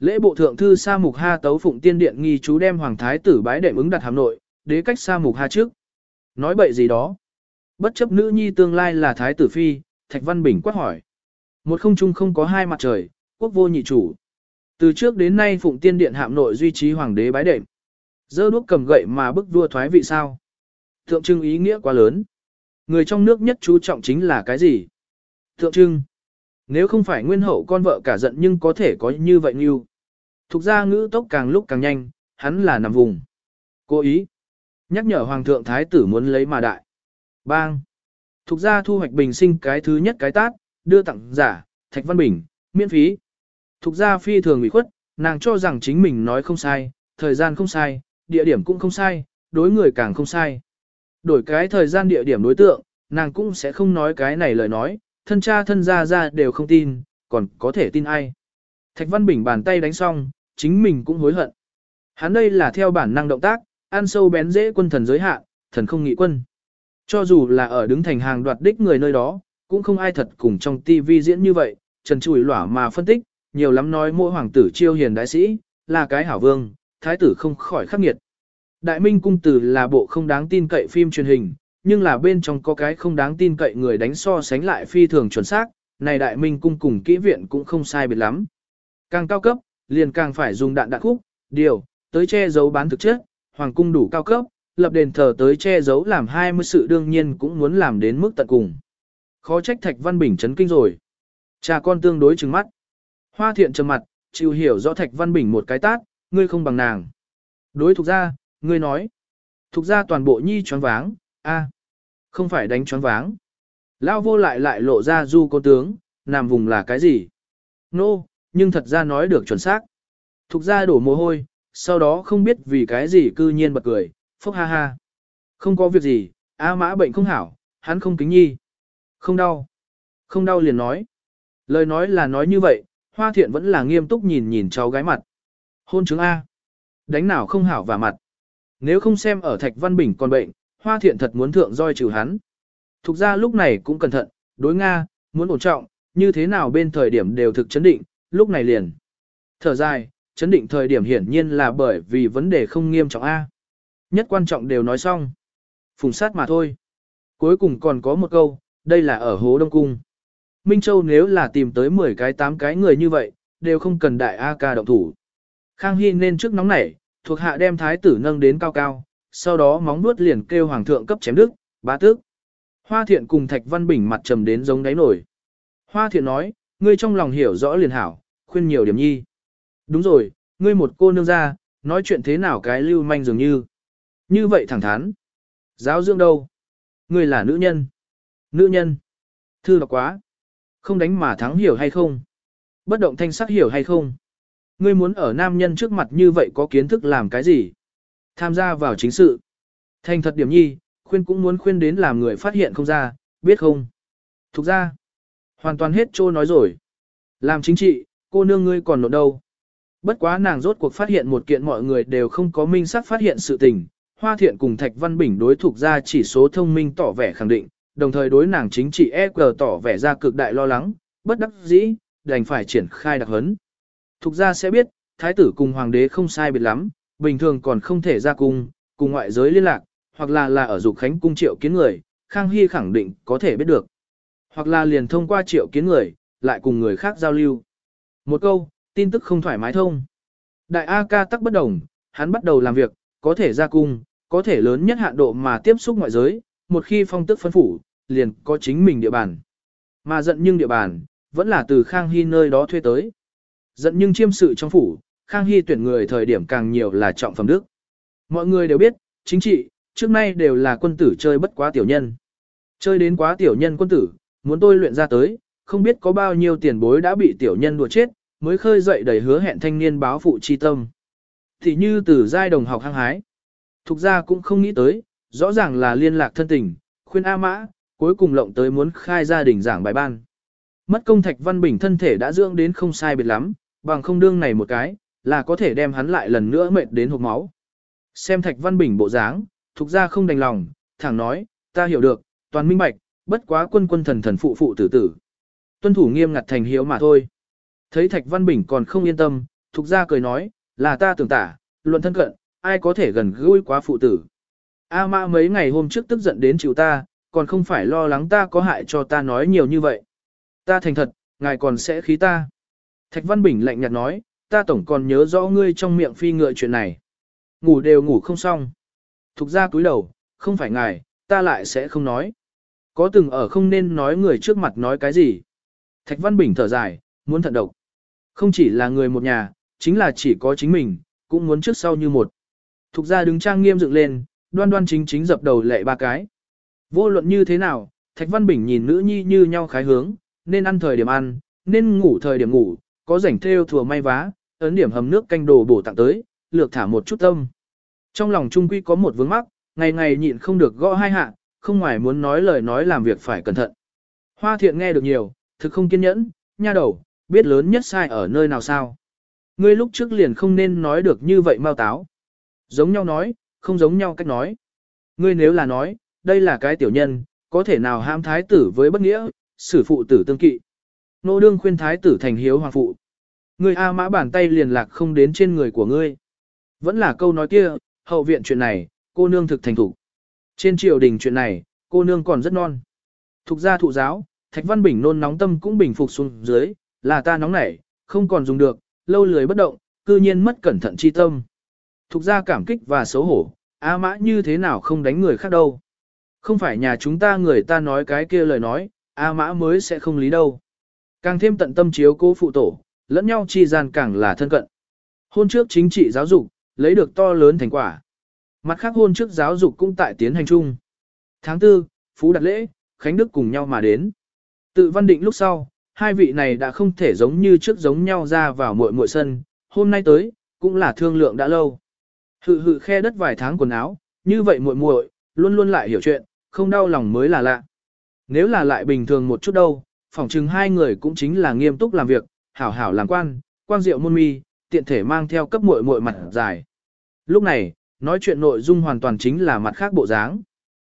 lễ bộ thượng thư sa mục ha tấu phụng tiên điện nghi chú đem hoàng thái tử bái đệm ứng đặt hàm nội, đế cách sa mục ha trước. Nói bậy gì đó. Bất chấp nữ nhi tương lai là thái tử phi, Thạch Văn Bình quát hỏi. Một không trung không có hai mặt trời, quốc vô nhị chủ. Từ trước đến nay phụng tiên điện hạm nội duy trì hoàng đế bái đệm. Dơ đuốc cầm gậy mà bức vua thoái vị sao. Thượng trưng ý nghĩa quá lớn. Người trong nước nhất chú trọng chính là cái gì? Thượng trưng. Nếu không phải nguyên hậu con vợ cả giận nhưng có thể có như vậy như. Thục ra ngữ tốc càng lúc càng nhanh, hắn là nằm vùng. Cố ý. Nhắc nhở hoàng thượng thái tử muốn lấy mà đại. Bang. Thục ra thu hoạch bình sinh cái thứ nhất cái tát, đưa tặng giả, Thạch Văn Bình, miễn phí. Thục ra phi thường ủy khuất, nàng cho rằng chính mình nói không sai, thời gian không sai, địa điểm cũng không sai, đối người càng không sai. Đổi cái thời gian địa điểm đối tượng, nàng cũng sẽ không nói cái này lời nói, thân cha thân gia ra đều không tin, còn có thể tin ai. Thạch Văn Bình bàn tay đánh xong, chính mình cũng hối hận. Hắn đây là theo bản năng động tác, ăn sâu bén dễ quân thần giới hạn, thần không nghị quân. Cho dù là ở đứng thành hàng đoạt đích người nơi đó, cũng không ai thật cùng trong TV diễn như vậy, trần trùi lỏa mà phân tích, nhiều lắm nói mỗi hoàng tử chiêu hiền đại sĩ, là cái hảo vương, thái tử không khỏi khắc nghiệt. Đại Minh Cung Tử là bộ không đáng tin cậy phim truyền hình, nhưng là bên trong có cái không đáng tin cậy người đánh so sánh lại phi thường chuẩn xác, này Đại Minh Cung cùng kỹ viện cũng không sai biệt lắm. Càng cao cấp, liền càng phải dùng đạn đạn khúc, điều, tới che giấu bán thực chất, hoàng cung đủ cao cấp, lập đền thờ tới che giấu làm 20 sự đương nhiên cũng muốn làm đến mức tận cùng. Khó trách Thạch Văn Bình chấn kinh rồi. Cha con tương đối trừng mắt. Hoa thiện trầm mặt, chịu hiểu rõ Thạch Văn Bình một cái tát, ngươi không bằng nàng. Đối thuộc ra, ngươi nói. Thuộc ra toàn bộ nhi choáng váng, a, không phải đánh choáng váng. Lao vô lại lại lộ ra du cô tướng, nằm vùng là cái gì? Nô, no, nhưng thật ra nói được chuẩn xác. Thục ra đổ mồ hôi, sau đó không biết vì cái gì cư nhiên bật cười, phốc ha ha. Không có việc gì, A mã bệnh không hảo, hắn không kính nhi. Không đau. Không đau liền nói. Lời nói là nói như vậy, hoa thiện vẫn là nghiêm túc nhìn nhìn cháu gái mặt. Hôn chứng A. Đánh nào không hảo và mặt. Nếu không xem ở Thạch Văn Bình còn bệnh, hoa thiện thật muốn thượng roi trừ hắn. Thục ra lúc này cũng cẩn thận, đối Nga, muốn ổn trọng, như thế nào bên thời điểm đều thực chấn định, lúc này liền. Thở dài, chấn định thời điểm hiển nhiên là bởi vì vấn đề không nghiêm trọng A. Nhất quan trọng đều nói xong. Phùng sát mà thôi. Cuối cùng còn có một câu, đây là ở hố Đông Cung. Minh Châu nếu là tìm tới 10 cái 8 cái người như vậy, đều không cần đại A ca động thủ. Khang Hy nên trước nóng nảy, thuộc hạ đem thái tử nâng đến cao cao, sau đó móng nuốt liền kêu hoàng thượng cấp chém đức, bá tước. Hoa thiện cùng Thạch Văn Bình mặt trầm đến giống đáy nổi. Hoa thiện nói, ngươi trong lòng hiểu rõ liền hảo, khuyên nhiều điểm nhi. Đúng rồi, ngươi một cô nương ra, nói chuyện thế nào cái lưu manh dường như. Như vậy thẳng thắn. Giáo dưỡng đâu? Ngươi là nữ nhân. Nữ nhân. Thư đọc quá. Không đánh mà thắng hiểu hay không? Bất động thanh sắc hiểu hay không? Ngươi muốn ở nam nhân trước mặt như vậy có kiến thức làm cái gì? Tham gia vào chính sự. Thành thật điểm nhi, khuyên cũng muốn khuyên đến làm người phát hiện không ra, biết không? Thục ra. Hoàn toàn hết trô nói rồi. Làm chính trị, cô nương ngươi còn nộn đâu. Bất quá nàng rốt cuộc phát hiện một kiện mọi người đều không có minh sắc phát hiện sự tình. Hoa thiện cùng Thạch Văn Bình đối thuộc ra chỉ số thông minh tỏ vẻ khẳng định, đồng thời đối nàng chính trị EQ tỏ vẻ ra cực đại lo lắng, bất đắc dĩ, đành phải triển khai đặc hấn. Thục ra sẽ biết, thái tử cùng hoàng đế không sai biệt lắm, bình thường còn không thể ra cung, cùng ngoại giới liên lạc, hoặc là là ở dục khánh cung triệu kiến người, Khang Hy khẳng định có thể biết được. Hoặc là liền thông qua triệu kiến người, lại cùng người khác giao lưu. Một câu, tin tức không thoải mái thông. Đại A ca tắc bất đồng, hắn bắt đầu làm việc, có thể ra cung, có thể lớn nhất hạn độ mà tiếp xúc ngoại giới, một khi phong tức phân phủ, liền có chính mình địa bàn. Mà giận nhưng địa bàn, vẫn là từ Khang Hy nơi đó thuê tới. Giận nhưng chiêm sự trong phủ, Khang Hy tuyển người thời điểm càng nhiều là trọng phẩm đức. Mọi người đều biết, chính trị, trước nay đều là quân tử chơi bất quá tiểu nhân. Chơi đến quá tiểu nhân quân tử, muốn tôi luyện ra tới, không biết có bao nhiêu tiền bối đã bị tiểu nhân đùa chết, mới khơi dậy đầy hứa hẹn thanh niên báo phụ chi tâm. Thì như từ giai đồng học hăng hái, thuộc ra cũng không nghĩ tới, rõ ràng là liên lạc thân tình, khuyên A Mã, cuối cùng lộng tới muốn khai gia đình giảng bài ban. Mất công Thạch Văn Bình thân thể đã dưỡng đến không sai biệt lắm, bằng không đương này một cái, là có thể đem hắn lại lần nữa mệt đến hộp máu. Xem Thạch Văn Bình bộ dáng, thuộc ra không đành lòng, thẳng nói, ta hiểu được, toàn minh bạch, bất quá quân quân thần thần phụ phụ tử tử. Tuân thủ nghiêm ngặt thành hiếu mà thôi. Thấy Thạch Văn Bình còn không yên tâm, Thục gia cười nói, là ta tưởng tả, luận thân cận, ai có thể gần gũi quá phụ tử. A mã mấy ngày hôm trước tức giận đến chịu ta, còn không phải lo lắng ta có hại cho ta nói nhiều như vậy. Ta thành thật, ngài còn sẽ khí ta. Thạch Văn Bình lạnh nhạt nói, ta tổng còn nhớ rõ ngươi trong miệng phi ngựa chuyện này. Ngủ đều ngủ không xong. Thục ra cúi đầu, không phải ngài, ta lại sẽ không nói. Có từng ở không nên nói người trước mặt nói cái gì. Thạch Văn Bình thở dài, muốn thận độc. Không chỉ là người một nhà, chính là chỉ có chính mình, cũng muốn trước sau như một. Thục ra đứng trang nghiêm dựng lên, đoan đoan chính chính dập đầu lệ ba cái. Vô luận như thế nào, Thạch Văn Bình nhìn nữ nhi như nhau khái hướng, nên ăn thời điểm ăn, nên ngủ thời điểm ngủ, có rảnh theo thừa may vá, ấn điểm hầm nước canh đồ bổ tặng tới, lược thả một chút tâm. Trong lòng trung quy có một vướng mắc, ngày ngày nhịn không được gõ hai hạ, không ngoài muốn nói lời nói làm việc phải cẩn thận. Hoa thiện nghe được nhiều, thực không kiên nhẫn, nha đầu, biết lớn nhất sai ở nơi nào sao. Ngươi lúc trước liền không nên nói được như vậy mau táo. Giống nhau nói, không giống nhau cách nói. Ngươi nếu là nói, đây là cái tiểu nhân, có thể nào ham thái tử với bất nghĩa, xử phụ tử tương kỵ. Nô đương khuyên thái tử thành hiếu hoàng phụ. Ngươi A mã bàn tay liền lạc không đến trên người của ngươi. Vẫn là câu nói kia, hậu viện chuyện này, cô nương thực thành thủ. Trên triều đình chuyện này, cô nương còn rất non. Thục gia thụ giáo, Thạch Văn Bình nôn nóng tâm cũng bình phục xuống dưới, là ta nóng nảy, không còn dùng được, lâu lười bất động, cư nhiên mất cẩn thận chi tâm. Thục gia cảm kích và xấu hổ, A mã như thế nào không đánh người khác đâu. Không phải nhà chúng ta người ta nói cái kia lời nói, A mã mới sẽ không lý đâu. Càng thêm tận tâm chiếu cố phụ tổ, lẫn nhau chi gian càng là thân cận. Hôn trước chính trị giáo dục, lấy được to lớn thành quả. Mặt khác hôn trước giáo dục cũng tại tiến hành chung. Tháng 4, Phú Đạt Lễ, Khánh Đức cùng nhau mà đến. Tự văn định lúc sau, hai vị này đã không thể giống như trước giống nhau ra vào muội muội sân, hôm nay tới, cũng là thương lượng đã lâu. Hự hự khe đất vài tháng quần áo, như vậy muội muội luôn luôn lại hiểu chuyện, không đau lòng mới là lạ. Nếu là lại bình thường một chút đâu, phỏng chừng hai người cũng chính là nghiêm túc làm việc, hảo hảo làm quan, quang diệu môn mi, tiện thể mang theo cấp muội muội mặt dài. Lúc này, nói chuyện nội dung hoàn toàn chính là mặt khác bộ dáng.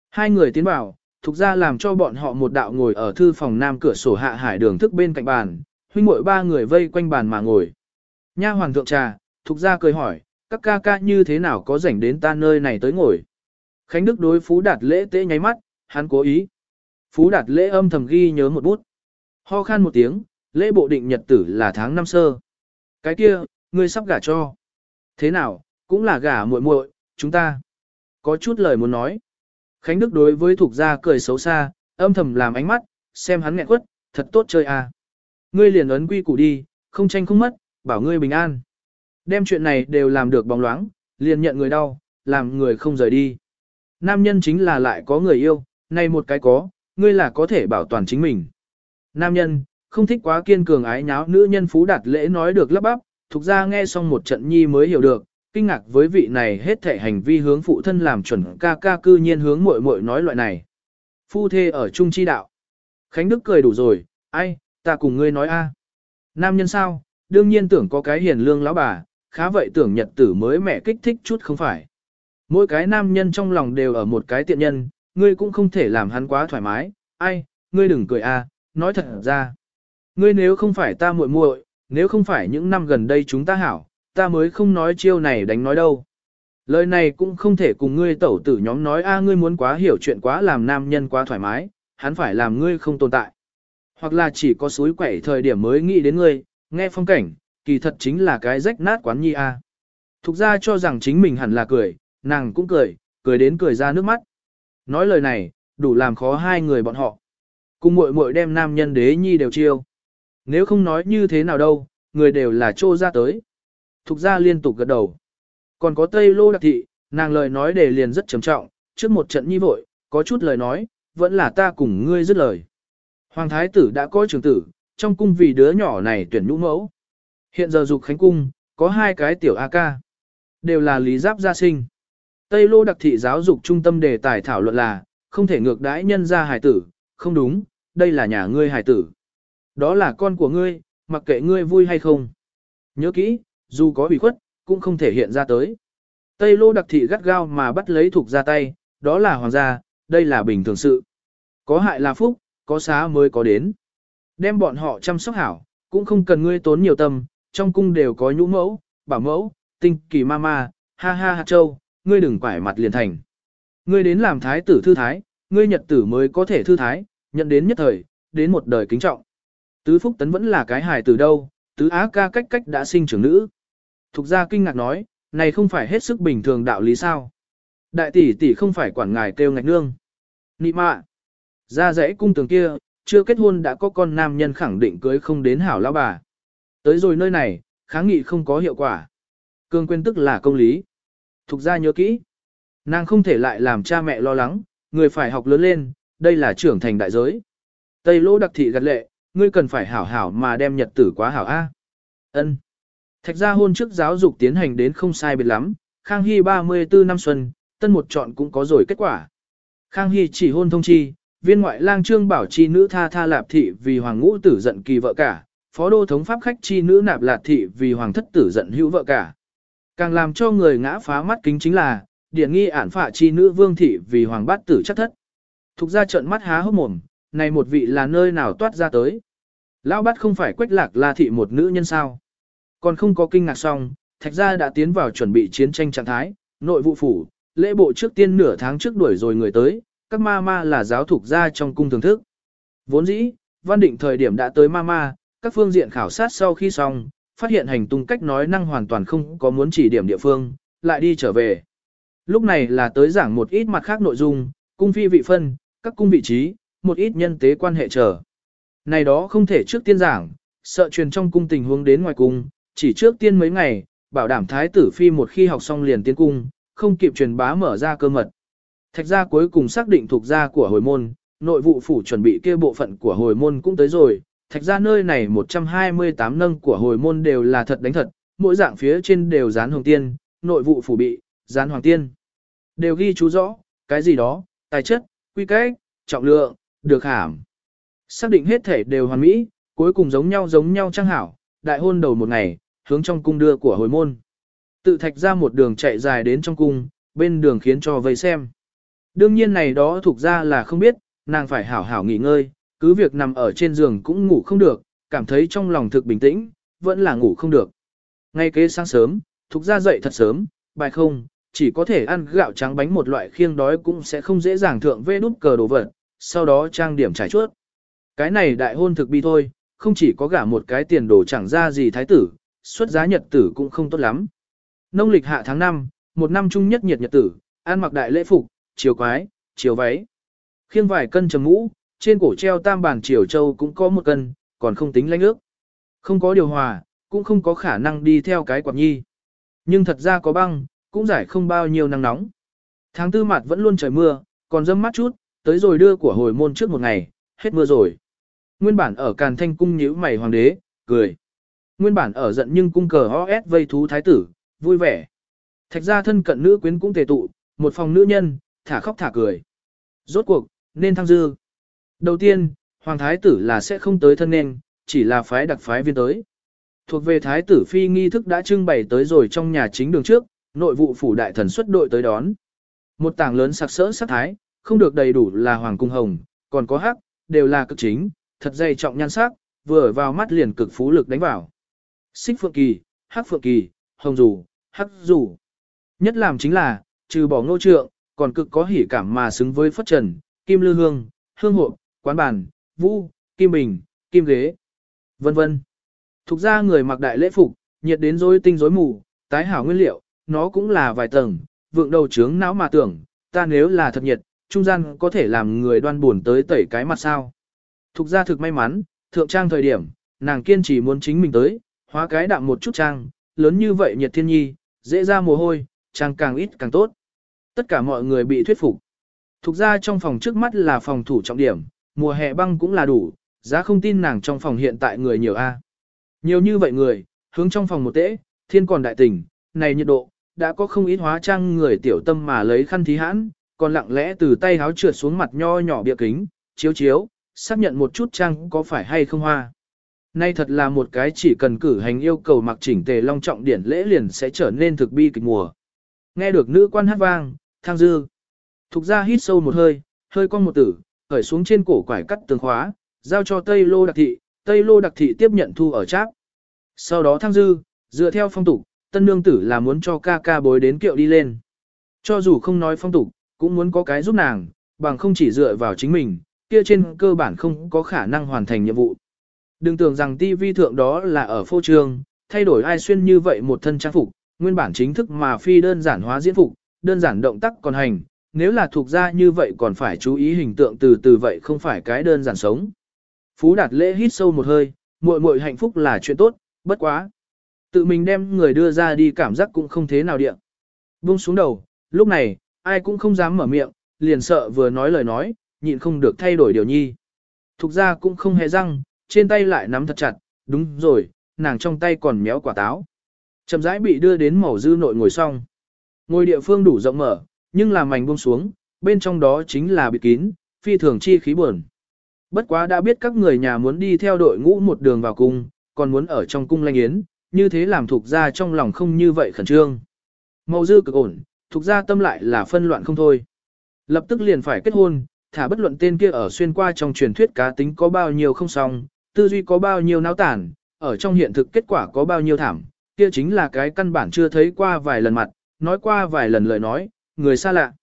Hai người tiến vào, thuộc ra làm cho bọn họ một đạo ngồi ở thư phòng nam cửa sổ hạ hải đường thức bên cạnh bàn, huynh muội ba người vây quanh bàn mà ngồi. Nha hoàng thượng trà, thuộc ra cười hỏi, các ca ca như thế nào có rảnh đến ta nơi này tới ngồi. Khánh Đức đối Phú Đạt lễ tế nháy mắt, hắn cố ý. Phú Đạt lễ âm thầm ghi nhớ một bút. Ho khan một tiếng, lễ bộ định nhật tử là tháng năm sơ. Cái kia, ngươi sắp gả cho. Thế nào, cũng là gả muội muội, chúng ta. Có chút lời muốn nói. Khánh Đức đối với thuộc gia cười xấu xa, âm thầm làm ánh mắt, xem hắn nghẹn quất, thật tốt chơi à. Ngươi liền ấn quy củ đi, không tranh không mất, bảo ngươi bình an. Đem chuyện này đều làm được bóng loáng, liền nhận người đau, làm người không rời đi. Nam nhân chính là lại có người yêu, nay một cái có, ngươi là có thể bảo toàn chính mình. Nam nhân, không thích quá kiên cường ái nháo nữ nhân phú đạt lễ nói được lắp bắp, thuộc ra nghe xong một trận nhi mới hiểu được, kinh ngạc với vị này hết thể hành vi hướng phụ thân làm chuẩn ca ca cư nhiên hướng muội muội nói loại này. Phu thê ở trung chi đạo. Khánh Đức cười đủ rồi, ai, ta cùng ngươi nói a. Nam nhân sao, đương nhiên tưởng có cái hiền lương lão bà, khá vậy tưởng nhật tử mới mẹ kích thích chút không phải. Mỗi cái nam nhân trong lòng đều ở một cái tiện nhân, ngươi cũng không thể làm hắn quá thoải mái, ai, ngươi đừng cười a, nói thật ra. Ngươi nếu không phải ta muội muội, nếu không phải những năm gần đây chúng ta hảo, ta mới không nói chiêu này đánh nói đâu. Lời này cũng không thể cùng ngươi tẩu tử nhóm nói a ngươi muốn quá hiểu chuyện quá làm nam nhân quá thoải mái, hắn phải làm ngươi không tồn tại. Hoặc là chỉ có suối quẩy thời điểm mới nghĩ đến ngươi, nghe phong cảnh, kỳ thật chính là cái rách nát quán nhi a. Thục ra cho rằng chính mình hẳn là cười, nàng cũng cười, cười đến cười ra nước mắt. Nói lời này, đủ làm khó hai người bọn họ. Cùng muội muội đem nam nhân đế nhi đều chiêu. Nếu không nói như thế nào đâu, người đều là trô ra tới. Thục ra liên tục gật đầu. Còn có Tây Lô Đặc Thị, nàng lời nói để liền rất trầm trọng, trước một trận nhi vội, có chút lời nói, vẫn là ta cùng ngươi dứt lời. Hoàng Thái tử đã có trường tử, trong cung vì đứa nhỏ này tuyển nhũ mẫu. Hiện giờ dục khánh cung, có hai cái tiểu A ca. Đều là lý giáp gia sinh. Tây Lô Đặc Thị giáo dục trung tâm đề tài thảo luận là, không thể ngược đãi nhân ra hài tử, không đúng, đây là nhà ngươi hài tử. Đó là con của ngươi, mặc kệ ngươi vui hay không. Nhớ kỹ, dù có bị khuất, cũng không thể hiện ra tới. Tây lô đặc thị gắt gao mà bắt lấy thuộc ra tay, đó là hoàng gia, đây là bình thường sự. Có hại là phúc, có xá mới có đến. Đem bọn họ chăm sóc hảo, cũng không cần ngươi tốn nhiều tâm, trong cung đều có nhũ mẫu, bảo mẫu, tinh kỳ ma ma, ha ha ha châu, ngươi đừng quải mặt liền thành. Ngươi đến làm thái tử thư thái, ngươi nhật tử mới có thể thư thái, nhận đến nhất thời, đến một đời kính trọng. Tứ Phúc Tấn vẫn là cái hài từ đâu, tứ á ca cách cách đã sinh trưởng nữ. Thục gia kinh ngạc nói, này không phải hết sức bình thường đạo lý sao. Đại tỷ tỷ không phải quản ngài kêu ngạch nương. Nị mạ. Ra dãy cung tường kia, chưa kết hôn đã có con nam nhân khẳng định cưới không đến hảo lão bà. Tới rồi nơi này, kháng nghị không có hiệu quả. Cương quên tức là công lý. Thục gia nhớ kỹ. Nàng không thể lại làm cha mẹ lo lắng, người phải học lớn lên, đây là trưởng thành đại giới. Tây lỗ đặc thị gật lệ, ngươi cần phải hảo hảo mà đem nhật tử quá hảo A. ân Thạch gia hôn trước giáo dục tiến hành đến không sai biệt lắm, Khang Hy 34 năm xuân, tân một chọn cũng có rồi kết quả. Khang Hy chỉ hôn thông chi, viên ngoại lang trương bảo chi nữ tha tha lạp thị vì hoàng ngũ tử giận kỳ vợ cả, phó đô thống pháp khách chi nữ nạp lạt thị vì hoàng thất tử giận hữu vợ cả. Càng làm cho người ngã phá mắt kính chính là, điển nghi ản phạ chi nữ vương thị vì hoàng bát tử chắc thất. Thục ra trận mắt há hốc mồm, này một vị là nơi nào toát ra tới. Lão bát không phải quách lạc la thị một nữ nhân sao. Còn không có kinh ngạc xong, thạch gia đã tiến vào chuẩn bị chiến tranh trạng thái, nội vụ phủ, lễ bộ trước tiên nửa tháng trước đuổi rồi người tới, các ma ma là giáo thuộc gia trong cung thưởng thức. Vốn dĩ, văn định thời điểm đã tới ma ma, các phương diện khảo sát sau khi xong, phát hiện hành tung cách nói năng hoàn toàn không có muốn chỉ điểm địa phương, lại đi trở về. Lúc này là tới giảng một ít mặt khác nội dung, cung phi vị phân, các cung vị trí, một ít nhân tế quan hệ trở. Này đó không thể trước tiên giảng, sợ truyền trong cung tình huống đến ngoài cung, chỉ trước tiên mấy ngày, bảo đảm thái tử phi một khi học xong liền tiến cung, không kịp truyền bá mở ra cơ mật. Thạch gia cuối cùng xác định thuộc gia của hồi môn, nội vụ phủ chuẩn bị kia bộ phận của hồi môn cũng tới rồi, thạch gia nơi này 128 nâng của hồi môn đều là thật đánh thật, mỗi dạng phía trên đều dán hồng tiên, nội vụ phủ bị, dán hoàng tiên. Đều ghi chú rõ, cái gì đó, tài chất, quy cách, trọng lượng, được hàm. Xác định hết thể đều hoàn mỹ, cuối cùng giống nhau giống nhau trang hảo, đại hôn đầu một ngày, hướng trong cung đưa của hồi môn. Tự thạch ra một đường chạy dài đến trong cung, bên đường khiến cho vây xem. Đương nhiên này đó thuộc ra là không biết, nàng phải hảo hảo nghỉ ngơi, cứ việc nằm ở trên giường cũng ngủ không được, cảm thấy trong lòng thực bình tĩnh, vẫn là ngủ không được. Ngay kế sáng sớm, thuộc ra dậy thật sớm, bài không, chỉ có thể ăn gạo trắng bánh một loại khiêng đói cũng sẽ không dễ dàng thượng vê đút cờ đồ vật, sau đó trang điểm trải chuốt. Cái này đại hôn thực bi thôi, không chỉ có gả một cái tiền đồ chẳng ra gì thái tử, xuất giá nhật tử cũng không tốt lắm. Nông lịch hạ tháng 5, một năm chung nhất nhiệt nhật tử, ăn mặc đại lễ phục, chiều quái, chiều váy. Khiêng vài cân trầm mũ, trên cổ treo tam bản chiều châu cũng có một cân, còn không tính lãnh ước. Không có điều hòa, cũng không có khả năng đi theo cái quạt nhi. Nhưng thật ra có băng, cũng giải không bao nhiêu nắng nóng. Tháng tư mặt vẫn luôn trời mưa, còn dâm mát chút, tới rồi đưa của hồi môn trước một ngày, hết mưa rồi. Nguyên bản ở Càn Thanh cung nhíu mày hoàng đế, cười. Nguyên bản ở giận nhưng cung cờ OS vây thú thái tử, vui vẻ. Thạch gia thân cận nữ quyến cũng tề tụ, một phòng nữ nhân, thả khóc thả cười. Rốt cuộc, nên thăng dư. Đầu tiên, hoàng thái tử là sẽ không tới thân nên, chỉ là phái đặc phái viên tới. Thuộc về thái tử phi nghi thức đã trưng bày tới rồi trong nhà chính đường trước, nội vụ phủ đại thần xuất đội tới đón. Một tảng lớn sặc sỡ sắc thái, không được đầy đủ là hoàng cung hồng, còn có hắc, đều là cực chính, thật dày trọng nhan sắc, vừa vào mắt liền cực phú lực đánh vào. Xích phượng kỳ, hắc phượng kỳ, hồng dù, hắc dù. Nhất làm chính là, trừ bỏ ngô trượng, còn cực có hỉ cảm mà xứng với phất trần, kim lư hương, hương hộ, quán bàn, vũ, kim bình, kim ghế, vân vân. Thuộc ra người mặc đại lễ phục, nhiệt đến rối tinh rối mù, tái hảo nguyên liệu, nó cũng là vài tầng, vượng đầu trướng não mà tưởng, ta nếu là thật nhiệt, trung gian có thể làm người đoan buồn tới tẩy cái mặt sao. Thục ra thực may mắn, thượng trang thời điểm, nàng kiên trì muốn chính mình tới, hóa cái đạm một chút trang, lớn như vậy nhiệt thiên nhi, dễ ra mồ hôi, trang càng ít càng tốt. Tất cả mọi người bị thuyết phục. Thục ra trong phòng trước mắt là phòng thủ trọng điểm, mùa hè băng cũng là đủ, giá không tin nàng trong phòng hiện tại người nhiều A. Nhiều như vậy người, hướng trong phòng một tễ, thiên còn đại tình, này nhiệt độ, đã có không ít hóa trang người tiểu tâm mà lấy khăn thí hãn, còn lặng lẽ từ tay háo trượt xuống mặt nho nhỏ bịa kính, chiếu chiếu, xác nhận một chút trang có phải hay không hoa. Nay thật là một cái chỉ cần cử hành yêu cầu mặc chỉnh tề long trọng điển lễ liền sẽ trở nên thực bi kịch mùa. Nghe được nữ quan hát vang, thang dư. Thục ra hít sâu một hơi, hơi con một tử, khởi xuống trên cổ quải cắt tường khóa, giao cho Tây Lô Đặc Thị, Tây Lô Đặc Thị tiếp nhận thu ở trác. Sau đó thang dư, dựa theo phong tục, tân nương tử là muốn cho ca ca bối đến kiệu đi lên. Cho dù không nói phong tục, cũng muốn có cái giúp nàng, bằng không chỉ dựa vào chính mình, kia trên cơ bản không có khả năng hoàn thành nhiệm vụ. Đừng tưởng rằng TV thượng đó là ở phô trường, thay đổi ai xuyên như vậy một thân trang phục, nguyên bản chính thức mà phi đơn giản hóa diễn phục, đơn giản động tác còn hành, nếu là thuộc ra như vậy còn phải chú ý hình tượng từ từ vậy không phải cái đơn giản sống. Phú Đạt lễ hít sâu một hơi, muội muội hạnh phúc là chuyện tốt, bất quá. Tự mình đem người đưa ra đi cảm giác cũng không thế nào điện. Buông xuống đầu, lúc này, ai cũng không dám mở miệng, liền sợ vừa nói lời nói, nhịn không được thay đổi điều nhi. Thục ra cũng không hề răng, trên tay lại nắm thật chặt, đúng rồi, nàng trong tay còn méo quả táo. Chậm rãi bị đưa đến màu dư nội ngồi xong. Ngồi địa phương đủ rộng mở, nhưng làm mảnh buông xuống, bên trong đó chính là bị kín, phi thường chi khí buồn. Bất quá đã biết các người nhà muốn đi theo đội ngũ một đường vào cung, còn muốn ở trong cung lanh yến, như thế làm thuộc ra trong lòng không như vậy khẩn trương. Màu dư cực ổn, thuộc ra tâm lại là phân loạn không thôi. Lập tức liền phải kết hôn, thả bất luận tên kia ở xuyên qua trong truyền thuyết cá tính có bao nhiêu không xong, tư duy có bao nhiêu náo tản, ở trong hiện thực kết quả có bao nhiêu thảm, kia chính là cái căn bản chưa thấy qua vài lần mặt, nói qua vài lần lời nói, người xa lạ.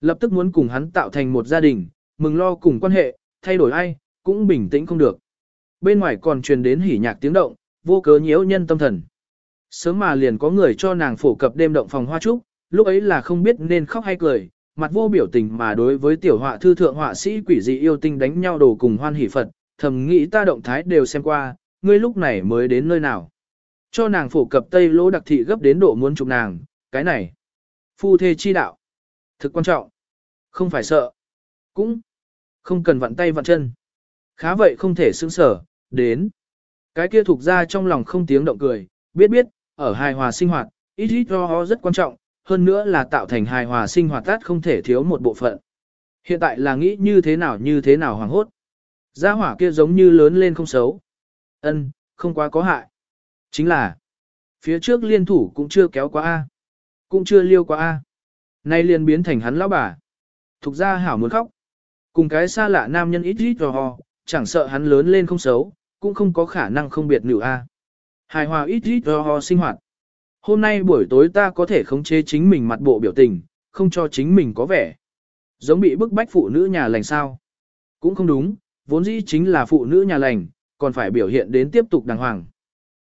Lập tức muốn cùng hắn tạo thành một gia đình, mừng lo cùng quan hệ, thay đổi ai, cũng bình tĩnh không được. Bên ngoài còn truyền đến hỉ nhạc tiếng động, vô cớ nhiễu nhân tâm thần. Sớm mà liền có người cho nàng phổ cập đêm động phòng hoa trúc, lúc ấy là không biết nên khóc hay cười, mặt vô biểu tình mà đối với tiểu họa thư thượng họa sĩ quỷ dị yêu tinh đánh nhau đồ cùng hoan hỷ Phật, thầm nghĩ ta động thái đều xem qua, ngươi lúc này mới đến nơi nào. Cho nàng phổ cập tây lỗ đặc thị gấp đến độ muốn chụp nàng, cái này. Phu thê chi đạo. Thực quan trọng. Không phải sợ. Cũng không cần vặn tay vặn chân. Khá vậy không thể sững sở, đến. Cái kia thuộc ra trong lòng không tiếng động cười, biết biết, ở hài hòa sinh hoạt, ít ít cho rất quan trọng, hơn nữa là tạo thành hài hòa sinh hoạt tát không thể thiếu một bộ phận. Hiện tại là nghĩ như thế nào như thế nào hoàng hốt. Gia hỏa kia giống như lớn lên không xấu. ân không quá có hại. Chính là, phía trước liên thủ cũng chưa kéo qua A. Cũng chưa liêu qua A. Nay liền biến thành hắn lão bà. Thục ra hảo muốn khóc. Cùng cái xa lạ nam nhân ít ít rò ho, chẳng sợ hắn lớn lên không xấu, cũng không có khả năng không biệt nữ A. Hài hòa ít ít rò ho sinh hoạt. Hôm nay buổi tối ta có thể khống chế chính mình mặt bộ biểu tình, không cho chính mình có vẻ. Giống bị bức bách phụ nữ nhà lành sao. Cũng không đúng, vốn dĩ chính là phụ nữ nhà lành, còn phải biểu hiện đến tiếp tục đàng hoàng.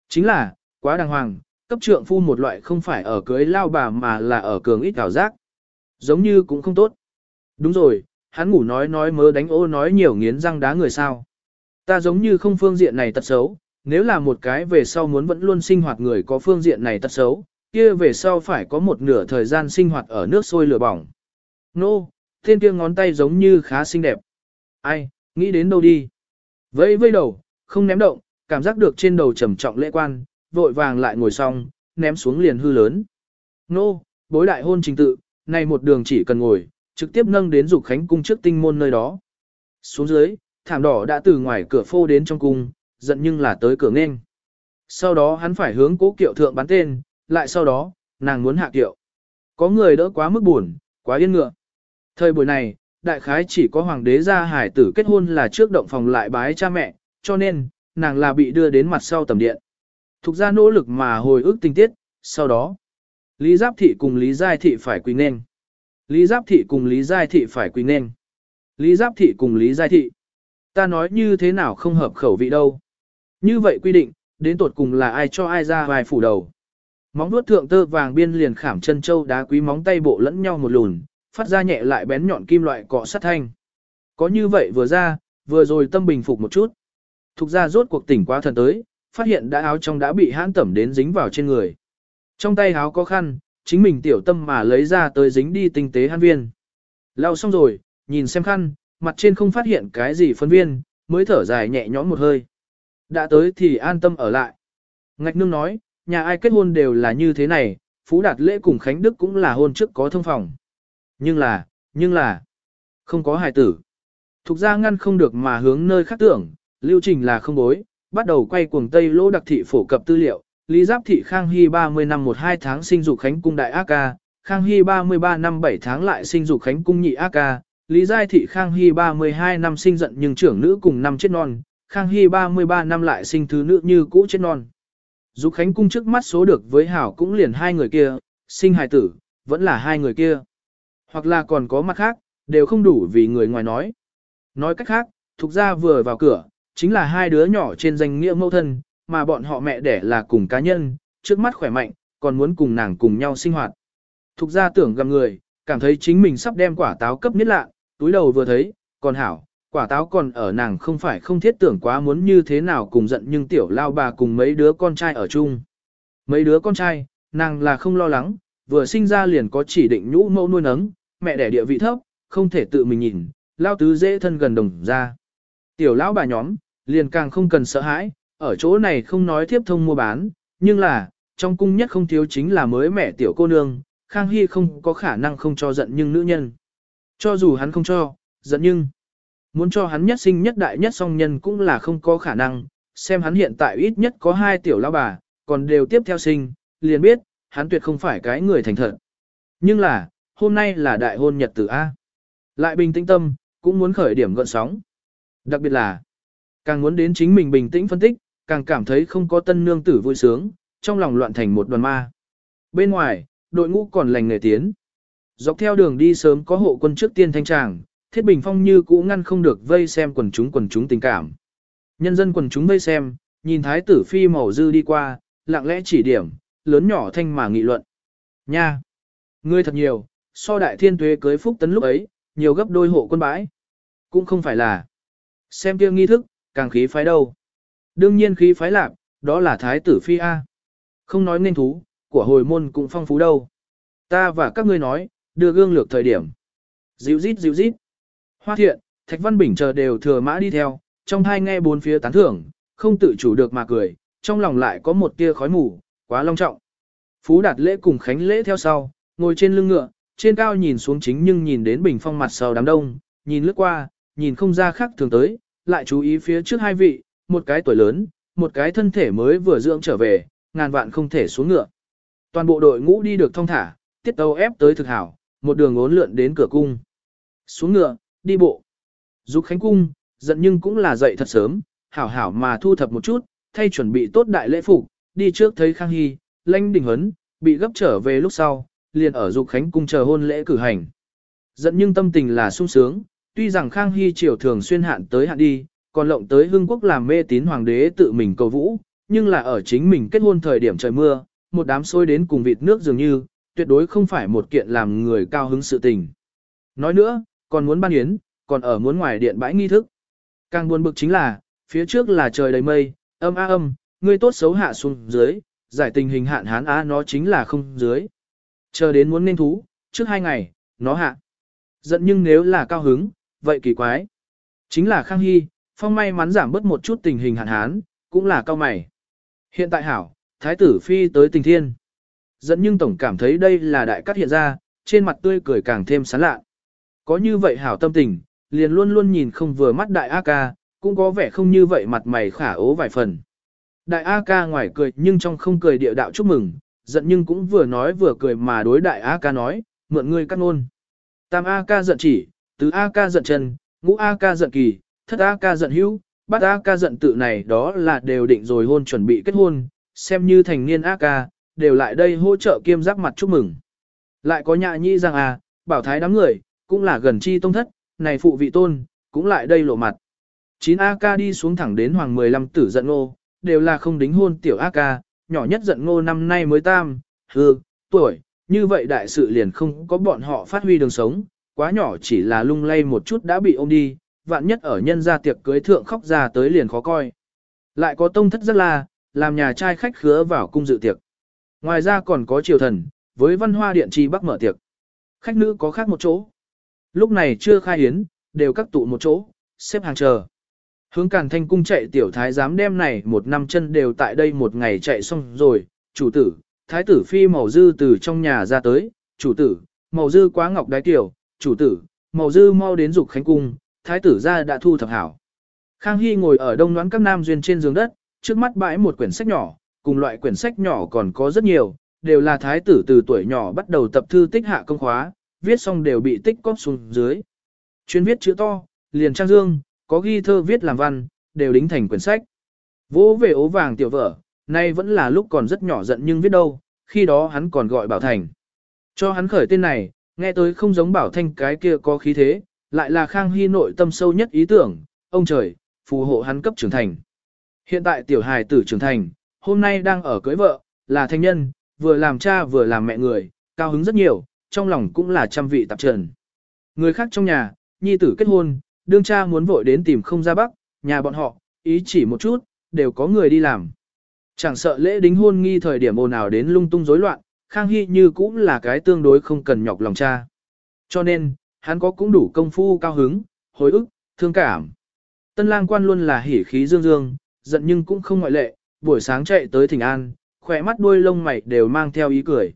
Chính là, quá đàng hoàng, cấp trượng phu một loại không phải ở cưới lao bà mà là ở cường ít ảo giác. Giống như cũng không tốt. Đúng rồi, hắn ngủ nói nói mớ đánh ô nói nhiều nghiến răng đá người sao. Ta giống như không phương diện này tật xấu, nếu là một cái về sau muốn vẫn luôn sinh hoạt người có phương diện này tật xấu, kia về sau phải có một nửa thời gian sinh hoạt ở nước sôi lửa bỏng. Nô, no, thiên kia ngón tay giống như khá xinh đẹp. Ai, nghĩ đến đâu đi. Vây vây đầu, không ném động, cảm giác được trên đầu trầm trọng lễ quan, vội vàng lại ngồi xong, ném xuống liền hư lớn. Nô, bối đại hôn trình tự, này một đường chỉ cần ngồi, trực tiếp nâng đến dục khánh cung trước tinh môn nơi đó. Xuống dưới, thảm đỏ đã từ ngoài cửa phô đến trong cung, giận nhưng là tới cửa nghênh. Sau đó hắn phải hướng cố kiệu thượng bắn tên, lại sau đó, nàng muốn hạ kiệu. Có người đỡ quá mức buồn, quá yên ngựa. Thời buổi này, đại khái chỉ có hoàng đế gia hải tử kết hôn là trước động phòng lại bái cha mẹ, cho nên, nàng là bị đưa đến mặt sau tầm điện. Thục ra nỗ lực mà hồi ức tình tiết, sau đó, Lý Giáp Thị cùng Lý Giai Thị phải quỳ nên. Lý Giáp Thị cùng Lý Giai Thị phải quỳ nên. Lý Giáp Thị cùng Lý Giai Thị. Ta nói như thế nào không hợp khẩu vị đâu. Như vậy quy định, đến tột cùng là ai cho ai ra vài phủ đầu. Móng vuốt thượng tơ vàng biên liền khảm chân châu đá quý móng tay bộ lẫn nhau một lùn, phát ra nhẹ lại bén nhọn kim loại cọ sát thanh. Có như vậy vừa ra, vừa rồi tâm bình phục một chút. Thục ra rốt cuộc tỉnh quá thần tới, phát hiện đã áo trong đã bị hãn tẩm đến dính vào trên người. Trong tay áo có khăn, chính mình tiểu tâm mà lấy ra tới dính đi tinh tế hãn viên. Lau xong rồi, nhìn xem khăn, mặt trên không phát hiện cái gì phân viên, mới thở dài nhẹ nhõm một hơi. Đã tới thì an tâm ở lại. Ngạch nương nói, nhà ai kết hôn đều là như thế này, Phú Đạt Lễ cùng Khánh Đức cũng là hôn trước có thông phòng. Nhưng là, nhưng là, không có hài tử. Thục ra ngăn không được mà hướng nơi khác tưởng, lưu trình là không bối, bắt đầu quay cuồng Tây Lỗ đặc thị phổ cập tư liệu, Lý Giáp thị Khang Hy 30 năm 12 tháng sinh dục Khánh cung đại ác ca, Khang Hy 33 năm 7 tháng lại sinh dục Khánh cung nhị ác ca, Lý Giai thị Khang Hy 32 năm sinh giận nhưng trưởng nữ cùng năm chết non, Khang Hy 33 năm lại sinh thứ nữ như cũ chết non. Dục Khánh cung trước mắt số được với hảo cũng liền hai người kia, sinh hài tử, vẫn là hai người kia. Hoặc là còn có mặt khác, đều không đủ vì người ngoài nói. Nói cách khác, thuộc gia vừa vào cửa, chính là hai đứa nhỏ trên danh nghĩa mẫu thân, mà bọn họ mẹ đẻ là cùng cá nhân, trước mắt khỏe mạnh, còn muốn cùng nàng cùng nhau sinh hoạt. Thục gia tưởng gặp người, cảm thấy chính mình sắp đem quả táo cấp nhất lạ, túi đầu vừa thấy, còn hảo, quả táo còn ở nàng không phải không thiết tưởng quá muốn như thế nào cùng giận nhưng tiểu lao bà cùng mấy đứa con trai ở chung. Mấy đứa con trai, nàng là không lo lắng, vừa sinh ra liền có chỉ định nhũ mẫu nuôi nấng, mẹ đẻ địa vị thấp, không thể tự mình nhìn, lao tứ dễ thân gần đồng ra. Tiểu lão bà nhóm, liền càng không cần sợ hãi, ở chỗ này không nói tiếp thông mua bán, nhưng là, trong cung nhất không thiếu chính là mới mẹ tiểu cô nương, Khang Hy không có khả năng không cho giận nhưng nữ nhân. Cho dù hắn không cho, giận nhưng, muốn cho hắn nhất sinh nhất đại nhất song nhân cũng là không có khả năng, xem hắn hiện tại ít nhất có hai tiểu lão bà, còn đều tiếp theo sinh, liền biết, hắn tuyệt không phải cái người thành thật. Nhưng là, hôm nay là đại hôn nhật tử A. Lại bình tĩnh tâm, cũng muốn khởi điểm gợn sóng. Đặc biệt là, càng muốn đến chính mình bình tĩnh phân tích, càng cảm thấy không có tân nương tử vui sướng, trong lòng loạn thành một đoàn ma. Bên ngoài, đội ngũ còn lành nghề tiến. Dọc theo đường đi sớm có hộ quân trước tiên thanh tràng, thiết bình phong như cũ ngăn không được vây xem quần chúng quần chúng tình cảm. Nhân dân quần chúng vây xem, nhìn thái tử phi màu dư đi qua, lặng lẽ chỉ điểm, lớn nhỏ thanh mà nghị luận. Nha! Ngươi thật nhiều, so đại thiên tuế cưới phúc tấn lúc ấy, nhiều gấp đôi hộ quân bãi. Cũng không phải là. Xem kia nghi thức, càng khí phái đâu. Đương nhiên khí phái lạc, đó là thái tử phi A. Không nói nên thú, của hồi môn cũng phong phú đâu. Ta và các ngươi nói, đưa gương lược thời điểm. Dịu rít dịu rít. Hoa thiện, Thạch Văn Bình chờ đều thừa mã đi theo, trong hai nghe bốn phía tán thưởng, không tự chủ được mà cười, trong lòng lại có một tia khói mù, quá long trọng. Phú Đạt lễ cùng Khánh lễ theo sau, ngồi trên lưng ngựa, trên cao nhìn xuống chính nhưng nhìn đến bình phong mặt sau đám đông, nhìn lướt qua, nhìn không ra khác thường tới, lại chú ý phía trước hai vị, một cái tuổi lớn, một cái thân thể mới vừa dưỡng trở về, ngàn vạn không thể xuống ngựa. Toàn bộ đội ngũ đi được thông thả, tiết tấu ép tới thực hảo, một đường ốn lượn đến cửa cung. Xuống ngựa, đi bộ. Dục Khánh cung, giận nhưng cũng là dậy thật sớm, hảo hảo mà thu thập một chút, thay chuẩn bị tốt đại lễ phục, đi trước thấy Khang Hy, lãnh đình huấn, bị gấp trở về lúc sau, liền ở Dục Khánh cung chờ hôn lễ cử hành. Giận nhưng tâm tình là sung sướng, tuy rằng Khang Hy triều thường xuyên hạn tới hạn đi, còn lộng tới hương quốc làm mê tín hoàng đế tự mình cầu vũ, nhưng là ở chính mình kết hôn thời điểm trời mưa, một đám sôi đến cùng vịt nước dường như, tuyệt đối không phải một kiện làm người cao hứng sự tình. Nói nữa, còn muốn ban yến, còn ở muốn ngoài điện bãi nghi thức. Càng buồn bực chính là, phía trước là trời đầy mây, âm a âm, ngươi tốt xấu hạ xuống dưới, giải tình hình hạn hán á nó chính là không dưới. Chờ đến muốn nên thú, trước hai ngày, nó hạ. Giận nhưng nếu là cao hứng, vậy kỳ quái. Chính là Khang Hy, phong may mắn giảm bớt một chút tình hình hạn hán, cũng là cao mày. Hiện tại hảo, thái tử phi tới tình thiên. Dẫn nhưng tổng cảm thấy đây là đại cắt hiện ra, trên mặt tươi cười càng thêm sán lạ. Có như vậy hảo tâm tình, liền luôn luôn nhìn không vừa mắt đại A ca, cũng có vẻ không như vậy mặt mày khả ố vài phần. Đại A ca ngoài cười nhưng trong không cười địa đạo chúc mừng, giận nhưng cũng vừa nói vừa cười mà đối đại A ca nói, mượn ngươi cắt ngôn. Tam A ca giận chỉ, tứ A ca giận chân, ngũ A ca giận kỳ, thất A ca giận hữu, bát A ca giận tự này đó là đều định rồi hôn chuẩn bị kết hôn, xem như thành niên A ca, đều lại đây hỗ trợ kiêm giác mặt chúc mừng. Lại có nhạ nhi rằng à, bảo thái đám người, cũng là gần chi tông thất, này phụ vị tôn, cũng lại đây lộ mặt. 9 A ca đi xuống thẳng đến hoàng 15 tử giận ô đều là không đính hôn tiểu A ca, nhỏ nhất giận ngô năm nay mới tam, hư, tuổi, như vậy đại sự liền không có bọn họ phát huy đường sống, quá nhỏ chỉ là lung lay một chút đã bị ôm đi, vạn nhất ở nhân gia tiệc cưới thượng khóc ra tới liền khó coi. Lại có tông thất rất là, làm nhà trai khách khứa vào cung dự tiệc. Ngoài ra còn có triều thần, với văn hoa điện trì bắc mở tiệc. Khách nữ có khác một chỗ. Lúc này chưa khai hiến, đều các tụ một chỗ, xếp hàng chờ. Hướng càn thanh cung chạy tiểu thái giám đem này một năm chân đều tại đây một ngày chạy xong rồi, chủ tử, thái tử phi màu dư từ trong nhà ra tới, chủ tử, màu dư quá ngọc đái tiểu, chủ tử, màu dư mau đến dục khánh cung, thái tử ra đã thu thập hảo. Khang Hy ngồi ở đông đoán các nam duyên trên giường đất, trước mắt bãi một quyển sách nhỏ, cùng loại quyển sách nhỏ còn có rất nhiều, đều là thái tử từ tuổi nhỏ bắt đầu tập thư tích hạ công khóa, viết xong đều bị tích cóp xuống dưới. Chuyên viết chữ to, liền trang dương, có ghi thơ viết làm văn, đều đính thành quyển sách. Vỗ về ố vàng tiểu vợ, nay vẫn là lúc còn rất nhỏ giận nhưng viết đâu, khi đó hắn còn gọi Bảo Thành. Cho hắn khởi tên này, nghe tới không giống Bảo Thanh cái kia có khí thế, lại là Khang Hy nội tâm sâu nhất ý tưởng, ông trời, phù hộ hắn cấp trưởng thành. Hiện tại tiểu hài tử trưởng thành, hôm nay đang ở cưới vợ, là thanh nhân, vừa làm cha vừa làm mẹ người, cao hứng rất nhiều, trong lòng cũng là trăm vị tạp trần. Người khác trong nhà, nhi tử kết hôn, đương cha muốn vội đến tìm không ra bắc, nhà bọn họ, ý chỉ một chút, đều có người đi làm. Chẳng sợ lễ đính hôn nghi thời điểm ồn ào đến lung tung rối loạn, Khang Hy như cũng là cái tương đối không cần nhọc lòng cha. Cho nên, hắn có cũng đủ công phu cao hứng, hối ức, thương cảm. Tân lang quan luôn là hỉ khí dương dương, giận nhưng cũng không ngoại lệ, buổi sáng chạy tới thỉnh an, khỏe mắt đuôi lông mày đều mang theo ý cười.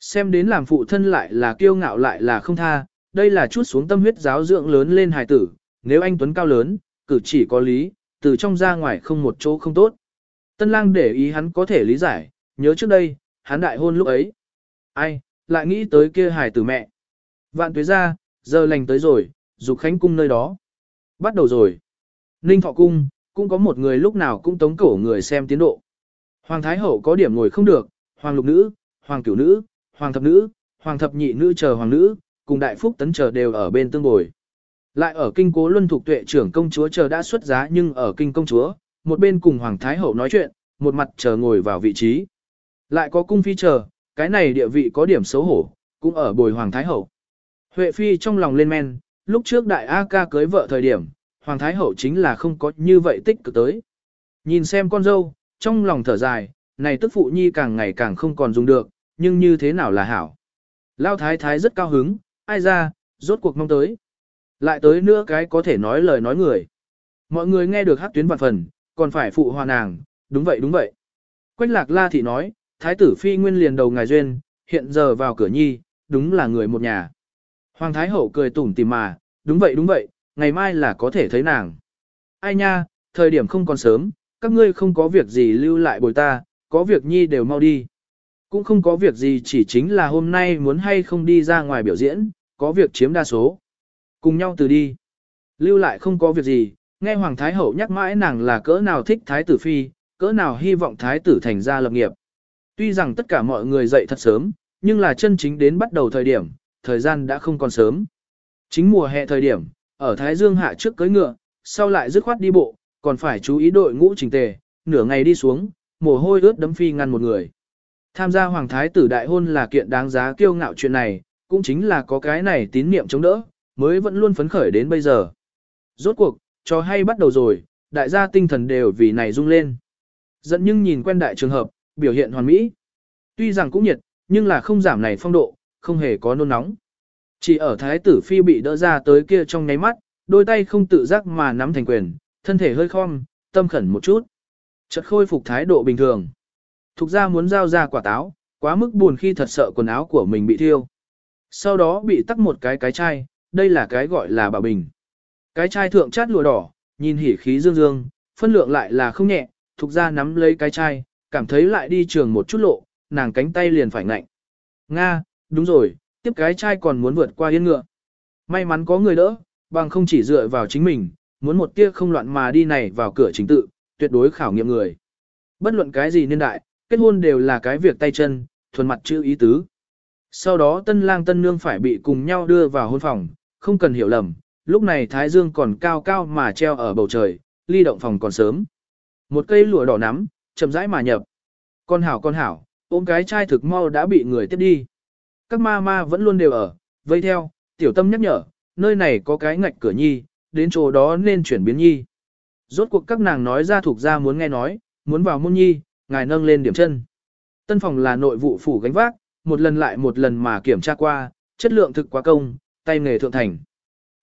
Xem đến làm phụ thân lại là kiêu ngạo lại là không tha, đây là chút xuống tâm huyết giáo dưỡng lớn lên hài tử, nếu anh Tuấn cao lớn, cử chỉ có lý, từ trong ra ngoài không một chỗ không tốt. Tân lang để ý hắn có thể lý giải, nhớ trước đây, hắn đại hôn lúc ấy. Ai, lại nghĩ tới kia hài tử mẹ. Vạn tuế ra, giờ lành tới rồi, dục khánh cung nơi đó. Bắt đầu rồi. Ninh thọ cung, cũng có một người lúc nào cũng tống cổ người xem tiến độ. Hoàng Thái Hậu có điểm ngồi không được, Hoàng Lục Nữ, Hoàng Cửu Nữ, Hoàng Thập Nữ, Hoàng Thập Nhị Nữ chờ Hoàng Nữ, cùng Đại Phúc Tấn chờ đều ở bên tương bồi. Lại ở kinh cố luân thuộc tuệ trưởng công chúa chờ đã xuất giá nhưng ở kinh công chúa, một bên cùng Hoàng Thái Hậu nói chuyện, một mặt chờ ngồi vào vị trí. Lại có cung phi chờ, cái này địa vị có điểm xấu hổ, cũng ở bồi Hoàng Thái Hậu. Huệ phi trong lòng lên men, lúc trước đại A ca cưới vợ thời điểm, Hoàng Thái Hậu chính là không có như vậy tích cực tới. Nhìn xem con dâu, trong lòng thở dài, này tức phụ nhi càng ngày càng không còn dùng được, nhưng như thế nào là hảo. Lao Thái Thái rất cao hứng, ai ra, rốt cuộc mong tới. Lại tới nữa cái có thể nói lời nói người. Mọi người nghe được hát tuyến vạn phần, còn phải phụ hòa nàng, đúng vậy đúng vậy. Quách lạc la thị nói, Thái tử phi nguyên liền đầu ngài duyên, hiện giờ vào cửa nhi, đúng là người một nhà. Hoàng Thái Hậu cười tủm tìm mà, đúng vậy đúng vậy, ngày mai là có thể thấy nàng. Ai nha, thời điểm không còn sớm, các ngươi không có việc gì lưu lại bồi ta, có việc nhi đều mau đi. Cũng không có việc gì chỉ chính là hôm nay muốn hay không đi ra ngoài biểu diễn, có việc chiếm đa số. Cùng nhau từ đi. Lưu lại không có việc gì, nghe Hoàng Thái Hậu nhắc mãi nàng là cỡ nào thích Thái tử Phi, cỡ nào hy vọng Thái tử thành ra lập nghiệp. Tuy rằng tất cả mọi người dậy thật sớm, nhưng là chân chính đến bắt đầu thời điểm, thời gian đã không còn sớm. Chính mùa hè thời điểm, ở Thái Dương hạ trước cưới ngựa, sau lại dứt khoát đi bộ, còn phải chú ý đội ngũ trình tề, nửa ngày đi xuống, mồ hôi ướt đấm phi ngăn một người. Tham gia Hoàng Thái tử đại hôn là kiện đáng giá kiêu ngạo chuyện này, cũng chính là có cái này tín niệm chống đỡ, mới vẫn luôn phấn khởi đến bây giờ. Rốt cuộc, cho hay bắt đầu rồi, đại gia tinh thần đều vì này rung lên. Dẫn nhưng nhìn quen đại trường hợp, biểu hiện hoàn mỹ. Tuy rằng cũng nhiệt, nhưng là không giảm này phong độ, không hề có nôn nóng. Chỉ ở thái tử phi bị đỡ ra tới kia trong nháy mắt, đôi tay không tự giác mà nắm thành quyền, thân thể hơi khom, tâm khẩn một chút. Chợt khôi phục thái độ bình thường. Thục ra muốn giao ra quả táo, quá mức buồn khi thật sợ quần áo của mình bị thiêu. Sau đó bị tắc một cái cái chai, đây là cái gọi là bà bình. Cái chai thượng chát lụa đỏ, nhìn hỉ khí dương dương, phân lượng lại là không nhẹ, thục ra nắm lấy cái chai, cảm thấy lại đi trường một chút lộ, nàng cánh tay liền phải ngạnh. Nga, đúng rồi, tiếp cái chai còn muốn vượt qua yên ngựa. May mắn có người đỡ, bằng không chỉ dựa vào chính mình, muốn một tia không loạn mà đi này vào cửa chính tự, tuyệt đối khảo nghiệm người. Bất luận cái gì niên đại, kết hôn đều là cái việc tay chân, thuần mặt chữ ý tứ. Sau đó tân lang tân nương phải bị cùng nhau đưa vào hôn phòng, không cần hiểu lầm, lúc này thái dương còn cao cao mà treo ở bầu trời, ly động phòng còn sớm. Một cây lụa đỏ nắm, chậm rãi mà nhập. Con hảo con hảo, ôm cái chai thực mau đã bị người tiếp đi. Các ma ma vẫn luôn đều ở, vây theo, tiểu tâm nhắc nhở, nơi này có cái ngạch cửa nhi, đến chỗ đó nên chuyển biến nhi. Rốt cuộc các nàng nói ra thuộc ra muốn nghe nói, muốn vào môn nhi, ngài nâng lên điểm chân. Tân phòng là nội vụ phủ gánh vác, một lần lại một lần mà kiểm tra qua, chất lượng thực quá công, tay nghề thượng thành.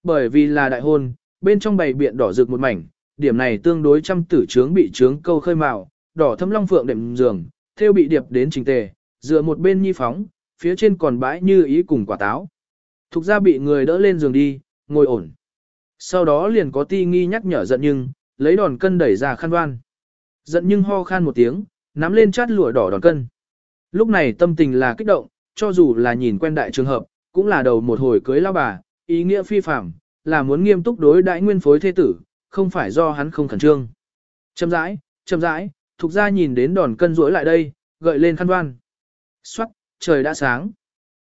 Bởi vì là đại hôn, bên trong bày biện đỏ rực một mảnh, điểm này tương đối trăm tử trướng bị trướng câu khơi màu, đỏ thâm long phượng đệm giường, theo bị điệp đến trình tề, dựa một bên nhi phóng, phía trên còn bãi như ý cùng quả táo. Thục ra bị người đỡ lên giường đi, ngồi ổn. Sau đó liền có ti nghi nhắc nhở giận nhưng, lấy đòn cân đẩy ra khăn đoan. Giận nhưng ho khan một tiếng, nắm lên chát lụa đỏ đòn cân. Lúc này tâm tình là kích động, cho dù là nhìn quen đại trường hợp, cũng là đầu một hồi cưới lao bà, ý nghĩa phi phạm, là muốn nghiêm túc đối đại nguyên phối thế tử, không phải do hắn không khẩn trương. Châm rãi, châm rãi, Thục ra nhìn đến đòn cân rỗi lại đây, gợi lên khăn đoan. Xoát, trời đã sáng.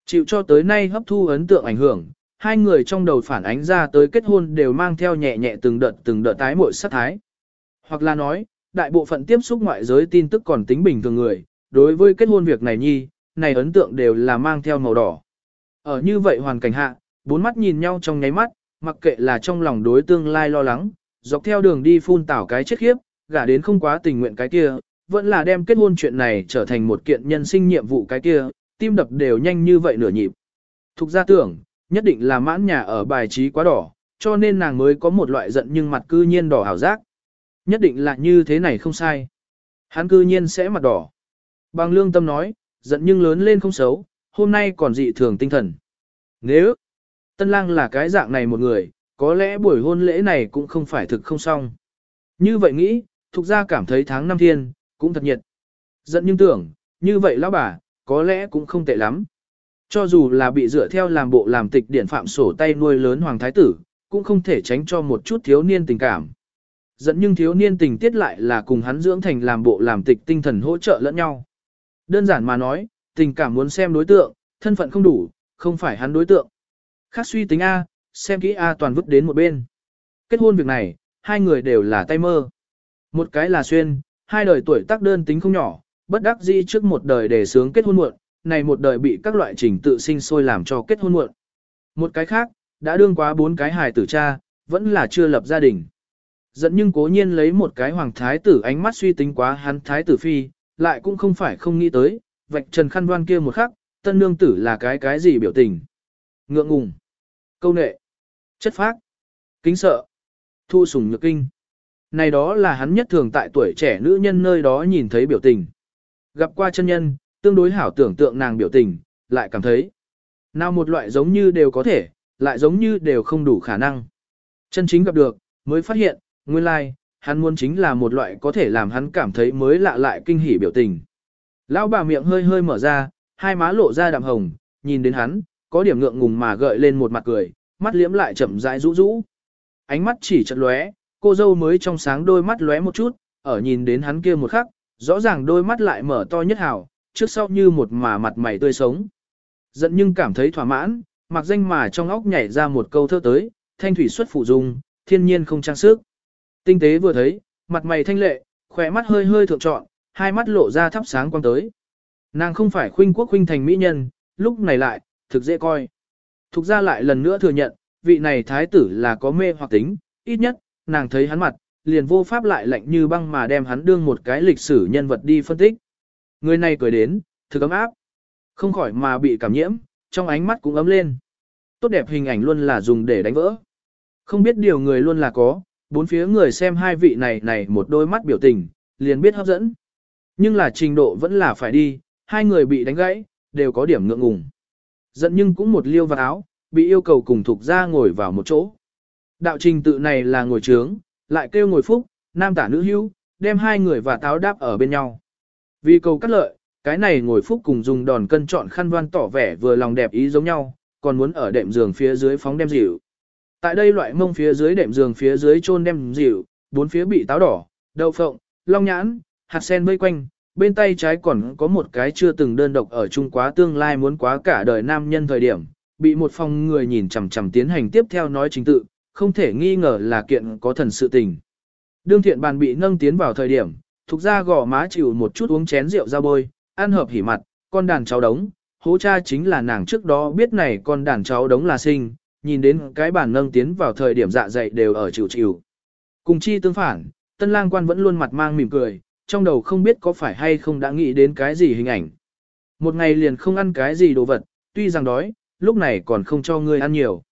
Chịu cho tới nay hấp thu ấn tượng ảnh hưởng, hai người trong đầu phản ánh ra tới kết hôn đều mang theo nhẹ nhẹ từng đợt từng đợt tái muội sát thái. Hoặc là nói, đại bộ phận tiếp xúc ngoại giới tin tức còn tính bình thường người, đối với kết hôn việc này nhi, này ấn tượng đều là mang theo màu đỏ. Ở như vậy hoàn cảnh hạ, bốn mắt nhìn nhau trong nháy mắt, mặc kệ là trong lòng đối tương lai lo lắng, dọc theo đường đi phun tảo cái chết khiếp, gả đến không quá tình nguyện cái kia, vẫn là đem kết hôn chuyện này trở thành một kiện nhân sinh nhiệm vụ cái kia, tim đập đều nhanh như vậy nửa nhịp. Thục ra tưởng, nhất định là mãn nhà ở bài trí quá đỏ, cho nên nàng mới có một loại giận nhưng mặt cư nhiên đỏ hảo giác. Nhất định là như thế này không sai. Hắn cư nhiên sẽ mặt đỏ. Bằng lương tâm nói, giận nhưng lớn lên không xấu, hôm nay còn dị thường tinh thần. Nếu, tân lang là cái dạng này một người, có lẽ buổi hôn lễ này cũng không phải thực không xong. Như vậy nghĩ, thuộc ra cảm thấy tháng năm thiên, cũng thật nhiệt. Giận nhưng tưởng, như vậy lão bà, có lẽ cũng không tệ lắm. Cho dù là bị dựa theo làm bộ làm tịch điển phạm sổ tay nuôi lớn hoàng thái tử, cũng không thể tránh cho một chút thiếu niên tình cảm. Dẫn nhưng thiếu niên tình tiết lại là cùng hắn dưỡng thành làm bộ làm tịch tinh thần hỗ trợ lẫn nhau. Đơn giản mà nói, tình cảm muốn xem đối tượng, thân phận không đủ, không phải hắn đối tượng. Khác suy tính A, xem kỹ A toàn vứt đến một bên. Kết hôn việc này, hai người đều là tay mơ. Một cái là xuyên, hai đời tuổi tác đơn tính không nhỏ, bất đắc dĩ trước một đời để sướng kết hôn muộn, này một đời bị các loại trình tự sinh sôi làm cho kết hôn muộn. Một cái khác, đã đương quá bốn cái hài tử cha, vẫn là chưa lập gia đình. Dẫn nhưng cố nhiên lấy một cái hoàng thái tử ánh mắt suy tính quá hắn thái tử phi, lại cũng không phải không nghĩ tới, vạch trần khăn đoan kia một khắc, tân nương tử là cái cái gì biểu tình. Ngượng ngùng, câu nệ, chất phác, kính sợ, thu sủng nhược kinh. Này đó là hắn nhất thường tại tuổi trẻ nữ nhân nơi đó nhìn thấy biểu tình. Gặp qua chân nhân, tương đối hảo tưởng tượng nàng biểu tình, lại cảm thấy. Nào một loại giống như đều có thể, lại giống như đều không đủ khả năng. Chân chính gặp được, mới phát hiện, nguyên lai, like, hắn muốn chính là một loại có thể làm hắn cảm thấy mới lạ lại kinh hỉ biểu tình. Lão bà miệng hơi hơi mở ra, hai má lộ ra đạm hồng, nhìn đến hắn, có điểm ngượng ngùng mà gợi lên một mặt cười, mắt liễm lại chậm rãi rũ rũ. Ánh mắt chỉ chợt lóe, cô dâu mới trong sáng đôi mắt lóe một chút, ở nhìn đến hắn kia một khắc, rõ ràng đôi mắt lại mở to nhất hào, trước sau như một mà mặt mày tươi sống. Giận nhưng cảm thấy thỏa mãn, mặc danh mà trong óc nhảy ra một câu thơ tới, thanh thủy xuất phụ dung, thiên nhiên không trang sức. Tinh tế vừa thấy, mặt mày thanh lệ, khỏe mắt hơi hơi thượng trọn, hai mắt lộ ra thắp sáng quang tới. Nàng không phải khuynh quốc khuynh thành mỹ nhân, lúc này lại, thực dễ coi. Thục ra lại lần nữa thừa nhận, vị này thái tử là có mê hoặc tính, ít nhất, nàng thấy hắn mặt, liền vô pháp lại lạnh như băng mà đem hắn đương một cái lịch sử nhân vật đi phân tích. Người này cười đến, thực ấm áp, không khỏi mà bị cảm nhiễm, trong ánh mắt cũng ấm lên. Tốt đẹp hình ảnh luôn là dùng để đánh vỡ. Không biết điều người luôn là có, bốn phía người xem hai vị này này một đôi mắt biểu tình, liền biết hấp dẫn. Nhưng là trình độ vẫn là phải đi, hai người bị đánh gãy, đều có điểm ngượng ngùng. Giận nhưng cũng một liêu vào áo, bị yêu cầu cùng thuộc ra ngồi vào một chỗ. Đạo trình tự này là ngồi trướng, lại kêu ngồi phúc, nam tả nữ hưu, đem hai người và táo đáp ở bên nhau. Vì cầu cắt lợi, cái này ngồi phúc cùng dùng đòn cân chọn khăn đoan tỏ vẻ vừa lòng đẹp ý giống nhau, còn muốn ở đệm giường phía dưới phóng đem dịu. Tại đây loại mông phía dưới đệm giường phía dưới chôn đem dịu, bốn phía bị táo đỏ, đậu phộng, long nhãn, hạt sen vây quanh, bên tay trái còn có một cái chưa từng đơn độc ở chung quá tương lai muốn quá cả đời nam nhân thời điểm, bị một phòng người nhìn chằm chằm tiến hành tiếp theo nói chính tự, không thể nghi ngờ là kiện có thần sự tình. Đương thiện bàn bị nâng tiến vào thời điểm, thuộc ra gò má chịu một chút uống chén rượu ra bôi, ăn hợp hỉ mặt, con đàn cháu đống, hố cha chính là nàng trước đó biết này con đàn cháu đống là sinh, nhìn đến cái bàn nâng tiến vào thời điểm dạ dày đều ở chịu chịu. Cùng chi tương phản, tân lang quan vẫn luôn mặt mang mỉm cười, trong đầu không biết có phải hay không đã nghĩ đến cái gì hình ảnh. Một ngày liền không ăn cái gì đồ vật, tuy rằng đói, lúc này còn không cho ngươi ăn nhiều.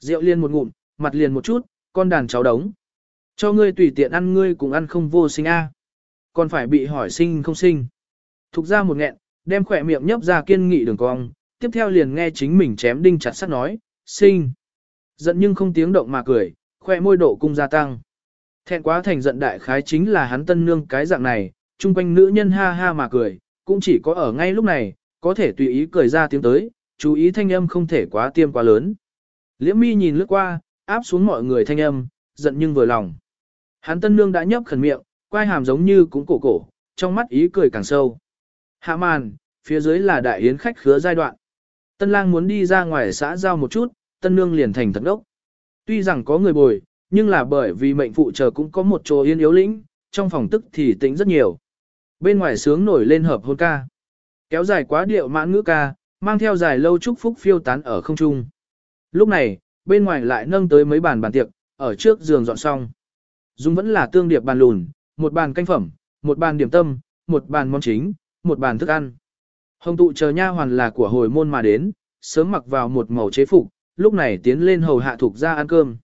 Rượu liền một ngụm, mặt liền một chút, con đàn cháu đống. Cho ngươi tùy tiện ăn ngươi cũng ăn không vô sinh a. Còn phải bị hỏi sinh không sinh. Thục ra một nghẹn, đem khỏe miệng nhấp ra kiên nghị đường cong, tiếp theo liền nghe chính mình chém đinh chặt sắt nói, sinh. Giận nhưng không tiếng động mà cười, khoe môi độ cung gia tăng. Thẹn quá thành giận đại khái chính là hắn tân nương cái dạng này, chung quanh nữ nhân ha ha mà cười, cũng chỉ có ở ngay lúc này, có thể tùy ý cười ra tiếng tới, chú ý thanh âm không thể quá tiêm quá lớn. Liễm mi nhìn lướt qua, áp xuống mọi người thanh âm, giận nhưng vừa lòng. Hắn tân nương đã nhấp khẩn miệng, quai hàm giống như cũng cổ cổ, trong mắt ý cười càng sâu. Hạ màn, phía dưới là đại yến khách khứa giai đoạn. Tân lang muốn đi ra ngoài xã giao một chút, tân nương liền thành thật đốc. Tuy rằng có người bồi, nhưng là bởi vì mệnh phụ chờ cũng có một chỗ yên yếu lĩnh, trong phòng tức thì tĩnh rất nhiều. Bên ngoài sướng nổi lên hợp hôn ca. Kéo dài quá điệu mãn ngữ ca, mang theo dài lâu chúc phúc phiêu tán ở không trung. Lúc này, bên ngoài lại nâng tới mấy bàn bàn tiệc, ở trước giường dọn xong. Dung vẫn là tương điệp bàn lùn, một bàn canh phẩm, một bàn điểm tâm, một bàn món chính, một bàn thức ăn. Hồng tụ chờ nha hoàn là của hồi môn mà đến, sớm mặc vào một màu chế phục, lúc này tiến lên hầu hạ thuộc ra ăn cơm.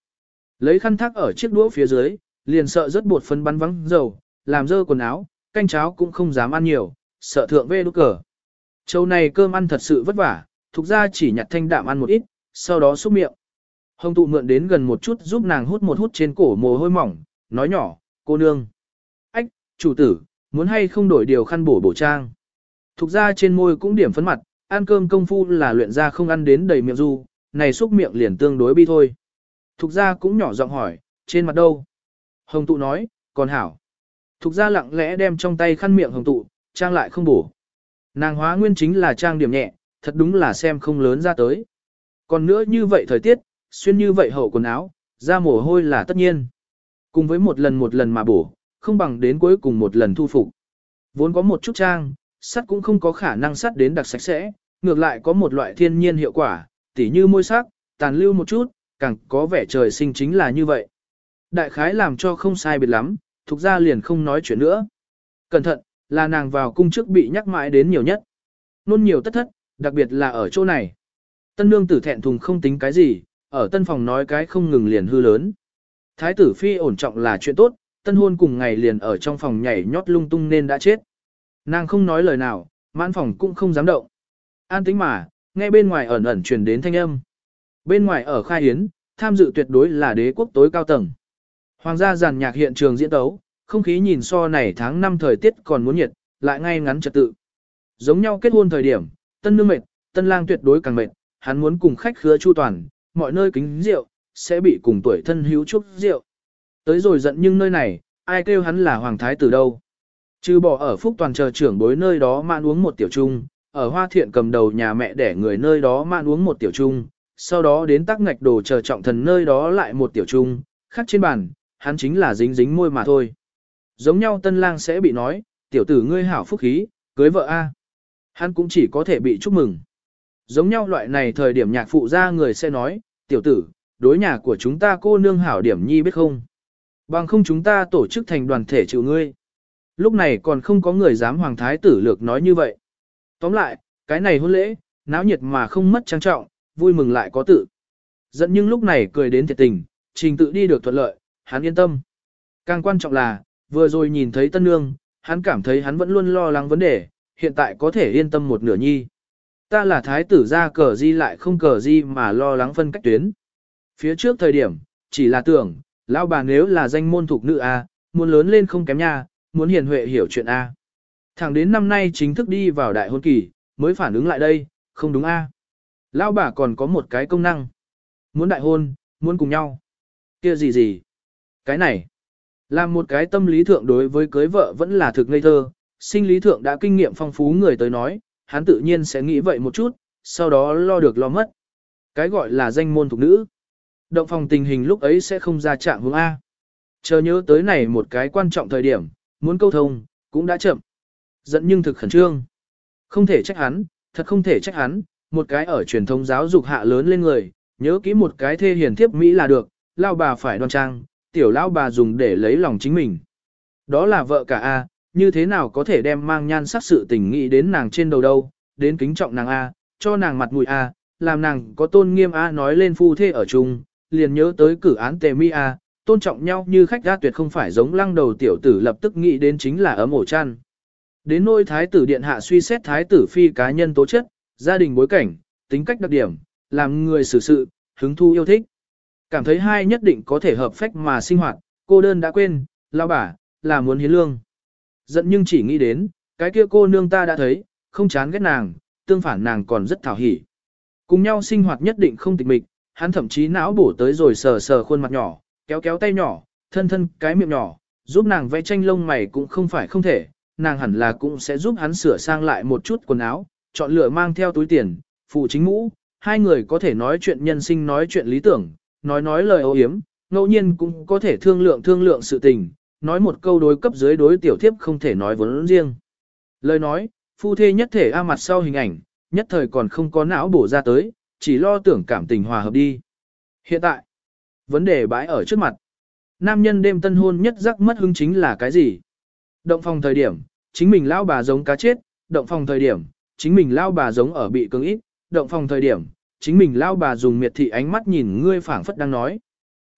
Lấy khăn thác ở chiếc đũa phía dưới, liền sợ rất bột phân bắn vắng dầu, làm dơ quần áo, canh cháo cũng không dám ăn nhiều, sợ thượng vê đúc cờ. Châu này cơm ăn thật sự vất vả, thuộc ra chỉ nhặt thanh đạm ăn một ít, sau đó xúc miệng. Hồng tụ mượn đến gần một chút giúp nàng hút một hút trên cổ mồ hôi mỏng, nói nhỏ, cô nương. Ách, chủ tử, muốn hay không đổi điều khăn bổ bổ trang. Thục ra trên môi cũng điểm phấn mặt, ăn cơm công phu là luyện ra không ăn đến đầy miệng du, này xúc miệng liền tương đối bi thôi. Thục ra cũng nhỏ giọng hỏi, trên mặt đâu? Hồng tụ nói, còn hảo. Thục ra lặng lẽ đem trong tay khăn miệng hồng tụ, trang lại không bổ. Nàng hóa nguyên chính là trang điểm nhẹ, thật đúng là xem không lớn ra tới. Còn nữa như vậy thời tiết, xuyên như vậy hậu quần áo, ra mồ hôi là tất nhiên. Cùng với một lần một lần mà bổ, không bằng đến cuối cùng một lần thu phục. Vốn có một chút trang, sắt cũng không có khả năng sắt đến đặc sạch sẽ, ngược lại có một loại thiên nhiên hiệu quả, tỉ như môi sắc, tàn lưu một chút, càng có vẻ trời sinh chính là như vậy. Đại khái làm cho không sai biệt lắm, thuộc ra liền không nói chuyện nữa. Cẩn thận, là nàng vào cung trước bị nhắc mãi đến nhiều nhất. Nôn nhiều tất thất, đặc biệt là ở chỗ này. Tân nương tử thẹn thùng không tính cái gì, ở tân phòng nói cái không ngừng liền hư lớn. Thái tử phi ổn trọng là chuyện tốt, tân hôn cùng ngày liền ở trong phòng nhảy nhót lung tung nên đã chết. Nàng không nói lời nào, mãn phòng cũng không dám động. An tính mà, nghe bên ngoài ẩn ẩn truyền đến thanh âm. Bên ngoài ở khai hiến, tham dự tuyệt đối là đế quốc tối cao tầng. Hoàng gia giàn nhạc hiện trường diễn tấu, không khí nhìn so này tháng năm thời tiết còn muốn nhiệt, lại ngay ngắn trật tự. Giống nhau kết hôn thời điểm, tân nương mệt, tân lang tuyệt đối càng mệt, hắn muốn cùng khách khứa chu toàn, mọi nơi kính rượu, sẽ bị cùng tuổi thân hữu chúc rượu. Tới rồi giận nhưng nơi này, ai kêu hắn là hoàng thái tử đâu. Trừ bỏ ở phúc toàn chờ trưởng bối nơi đó mạn uống một tiểu trung, ở hoa thiện cầm đầu nhà mẹ để người nơi đó mạn uống một tiểu trung, sau đó đến tắc ngạch đồ chờ trọng thần nơi đó lại một tiểu trung, khắc trên bàn, hắn chính là dính dính môi mà thôi. Giống nhau tân lang sẽ bị nói, tiểu tử ngươi hảo phúc khí, cưới vợ A. Hắn cũng chỉ có thể bị chúc mừng. Giống nhau loại này thời điểm nhạc phụ ra người sẽ nói, tiểu tử, đối nhà của chúng ta cô nương hảo điểm nhi biết không. Bằng không chúng ta tổ chức thành đoàn thể chịu ngươi. Lúc này còn không có người dám hoàng thái tử lược nói như vậy. Tóm lại, cái này hôn lễ, náo nhiệt mà không mất trang trọng, vui mừng lại có tự. Dẫn nhưng lúc này cười đến thiệt tình, trình tự đi được thuận lợi, hắn yên tâm. Càng quan trọng là, vừa rồi nhìn thấy tân nương, hắn cảm thấy hắn vẫn luôn lo lắng vấn đề, hiện tại có thể yên tâm một nửa nhi. Ta là thái tử ra cờ di lại không cờ di mà lo lắng phân cách tuyến. Phía trước thời điểm, chỉ là tưởng, lão bà nếu là danh môn thuộc nữ A, muốn lớn lên không kém nha, muốn hiền huệ hiểu chuyện A. Thẳng đến năm nay chính thức đi vào đại hôn kỳ, mới phản ứng lại đây, không đúng A. Lão bà còn có một cái công năng. Muốn đại hôn, muốn cùng nhau. kia gì gì. Cái này. Làm một cái tâm lý thượng đối với cưới vợ vẫn là thực ngây thơ, sinh lý thượng đã kinh nghiệm phong phú người tới nói, hắn tự nhiên sẽ nghĩ vậy một chút, sau đó lo được lo mất. Cái gọi là danh môn thuộc nữ. Động phòng tình hình lúc ấy sẽ không ra trạng hướng A. Chờ nhớ tới này một cái quan trọng thời điểm, muốn câu thông, cũng đã chậm. Giận nhưng thực khẩn trương. Không thể trách hắn, thật không thể trách hắn, một cái ở truyền thống giáo dục hạ lớn lên người, nhớ kỹ một cái thê hiền thiếp Mỹ là được, lao bà phải đoan trang, tiểu lao bà dùng để lấy lòng chính mình. Đó là vợ cả A, như thế nào có thể đem mang nhan sắc sự tình nghĩ đến nàng trên đầu đâu, đến kính trọng nàng A, cho nàng mặt mũi A, làm nàng có tôn nghiêm A nói lên phu thê ở chung, liền nhớ tới cử án tề mi A, tôn trọng nhau như khách ra tuyệt không phải giống lăng đầu tiểu tử lập tức nghĩ đến chính là ấm ổ chăn. Đến nôi thái tử điện hạ suy xét thái tử phi cá nhân tố chất, gia đình bối cảnh, tính cách đặc điểm, làm người xử sự, hứng thu yêu thích. Cảm thấy hai nhất định có thể hợp phách mà sinh hoạt, cô đơn đã quên, lao bà, là muốn hiến lương. Giận nhưng chỉ nghĩ đến, cái kia cô nương ta đã thấy, không chán ghét nàng, tương phản nàng còn rất thảo hỉ. Cùng nhau sinh hoạt nhất định không tịch mịch, hắn thậm chí não bổ tới rồi sờ sờ khuôn mặt nhỏ, kéo kéo tay nhỏ, thân thân cái miệng nhỏ, giúp nàng vẽ tranh lông mày cũng không phải không thể, nàng hẳn là cũng sẽ giúp hắn sửa sang lại một chút quần áo, chọn lựa mang theo túi tiền, phụ chính mũ, hai người có thể nói chuyện nhân sinh nói chuyện lý tưởng, nói nói lời âu yếm, ngẫu nhiên cũng có thể thương lượng thương lượng sự tình, nói một câu đối cấp dưới đối tiểu thiếp không thể nói vốn riêng. Lời nói, phu thê nhất thể a mặt sau hình ảnh, nhất thời còn không có não bổ ra tới, chỉ lo tưởng cảm tình hòa hợp đi. Hiện tại, vấn đề bãi ở trước mặt. Nam nhân đêm tân hôn nhất giác mất hứng chính là cái gì? Động phòng thời điểm, chính mình lao bà giống cá chết, động phòng thời điểm, chính mình lao bà giống ở bị cứng ít, động phòng thời điểm, chính mình lao bà dùng miệt thị ánh mắt nhìn ngươi phảng phất đang nói.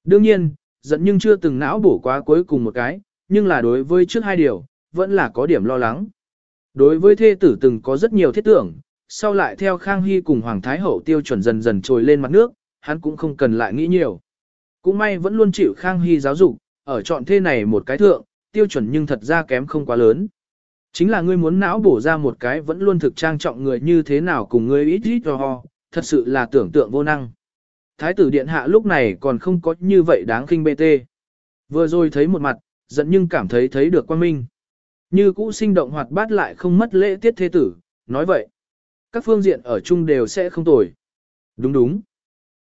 Đương nhiên, giận nhưng chưa từng não bổ quá cuối cùng một cái, nhưng là đối với trước hai điều, vẫn là có điểm lo lắng. Đối với thê tử từng có rất nhiều thiết tưởng, sau lại theo Khang Hy cùng Hoàng Thái Hậu tiêu chuẩn dần dần trồi lên mặt nước, hắn cũng không cần lại nghĩ nhiều. Cũng may vẫn luôn chịu Khang Hy giáo dục, ở chọn thê này một cái thượng, tiêu chuẩn nhưng thật ra kém không quá lớn. Chính là ngươi muốn não bổ ra một cái vẫn luôn thực trang trọng người như thế nào cùng ngươi ít ít cho ho, thật sự là tưởng tượng vô năng. Thái tử điện hạ lúc này còn không có như vậy đáng kinh bê tê. Vừa rồi thấy một mặt, giận nhưng cảm thấy thấy được quan minh. Như cũ sinh động hoạt bát lại không mất lễ tiết thế tử, nói vậy. Các phương diện ở chung đều sẽ không tồi. Đúng đúng.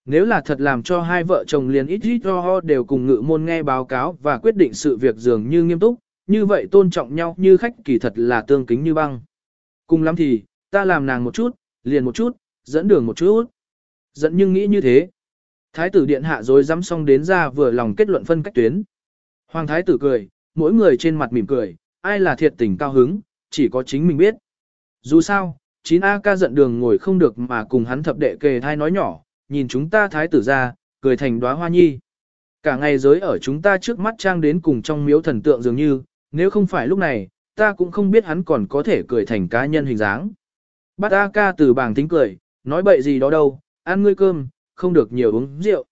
Nếu là thật làm cho hai vợ chồng liền ít ít ho ho đều cùng ngự môn nghe báo cáo và quyết định sự việc dường như nghiêm túc, như vậy tôn trọng nhau như khách kỳ thật là tương kính như băng. Cùng lắm thì, ta làm nàng một chút, liền một chút, dẫn đường một chút. Dẫn nhưng nghĩ như thế. Thái tử điện hạ rồi dám xong đến ra vừa lòng kết luận phân cách tuyến. Hoàng thái tử cười, mỗi người trên mặt mỉm cười, ai là thiệt tình cao hứng, chỉ có chính mình biết. Dù sao, 9A ca giận đường ngồi không được mà cùng hắn thập đệ kề thai nói nhỏ, nhìn chúng ta thái tử ra, cười thành đóa hoa nhi. Cả ngày giới ở chúng ta trước mắt trang đến cùng trong miếu thần tượng dường như, nếu không phải lúc này, ta cũng không biết hắn còn có thể cười thành cá nhân hình dáng. Bát A ca từ bảng tính cười, nói bậy gì đó đâu, ăn ngươi cơm, không được nhiều uống rượu.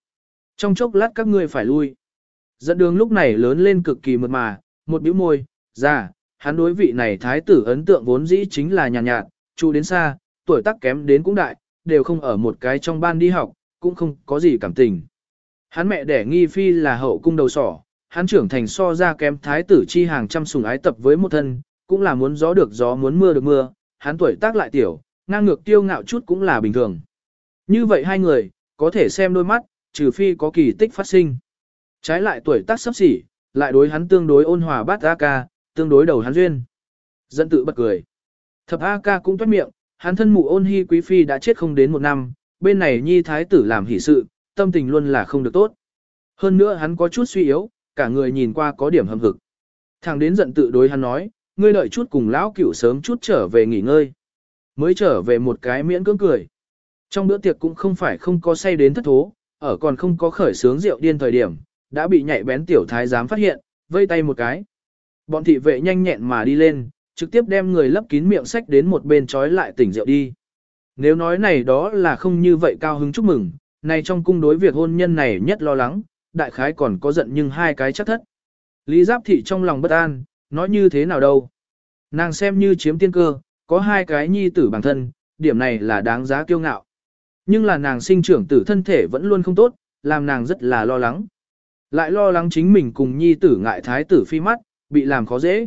Trong chốc lát các ngươi phải lui. Dẫn đường lúc này lớn lên cực kỳ mượt mà, một bĩu môi, ra, hắn đối vị này thái tử ấn tượng vốn dĩ chính là nhàn nhạt, nhạt, chu đến xa, tuổi tác kém đến cũng đại, đều không ở một cái trong ban đi học, cũng không có gì cảm tình. Hắn mẹ đẻ nghi phi là hậu cung đầu sỏ, hắn trưởng thành so ra kém thái tử chi hàng trăm sùng ái tập với một thân, cũng là muốn gió được gió muốn mưa được mưa, hắn tuổi tác lại tiểu, ngang ngược tiêu ngạo chút cũng là bình thường. Như vậy hai người, có thể xem đôi mắt, trừ phi có kỳ tích phát sinh. Trái lại tuổi tác sắp xỉ, lại đối hắn tương đối ôn hòa bát A ca, tương đối đầu hắn duyên. Dẫn tự bật cười. Thập A ca cũng toát miệng, hắn thân mụ ôn hy quý phi đã chết không đến một năm, bên này nhi thái tử làm hỷ sự, tâm tình luôn là không được tốt. Hơn nữa hắn có chút suy yếu, cả người nhìn qua có điểm hâm hực. Thằng đến giận tự đối hắn nói, ngươi đợi chút cùng lão cửu sớm chút trở về nghỉ ngơi. Mới trở về một cái miễn cưỡng cười. Trong bữa tiệc cũng không phải không có say đến thất thố, ở còn không có khởi sướng rượu điên thời điểm, đã bị nhạy bén tiểu thái giám phát hiện, vây tay một cái. Bọn thị vệ nhanh nhẹn mà đi lên, trực tiếp đem người lấp kín miệng sách đến một bên trói lại tỉnh rượu đi. Nếu nói này đó là không như vậy cao hứng chúc mừng, này trong cung đối việc hôn nhân này nhất lo lắng, đại khái còn có giận nhưng hai cái chắc thất. Lý Giáp Thị trong lòng bất an, nói như thế nào đâu. Nàng xem như chiếm tiên cơ, có hai cái nhi tử bản thân, điểm này là đáng giá kiêu ngạo. Nhưng là nàng sinh trưởng tử thân thể vẫn luôn không tốt, làm nàng rất là lo lắng. Lại lo lắng chính mình cùng nhi tử ngại thái tử phi mắt, bị làm khó dễ.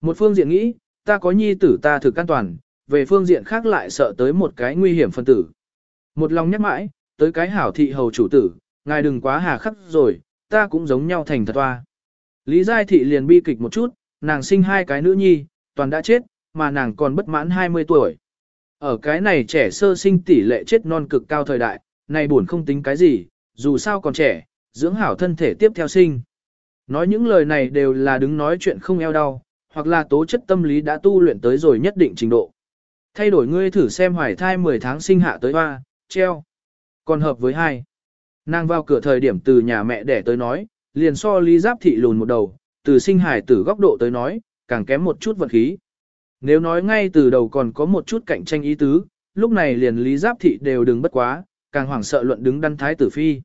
Một phương diện nghĩ, ta có nhi tử ta thực an toàn, về phương diện khác lại sợ tới một cái nguy hiểm phân tử. Một lòng nhắc mãi, tới cái hảo thị hầu chủ tử, ngài đừng quá hà khắc rồi, ta cũng giống nhau thành thật toa. Lý Giai Thị liền bi kịch một chút, nàng sinh hai cái nữ nhi, toàn đã chết, mà nàng còn bất mãn 20 tuổi. Ở cái này trẻ sơ sinh tỷ lệ chết non cực cao thời đại, này buồn không tính cái gì, dù sao còn trẻ, dưỡng hảo thân thể tiếp theo sinh. Nói những lời này đều là đứng nói chuyện không eo đau, hoặc là tố chất tâm lý đã tu luyện tới rồi nhất định trình độ. Thay đổi ngươi thử xem hoài thai 10 tháng sinh hạ tới hoa, treo. Còn hợp với hai. Nàng vào cửa thời điểm từ nhà mẹ đẻ tới nói, liền so lý giáp thị lùn một đầu, từ sinh hải từ góc độ tới nói, càng kém một chút vật khí. Nếu nói ngay từ đầu còn có một chút cạnh tranh ý tứ, lúc này liền lý giáp thị đều đừng bất quá, càng hoảng sợ luận đứng đăn thái tử phi.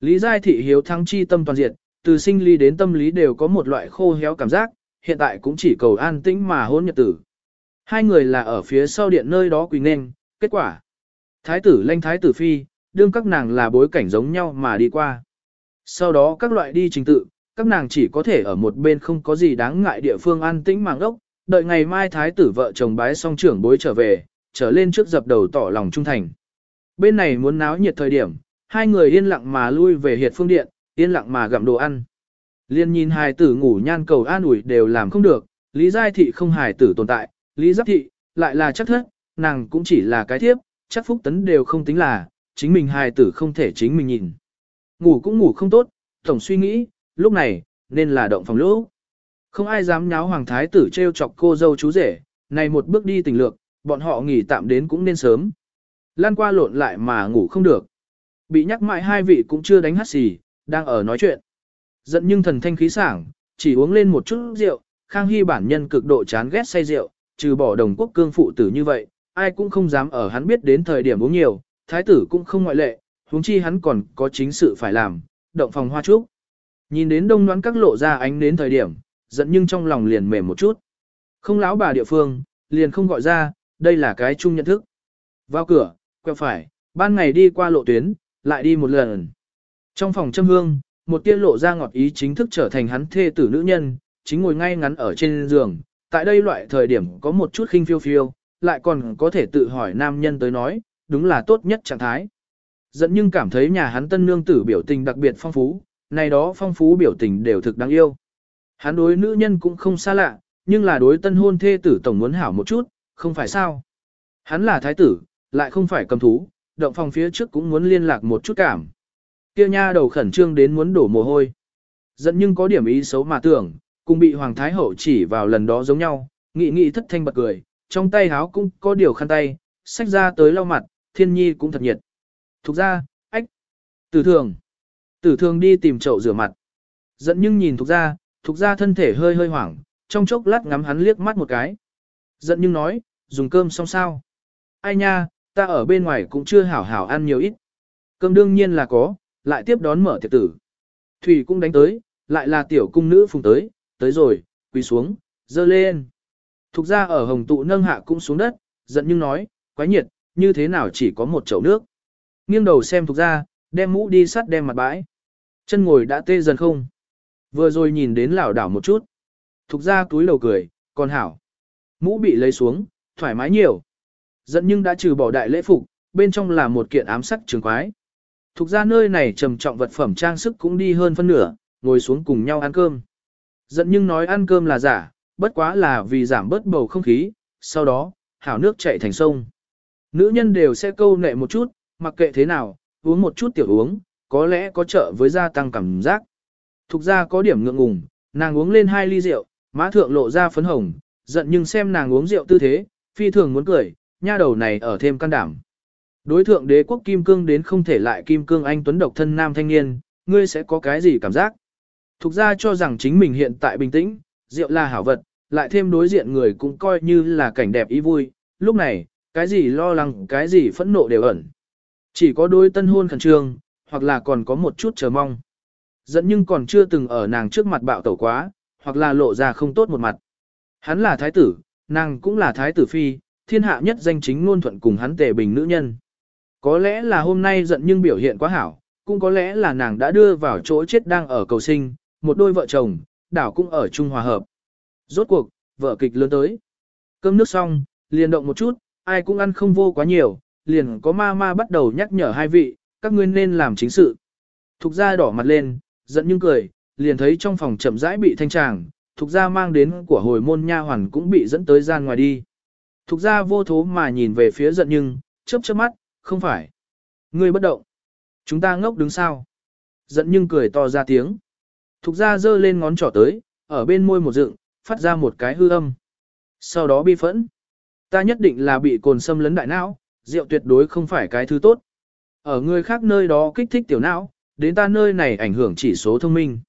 Lý giai thị hiếu thắng chi tâm toàn diện, từ sinh lý đến tâm lý đều có một loại khô héo cảm giác, hiện tại cũng chỉ cầu an tĩnh mà hôn nhật tử. Hai người là ở phía sau điện nơi đó quỳ nên, kết quả. Thái tử lanh thái tử phi, đương các nàng là bối cảnh giống nhau mà đi qua. Sau đó các loại đi trình tự, các nàng chỉ có thể ở một bên không có gì đáng ngại địa phương an tĩnh màng ốc, đợi ngày mai thái tử vợ chồng bái xong trưởng bối trở về, trở lên trước dập đầu tỏ lòng trung thành. Bên này muốn náo nhiệt thời điểm, hai người yên lặng mà lui về hiệt phương điện, yên lặng mà gặm đồ ăn. Liên nhìn hài tử ngủ nhan cầu an ủi đều làm không được, Lý Giai Thị không hài tử tồn tại, Lý Giáp Thị, lại là chắc thất, nàng cũng chỉ là cái thiếp, chắc phúc tấn đều không tính là, chính mình hài tử không thể chính mình nhìn. Ngủ cũng ngủ không tốt, tổng suy nghĩ, lúc này, nên là động phòng lỗ. Không ai dám nháo hoàng thái tử trêu chọc cô dâu chú rể, này một bước đi tình lược, bọn họ nghỉ tạm đến cũng nên sớm. Lan qua lộn lại mà ngủ không được. Bị nhắc mãi hai vị cũng chưa đánh hát xì, đang ở nói chuyện. Giận nhưng thần thanh khí sảng, chỉ uống lên một chút rượu, Khang Hy bản nhân cực độ chán ghét say rượu, trừ bỏ đồng quốc cương phụ tử như vậy, ai cũng không dám ở hắn biết đến thời điểm uống nhiều, thái tử cũng không ngoại lệ, huống chi hắn còn có chính sự phải làm, động phòng hoa trúc. Nhìn đến đông đoán các lộ ra ánh đến thời điểm, giận nhưng trong lòng liền mềm một chút. Không lão bà địa phương, liền không gọi ra, đây là cái chung nhận thức. Vào cửa, quẹo phải, ban ngày đi qua lộ tuyến, lại đi một lần. Trong phòng châm hương, một tiên lộ ra ngọt ý chính thức trở thành hắn thê tử nữ nhân, chính ngồi ngay ngắn ở trên giường. Tại đây loại thời điểm có một chút khinh phiêu phiêu, lại còn có thể tự hỏi nam nhân tới nói, đúng là tốt nhất trạng thái. Dẫn nhưng cảm thấy nhà hắn tân nương tử biểu tình đặc biệt phong phú, này đó phong phú biểu tình đều thực đáng yêu. Hắn đối nữ nhân cũng không xa lạ, nhưng là đối tân hôn thê tử tổng muốn hảo một chút, không phải sao. Hắn là thái tử, lại không phải cầm thú, động phòng phía trước cũng muốn liên lạc một chút cảm. Kia nha đầu khẩn trương đến muốn đổ mồ hôi. giận nhưng có điểm ý xấu mà tưởng, cùng bị Hoàng Thái Hậu chỉ vào lần đó giống nhau, nghị nghị thất thanh bật cười, trong tay háo cũng có điều khăn tay, xách ra tới lau mặt, thiên nhi cũng thật nhiệt. Thục ra, ách, tử thường. Tử thường đi tìm chậu rửa mặt. giận nhưng nhìn thục ra, thục ra thân thể hơi hơi hoảng, trong chốc lát ngắm hắn liếc mắt một cái. Giận nhưng nói, dùng cơm xong sao? Ai nha, ta ở bên ngoài cũng chưa hảo hảo ăn nhiều ít. Cơm đương nhiên là có, lại tiếp đón mở tiệc tử. Thủy cũng đánh tới, lại là tiểu cung nữ phùng tới, tới rồi, quỳ xuống, dơ lên. Thục ra ở hồng tụ nâng hạ cũng xuống đất, giận nhưng nói, quái nhiệt, như thế nào chỉ có một chậu nước. Nghiêng đầu xem thục ra, đem mũ đi sắt đem mặt bãi. Chân ngồi đã tê dần không. Vừa rồi nhìn đến lảo đảo một chút. Thục ra túi đầu cười, còn hảo. Mũ bị lấy xuống, thoải mái nhiều. Giận nhưng đã trừ bỏ đại lễ phục, bên trong là một kiện ám sắc trường quái. Thục ra nơi này trầm trọng vật phẩm trang sức cũng đi hơn phân nửa, ngồi xuống cùng nhau ăn cơm. Giận nhưng nói ăn cơm là giả, bất quá là vì giảm bớt bầu không khí, sau đó, hảo nước chạy thành sông. Nữ nhân đều sẽ câu nệ một chút, mặc kệ thế nào, uống một chút tiểu uống, có lẽ có trợ với gia tăng cảm giác. Thục ra có điểm ngượng ngùng, nàng uống lên hai ly rượu, má thượng lộ ra phấn hồng, giận nhưng xem nàng uống rượu tư thế, phi thường muốn cười, nha đầu này ở thêm can đảm. Đối thượng đế quốc kim cương đến không thể lại kim cương anh tuấn độc thân nam thanh niên, ngươi sẽ có cái gì cảm giác? Thục ra cho rằng chính mình hiện tại bình tĩnh, rượu là hảo vật, lại thêm đối diện người cũng coi như là cảnh đẹp ý vui, lúc này, cái gì lo lắng, cái gì phẫn nộ đều ẩn. Chỉ có đôi tân hôn khẩn trương, hoặc là còn có một chút chờ mong. Dẫn nhưng còn chưa từng ở nàng trước mặt bạo tẩu quá, hoặc là lộ ra không tốt một mặt. Hắn là thái tử, nàng cũng là thái tử phi, thiên hạ nhất danh chính ngôn thuận cùng hắn tề bình nữ nhân. Có lẽ là hôm nay giận nhưng biểu hiện quá hảo, cũng có lẽ là nàng đã đưa vào chỗ chết đang ở cầu sinh, một đôi vợ chồng, đảo cũng ở chung hòa hợp. Rốt cuộc, vợ kịch lớn tới. Cơm nước xong, liền động một chút, ai cũng ăn không vô quá nhiều, liền có ma ma bắt đầu nhắc nhở hai vị, các ngươi nên làm chính sự. Thục ra đỏ mặt lên, giận nhưng cười, liền thấy trong phòng chậm rãi bị thanh tràng, thục ra mang đến của hồi môn nha hoàn cũng bị dẫn tới gian ngoài đi. Thục ra vô thố mà nhìn về phía giận nhưng, chớp chớp mắt, không phải. Ngươi bất động. Chúng ta ngốc đứng sao. Giận nhưng cười to ra tiếng. Thục ra giơ lên ngón trỏ tới, ở bên môi một dựng, phát ra một cái hư âm. Sau đó bi phẫn. Ta nhất định là bị cồn xâm lấn đại não, rượu tuyệt đối không phải cái thứ tốt. Ở người khác nơi đó kích thích tiểu não, đến ta nơi này ảnh hưởng chỉ số thông minh.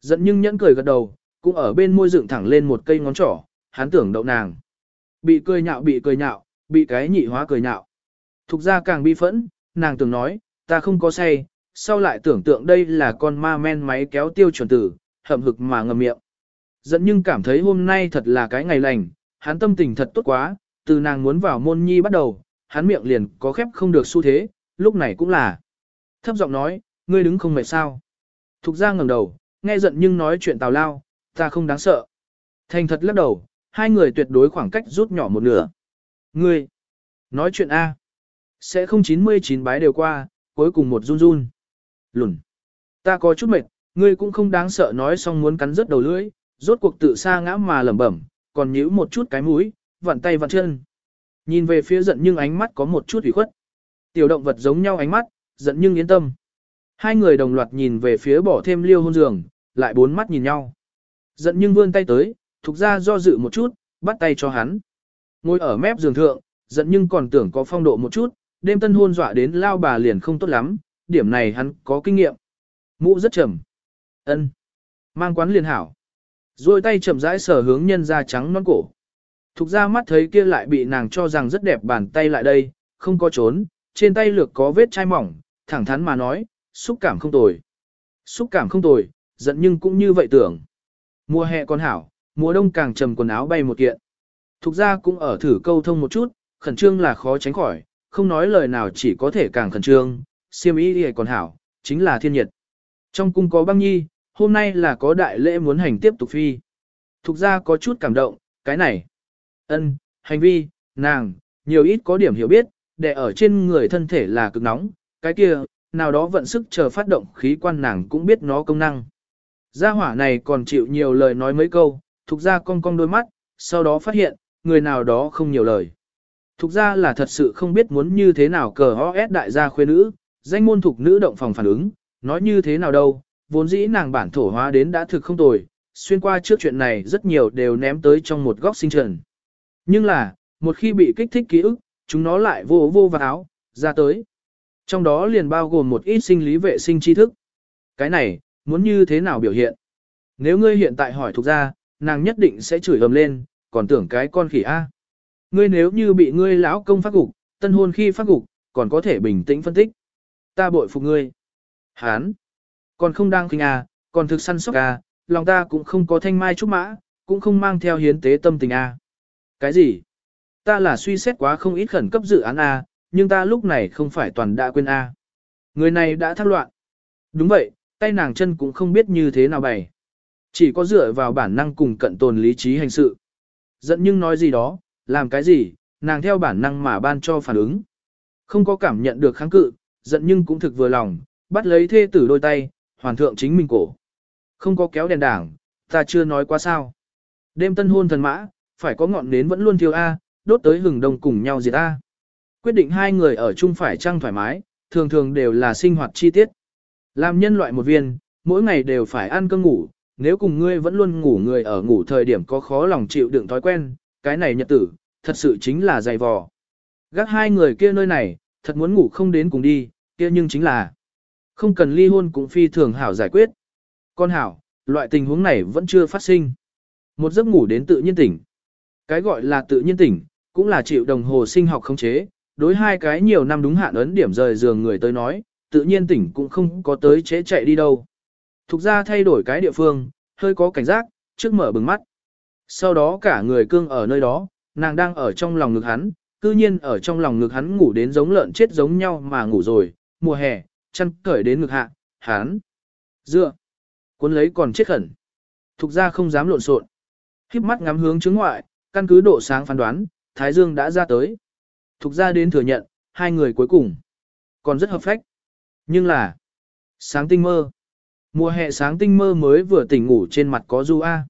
Giận nhưng nhẫn cười gật đầu, cũng ở bên môi dựng thẳng lên một cây ngón trỏ, hắn tưởng đậu nàng. Bị cười nhạo bị cười nhạo, bị cái nhị hóa cười nhạo. Thục ra càng bi phẫn, nàng tưởng nói, ta không có say, sau lại tưởng tượng đây là con ma men máy kéo tiêu chuẩn tử, hậm hực mà ngầm miệng. Dẫn nhưng cảm thấy hôm nay thật là cái ngày lành, hắn tâm tình thật tốt quá, từ nàng muốn vào môn nhi bắt đầu, hắn miệng liền có khép không được xu thế, lúc này cũng là. Thấp giọng nói, ngươi đứng không mệt sao. Thục ra ngẩng đầu, nghe giận nhưng nói chuyện tào lao, ta không đáng sợ. Thành thật lắc đầu, hai người tuyệt đối khoảng cách rút nhỏ một nửa. Ngươi, nói chuyện A. Sẽ không 99 bái đều qua, cuối cùng một run run. Lùn. Ta có chút mệt, ngươi cũng không đáng sợ nói xong muốn cắn rớt đầu lưỡi, rốt cuộc tự sa ngã mà lẩm bẩm, còn nhíu một chút cái mũi, vặn tay vặn chân. Nhìn về phía giận nhưng ánh mắt có một chút ủy khuất. Tiểu động vật giống nhau ánh mắt, giận nhưng yên tâm. Hai người đồng loạt nhìn về phía bỏ thêm liêu hôn giường, lại bốn mắt nhìn nhau. Giận nhưng vươn tay tới, thục ra do dự một chút, bắt tay cho hắn. Ngồi ở mép giường thượng, giận nhưng còn tưởng có phong độ một chút, đêm tân hôn dọa đến lao bà liền không tốt lắm, điểm này hắn có kinh nghiệm. Mũ rất trầm. ân Mang quán liền hảo. Rồi tay chậm rãi sở hướng nhân da trắng non cổ. Thục ra mắt thấy kia lại bị nàng cho rằng rất đẹp bàn tay lại đây, không có trốn, trên tay lược có vết chai mỏng, thẳng thắn mà nói, xúc cảm không tồi. Xúc cảm không tồi, giận nhưng cũng như vậy tưởng. Mùa hè còn hảo, mùa đông càng trầm quần áo bay một kiện. Thục ra cũng ở thử câu thông một chút, khẩn trương là khó tránh khỏi, không nói lời nào chỉ có thể càng khẩn trương, siêm ý đi còn hảo, chính là thiên nhiệt. Trong cung có băng nhi, hôm nay là có đại lễ muốn hành tiếp tục phi. Thục ra có chút cảm động, cái này. ân hành vi, nàng, nhiều ít có điểm hiểu biết, để ở trên người thân thể là cực nóng, cái kia, nào đó vận sức chờ phát động khí quan nàng cũng biết nó công năng. Gia hỏa này còn chịu nhiều lời nói mấy câu, thục ra cong cong đôi mắt, sau đó phát hiện, người nào đó không nhiều lời. Thục ra là thật sự không biết muốn như thế nào cờ OS đại gia khuê nữ, danh môn thục nữ động phòng phản ứng, nói như thế nào đâu, vốn dĩ nàng bản thổ hóa đến đã thực không tồi, xuyên qua trước chuyện này rất nhiều đều ném tới trong một góc sinh trần. Nhưng là, một khi bị kích thích ký ức, chúng nó lại vô vô vào áo, ra tới. Trong đó liền bao gồm một ít sinh lý vệ sinh tri thức. Cái này, muốn như thế nào biểu hiện? Nếu ngươi hiện tại hỏi thuộc ra, nàng nhất định sẽ chửi ầm lên, còn tưởng cái con khỉ A. Ngươi nếu như bị ngươi lão công phát gục, tân hôn khi phát gục, còn có thể bình tĩnh phân tích. Ta bội phục ngươi. Hán. Còn không đang kinh à, còn thực săn sóc à, lòng ta cũng không có thanh mai trúc mã, cũng không mang theo hiến tế tâm tình à. Cái gì? Ta là suy xét quá không ít khẩn cấp dự án à, nhưng ta lúc này không phải toàn đã quên à. Người này đã thác loạn. Đúng vậy, tay nàng chân cũng không biết như thế nào bày. Chỉ có dựa vào bản năng cùng cận tồn lý trí hành sự. Giận nhưng nói gì đó, làm cái gì, nàng theo bản năng mà ban cho phản ứng. Không có cảm nhận được kháng cự, giận nhưng cũng thực vừa lòng, bắt lấy thê tử đôi tay, hoàn thượng chính mình cổ. Không có kéo đèn đảng, ta chưa nói quá sao. Đêm tân hôn thần mã, phải có ngọn nến vẫn luôn thiêu A, đốt tới hừng đông cùng nhau diệt A. Quyết định hai người ở chung phải trăng thoải mái, thường thường đều là sinh hoạt chi tiết. Làm nhân loại một viên, mỗi ngày đều phải ăn cơm ngủ, nếu cùng ngươi vẫn luôn ngủ người ở ngủ thời điểm có khó lòng chịu đựng thói quen, cái này nhật tử, thật sự chính là dày vò. Gác hai người kia nơi này, thật muốn ngủ không đến cùng đi, kia nhưng chính là không cần ly hôn cũng phi thường hảo giải quyết. Con hảo, loại tình huống này vẫn chưa phát sinh. Một giấc ngủ đến tự nhiên tỉnh. Cái gọi là tự nhiên tỉnh, cũng là chịu đồng hồ sinh học khống chế, đối hai cái nhiều năm đúng hạn ấn điểm rời giường người tới nói, tự nhiên tỉnh cũng không có tới chế chạy đi đâu. Thục ra thay đổi cái địa phương, hơi có cảnh giác, trước mở bừng mắt. Sau đó cả người cương ở nơi đó, nàng đang ở trong lòng ngực hắn, cư nhiên ở trong lòng ngực hắn ngủ đến giống lợn chết giống nhau mà ngủ rồi, mùa hè, chăn cởi đến ngực hạ, hắn. Dựa. Cuốn lấy còn chết khẩn. Thục ra không dám lộn xộn. Khiếp mắt ngắm hướng chứng ngoại, căn cứ độ sáng phán đoán, Thái Dương đã ra tới. Thục ra đến thừa nhận, hai người cuối cùng. Còn rất hợp phách. Nhưng là, sáng tinh mơ. Mùa hè sáng tinh mơ mới vừa tỉnh ngủ trên mặt có du A.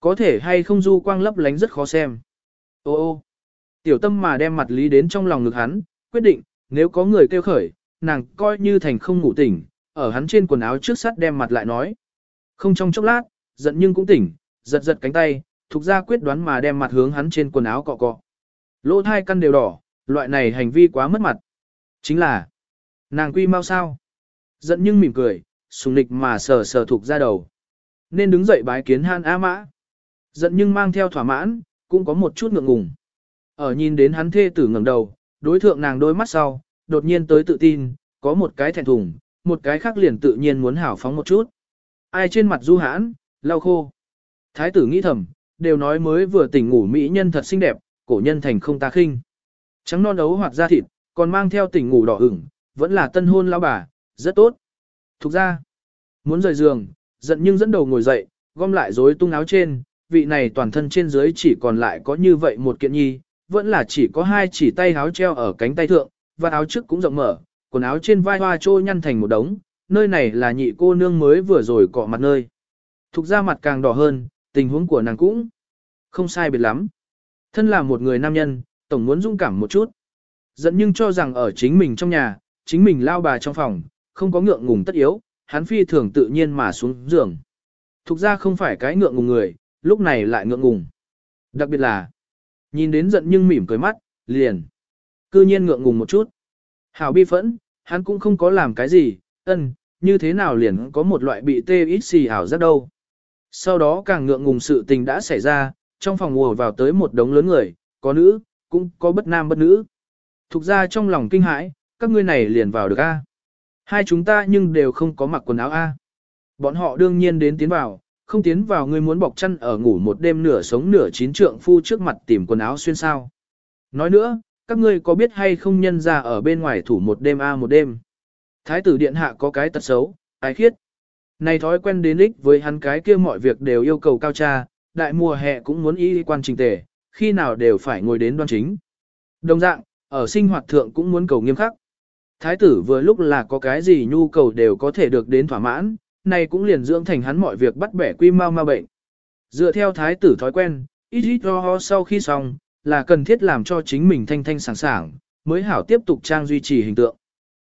Có thể hay không du quang lấp lánh rất khó xem. Ô ô. Tiểu tâm mà đem mặt lý đến trong lòng ngực hắn, quyết định, nếu có người kêu khởi, nàng coi như thành không ngủ tỉnh, ở hắn trên quần áo trước sắt đem mặt lại nói. Không trong chốc lát, giận nhưng cũng tỉnh, giật giật cánh tay, thuộc ra quyết đoán mà đem mặt hướng hắn trên quần áo cọ cọ. Lỗ thai căn đều đỏ, loại này hành vi quá mất mặt. Chính là, nàng quy mau sao. Giận nhưng mỉm cười, sùng nịch mà sờ sờ thuộc ra đầu. Nên đứng dậy bái kiến han A mã. Giận nhưng mang theo thỏa mãn, cũng có một chút ngượng ngùng. Ở nhìn đến hắn thê tử ngẩng đầu, đối thượng nàng đôi mắt sau, đột nhiên tới tự tin, có một cái thẹn thùng, một cái khác liền tự nhiên muốn hảo phóng một chút. Ai trên mặt du hãn, lau khô. Thái tử nghĩ thầm, đều nói mới vừa tỉnh ngủ mỹ nhân thật xinh đẹp, cổ nhân thành không ta khinh. Trắng non đấu hoặc da thịt, còn mang theo tỉnh ngủ đỏ ửng, vẫn là tân hôn lão bà, rất tốt. Thục ra, muốn rời giường, giận nhưng dẫn đầu ngồi dậy, gom lại rối tung áo trên, vị này toàn thân trên dưới chỉ còn lại có như vậy một kiện nhi, vẫn là chỉ có hai chỉ tay áo treo ở cánh tay thượng, và áo trước cũng rộng mở, quần áo trên vai hoa trôi nhăn thành một đống, nơi này là nhị cô nương mới vừa rồi cọ mặt nơi. Thục ra mặt càng đỏ hơn, tình huống của nàng cũng không sai biệt lắm. Thân là một người nam nhân, tổng muốn dung cảm một chút. Giận nhưng cho rằng ở chính mình trong nhà, chính mình lao bà trong phòng, không có ngượng ngùng tất yếu, hắn phi thường tự nhiên mà xuống giường. Thục ra không phải cái ngượng ngùng người, lúc này lại ngượng ngùng. Đặc biệt là, nhìn đến giận nhưng mỉm cười mắt, liền. Cư nhiên ngượng ngùng một chút. Hảo bi phẫn, hắn cũng không có làm cái gì, ân, như thế nào liền có một loại bị tê ít xì hảo rất đâu. Sau đó càng ngượng ngùng sự tình đã xảy ra, trong phòng ùa vào tới một đống lớn người, có nữ, cũng có bất nam bất nữ. Thục ra trong lòng kinh hãi, các ngươi này liền vào được a. Hai chúng ta nhưng đều không có mặc quần áo a. Bọn họ đương nhiên đến tiến vào, không tiến vào ngươi muốn bọc chăn ở ngủ một đêm nửa sống nửa chín trượng phu trước mặt tìm quần áo xuyên sao. Nói nữa, các ngươi có biết hay không nhân ra ở bên ngoài thủ một đêm a một đêm. Thái tử điện hạ có cái tật xấu, ai khiết. Này thói quen đến ích với hắn cái kia mọi việc đều yêu cầu cao tra, đại mùa hè cũng muốn y quan trình tề, khi nào đều phải ngồi đến đoan chính. Đồng dạng, ở sinh hoạt thượng cũng muốn cầu nghiêm khắc. Thái tử vừa lúc là có cái gì nhu cầu đều có thể được đến thỏa mãn, này cũng liền dưỡng thành hắn mọi việc bắt bẻ quy mau ma bệnh. Dựa theo thái tử thói quen, ít ít ho ho sau khi xong, là cần thiết làm cho chính mình thanh thanh sảng sảng, mới hảo tiếp tục trang duy trì hình tượng.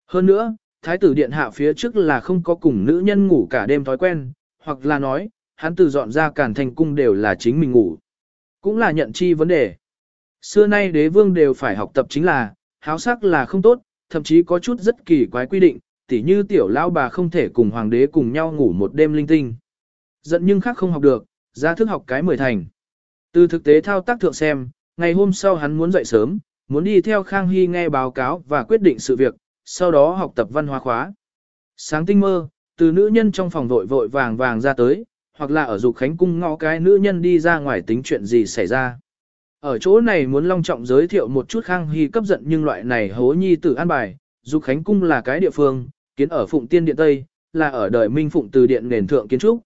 Hơn nữa, thái tử điện hạ phía trước là không có cùng nữ nhân ngủ cả đêm thói quen, hoặc là nói, hắn từ dọn ra cản thành cung đều là chính mình ngủ. Cũng là nhận chi vấn đề. Xưa nay đế vương đều phải học tập chính là, háo sắc là không tốt, thậm chí có chút rất kỳ quái quy định, tỉ như tiểu lão bà không thể cùng hoàng đế cùng nhau ngủ một đêm linh tinh. Giận nhưng khác không học được, ra thức học cái mười thành. Từ thực tế thao tác thượng xem, ngày hôm sau hắn muốn dậy sớm, muốn đi theo Khang Hy nghe báo cáo và quyết định sự việc, sau đó học tập văn hóa khóa. Sáng tinh mơ, từ nữ nhân trong phòng vội vội vàng vàng ra tới, hoặc là ở dục khánh cung ngõ cái nữ nhân đi ra ngoài tính chuyện gì xảy ra. Ở chỗ này muốn long trọng giới thiệu một chút Khang Hy cấp giận nhưng loại này hố nhi tử an bài, dục khánh cung là cái địa phương, kiến ở Phụng Tiên Điện Tây, là ở đời Minh Phụng từ điện nền thượng kiến trúc.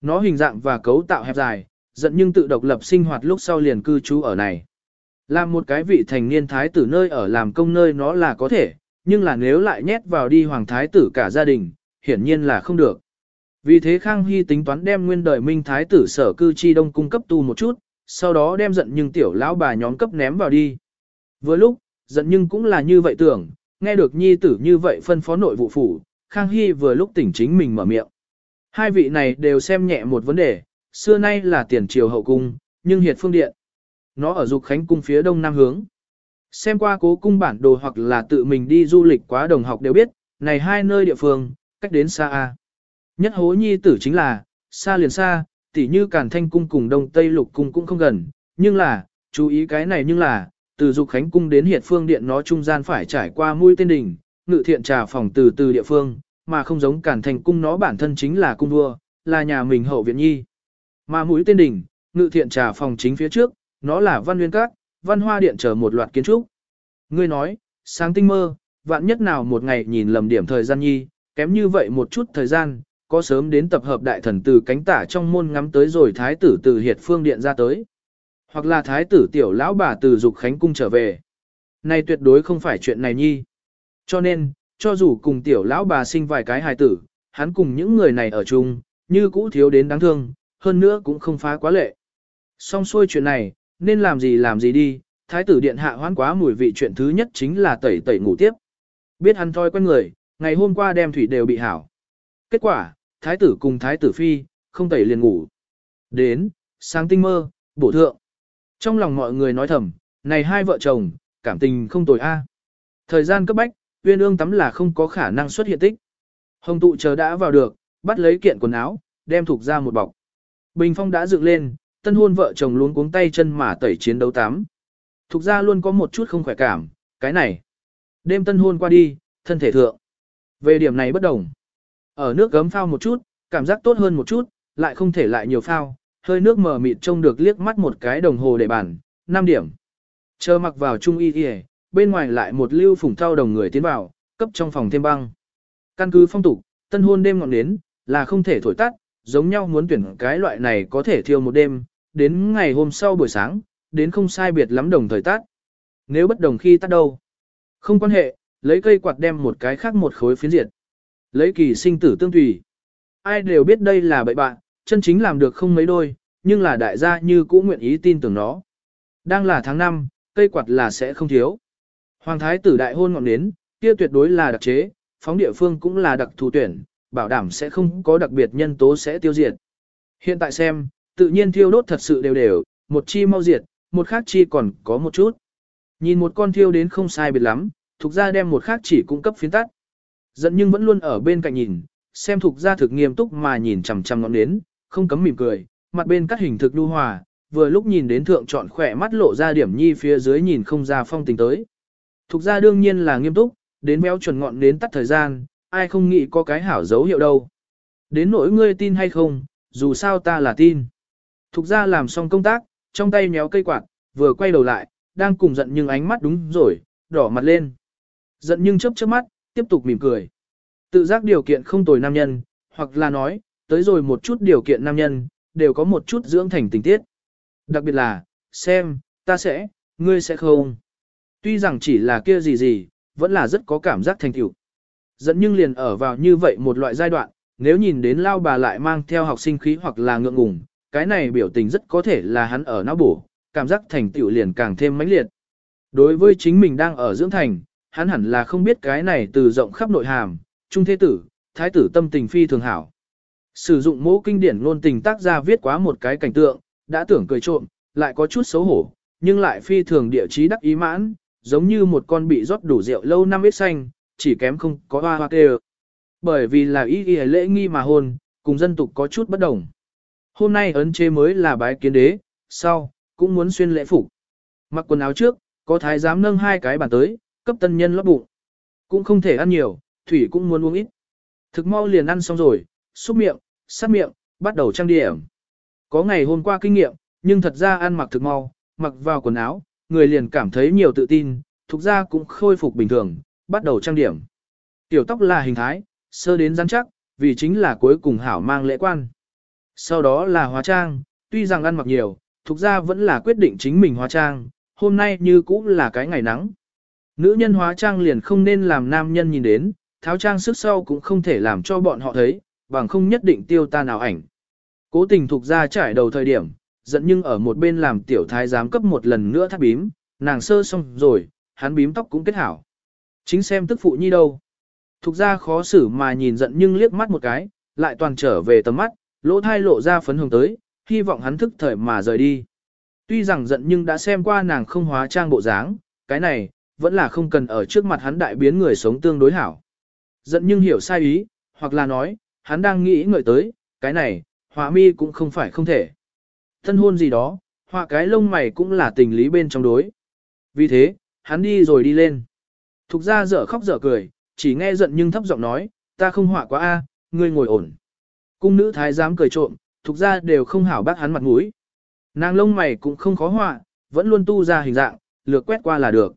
Nó hình dạng và cấu tạo hẹp dài, giận nhưng tự độc lập sinh hoạt lúc sau liền cư trú ở này. Làm một cái vị thành niên thái tử nơi ở làm công nơi nó là có thể, nhưng là nếu lại nhét vào đi hoàng thái tử cả gia đình, hiển nhiên là không được. Vì thế Khang Hy tính toán đem nguyên đời minh thái tử sở cư chi đông cung cấp tu một chút, sau đó đem giận nhưng tiểu lão bà nhóm cấp ném vào đi. Vừa lúc, giận nhưng cũng là như vậy tưởng, nghe được nhi tử như vậy phân phó nội vụ phủ, Khang Hy vừa lúc tỉnh chính mình mở miệng. Hai vị này đều xem nhẹ một vấn đề, xưa nay là tiền triều hậu cung, nhưng hiệt phương điện. Nó ở dục khánh cung phía đông nam hướng. Xem qua cố cung bản đồ hoặc là tự mình đi du lịch quá đồng học đều biết, này hai nơi địa phương, cách đến xa A. Nhất hố nhi tử chính là, xa liền xa, tỉ như Càn Thanh cung cùng Đông Tây Lục cung cũng không gần, nhưng là, chú ý cái này nhưng là, từ Dục Khánh cung đến hiện Phương điện nó trung gian phải trải qua mũi tên đỉnh, ngự thiện trà phòng từ từ địa phương, mà không giống Càn thành cung nó bản thân chính là cung vua, là nhà mình hậu viện nhi. Mà mũi tên đỉnh, ngự thiện trà phòng chính phía trước, nó là văn nguyên các, văn hoa điện chờ một loạt kiến trúc. Ngươi nói, sáng tinh mơ, vạn nhất nào một ngày nhìn lầm điểm thời gian nhi, kém như vậy một chút thời gian, có sớm đến tập hợp đại thần từ cánh tả trong môn ngắm tới rồi thái tử từ hiệt phương điện ra tới. Hoặc là thái tử tiểu lão bà từ dục khánh cung trở về. Này tuyệt đối không phải chuyện này nhi. Cho nên, cho dù cùng tiểu lão bà sinh vài cái hài tử, hắn cùng những người này ở chung, như cũ thiếu đến đáng thương, hơn nữa cũng không phá quá lệ. Xong xuôi chuyện này, nên làm gì làm gì đi, thái tử điện hạ hoán quá mùi vị chuyện thứ nhất chính là tẩy tẩy ngủ tiếp. Biết hắn thôi quen người, ngày hôm qua đem thủy đều bị hảo. Kết quả, thái tử cùng thái tử phi, không tẩy liền ngủ. Đến, sáng tinh mơ, bổ thượng. Trong lòng mọi người nói thầm, này hai vợ chồng, cảm tình không tồi a. Thời gian cấp bách, uyên ương tắm là không có khả năng xuất hiện tích. Hồng tụ chờ đã vào được, bắt lấy kiện quần áo, đem thuộc ra một bọc. Bình phong đã dựng lên, tân hôn vợ chồng luôn cuống tay chân mà tẩy chiến đấu tắm. Thục ra luôn có một chút không khỏe cảm, cái này. Đêm tân hôn qua đi, thân thể thượng. Về điểm này bất đồng. Ở nước gấm phao một chút, cảm giác tốt hơn một chút, lại không thể lại nhiều phao, hơi nước mờ mịt trông được liếc mắt một cái đồng hồ để bàn, 5 điểm. Chờ mặc vào trung y y, bên ngoài lại một lưu phủng thao đồng người tiến vào, cấp trong phòng thêm băng. Căn cứ phong tục, tân hôn đêm ngọn nến, là không thể thổi tắt, giống nhau muốn tuyển cái loại này có thể thiêu một đêm, đến ngày hôm sau buổi sáng, đến không sai biệt lắm đồng thời tắt. Nếu bất đồng khi tắt đâu? Không quan hệ, lấy cây quạt đem một cái khác một khối phiến diệt. Lấy kỳ sinh tử tương tùy. Ai đều biết đây là bậy bạn, chân chính làm được không mấy đôi, nhưng là đại gia như cũ nguyện ý tin tưởng nó. Đang là tháng 5, cây quạt là sẽ không thiếu. Hoàng thái tử đại hôn ngọn nến, kia tuyệt đối là đặc chế, phóng địa phương cũng là đặc thù tuyển, bảo đảm sẽ không có đặc biệt nhân tố sẽ tiêu diệt. Hiện tại xem, tự nhiên thiêu đốt thật sự đều đều, một chi mau diệt, một khác chi còn có một chút. Nhìn một con thiêu đến không sai biệt lắm, thuộc ra đem một khác chỉ cung cấp phiến tắt. Giận nhưng vẫn luôn ở bên cạnh nhìn, xem thuộc ra thực nghiêm túc mà nhìn chằm chằm ngọn nến, không cấm mỉm cười, mặt bên cắt hình thực lưu hòa, vừa lúc nhìn đến thượng chọn khỏe mắt lộ ra điểm nhi phía dưới nhìn không ra phong tình tới. Thục ra đương nhiên là nghiêm túc, đến béo chuẩn ngọn đến tắt thời gian, ai không nghĩ có cái hảo dấu hiệu đâu. Đến nỗi ngươi tin hay không, dù sao ta là tin. Thục ra làm xong công tác, trong tay méo cây quạt, vừa quay đầu lại, đang cùng giận nhưng ánh mắt đúng rồi, đỏ mặt lên. Giận nhưng chớp chớp mắt, tiếp tục mỉm cười. Tự giác điều kiện không tồi nam nhân, hoặc là nói, tới rồi một chút điều kiện nam nhân, đều có một chút dưỡng thành tình tiết. Đặc biệt là, xem, ta sẽ, ngươi sẽ không. Tuy rằng chỉ là kia gì gì, vẫn là rất có cảm giác thành tựu. Dẫn nhưng liền ở vào như vậy một loại giai đoạn, nếu nhìn đến lao bà lại mang theo học sinh khí hoặc là ngượng ngùng, cái này biểu tình rất có thể là hắn ở não bổ, cảm giác thành tựu liền càng thêm mãnh liệt. Đối với chính mình đang ở dưỡng thành, hắn hẳn là không biết cái này từ rộng khắp nội hàm, trung thế tử, thái tử tâm tình phi thường hảo. Sử dụng mẫu kinh điển ngôn tình tác ra viết quá một cái cảnh tượng, đã tưởng cười trộm, lại có chút xấu hổ, nhưng lại phi thường địa chí đắc ý mãn, giống như một con bị rót đủ rượu lâu năm ít xanh, chỉ kém không có hoa hoa kêu. Bởi vì là ý ý lễ nghi mà hôn, cùng dân tục có chút bất đồng. Hôm nay ấn chế mới là bái kiến đế, sau, cũng muốn xuyên lễ phục. Mặc quần áo trước, có thái giám nâng hai cái bàn tới, cấp tân nhân lót bụng. Cũng không thể ăn nhiều, thủy cũng muốn uống ít. Thực mau liền ăn xong rồi, xúc miệng, sát miệng, bắt đầu trang điểm. Có ngày hôm qua kinh nghiệm, nhưng thật ra ăn mặc thực mau, mặc vào quần áo, người liền cảm thấy nhiều tự tin, thuộc ra cũng khôi phục bình thường, bắt đầu trang điểm. Tiểu tóc là hình thái, sơ đến rắn chắc, vì chính là cuối cùng hảo mang lễ quan. Sau đó là hóa trang, tuy rằng ăn mặc nhiều, thuộc ra vẫn là quyết định chính mình hóa trang, hôm nay như cũng là cái ngày nắng. Nữ nhân hóa trang liền không nên làm nam nhân nhìn đến, tháo trang sức sau cũng không thể làm cho bọn họ thấy, bằng không nhất định tiêu ta nào ảnh. Cố tình thuộc ra trải đầu thời điểm, giận nhưng ở một bên làm tiểu thái giám cấp một lần nữa thắt bím, nàng sơ xong rồi, hắn bím tóc cũng kết hảo. Chính xem tức phụ nhi đâu. Thục ra khó xử mà nhìn giận nhưng liếc mắt một cái, lại toàn trở về tầm mắt, lỗ thai lộ ra phấn hồng tới, hy vọng hắn thức thời mà rời đi. Tuy rằng giận nhưng đã xem qua nàng không hóa trang bộ dáng, cái này, vẫn là không cần ở trước mặt hắn đại biến người sống tương đối hảo. Giận nhưng hiểu sai ý, hoặc là nói, hắn đang nghĩ ngợi tới, cái này, họa mi cũng không phải không thể. Thân hôn gì đó, họa cái lông mày cũng là tình lý bên trong đối. Vì thế, hắn đi rồi đi lên. Thục ra dở khóc dở cười, chỉ nghe giận nhưng thấp giọng nói, ta không họa quá a, ngươi ngồi ổn. Cung nữ thái giám cười trộm, thục ra đều không hảo bác hắn mặt mũi. Nàng lông mày cũng không khó họa, vẫn luôn tu ra hình dạng, lược quét qua là được.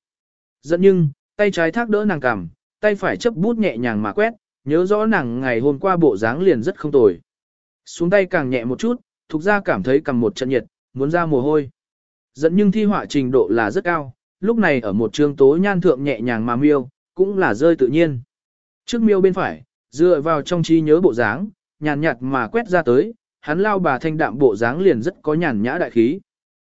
Giận nhưng, tay trái thác đỡ nàng cằm, tay phải chấp bút nhẹ nhàng mà quét, nhớ rõ nàng ngày hôm qua bộ dáng liền rất không tồi. Xuống tay càng nhẹ một chút, Thục ra cảm thấy cầm một trận nhiệt, muốn ra mồ hôi. Dẫn nhưng thi họa trình độ là rất cao, lúc này ở một trường tố nhan thượng nhẹ nhàng mà miêu, cũng là rơi tự nhiên. Trước miêu bên phải, dựa vào trong trí nhớ bộ dáng, nhàn nhạt mà quét ra tới, hắn lao bà thanh đạm bộ dáng liền rất có nhàn nhã đại khí.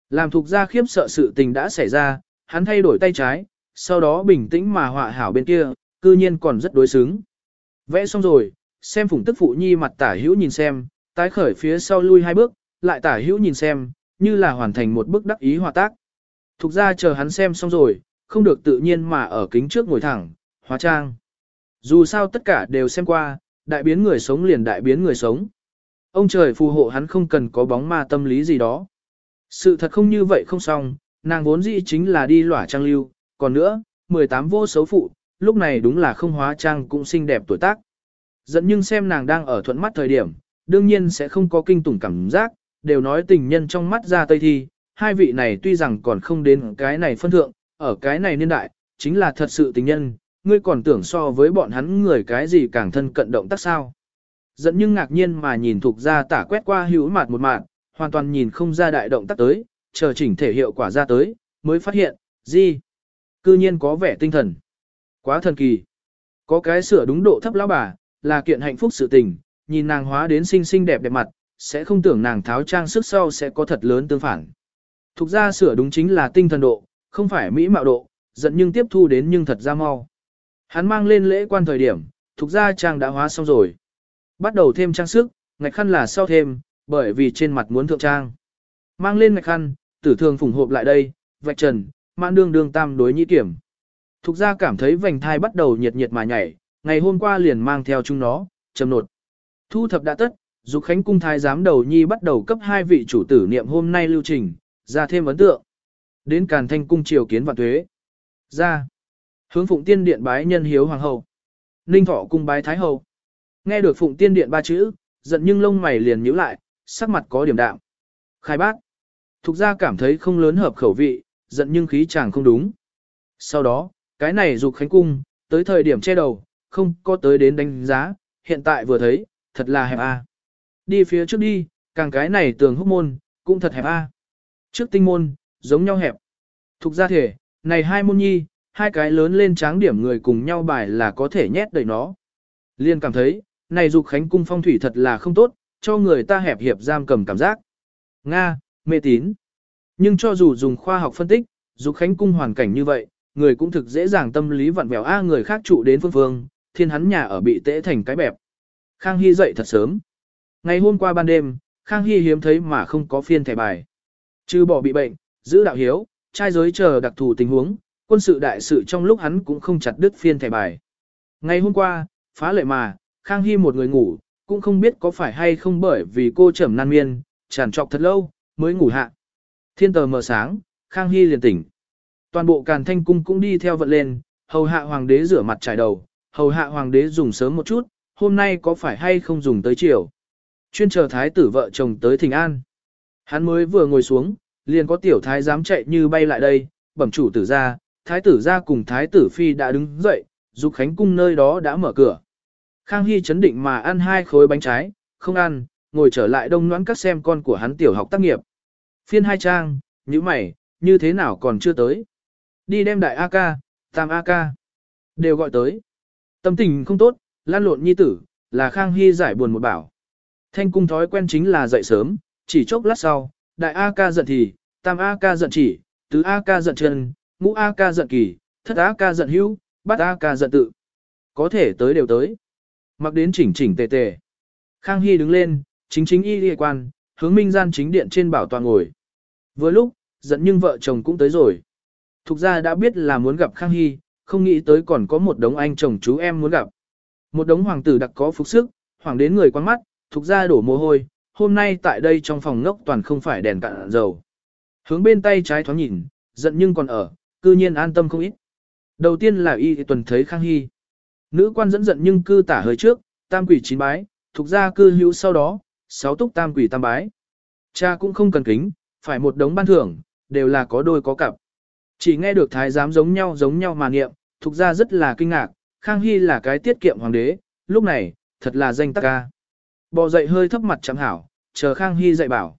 Làm thuộc ra khiếp sợ sự tình đã xảy ra, hắn thay đổi tay trái, sau đó bình tĩnh mà họa hảo bên kia, cư nhiên còn rất đối xứng. Vẽ xong rồi, xem phủng tức phụ nhi mặt tả hữu nhìn xem, tái khởi phía sau lui hai bước, lại tả hữu nhìn xem, như là hoàn thành một bức đắc ý hòa tác. Thục ra chờ hắn xem xong rồi, không được tự nhiên mà ở kính trước ngồi thẳng, hóa trang. Dù sao tất cả đều xem qua, đại biến người sống liền đại biến người sống. Ông trời phù hộ hắn không cần có bóng ma tâm lý gì đó. Sự thật không như vậy không xong, nàng vốn dĩ chính là đi lỏa trang lưu, còn nữa, 18 vô xấu phụ, lúc này đúng là không hóa trang cũng xinh đẹp tuổi tác. Dẫn nhưng xem nàng đang ở thuận mắt thời điểm, đương nhiên sẽ không có kinh tủng cảm giác, đều nói tình nhân trong mắt ra tây thi, hai vị này tuy rằng còn không đến cái này phân thượng, ở cái này niên đại, chính là thật sự tình nhân, ngươi còn tưởng so với bọn hắn người cái gì càng thân cận động tác sao. Dẫn nhưng ngạc nhiên mà nhìn thuộc ra tả quét qua hữu mặt một mạng, hoàn toàn nhìn không ra đại động tác tới, chờ chỉnh thể hiệu quả ra tới, mới phát hiện, gì? Cư nhiên có vẻ tinh thần. Quá thần kỳ. Có cái sửa đúng độ thấp lão bà, là kiện hạnh phúc sự tình, nhìn nàng hóa đến xinh xinh đẹp đẹp mặt, sẽ không tưởng nàng tháo trang sức sau sẽ có thật lớn tương phản. Thục ra sửa đúng chính là tinh thần độ, không phải mỹ mạo độ, giận nhưng tiếp thu đến nhưng thật ra mau. Hắn mang lên lễ quan thời điểm, thục ra trang đã hóa xong rồi. Bắt đầu thêm trang sức, ngạch khăn là sau thêm, bởi vì trên mặt muốn thượng trang. Mang lên ngạch khăn, tử thường phùng hộp lại đây, vạch trần, mãn đương đương tam đối nhị kiểm. Thục ra cảm thấy vành thai bắt đầu nhiệt nhiệt mà nhảy, ngày hôm qua liền mang theo chúng nó, trầm nột. Thu thập đã tất, dục khánh cung thái giám đầu nhi bắt đầu cấp hai vị chủ tử niệm hôm nay lưu trình, ra thêm ấn tượng. Đến càn thanh cung triều kiến vạn tuế. Ra. Hướng phụng tiên điện bái nhân hiếu hoàng hậu. Ninh thọ cung bái thái hậu. Nghe được phụng tiên điện ba chữ, giận nhưng lông mày liền nhíu lại, sắc mặt có điểm đạm. Khai bác. Thục ra cảm thấy không lớn hợp khẩu vị, giận nhưng khí chàng không đúng. Sau đó, cái này dục khánh cung, tới thời điểm che đầu, không có tới đến đánh giá, hiện tại vừa thấy, thật là hẹp a. Đi phía trước đi, càng cái này tường húc môn, cũng thật hẹp a. Trước tinh môn, giống nhau hẹp. Thục ra thể, này hai môn nhi, hai cái lớn lên tráng điểm người cùng nhau bài là có thể nhét đầy nó. Liên cảm thấy, này dục khánh cung phong thủy thật là không tốt, cho người ta hẹp hiệp giam cầm cảm giác. Nga, mê tín. Nhưng cho dù dùng khoa học phân tích, dục khánh cung hoàn cảnh như vậy, người cũng thực dễ dàng tâm lý vặn vẹo a người khác trụ đến phương phương, thiên hắn nhà ở bị tễ thành cái bẹp. Khang Hy dậy thật sớm. Ngày hôm qua ban đêm, Khang Hy hiếm thấy mà không có phiên thẻ bài. Trừ bỏ bị bệnh, giữ đạo hiếu, trai giới chờ đặc thù tình huống, quân sự đại sự trong lúc hắn cũng không chặt đứt phiên thẻ bài. Ngày hôm qua, phá lệ mà, Khang Hy một người ngủ, cũng không biết có phải hay không bởi vì cô trầm nan miên, tràn trọc thật lâu, mới ngủ hạ. Thiên tờ mờ sáng, Khang Hy liền tỉnh. Toàn bộ càn thanh cung cũng đi theo vận lên, hầu hạ hoàng đế rửa mặt trải đầu, hầu hạ hoàng đế dùng sớm một chút, hôm nay có phải hay không dùng tới chiều. Chuyên chờ thái tử vợ chồng tới thỉnh an. Hắn mới vừa ngồi xuống, liền có tiểu thái dám chạy như bay lại đây, bẩm chủ tử ra, thái tử ra cùng thái tử phi đã đứng dậy, dục khánh cung nơi đó đã mở cửa. Khang Hy chấn định mà ăn hai khối bánh trái, không ăn, ngồi trở lại đông noãn các xem con của hắn tiểu học tác nghiệp. Phiên hai trang, như mày, như thế nào còn chưa tới. Đi đem đại A ca, tam A ca, đều gọi tới. Tâm tình không tốt, lan lộn nhi tử, là Khang Hy giải buồn một bảo. Thanh cung thói quen chính là dậy sớm, chỉ chốc lát sau, đại A ca giận thì, tam A ca giận chỉ, tứ A ca giận chân, ngũ A ca giận kỳ, thất A ca giận hữu, bát A ca giận tự. Có thể tới đều tới. Mặc đến chỉnh chỉnh tề tề. Khang Hy đứng lên, chính chính y đi quan, hướng minh gian chính điện trên bảo toàn ngồi. Vừa lúc, giận nhưng vợ chồng cũng tới rồi. Thục ra đã biết là muốn gặp Khang Hy, không nghĩ tới còn có một đống anh chồng chú em muốn gặp. Một đống hoàng tử đặc có phục sức, hoàng đến người quan mắt, thục ra đổ mồ hôi, hôm nay tại đây trong phòng ngốc toàn không phải đèn cạn dầu. Hướng bên tay trái thoáng nhìn, giận nhưng còn ở, cư nhiên an tâm không ít. Đầu tiên là y tuần thấy Khang Hy. Nữ quan dẫn giận nhưng cư tả hơi trước, tam quỷ chín bái, thuộc ra cư hữu sau đó, sáu túc tam quỷ tam bái. Cha cũng không cần kính, phải một đống ban thưởng, đều là có đôi có cặp. Chỉ nghe được thái giám giống nhau giống nhau mà niệm, thuộc ra rất là kinh ngạc, Khang Hy là cái tiết kiệm hoàng đế, lúc này, thật là danh tắc ca. Bò dậy hơi thấp mặt chẳng hảo, chờ Khang Hy dạy bảo.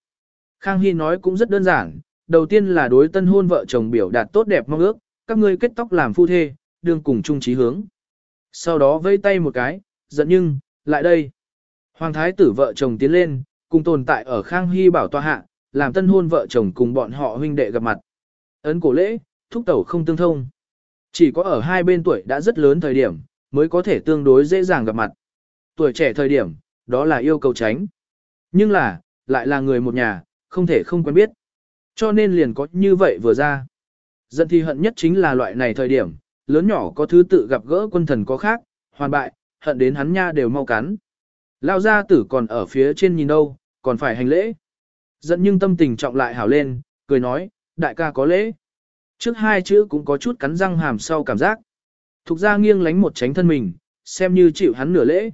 Khang Hy nói cũng rất đơn giản, đầu tiên là đối tân hôn vợ chồng biểu đạt tốt đẹp mong ước, các ngươi kết tóc làm phu thê, đương cùng chung chí hướng. Sau đó vây tay một cái, giận nhưng, lại đây. Hoàng thái tử vợ chồng tiến lên, cùng tồn tại ở Khang Hy bảo tòa hạ, làm tân hôn vợ chồng cùng bọn họ huynh đệ gặp mặt. Ấn cổ lễ, thúc tẩu không tương thông. Chỉ có ở hai bên tuổi đã rất lớn thời điểm, mới có thể tương đối dễ dàng gặp mặt. Tuổi trẻ thời điểm, đó là yêu cầu tránh. Nhưng là, lại là người một nhà, không thể không quen biết. Cho nên liền có như vậy vừa ra. Giận thì hận nhất chính là loại này thời điểm, lớn nhỏ có thứ tự gặp gỡ quân thần có khác, hoàn bại, hận đến hắn nha đều mau cắn. Lao gia tử còn ở phía trên nhìn đâu, còn phải hành lễ. Giận nhưng tâm tình trọng lại hảo lên, cười nói, đại ca có lễ. Trước hai chữ cũng có chút cắn răng hàm sau cảm giác. Thục ra nghiêng lánh một tránh thân mình, xem như chịu hắn nửa lễ.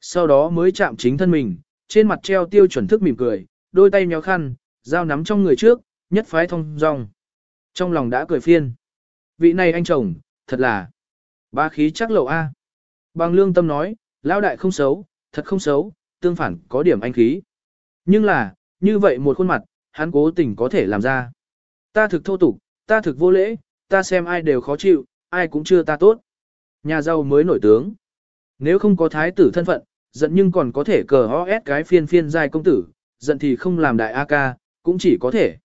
Sau đó mới chạm chính thân mình, trên mặt treo tiêu chuẩn thức mỉm cười, đôi tay nhéo khăn, dao nắm trong người trước, nhất phái thông rong. Trong lòng đã cười phiên. Vị này anh chồng, thật là ba khí chắc lậu A. Bằng lương tâm nói, lão đại không xấu, thật không xấu, tương phản có điểm anh khí. Nhưng là, như vậy một khuôn mặt, hắn cố tình có thể làm ra. Ta thực thô tục, ta thực vô lễ, ta xem ai đều khó chịu, ai cũng chưa ta tốt. Nhà giàu mới nổi tướng. Nếu không có thái tử thân phận, giận nhưng còn có thể cờ ho ép cái phiên phiên giai công tử, giận thì không làm đại A ca, cũng chỉ có thể.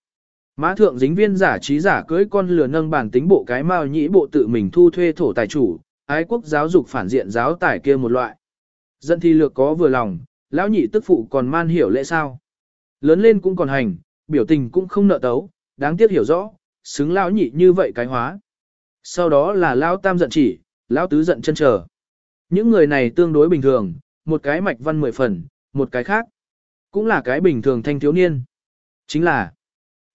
Mã thượng dính viên giả trí giả cưới con lừa nâng bản tính bộ cái mao nhĩ bộ tự mình thu thuê thổ tài chủ, ái quốc giáo dục phản diện giáo tài kia một loại. Giận thì lược có vừa lòng, lão nhị tức phụ còn man hiểu lễ sao. Lớn lên cũng còn hành, biểu tình cũng không nợ tấu, đáng tiếc hiểu rõ, xứng lão nhị như vậy cái hóa. Sau đó là lão tam giận chỉ, lão tứ giận chân chờ. Những người này tương đối bình thường, một cái mạch văn mười phần, một cái khác. Cũng là cái bình thường thanh thiếu niên. Chính là,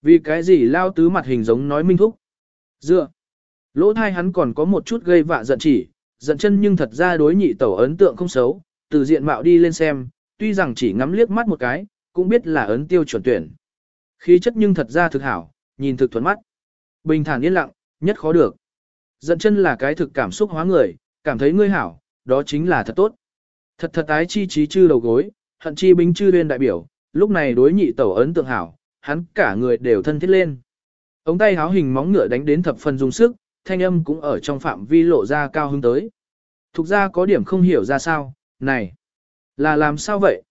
vì cái gì lao tứ mặt hình giống nói minh thúc. Dựa, lỗ thai hắn còn có một chút gây vạ giận chỉ, giận chân nhưng thật ra đối nhị tẩu ấn tượng không xấu, từ diện mạo đi lên xem, tuy rằng chỉ ngắm liếc mắt một cái, cũng biết là ấn tiêu chuẩn tuyển. Khí chất nhưng thật ra thực hảo, nhìn thực thuần mắt. Bình thản yên lặng, nhất khó được. dẫn chân là cái thực cảm xúc hóa người, cảm thấy ngươi hảo, đó chính là thật tốt. Thật thật ái chi trí chư đầu gối, hận chi binh chư lên đại biểu, lúc này đối nhị tẩu ấn tượng hảo, hắn cả người đều thân thiết lên. Ống tay háo hình móng ngựa đánh đến thập phần dùng sức, thanh âm cũng ở trong phạm vi lộ ra cao hứng tới. Thục ra có điểm không hiểu ra sao, này, là làm sao vậy?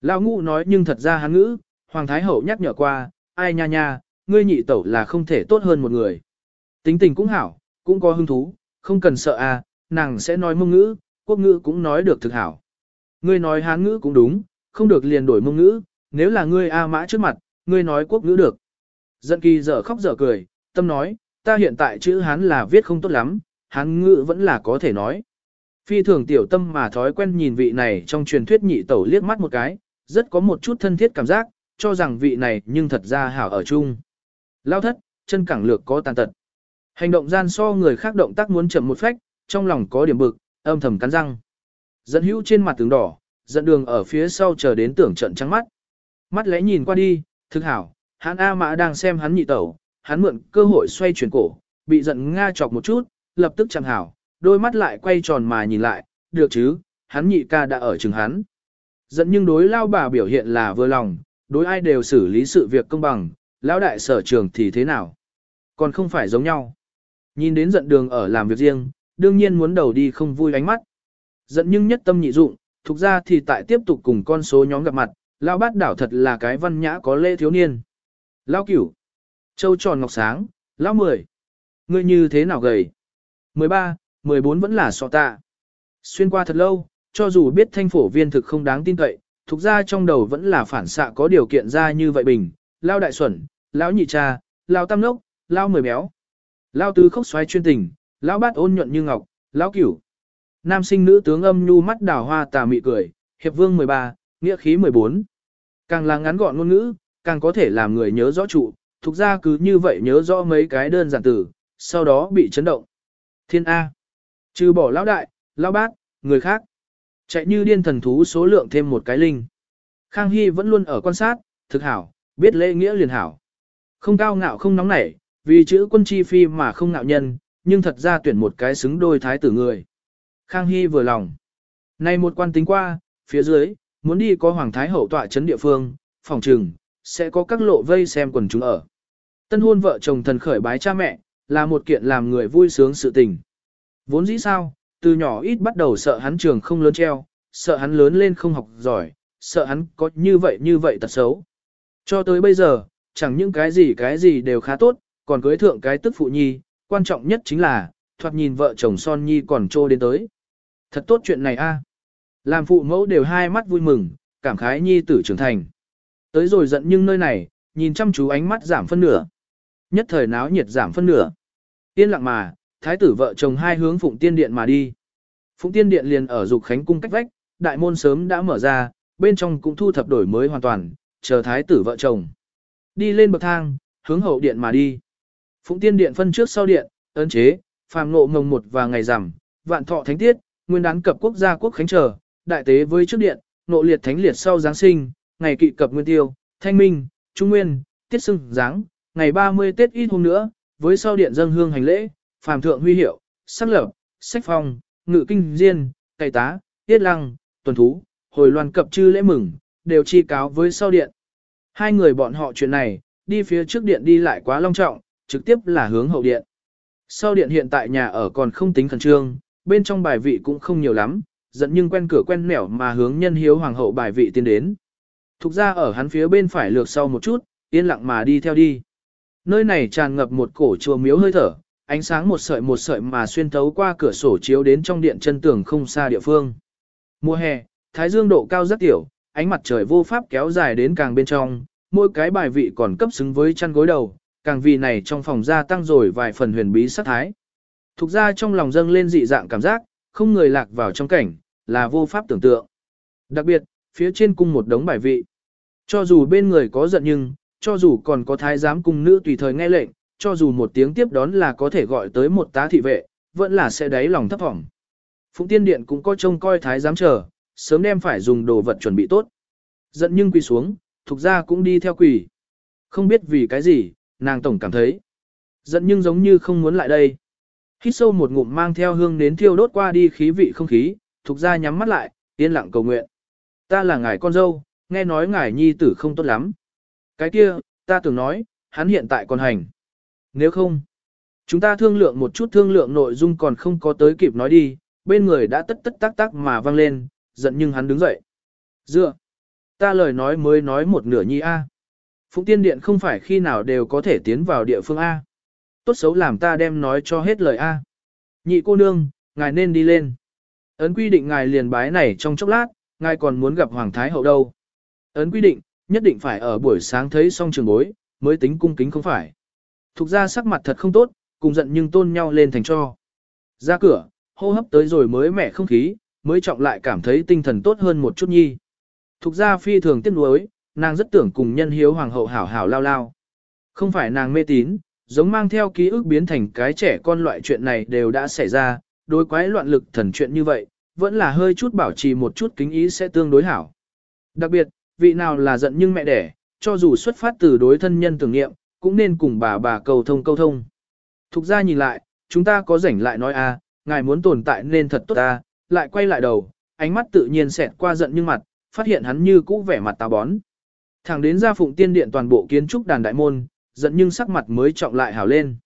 Lão ngũ nói nhưng thật ra hắn ngữ, Hoàng Thái Hậu nhắc nhở qua, ai nha nha, ngươi nhị tẩu là không thể tốt hơn một người. Tính tình cũng hảo, cũng có hứng thú, không cần sợ à, nàng sẽ nói mông ngữ, quốc ngữ cũng nói được thực hảo. Ngươi nói hán ngữ cũng đúng, không được liền đổi mông ngữ, nếu là ngươi A mã trước mặt, ngươi nói quốc ngữ được. Dận kỳ dở khóc dở cười, tâm nói, ta hiện tại chữ hán là viết không tốt lắm, hán ngữ vẫn là có thể nói. Phi thường tiểu tâm mà thói quen nhìn vị này trong truyền thuyết nhị tẩu liếc mắt một cái, rất có một chút thân thiết cảm giác, cho rằng vị này nhưng thật ra hảo ở chung. Lao thất, chân cẳng lược có tàn tật. Hành động gian so người khác động tác muốn chậm một phách, trong lòng có điểm bực, âm thầm cắn răng. Dẫn hữu trên mặt tướng đỏ, dẫn đường ở phía sau chờ đến tưởng trận trắng mắt. Mắt lẽ nhìn qua đi, thực hảo, hắn A Mã đang xem hắn nhị tẩu, hắn mượn cơ hội xoay chuyển cổ, bị giận Nga chọc một chút, lập tức chẳng hảo, đôi mắt lại quay tròn mà nhìn lại, được chứ, hắn nhị ca đã ở chừng hắn. Giận nhưng đối lao bà biểu hiện là vừa lòng, đối ai đều xử lý sự việc công bằng, lão đại sở trường thì thế nào? Còn không phải giống nhau. Nhìn đến giận đường ở làm việc riêng, đương nhiên muốn đầu đi không vui ánh mắt. Giận nhưng nhất tâm nhị dụng, thuộc ra thì tại tiếp tục cùng con số nhóm gặp mặt, lão bát đảo thật là cái văn nhã có lễ thiếu niên. Lão cửu, châu tròn ngọc sáng, lão mười, ngươi như thế nào gầy? 13, 14 vẫn là sọ tạ. Xuyên qua thật lâu, cho dù biết thanh phổ viên thực không đáng tin cậy, thuộc ra trong đầu vẫn là phản xạ có điều kiện ra như vậy bình, lao đại xuẩn, lão nhị cha, lão tam nốc, lão mười béo. lão tứ khóc xoáy chuyên tình, lão bát ôn nhuận như ngọc, lão cửu. Nam sinh nữ tướng âm nhu mắt đào hoa tà mị cười, hiệp vương 13, nghĩa khí 14. Càng là ngắn gọn ngôn ngữ, càng có thể làm người nhớ rõ trụ, thuộc ra cứ như vậy nhớ rõ mấy cái đơn giản từ, sau đó bị chấn động. Thiên A. Trừ bỏ lão đại, lão bát, người khác. Chạy như điên thần thú số lượng thêm một cái linh. Khang Hy vẫn luôn ở quan sát, thực hảo, biết lễ nghĩa liền hảo. Không cao ngạo không nóng nảy, vì chữ quân chi phi mà không ngạo nhân, nhưng thật ra tuyển một cái xứng đôi thái tử người. Khang Hy vừa lòng. nay một quan tính qua, phía dưới, muốn đi có Hoàng Thái Hậu tọa chấn địa phương, phòng trừng, sẽ có các lộ vây xem quần chúng ở. Tân hôn vợ chồng thần khởi bái cha mẹ, là một kiện làm người vui sướng sự tình. Vốn dĩ sao, từ nhỏ ít bắt đầu sợ hắn trường không lớn treo, sợ hắn lớn lên không học giỏi, sợ hắn có như vậy như vậy tật xấu. Cho tới bây giờ, chẳng những cái gì cái gì đều khá tốt, còn cưới thượng cái tức phụ nhi, quan trọng nhất chính là, thoạt nhìn vợ chồng son nhi còn trô đến tới. Thật tốt chuyện này a. Làm phụ mẫu đều hai mắt vui mừng, cảm khái nhi tử trưởng thành. Tới rồi giận nhưng nơi này, nhìn chăm chú ánh mắt giảm phân nửa. Nhất thời náo nhiệt giảm phân nửa. Yên lặng mà, thái tử vợ chồng hai hướng phụng tiên điện mà đi. Phụng tiên điện liền ở dục khánh cung cách vách, đại môn sớm đã mở ra, bên trong cũng thu thập đổi mới hoàn toàn, chờ thái tử vợ chồng. Đi lên bậc thang, hướng hậu điện mà đi. Phụng tiên điện phân trước sau điện, ấn chế, phàm ngộ mồng một và ngày rằm, vạn thọ thánh tiết, nguyên đán cập quốc gia quốc khánh chờ, đại tế với trước điện, nộ liệt thánh liệt sau Giáng sinh, ngày kỵ cập nguyên tiêu, thanh minh, trung nguyên, tiết sưng, giáng, ngày 30 Tết ít hôm nữa, với sau điện dân hương hành lễ, phàm thượng huy hiệu, sắc lập, sách phong, ngự kinh diên, cày tá, tiết lăng, tuần thú, hồi loan cập chư lễ mừng, đều chi cáo với sau điện. Hai người bọn họ chuyện này, đi phía trước điện đi lại quá long trọng, trực tiếp là hướng hậu điện. Sau điện hiện tại nhà ở còn không tính khẩn trương, bên trong bài vị cũng không nhiều lắm, giận nhưng quen cửa quen nẻo mà hướng nhân hiếu hoàng hậu bài vị tiến đến. Thục ra ở hắn phía bên phải lược sau một chút, yên lặng mà đi theo đi. Nơi này tràn ngập một cổ chùa miếu hơi thở, ánh sáng một sợi một sợi mà xuyên thấu qua cửa sổ chiếu đến trong điện chân tường không xa địa phương. Mùa hè, thái dương độ cao rất tiểu, ánh mặt trời vô pháp kéo dài đến càng bên trong, mỗi cái bài vị còn cấp xứng với chăn gối đầu, càng vì này trong phòng gia tăng rồi vài phần huyền bí sắc thái. Thục ra trong lòng dâng lên dị dạng cảm giác, không người lạc vào trong cảnh, là vô pháp tưởng tượng. Đặc biệt, phía trên cung một đống bài vị. Cho dù bên người có giận nhưng, cho dù còn có thái giám cung nữ tùy thời nghe lệnh, cho dù một tiếng tiếp đón là có thể gọi tới một tá thị vệ, vẫn là sẽ đáy lòng thấp thỏm. Phụng tiên điện cũng có trông coi thái giám chờ, sớm đem phải dùng đồ vật chuẩn bị tốt. Giận nhưng quỳ xuống, thuộc ra cũng đi theo quỳ. Không biết vì cái gì, nàng tổng cảm thấy. Giận nhưng giống như không muốn lại đây. Hít sâu một ngụm mang theo hương đến thiêu đốt qua đi khí vị không khí, thuộc ra nhắm mắt lại, yên lặng cầu nguyện. Ta là ngài con dâu, nghe nói ngài nhi tử không tốt lắm. Cái kia, ta tưởng nói, hắn hiện tại còn hành. Nếu không, chúng ta thương lượng một chút thương lượng nội dung còn không có tới kịp nói đi, bên người đã tất tất tác tác mà vang lên, giận nhưng hắn đứng dậy. Dựa, ta lời nói mới nói một nửa nhi A. Phụng tiên điện không phải khi nào đều có thể tiến vào địa phương A. Tốt xấu làm ta đem nói cho hết lời A. Nhị cô nương, ngài nên đi lên. Ấn quy định ngài liền bái này trong chốc lát, ngài còn muốn gặp Hoàng Thái Hậu đâu. Ấn quy định, nhất định phải ở buổi sáng thấy xong trường bối, mới tính cung kính không phải. Thục ra sắc mặt thật không tốt, cùng giận nhưng tôn nhau lên thành cho. Ra cửa, hô hấp tới rồi mới mẻ không khí, mới trọng lại cảm thấy tinh thần tốt hơn một chút nhi. Thục ra phi thường tiếc nuối, nàng rất tưởng cùng nhân hiếu hoàng hậu hảo hảo lao lao. Không phải nàng mê tín, giống mang theo ký ức biến thành cái trẻ con loại chuyện này đều đã xảy ra, đối quái loạn lực thần chuyện như vậy, vẫn là hơi chút bảo trì một chút kính ý sẽ tương đối hảo. Đặc biệt, vị nào là giận nhưng mẹ đẻ, cho dù xuất phát từ đối thân nhân tưởng nghiệm, cũng nên cùng bà bà cầu thông câu thông. Thục ra nhìn lại, chúng ta có rảnh lại nói a, à, ngài muốn tồn tại nên thật tốt ta, lại quay lại đầu, ánh mắt tự nhiên xẹt qua giận nhưng mặt, phát hiện hắn như cũ vẻ mặt táo bón. Thẳng đến ra phụng tiên điện toàn bộ kiến trúc đàn đại môn, giận nhưng sắc mặt mới trọng lại hảo lên.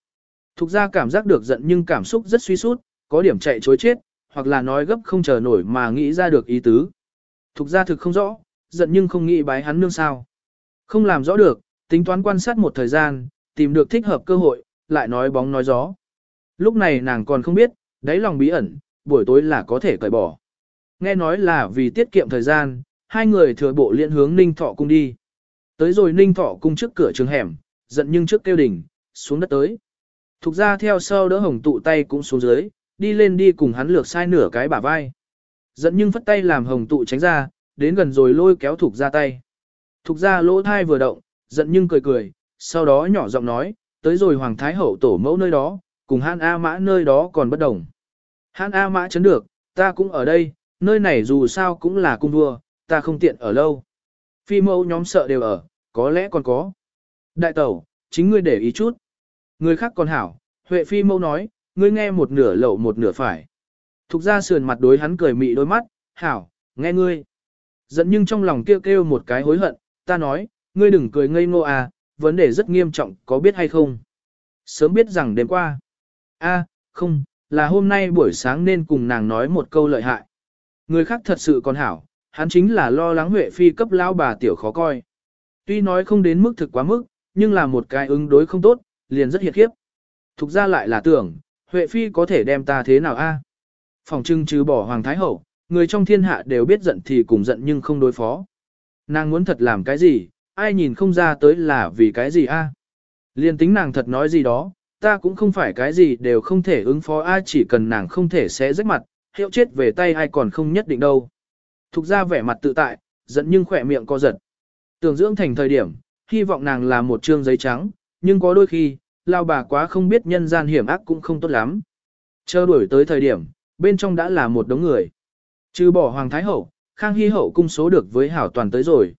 Thục ra cảm giác được giận nhưng cảm xúc rất suy sút, có điểm chạy chối chết, hoặc là nói gấp không chờ nổi mà nghĩ ra được ý tứ. Thục ra thực không rõ, giận nhưng không nghĩ bái hắn nương sao. Không làm rõ được, tính toán quan sát một thời gian, tìm được thích hợp cơ hội, lại nói bóng nói gió. Lúc này nàng còn không biết, đáy lòng bí ẩn, buổi tối là có thể cởi bỏ. Nghe nói là vì tiết kiệm thời gian, hai người thừa bộ liên hướng Ninh Thọ cung đi. Tới rồi Ninh Thọ cung trước cửa trường hẻm, giận nhưng trước kêu đỉnh, xuống đất tới. Thục ra theo sau đỡ hồng tụ tay cũng xuống dưới, đi lên đi cùng hắn lược sai nửa cái bả vai. Giận nhưng phất tay làm hồng tụ tránh ra, đến gần rồi lôi kéo thục ra tay. Thục ra lỗ thai vừa động, giận nhưng cười cười, sau đó nhỏ giọng nói, tới rồi Hoàng Thái Hậu tổ mẫu nơi đó, cùng Han A Mã nơi đó còn bất đồng. Hán A Mã chấn được, ta cũng ở đây, nơi này dù sao cũng là cung vua, ta không tiện ở lâu. Phi mẫu nhóm sợ đều ở, có lẽ còn có. Đại tẩu, chính ngươi để ý chút. Người khác còn hảo, Huệ Phi mẫu nói, ngươi nghe một nửa lậu một nửa phải. Thục ra sườn mặt đối hắn cười mị đôi mắt, hảo, nghe ngươi. Giận nhưng trong lòng kêu kêu một cái hối hận, ta nói, ngươi đừng cười ngây ngô à, vấn đề rất nghiêm trọng, có biết hay không? Sớm biết rằng đêm qua. a không, là hôm nay buổi sáng nên cùng nàng nói một câu lợi hại. Người khác thật sự còn hảo, hắn chính là lo lắng Huệ Phi cấp lão bà tiểu khó coi. Tuy nói không đến mức thực quá mức, nhưng là một cái ứng đối không tốt, liền rất hiệt khiếp. Thục ra lại là tưởng, Huệ Phi có thể đem ta thế nào a? Phòng trưng trừ bỏ Hoàng Thái Hậu, người trong thiên hạ đều biết giận thì cùng giận nhưng không đối phó. Nàng muốn thật làm cái gì, ai nhìn không ra tới là vì cái gì a? Liên tính nàng thật nói gì đó, ta cũng không phải cái gì đều không thể ứng phó ai chỉ cần nàng không thể sẽ rách mặt, hiệu chết về tay ai còn không nhất định đâu. Thục ra vẻ mặt tự tại, giận nhưng khỏe miệng co giật. Tưởng dưỡng thành thời điểm, hy vọng nàng là một trương giấy trắng, nhưng có đôi khi, lao bà quá không biết nhân gian hiểm ác cũng không tốt lắm. Chờ đuổi tới thời điểm, bên trong đã là một đống người. Trừ bỏ Hoàng Thái Hậu, Khang Hy Hậu cung số được với hảo toàn tới rồi.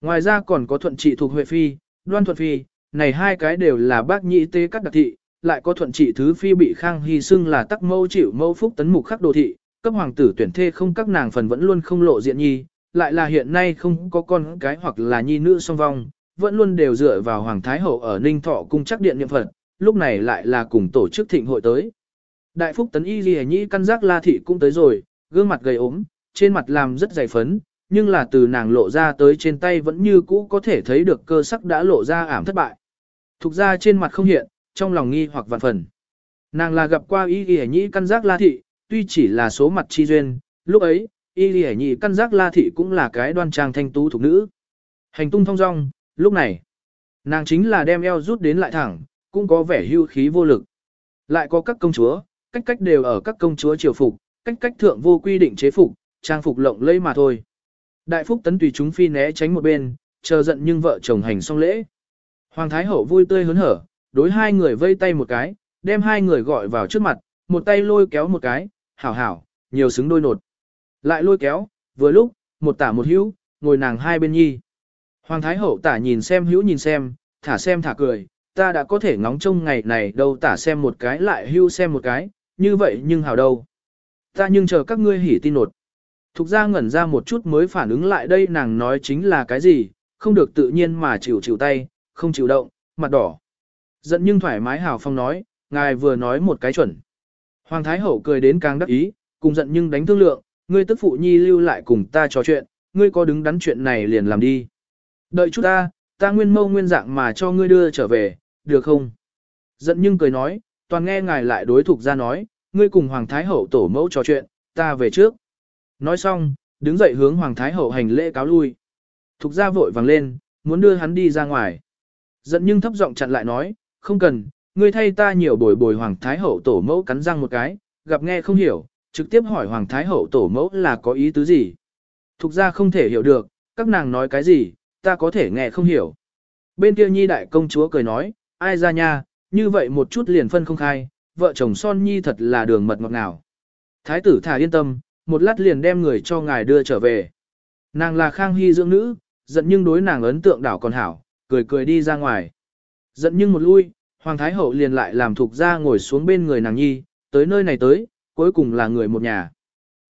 Ngoài ra còn có thuận trị thuộc Huệ Phi, Đoan Thuận Phi, này hai cái đều là bác nhị tế các đặc thị, lại có thuận trị thứ phi bị Khang Hy xưng là tắc mâu chịu mâu phúc tấn mục khắc đồ thị, cấp hoàng tử tuyển thê không các nàng phần vẫn luôn không lộ diện nhi, lại là hiện nay không có con cái hoặc là nhi nữ song vong, vẫn luôn đều dựa vào Hoàng Thái Hậu ở Ninh Thọ cung chắc điện niệm Phật, lúc này lại là cùng tổ chức thịnh hội tới. Đại Phúc Tấn Y Ghi Nhĩ căn giác La Thị cũng tới rồi, gương mặt gầy ốm, trên mặt làm rất dày phấn, nhưng là từ nàng lộ ra tới trên tay vẫn như cũ có thể thấy được cơ sắc đã lộ ra ảm thất bại. Thục ra trên mặt không hiện, trong lòng nghi hoặc vạn phần. Nàng là gặp qua Y Ghi Nhĩ căn giác La Thị, tuy chỉ là số mặt chi duyên, lúc ấy, Y Ghi Nhĩ căn giác La Thị cũng là cái đoan trang thanh tú thuộc nữ. Hành tung thông dong, lúc này, nàng chính là đem eo rút đến lại thẳng, cũng có vẻ hưu khí vô lực. Lại có các công chúa, cách cách đều ở các công chúa triều phục, cách cách thượng vô quy định chế phục, trang phục lộng lẫy mà thôi. Đại phúc tấn tùy chúng phi né tránh một bên, chờ giận nhưng vợ chồng hành xong lễ. Hoàng thái hậu vui tươi hớn hở, đối hai người vây tay một cái, đem hai người gọi vào trước mặt, một tay lôi kéo một cái, hảo hảo, nhiều xứng đôi nột. Lại lôi kéo, vừa lúc, một tả một hữu, ngồi nàng hai bên nhi. Hoàng thái hậu tả nhìn xem hữu nhìn xem, thả xem thả cười, ta đã có thể ngóng trông ngày này đâu tả xem một cái lại hữu xem một cái, như vậy nhưng hảo đâu. Ta nhưng chờ các ngươi hỉ tin nột. Thục ra ngẩn ra một chút mới phản ứng lại đây nàng nói chính là cái gì, không được tự nhiên mà chịu chịu tay, không chịu động, mặt đỏ. Giận nhưng thoải mái hào phong nói, ngài vừa nói một cái chuẩn. Hoàng Thái Hậu cười đến càng đắc ý, cùng giận nhưng đánh thương lượng, ngươi tức phụ nhi lưu lại cùng ta trò chuyện, ngươi có đứng đắn chuyện này liền làm đi. Đợi chút ta, ta nguyên mâu nguyên dạng mà cho ngươi đưa trở về, được không? Giận nhưng cười nói, toàn nghe ngài lại đối thuộc ra nói, ngươi cùng Hoàng Thái Hậu tổ mẫu trò chuyện, ta về trước. Nói xong, đứng dậy hướng Hoàng Thái Hậu hành lễ cáo lui. Thục ra vội vàng lên, muốn đưa hắn đi ra ngoài. Giận nhưng thấp giọng chặn lại nói, không cần, ngươi thay ta nhiều bồi bồi Hoàng Thái Hậu tổ mẫu cắn răng một cái, gặp nghe không hiểu, trực tiếp hỏi Hoàng Thái Hậu tổ mẫu là có ý tứ gì. Thục ra không thể hiểu được, các nàng nói cái gì, ta có thể nghe không hiểu. Bên kia nhi đại công chúa cười nói, ai ra nha, như vậy một chút liền phân không khai, vợ chồng son nhi thật là đường mật ngọt ngào. Thái tử thả yên tâm, một lát liền đem người cho ngài đưa trở về. Nàng là khang hy dưỡng nữ, giận nhưng đối nàng ấn tượng đảo còn hảo, cười cười đi ra ngoài. Giận nhưng một lui, hoàng thái hậu liền lại làm thuộc ra ngồi xuống bên người nàng nhi, tới nơi này tới, cuối cùng là người một nhà.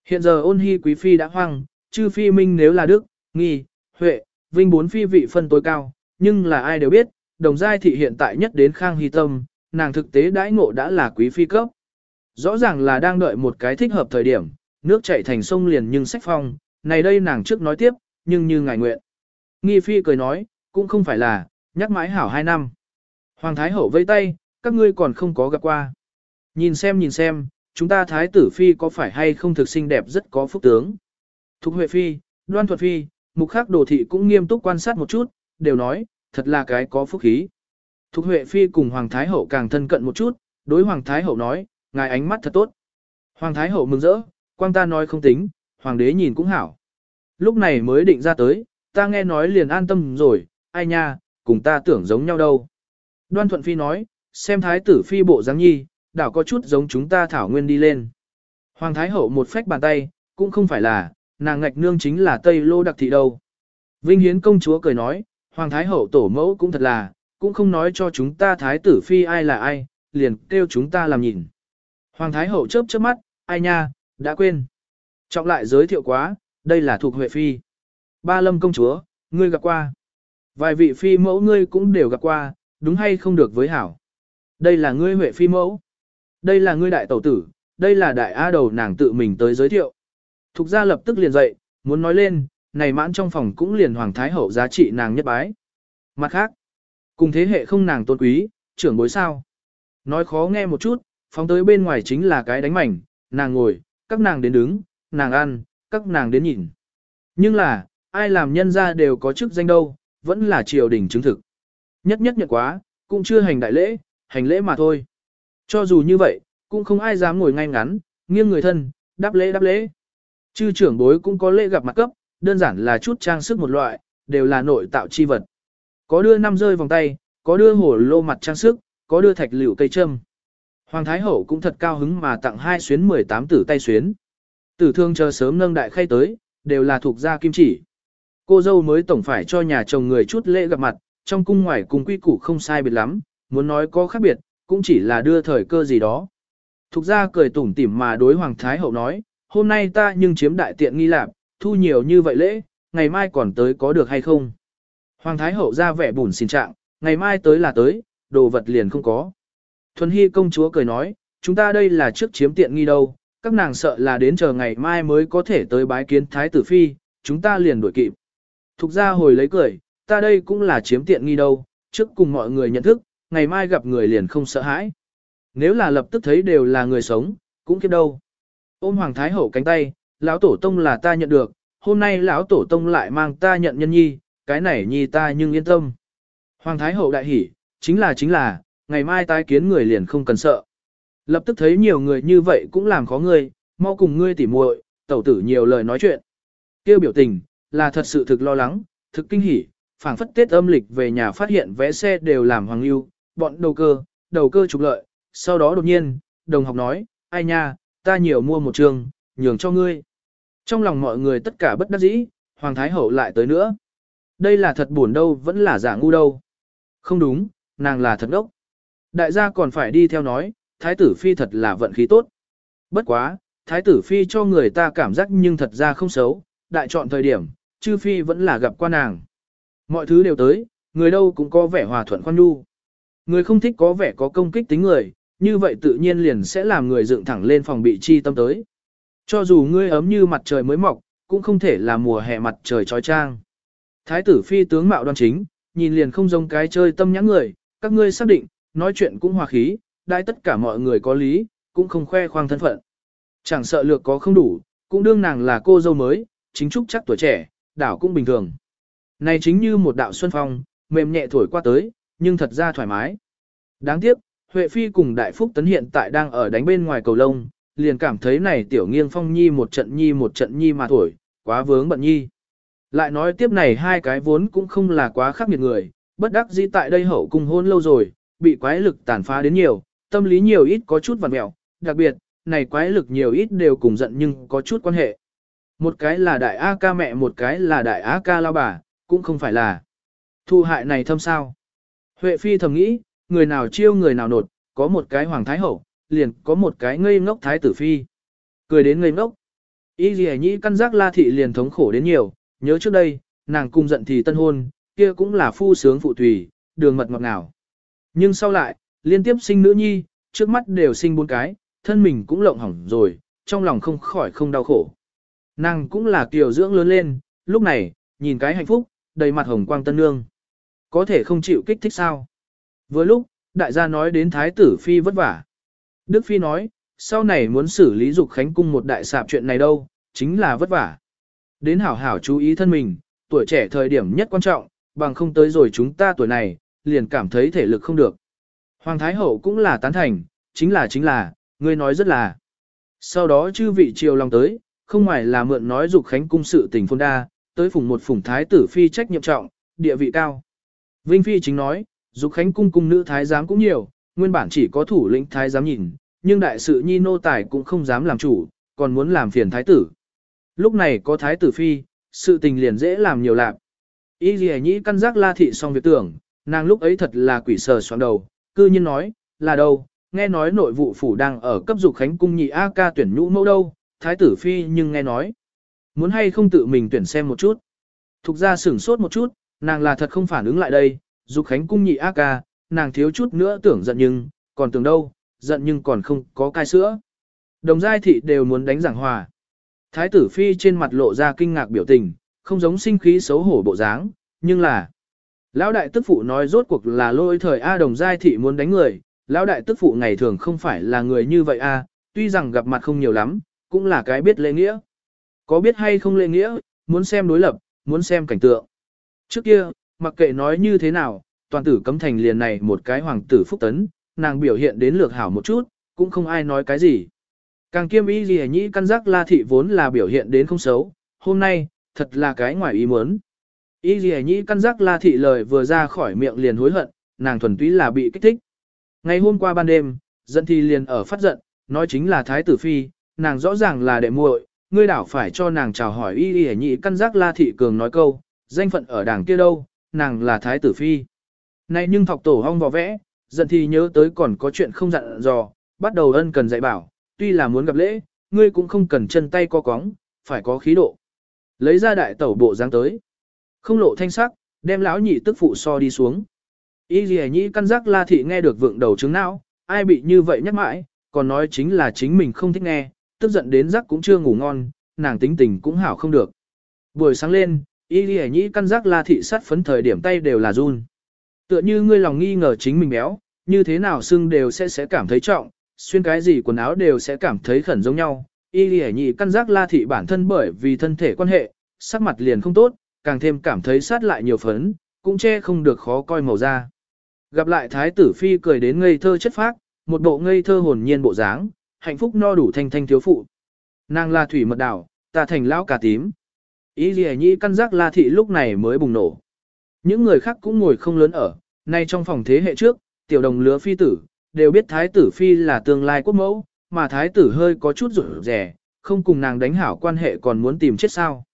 Hiện giờ ôn hy quý phi đã hoang, chư phi minh nếu là đức, nghi, huệ, vinh bốn phi vị phân tối cao, nhưng là ai đều biết, đồng giai thị hiện tại nhất đến khang hy tâm, nàng thực tế đãi ngộ đã là quý phi cấp. Rõ ràng là đang đợi một cái thích hợp thời điểm, nước chảy thành sông liền nhưng sách phong, này đây nàng trước nói tiếp, nhưng như ngài nguyện. Nghi phi cười nói, cũng không phải là, nhắc mãi hảo hai năm. Hoàng thái hậu vây tay, các ngươi còn không có gặp qua. Nhìn xem nhìn xem, chúng ta thái tử phi có phải hay không thực xinh đẹp rất có phúc tướng. Thục Huệ phi, Đoan Thuật phi, mục khắc đồ thị cũng nghiêm túc quan sát một chút, đều nói, thật là cái có phúc khí. Thục Huệ Phi cùng Hoàng Thái Hậu càng thân cận một chút, đối Hoàng Thái Hậu nói, ngài ánh mắt thật tốt. Hoàng Thái Hậu mừng rỡ, quang ta nói không tính, Hoàng đế nhìn cũng hảo. Lúc này mới định ra tới, ta nghe nói liền an tâm rồi, ai nha, cùng ta tưởng giống nhau đâu. Đoan Thuận Phi nói, xem Thái tử Phi bộ dáng nhi, đảo có chút giống chúng ta thảo nguyên đi lên. Hoàng Thái Hậu một phách bàn tay, cũng không phải là, nàng ngạch nương chính là Tây Lô đặc thị đâu. Vinh Hiến công chúa cười nói, Hoàng Thái Hậu tổ mẫu cũng thật là, cũng không nói cho chúng ta Thái tử Phi ai là ai, liền kêu chúng ta làm nhìn. Hoàng Thái Hậu chớp chớp mắt, ai nha, đã quên. Trọng lại giới thiệu quá, đây là thuộc Huệ Phi. Ba lâm công chúa, ngươi gặp qua. Vài vị Phi mẫu ngươi cũng đều gặp qua, đúng hay không được với hảo. Đây là ngươi Huệ Phi mẫu. Đây là ngươi đại tẩu tử, đây là đại A đầu nàng tự mình tới giới thiệu. Thục gia lập tức liền dậy, muốn nói lên, này mãn trong phòng cũng liền hoàng thái hậu giá trị nàng nhất bái. Mặt khác, cùng thế hệ không nàng tôn quý, trưởng bối sao. Nói khó nghe một chút, phóng tới bên ngoài chính là cái đánh mảnh, nàng ngồi, các nàng đến đứng, nàng ăn, các nàng đến nhìn. Nhưng là, ai làm nhân ra đều có chức danh đâu, vẫn là triều đình chứng thực. Nhất nhất nhận quá, cũng chưa hành đại lễ, hành lễ mà thôi. Cho dù như vậy, cũng không ai dám ngồi ngay ngắn, nghiêng người thân, đáp lễ đáp lễ. Chư trưởng bối cũng có lễ gặp mặt cấp, đơn giản là chút trang sức một loại, đều là nội tạo chi vật. Có đưa năm rơi vòng tay, có đưa hổ lô mặt trang sức, có đưa thạch liễu cây châm. Hoàng Thái Hậu cũng thật cao hứng mà tặng hai xuyến 18 tử tay xuyến. Tử thương chờ sớm nâng đại khay tới, đều là thuộc gia kim chỉ. Cô dâu mới tổng phải cho nhà chồng người chút lễ gặp mặt, trong cung ngoài cùng quy củ không sai biệt lắm, muốn nói có khác biệt, cũng chỉ là đưa thời cơ gì đó. Thục ra cười tủm tỉm mà đối Hoàng Thái Hậu nói, hôm nay ta nhưng chiếm đại tiện nghi lạc, thu nhiều như vậy lễ, ngày mai còn tới có được hay không? Hoàng Thái Hậu ra vẻ bùn xin trạng, ngày mai tới là tới, đồ vật liền không có. Thuần Hy công chúa cười nói, chúng ta đây là trước chiếm tiện nghi đâu, các nàng sợ là đến chờ ngày mai mới có thể tới bái kiến Thái tử Phi, chúng ta liền đuổi kịp. Thục ra hồi lấy cười, ta đây cũng là chiếm tiện nghi đâu, trước cùng mọi người nhận thức, ngày mai gặp người liền không sợ hãi. Nếu là lập tức thấy đều là người sống, cũng kiếp đâu. Ôm Hoàng Thái Hậu cánh tay, lão tổ tông là ta nhận được, hôm nay lão tổ tông lại mang ta nhận nhân nhi, cái này nhi ta nhưng yên tâm. Hoàng Thái Hậu đại hỉ, chính là chính là, ngày mai tái kiến người liền không cần sợ. Lập tức thấy nhiều người như vậy cũng làm khó ngươi, mau cùng ngươi tỉ muội, tẩu tử nhiều lời nói chuyện. Kêu biểu tình, là thật sự thực lo lắng, thực kinh hỉ, phảng phất Tết âm lịch về nhà phát hiện vé xe đều làm hoàng lưu, bọn đầu cơ, đầu cơ trục lợi, sau đó đột nhiên, đồng học nói, ai nha, ta nhiều mua một trường, nhường cho ngươi. Trong lòng mọi người tất cả bất đắc dĩ, Hoàng Thái Hậu lại tới nữa. Đây là thật buồn đâu vẫn là giả ngu đâu. Không đúng, nàng là thật đốc. Đại gia còn phải đi theo nói, Thái tử Phi thật là vận khí tốt. Bất quá, Thái tử Phi cho người ta cảm giác nhưng thật ra không xấu, đại chọn thời điểm, chư Phi vẫn là gặp qua nàng. Mọi thứ đều tới, người đâu cũng có vẻ hòa thuận khoan nhu. Người không thích có vẻ có công kích tính người, như vậy tự nhiên liền sẽ làm người dựng thẳng lên phòng bị chi tâm tới. Cho dù ngươi ấm như mặt trời mới mọc, cũng không thể là mùa hè mặt trời trói trang. Thái tử phi tướng mạo đoan chính, nhìn liền không giống cái chơi tâm nhãn người, các ngươi xác định, nói chuyện cũng hòa khí, đại tất cả mọi người có lý, cũng không khoe khoang thân phận. Chẳng sợ lược có không đủ, cũng đương nàng là cô dâu mới, chính trúc chắc tuổi trẻ, đảo cũng bình thường. Này chính như một đạo xuân phong, mềm nhẹ thổi qua tới, nhưng thật ra thoải mái. Đáng tiếc, Huệ Phi cùng Đại Phúc Tấn hiện tại đang ở đánh bên ngoài cầu lông, liền cảm thấy này tiểu nghiêng phong nhi một trận nhi một trận nhi mà thổi, quá vướng bận nhi. Lại nói tiếp này hai cái vốn cũng không là quá khác biệt người, bất đắc dĩ tại đây hậu cung hôn lâu rồi, bị quái lực tàn phá đến nhiều, tâm lý nhiều ít có chút vằn mẹo, đặc biệt, này quái lực nhiều ít đều cùng giận nhưng có chút quan hệ. Một cái là đại A ca mẹ một cái là đại A ca lao bà, cũng không phải là. Thu hại này thâm sao. Huệ Phi thầm nghĩ, người nào chiêu người nào nột, có một cái hoàng thái hậu, liền có một cái ngây ngốc thái tử phi. Cười đến ngây ngốc. Y gì nhĩ căn giác la thị liền thống khổ đến nhiều, nhớ trước đây, nàng cung giận thì tân hôn, kia cũng là phu sướng phụ tùy, đường mật ngọt ngào. Nhưng sau lại, liên tiếp sinh nữ nhi, trước mắt đều sinh bốn cái, thân mình cũng lộng hỏng rồi, trong lòng không khỏi không đau khổ. Nàng cũng là kiều dưỡng lớn lên, lúc này, nhìn cái hạnh phúc, đầy mặt hồng quang tân nương. Có thể không chịu kích thích sao? Vừa lúc, đại gia nói đến thái tử phi vất vả. Đức phi nói, sau này muốn xử lý dục khánh cung một đại sạp chuyện này đâu, chính là vất vả. Đến hảo hảo chú ý thân mình, tuổi trẻ thời điểm nhất quan trọng, bằng không tới rồi chúng ta tuổi này, liền cảm thấy thể lực không được. Hoàng Thái Hậu cũng là tán thành, chính là chính là, ngươi nói rất là. Sau đó chư vị triều lòng tới, không ngoài là mượn nói dục khánh cung sự tình phôn đa, tới phủng một phủng thái tử phi trách nhiệm trọng, địa vị cao. Vinh Phi chính nói, dục khánh cung cung nữ thái giám cũng nhiều, nguyên bản chỉ có thủ lĩnh thái giám nhìn, nhưng đại sự nhi nô tài cũng không dám làm chủ, còn muốn làm phiền thái tử. Lúc này có thái tử phi, sự tình liền dễ làm nhiều lạc. Y gì nhĩ căn giác la thị xong việc tưởng, nàng lúc ấy thật là quỷ sờ xoắn đầu, cư nhiên nói, là đâu, nghe nói nội vụ phủ đang ở cấp dục khánh cung nhị A ca tuyển nhũ mẫu đâu, thái tử phi nhưng nghe nói. Muốn hay không tự mình tuyển xem một chút. Thục ra sửng sốt một chút, nàng là thật không phản ứng lại đây, dục khánh cung nhị A ca, nàng thiếu chút nữa tưởng giận nhưng, còn tưởng đâu, giận nhưng còn không có cai sữa. Đồng giai thị đều muốn đánh giảng hòa. Thái tử phi trên mặt lộ ra kinh ngạc biểu tình, không giống sinh khí xấu hổ bộ dáng, nhưng là Lão đại tức phụ nói rốt cuộc là lôi thời A đồng giai thị muốn đánh người, lão đại tức phụ ngày thường không phải là người như vậy A, tuy rằng gặp mặt không nhiều lắm, cũng là cái biết lễ nghĩa. Có biết hay không lệ nghĩa, muốn xem đối lập, muốn xem cảnh tượng. Trước kia, mặc kệ nói như thế nào, toàn tử cấm thành liền này một cái hoàng tử phúc tấn, nàng biểu hiện đến lược hảo một chút, cũng không ai nói cái gì. Càng kiêm ý gì nhĩ căn giác la thị vốn là biểu hiện đến không xấu, hôm nay, thật là cái ngoài ý muốn. Ý gì nhĩ căn giác la thị lời vừa ra khỏi miệng liền hối hận, nàng thuần túy là bị kích thích. Ngày hôm qua ban đêm, dân thi liền ở phát giận, nói chính là thái tử phi, nàng rõ ràng là đệ muội, ngươi đảo phải cho nàng chào hỏi y y nhị căn giác la thị cường nói câu, danh phận ở đảng kia đâu, nàng là thái tử phi. Này nhưng thọc tổ hong vò vẽ, giận thì nhớ tới còn có chuyện không dặn dò, bắt đầu ân cần dạy bảo, tuy là muốn gặp lễ, ngươi cũng không cần chân tay co cóng, phải có khí độ. Lấy ra đại tẩu bộ dáng tới. Không lộ thanh sắc, đem lão nhị tức phụ so đi xuống. Y gì nhĩ căn giác la thị nghe được vượng đầu trứng não, ai bị như vậy nhắc mãi, còn nói chính là chính mình không thích nghe, tức giận đến giấc cũng chưa ngủ ngon, nàng tính tình cũng hảo không được. Buổi sáng lên, y gì nhĩ căn giác la thị sát phấn thời điểm tay đều là run. Tựa như ngươi lòng nghi ngờ chính mình béo, như thế nào xương đều sẽ sẽ cảm thấy trọng, xuyên cái gì quần áo đều sẽ cảm thấy khẩn giống nhau. Y lì Nhĩ căn giác la thị bản thân bởi vì thân thể quan hệ, sắc mặt liền không tốt, càng thêm cảm thấy sát lại nhiều phấn, cũng che không được khó coi màu da. Gặp lại thái tử phi cười đến ngây thơ chất phác, một bộ ngây thơ hồn nhiên bộ dáng, hạnh phúc no đủ thanh thanh thiếu phụ. Nàng là thủy mật đảo, ta thành lão cà tím. Ý gì nhị căn giác la thị lúc này mới bùng nổ. Những người khác cũng ngồi không lớn ở, nay trong phòng thế hệ trước, tiểu đồng lứa phi tử, đều biết thái tử phi là tương lai quốc mẫu, mà thái tử hơi có chút rủi rẻ, không cùng nàng đánh hảo quan hệ còn muốn tìm chết sao.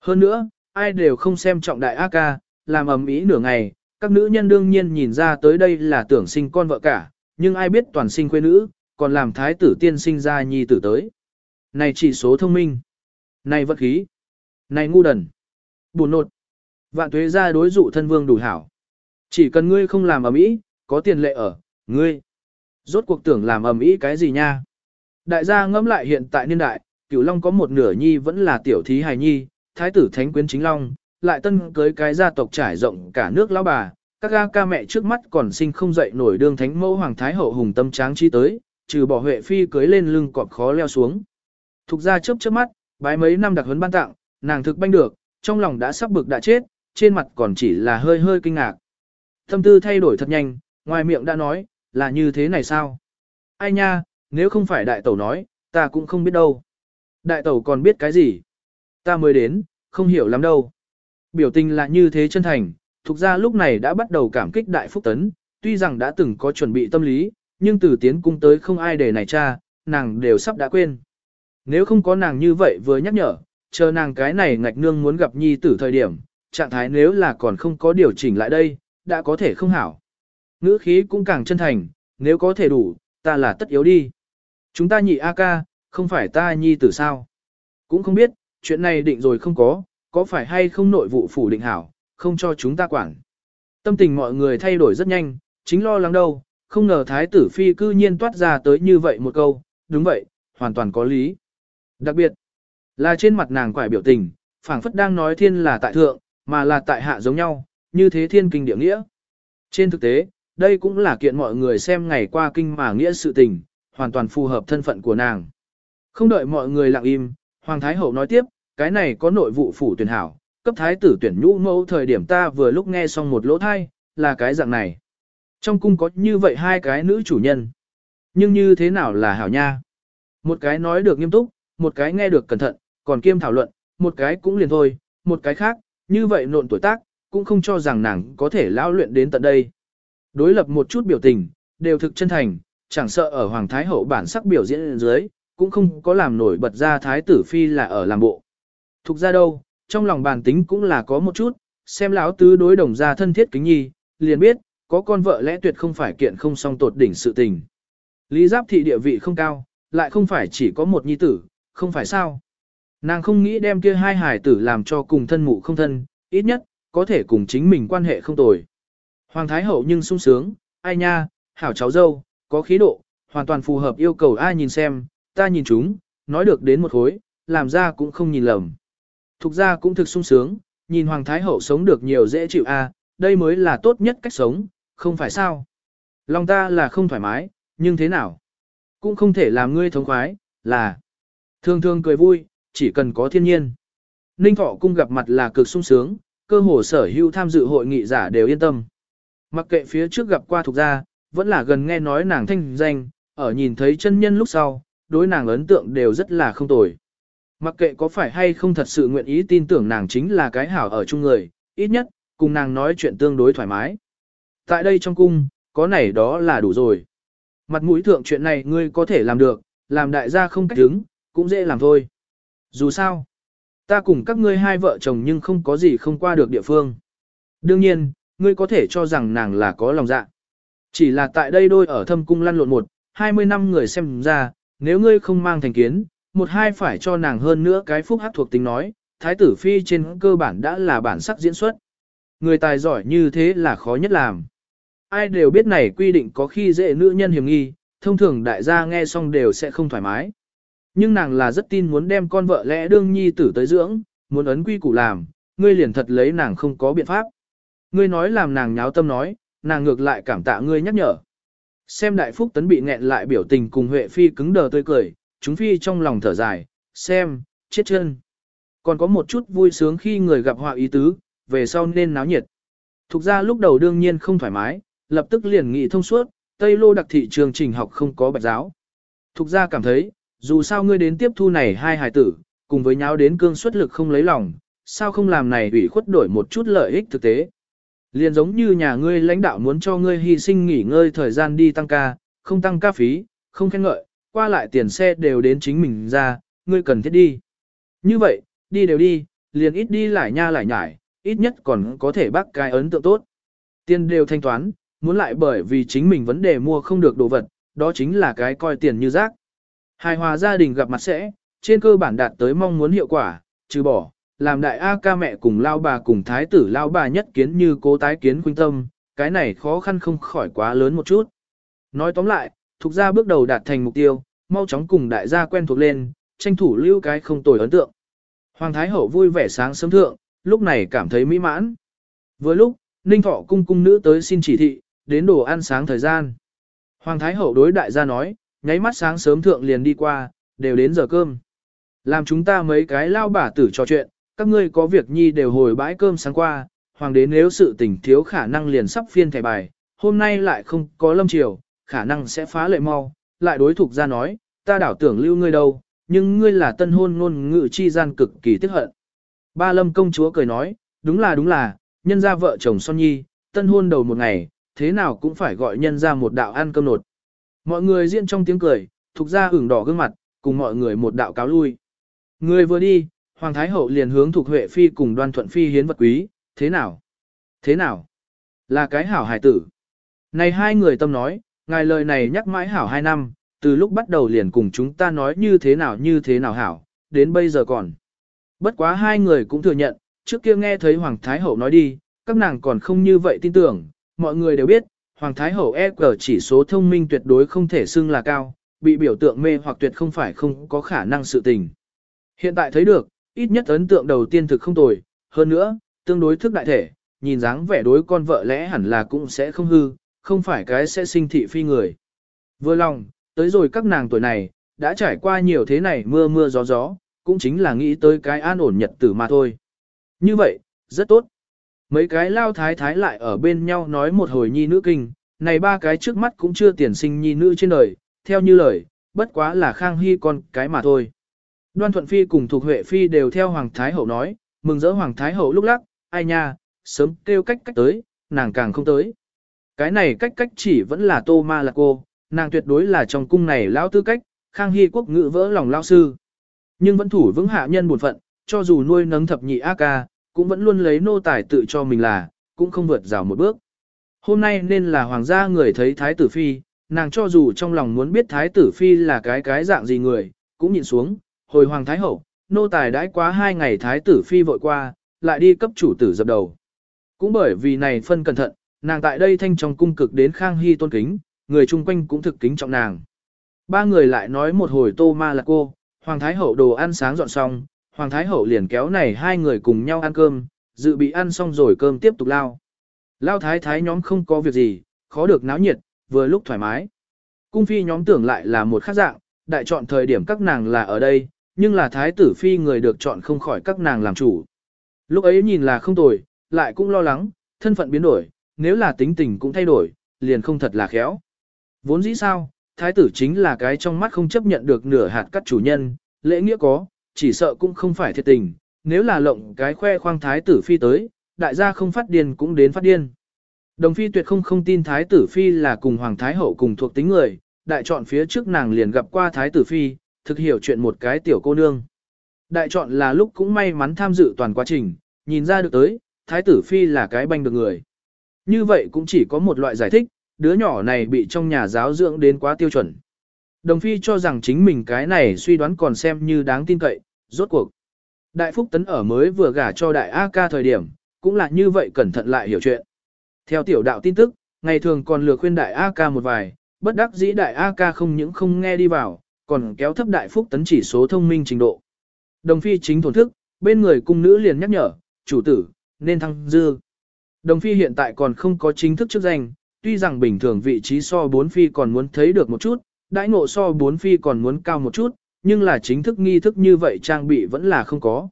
Hơn nữa, ai đều không xem trọng đại A ca, làm ầm ĩ nửa ngày, các nữ nhân đương nhiên nhìn ra tới đây là tưởng sinh con vợ cả, nhưng ai biết toàn sinh quê nữ, còn làm thái tử tiên sinh ra nhi tử tới. Này chỉ số thông minh, này vật khí, này ngu đần, buồn nột, vạn tuế ra đối dụ thân vương đủ hảo. Chỉ cần ngươi không làm ầm ĩ, có tiền lệ ở, ngươi. Rốt cuộc tưởng làm ầm ĩ cái gì nha? Đại gia ngẫm lại hiện tại niên đại, Cửu Long có một nửa nhi vẫn là tiểu thí hài nhi, thái tử thánh quyến chính Long, lại tân cưới cái gia tộc trải rộng cả nước lão bà, các ga ca mẹ trước mắt còn sinh không dậy nổi đương thánh mẫu hoàng thái hậu hùng tâm tráng chi tới, trừ bỏ huệ phi cưới lên lưng cọp khó leo xuống. Thục ra chớp chớp mắt, bái mấy năm đặc huấn ban tặng, nàng thực banh được, trong lòng đã sắp bực đã chết, trên mặt còn chỉ là hơi hơi kinh ngạc. Tâm tư thay đổi thật nhanh, ngoài miệng đã nói, là như thế này sao? Ai nha, nếu không phải đại tẩu nói, ta cũng không biết đâu. Đại tẩu còn biết cái gì? Ta mới đến, không hiểu lắm đâu. Biểu tình là như thế chân thành, thuộc ra lúc này đã bắt đầu cảm kích đại phúc tấn, tuy rằng đã từng có chuẩn bị tâm lý, nhưng từ tiến cung tới không ai để này cha, nàng đều sắp đã quên. Nếu không có nàng như vậy vừa nhắc nhở, chờ nàng cái này ngạch nương muốn gặp nhi tử thời điểm, trạng thái nếu là còn không có điều chỉnh lại đây, đã có thể không hảo. Ngữ khí cũng càng chân thành, nếu có thể đủ, ta là tất yếu đi. Chúng ta nhị A ca, không phải ta nhi tử sao. Cũng không biết, chuyện này định rồi không có, có phải hay không nội vụ phủ định hảo, không cho chúng ta quản. Tâm tình mọi người thay đổi rất nhanh, chính lo lắng đâu, không ngờ thái tử phi cư nhiên toát ra tới như vậy một câu, đúng vậy, hoàn toàn có lý. Đặc biệt, là trên mặt nàng quải biểu tình, phảng phất đang nói thiên là tại thượng, mà là tại hạ giống nhau, như thế thiên kinh địa nghĩa. Trên thực tế, đây cũng là kiện mọi người xem ngày qua kinh mà nghĩa sự tình, hoàn toàn phù hợp thân phận của nàng. Không đợi mọi người lặng im, Hoàng Thái Hậu nói tiếp, cái này có nội vụ phủ tuyển hảo, cấp thái tử tuyển nhũ mẫu thời điểm ta vừa lúc nghe xong một lỗ thai, là cái dạng này. Trong cung có như vậy hai cái nữ chủ nhân. Nhưng như thế nào là hảo nha? Một cái nói được nghiêm túc, một cái nghe được cẩn thận, còn kiêm thảo luận, một cái cũng liền thôi, một cái khác, như vậy nộn tuổi tác, cũng không cho rằng nàng có thể lao luyện đến tận đây. Đối lập một chút biểu tình, đều thực chân thành, chẳng sợ ở Hoàng Thái Hậu bản sắc biểu diễn dưới, cũng không có làm nổi bật ra Thái tử Phi là ở làm bộ. Thục ra đâu, trong lòng bàn tính cũng là có một chút, xem lão tứ đối đồng gia thân thiết kính nhi, liền biết, có con vợ lẽ tuyệt không phải kiện không song tột đỉnh sự tình. Lý giáp thị địa vị không cao, lại không phải chỉ có một nhi tử, không phải sao. Nàng không nghĩ đem kia hai hải tử làm cho cùng thân mụ không thân, ít nhất, có thể cùng chính mình quan hệ không tồi. Hoàng Thái Hậu nhưng sung sướng, ai nha, hảo cháu dâu, có khí độ, hoàn toàn phù hợp yêu cầu ai nhìn xem, ta nhìn chúng, nói được đến một khối, làm ra cũng không nhìn lầm. Thục ra cũng thực sung sướng, nhìn Hoàng Thái Hậu sống được nhiều dễ chịu a, đây mới là tốt nhất cách sống, không phải sao. Lòng ta là không thoải mái, nhưng thế nào? Cũng không thể làm ngươi thống khoái, là thường thường cười vui, chỉ cần có thiên nhiên. Ninh Thọ cung gặp mặt là cực sung sướng, cơ hồ sở hữu tham dự hội nghị giả đều yên tâm. Mặc kệ phía trước gặp qua thuộc gia, vẫn là gần nghe nói nàng thanh danh, ở nhìn thấy chân nhân lúc sau, đối nàng ấn tượng đều rất là không tồi. Mặc kệ có phải hay không thật sự nguyện ý tin tưởng nàng chính là cái hảo ở chung người, ít nhất, cùng nàng nói chuyện tương đối thoải mái. Tại đây trong cung, có này đó là đủ rồi. Mặt mũi thượng chuyện này ngươi có thể làm được, làm đại gia không cách đứng, cũng dễ làm thôi. Dù sao, ta cùng các ngươi hai vợ chồng nhưng không có gì không qua được địa phương. Đương nhiên, ngươi có thể cho rằng nàng là có lòng dạ. Chỉ là tại đây đôi ở thâm cung lăn lộn một, 20 năm người xem ra, nếu ngươi không mang thành kiến, một hai phải cho nàng hơn nữa cái phúc hắc thuộc tính nói, thái tử phi trên cơ bản đã là bản sắc diễn xuất người tài giỏi như thế là khó nhất làm. Ai đều biết này quy định có khi dễ nữ nhân hiểm nghi, thông thường đại gia nghe xong đều sẽ không thoải mái. Nhưng nàng là rất tin muốn đem con vợ lẽ đương nhi tử tới dưỡng, muốn ấn quy củ làm, ngươi liền thật lấy nàng không có biện pháp. Ngươi nói làm nàng nháo tâm nói, nàng ngược lại cảm tạ ngươi nhắc nhở. Xem đại phúc tấn bị nghẹn lại biểu tình cùng Huệ Phi cứng đờ tươi cười, chúng Phi trong lòng thở dài, xem, chết chân. Còn có một chút vui sướng khi người gặp họa ý tứ, về sau nên náo nhiệt. Thục ra lúc đầu đương nhiên không thoải mái, lập tức liền nghị thông suốt, Tây Lô đặc thị trường trình học không có bạch giáo. Thục ra cảm thấy, dù sao ngươi đến tiếp thu này hai hài tử, cùng với nháo đến cương suất lực không lấy lòng, sao không làm này ủy khuất đổi một chút lợi ích thực tế. Liền giống như nhà ngươi lãnh đạo muốn cho ngươi hy sinh nghỉ ngơi thời gian đi tăng ca, không tăng ca phí, không khen ngợi, qua lại tiền xe đều đến chính mình ra, ngươi cần thiết đi. Như vậy, đi đều đi, liền ít đi lại nha lại nhải, ít nhất còn có thể bác cái ấn tượng tốt. Tiền đều thanh toán, muốn lại bởi vì chính mình vấn đề mua không được đồ vật, đó chính là cái coi tiền như rác. Hài hòa gia đình gặp mặt sẽ, trên cơ bản đạt tới mong muốn hiệu quả, trừ bỏ, làm đại A ca mẹ cùng lao bà cùng thái tử lao bà nhất kiến như cố tái kiến khuynh tâm, cái này khó khăn không khỏi quá lớn một chút. Nói tóm lại, thuộc gia bước đầu đạt thành mục tiêu, mau chóng cùng đại gia quen thuộc lên, tranh thủ lưu cái không tồi ấn tượng. Hoàng Thái Hậu vui vẻ sáng sớm thượng, lúc này cảm thấy mỹ mãn. Vừa lúc, Ninh Thọ cung cung nữ tới xin chỉ thị, đến đồ ăn sáng thời gian. Hoàng Thái Hậu đối đại gia nói, nháy mắt sáng sớm thượng liền đi qua, đều đến giờ cơm. Làm chúng ta mấy cái lao bả tử trò chuyện, các ngươi có việc nhi đều hồi bãi cơm sáng qua, hoàng đế nếu sự tình thiếu khả năng liền sắp phiên thẻ bài, hôm nay lại không có lâm triều, khả năng sẽ phá lệ mau, lại đối thuộc ra nói, ta đảo tưởng lưu ngươi đâu, nhưng ngươi là tân hôn ngôn ngự chi gian cực kỳ tiếc hận. Ba lâm công chúa cười nói, đúng là đúng là, nhân ra vợ chồng son nhi, tân hôn đầu một ngày, thế nào cũng phải gọi nhân ra một đạo ăn cơm nột. Mọi người diễn trong tiếng cười, thuộc ra ửng đỏ gương mặt, cùng mọi người một đạo cáo lui. Người vừa đi, Hoàng Thái Hậu liền hướng thuộc Huệ Phi cùng đoan thuận Phi hiến vật quý, thế nào? Thế nào? Là cái hảo hài tử. Này hai người tâm nói, ngài lời này nhắc mãi hảo hai năm, từ lúc bắt đầu liền cùng chúng ta nói như thế nào như thế nào hảo, đến bây giờ còn. Bất quá hai người cũng thừa nhận, trước kia nghe thấy Hoàng Thái Hậu nói đi, các nàng còn không như vậy tin tưởng, mọi người đều biết, Hoàng Thái Hậu e chỉ số thông minh tuyệt đối không thể xưng là cao, bị biểu tượng mê hoặc tuyệt không phải không có khả năng sự tình. Hiện tại thấy được, ít nhất ấn tượng đầu tiên thực không tồi, hơn nữa, tương đối thức đại thể, nhìn dáng vẻ đối con vợ lẽ hẳn là cũng sẽ không hư, không phải cái sẽ sinh thị phi người. Vừa lòng, tới rồi các nàng tuổi này, đã trải qua nhiều thế này mưa mưa gió gió, cũng chính là nghĩ tới cái an ổn nhật tử mà thôi. Như vậy, rất tốt. Mấy cái lao thái thái lại ở bên nhau nói một hồi nhi nữ kinh, này ba cái trước mắt cũng chưa tiền sinh nhi nữ trên đời, theo như lời, bất quá là khang hy con cái mà thôi. Đoan Thuận Phi cùng Thuộc Huệ Phi đều theo Hoàng Thái Hậu nói, mừng rỡ Hoàng Thái Hậu lúc lắc, ai nha, sớm kêu cách cách tới, nàng càng không tới. Cái này cách cách chỉ vẫn là tô ma là cô, nàng tuyệt đối là trong cung này lão tư cách, khang hy quốc ngự vỡ lòng lao sư. Nhưng vẫn thủ vững hạ nhân buồn phận, cho dù nuôi nấng thập nhị A ca, cũng vẫn luôn lấy nô tài tự cho mình là, cũng không vượt rào một bước. Hôm nay nên là hoàng gia người thấy Thái tử Phi, nàng cho dù trong lòng muốn biết Thái tử Phi là cái cái dạng gì người, cũng nhìn xuống, hồi hoàng thái hậu, nô tài đãi quá hai ngày thái tử phi vội qua, lại đi cấp chủ tử dập đầu. Cũng bởi vì này phân cẩn thận, nàng tại đây thanh trong cung cực đến khang hy tôn kính, người chung quanh cũng thực kính trọng nàng. Ba người lại nói một hồi tô ma là cô, hoàng thái hậu đồ ăn sáng dọn xong, hoàng thái hậu liền kéo này hai người cùng nhau ăn cơm, dự bị ăn xong rồi cơm tiếp tục lao. Lao thái thái nhóm không có việc gì, khó được náo nhiệt, vừa lúc thoải mái. Cung phi nhóm tưởng lại là một khác dạng, đại chọn thời điểm các nàng là ở đây, nhưng là thái tử phi người được chọn không khỏi các nàng làm chủ. Lúc ấy nhìn là không tồi, lại cũng lo lắng, thân phận biến đổi, nếu là tính tình cũng thay đổi, liền không thật là khéo. Vốn dĩ sao, thái tử chính là cái trong mắt không chấp nhận được nửa hạt cắt chủ nhân, lễ nghĩa có, chỉ sợ cũng không phải thiệt tình, nếu là lộng cái khoe khoang thái tử phi tới, đại gia không phát điên cũng đến phát điên. Đồng phi tuyệt không không tin thái tử phi là cùng hoàng thái hậu cùng thuộc tính người, đại chọn phía trước nàng liền gặp qua thái tử phi, thực hiểu chuyện một cái tiểu cô nương. Đại chọn là lúc cũng may mắn tham dự toàn quá trình, nhìn ra được tới, thái tử phi là cái banh được người. Như vậy cũng chỉ có một loại giải thích, đứa nhỏ này bị trong nhà giáo dưỡng đến quá tiêu chuẩn. Đồng phi cho rằng chính mình cái này suy đoán còn xem như đáng tin cậy, rốt cuộc. Đại Phúc Tấn ở mới vừa gả cho Đại A ca thời điểm, cũng là như vậy cẩn thận lại hiểu chuyện. Theo tiểu đạo tin tức, ngày thường còn lừa khuyên đại A ca một vài, bất đắc dĩ đại A ca không những không nghe đi vào, còn kéo thấp đại phúc tấn chỉ số thông minh trình độ. Đồng phi chính thổn thức, bên người cung nữ liền nhắc nhở, chủ tử, nên thăng dư. Đồng phi hiện tại còn không có chính thức chức danh, tuy rằng bình thường vị trí so bốn phi còn muốn thấy được một chút, đãi ngộ so bốn phi còn muốn cao một chút, nhưng là chính thức nghi thức như vậy trang bị vẫn là không có.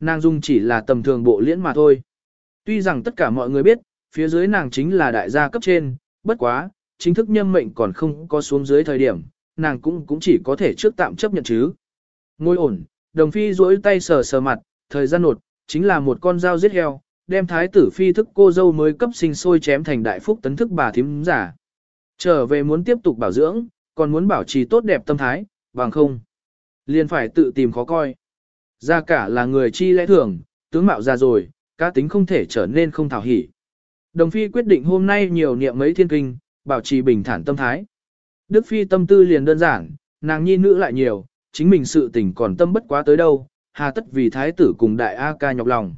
Nàng dung chỉ là tầm thường bộ liễn mà thôi. Tuy rằng tất cả mọi người biết, phía dưới nàng chính là đại gia cấp trên, bất quá, chính thức nhâm mệnh còn không có xuống dưới thời điểm, nàng cũng cũng chỉ có thể trước tạm chấp nhận chứ. Ngôi ổn, đồng phi duỗi tay sờ sờ mặt, thời gian nột, chính là một con dao giết heo, đem thái tử phi thức cô dâu mới cấp sinh sôi chém thành đại phúc tấn thức bà thím giả. Trở về muốn tiếp tục bảo dưỡng, còn muốn bảo trì tốt đẹp tâm thái, bằng không. Liền phải tự tìm khó coi. gia cả là người chi lẽ thường, tướng mạo ra rồi, cá tính không thể trở nên không thảo hỉ. Đồng Phi quyết định hôm nay nhiều niệm mấy thiên kinh, bảo trì bình thản tâm thái. Đức Phi tâm tư liền đơn giản, nàng nhi nữ lại nhiều, chính mình sự tình còn tâm bất quá tới đâu, hà tất vì thái tử cùng đại A ca nhọc lòng.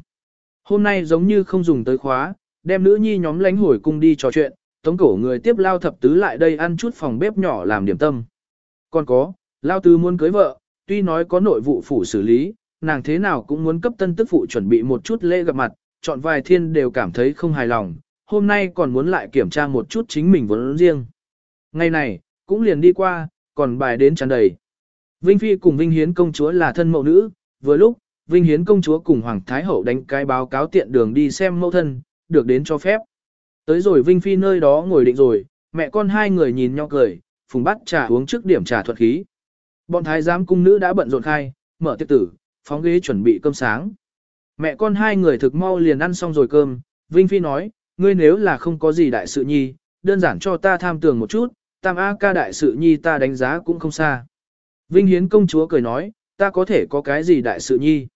Hôm nay giống như không dùng tới khóa, đem nữ nhi nhóm lánh hồi cung đi trò chuyện, tống cổ người tiếp lao thập tứ lại đây ăn chút phòng bếp nhỏ làm điểm tâm. Còn có, lao tứ muốn cưới vợ, tuy nói có nội vụ phủ xử lý, nàng thế nào cũng muốn cấp tân tức phụ chuẩn bị một chút lễ gặp mặt, chọn vài thiên đều cảm thấy không hài lòng, hôm nay còn muốn lại kiểm tra một chút chính mình vốn riêng. Ngày này, cũng liền đi qua, còn bài đến tràn đầy. Vinh Phi cùng Vinh Hiến công chúa là thân mẫu nữ, vừa lúc, Vinh Hiến công chúa cùng Hoàng Thái Hậu đánh cái báo cáo tiện đường đi xem mẫu thân, được đến cho phép. Tới rồi Vinh Phi nơi đó ngồi định rồi, mẹ con hai người nhìn nhau cười, phùng bắt trà uống trước điểm trà thuật khí. Bọn thái giám cung nữ đã bận rộn khai, mở tiệc tử, phóng ghế chuẩn bị cơm sáng. Mẹ con hai người thực mau liền ăn xong rồi cơm, Vinh Phi nói, ngươi nếu là không có gì đại sự nhi, đơn giản cho ta tham tường một chút, tam A ca đại sự nhi ta đánh giá cũng không xa. Vinh Hiến công chúa cười nói, ta có thể có cái gì đại sự nhi.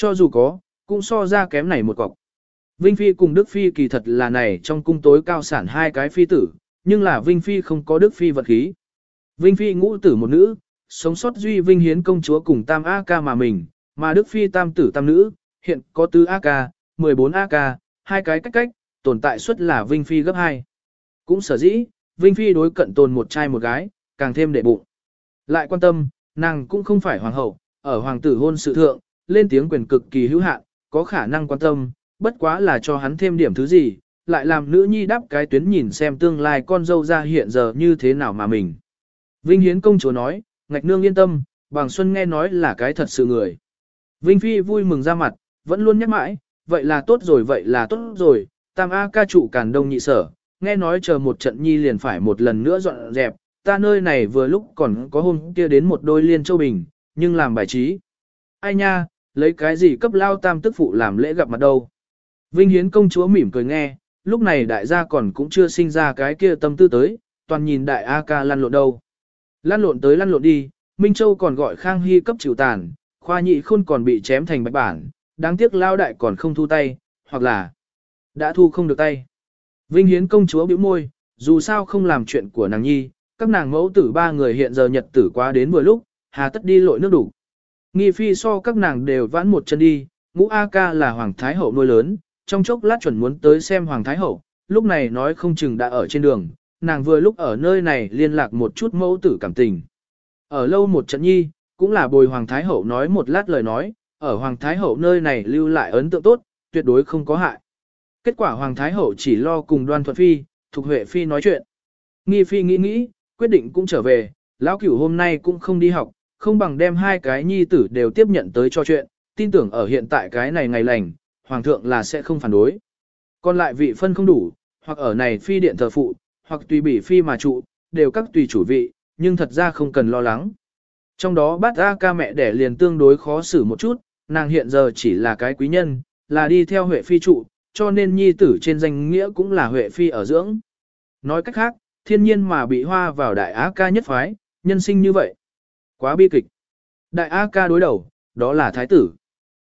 Cho dù có, cũng so ra kém này một cọc. Vinh Phi cùng Đức Phi kỳ thật là này trong cung tối cao sản hai cái phi tử, nhưng là Vinh Phi không có Đức Phi vật khí. Vinh Phi ngũ tử một nữ, sống sót duy Vinh Hiến công chúa cùng tam A ca mà mình, mà Đức Phi tam tử tam nữ, hiện có tứ A ca, 14 A ca, hai cái cách cách, tồn tại suất là Vinh Phi gấp 2. Cũng sở dĩ, Vinh Phi đối cận tồn một trai một gái, càng thêm đệ bụng. Lại quan tâm, nàng cũng không phải hoàng hậu, ở hoàng tử hôn sự thượng, lên tiếng quyền cực kỳ hữu hạn, có khả năng quan tâm, bất quá là cho hắn thêm điểm thứ gì, lại làm nữ nhi đáp cái tuyến nhìn xem tương lai con dâu ra hiện giờ như thế nào mà mình. Vinh Hiến công chúa nói, ngạch nương yên tâm, bằng xuân nghe nói là cái thật sự người. Vinh Phi vui mừng ra mặt, vẫn luôn nhắc mãi, vậy là tốt rồi vậy là tốt rồi, tam A ca trụ càn đông nhị sở, nghe nói chờ một trận nhi liền phải một lần nữa dọn dẹp, ta nơi này vừa lúc còn có hôm kia đến một đôi liên châu bình, nhưng làm bài trí. Ai nha, lấy cái gì cấp lao tam tức phụ làm lễ gặp mặt đâu. Vinh Hiến công chúa mỉm cười nghe, lúc này đại gia còn cũng chưa sinh ra cái kia tâm tư tới, toàn nhìn đại A ca lăn lộn đâu. Lăn lộn tới lăn lộn đi, Minh Châu còn gọi Khang Hy cấp chịu tàn, khoa nhị khôn còn bị chém thành bạch bản, đáng tiếc lao đại còn không thu tay, hoặc là đã thu không được tay. Vinh Hiến công chúa bĩu môi, dù sao không làm chuyện của nàng nhi, các nàng mẫu tử ba người hiện giờ nhật tử quá đến vừa lúc, hà tất đi lội nước đủ. Nghi phi so các nàng đều vãn một chân đi, ngũ A ca là hoàng thái hậu nuôi lớn, trong chốc lát chuẩn muốn tới xem hoàng thái hậu, lúc này nói không chừng đã ở trên đường, nàng vừa lúc ở nơi này liên lạc một chút mẫu tử cảm tình. Ở lâu một trận nhi, cũng là bồi hoàng thái hậu nói một lát lời nói, ở hoàng thái hậu nơi này lưu lại ấn tượng tốt, tuyệt đối không có hại. Kết quả hoàng thái hậu chỉ lo cùng đoan thuận phi, thuộc huệ phi nói chuyện. Nghi phi nghĩ nghĩ, quyết định cũng trở về, lão cửu hôm nay cũng không đi học, không bằng đem hai cái nhi tử đều tiếp nhận tới cho chuyện, tin tưởng ở hiện tại cái này ngày lành, hoàng thượng là sẽ không phản đối. Còn lại vị phân không đủ, hoặc ở này phi điện thờ phụ, hoặc tùy bỉ phi mà trụ, đều các tùy chủ vị, nhưng thật ra không cần lo lắng. Trong đó bát ra ca mẹ đẻ liền tương đối khó xử một chút, nàng hiện giờ chỉ là cái quý nhân, là đi theo Huệ Phi trụ, cho nên nhi tử trên danh nghĩa cũng là Huệ Phi ở dưỡng. Nói cách khác, thiên nhiên mà bị hoa vào đại á ca nhất phái, nhân sinh như vậy. Quá bi kịch. Đại á ca đối đầu, đó là thái tử.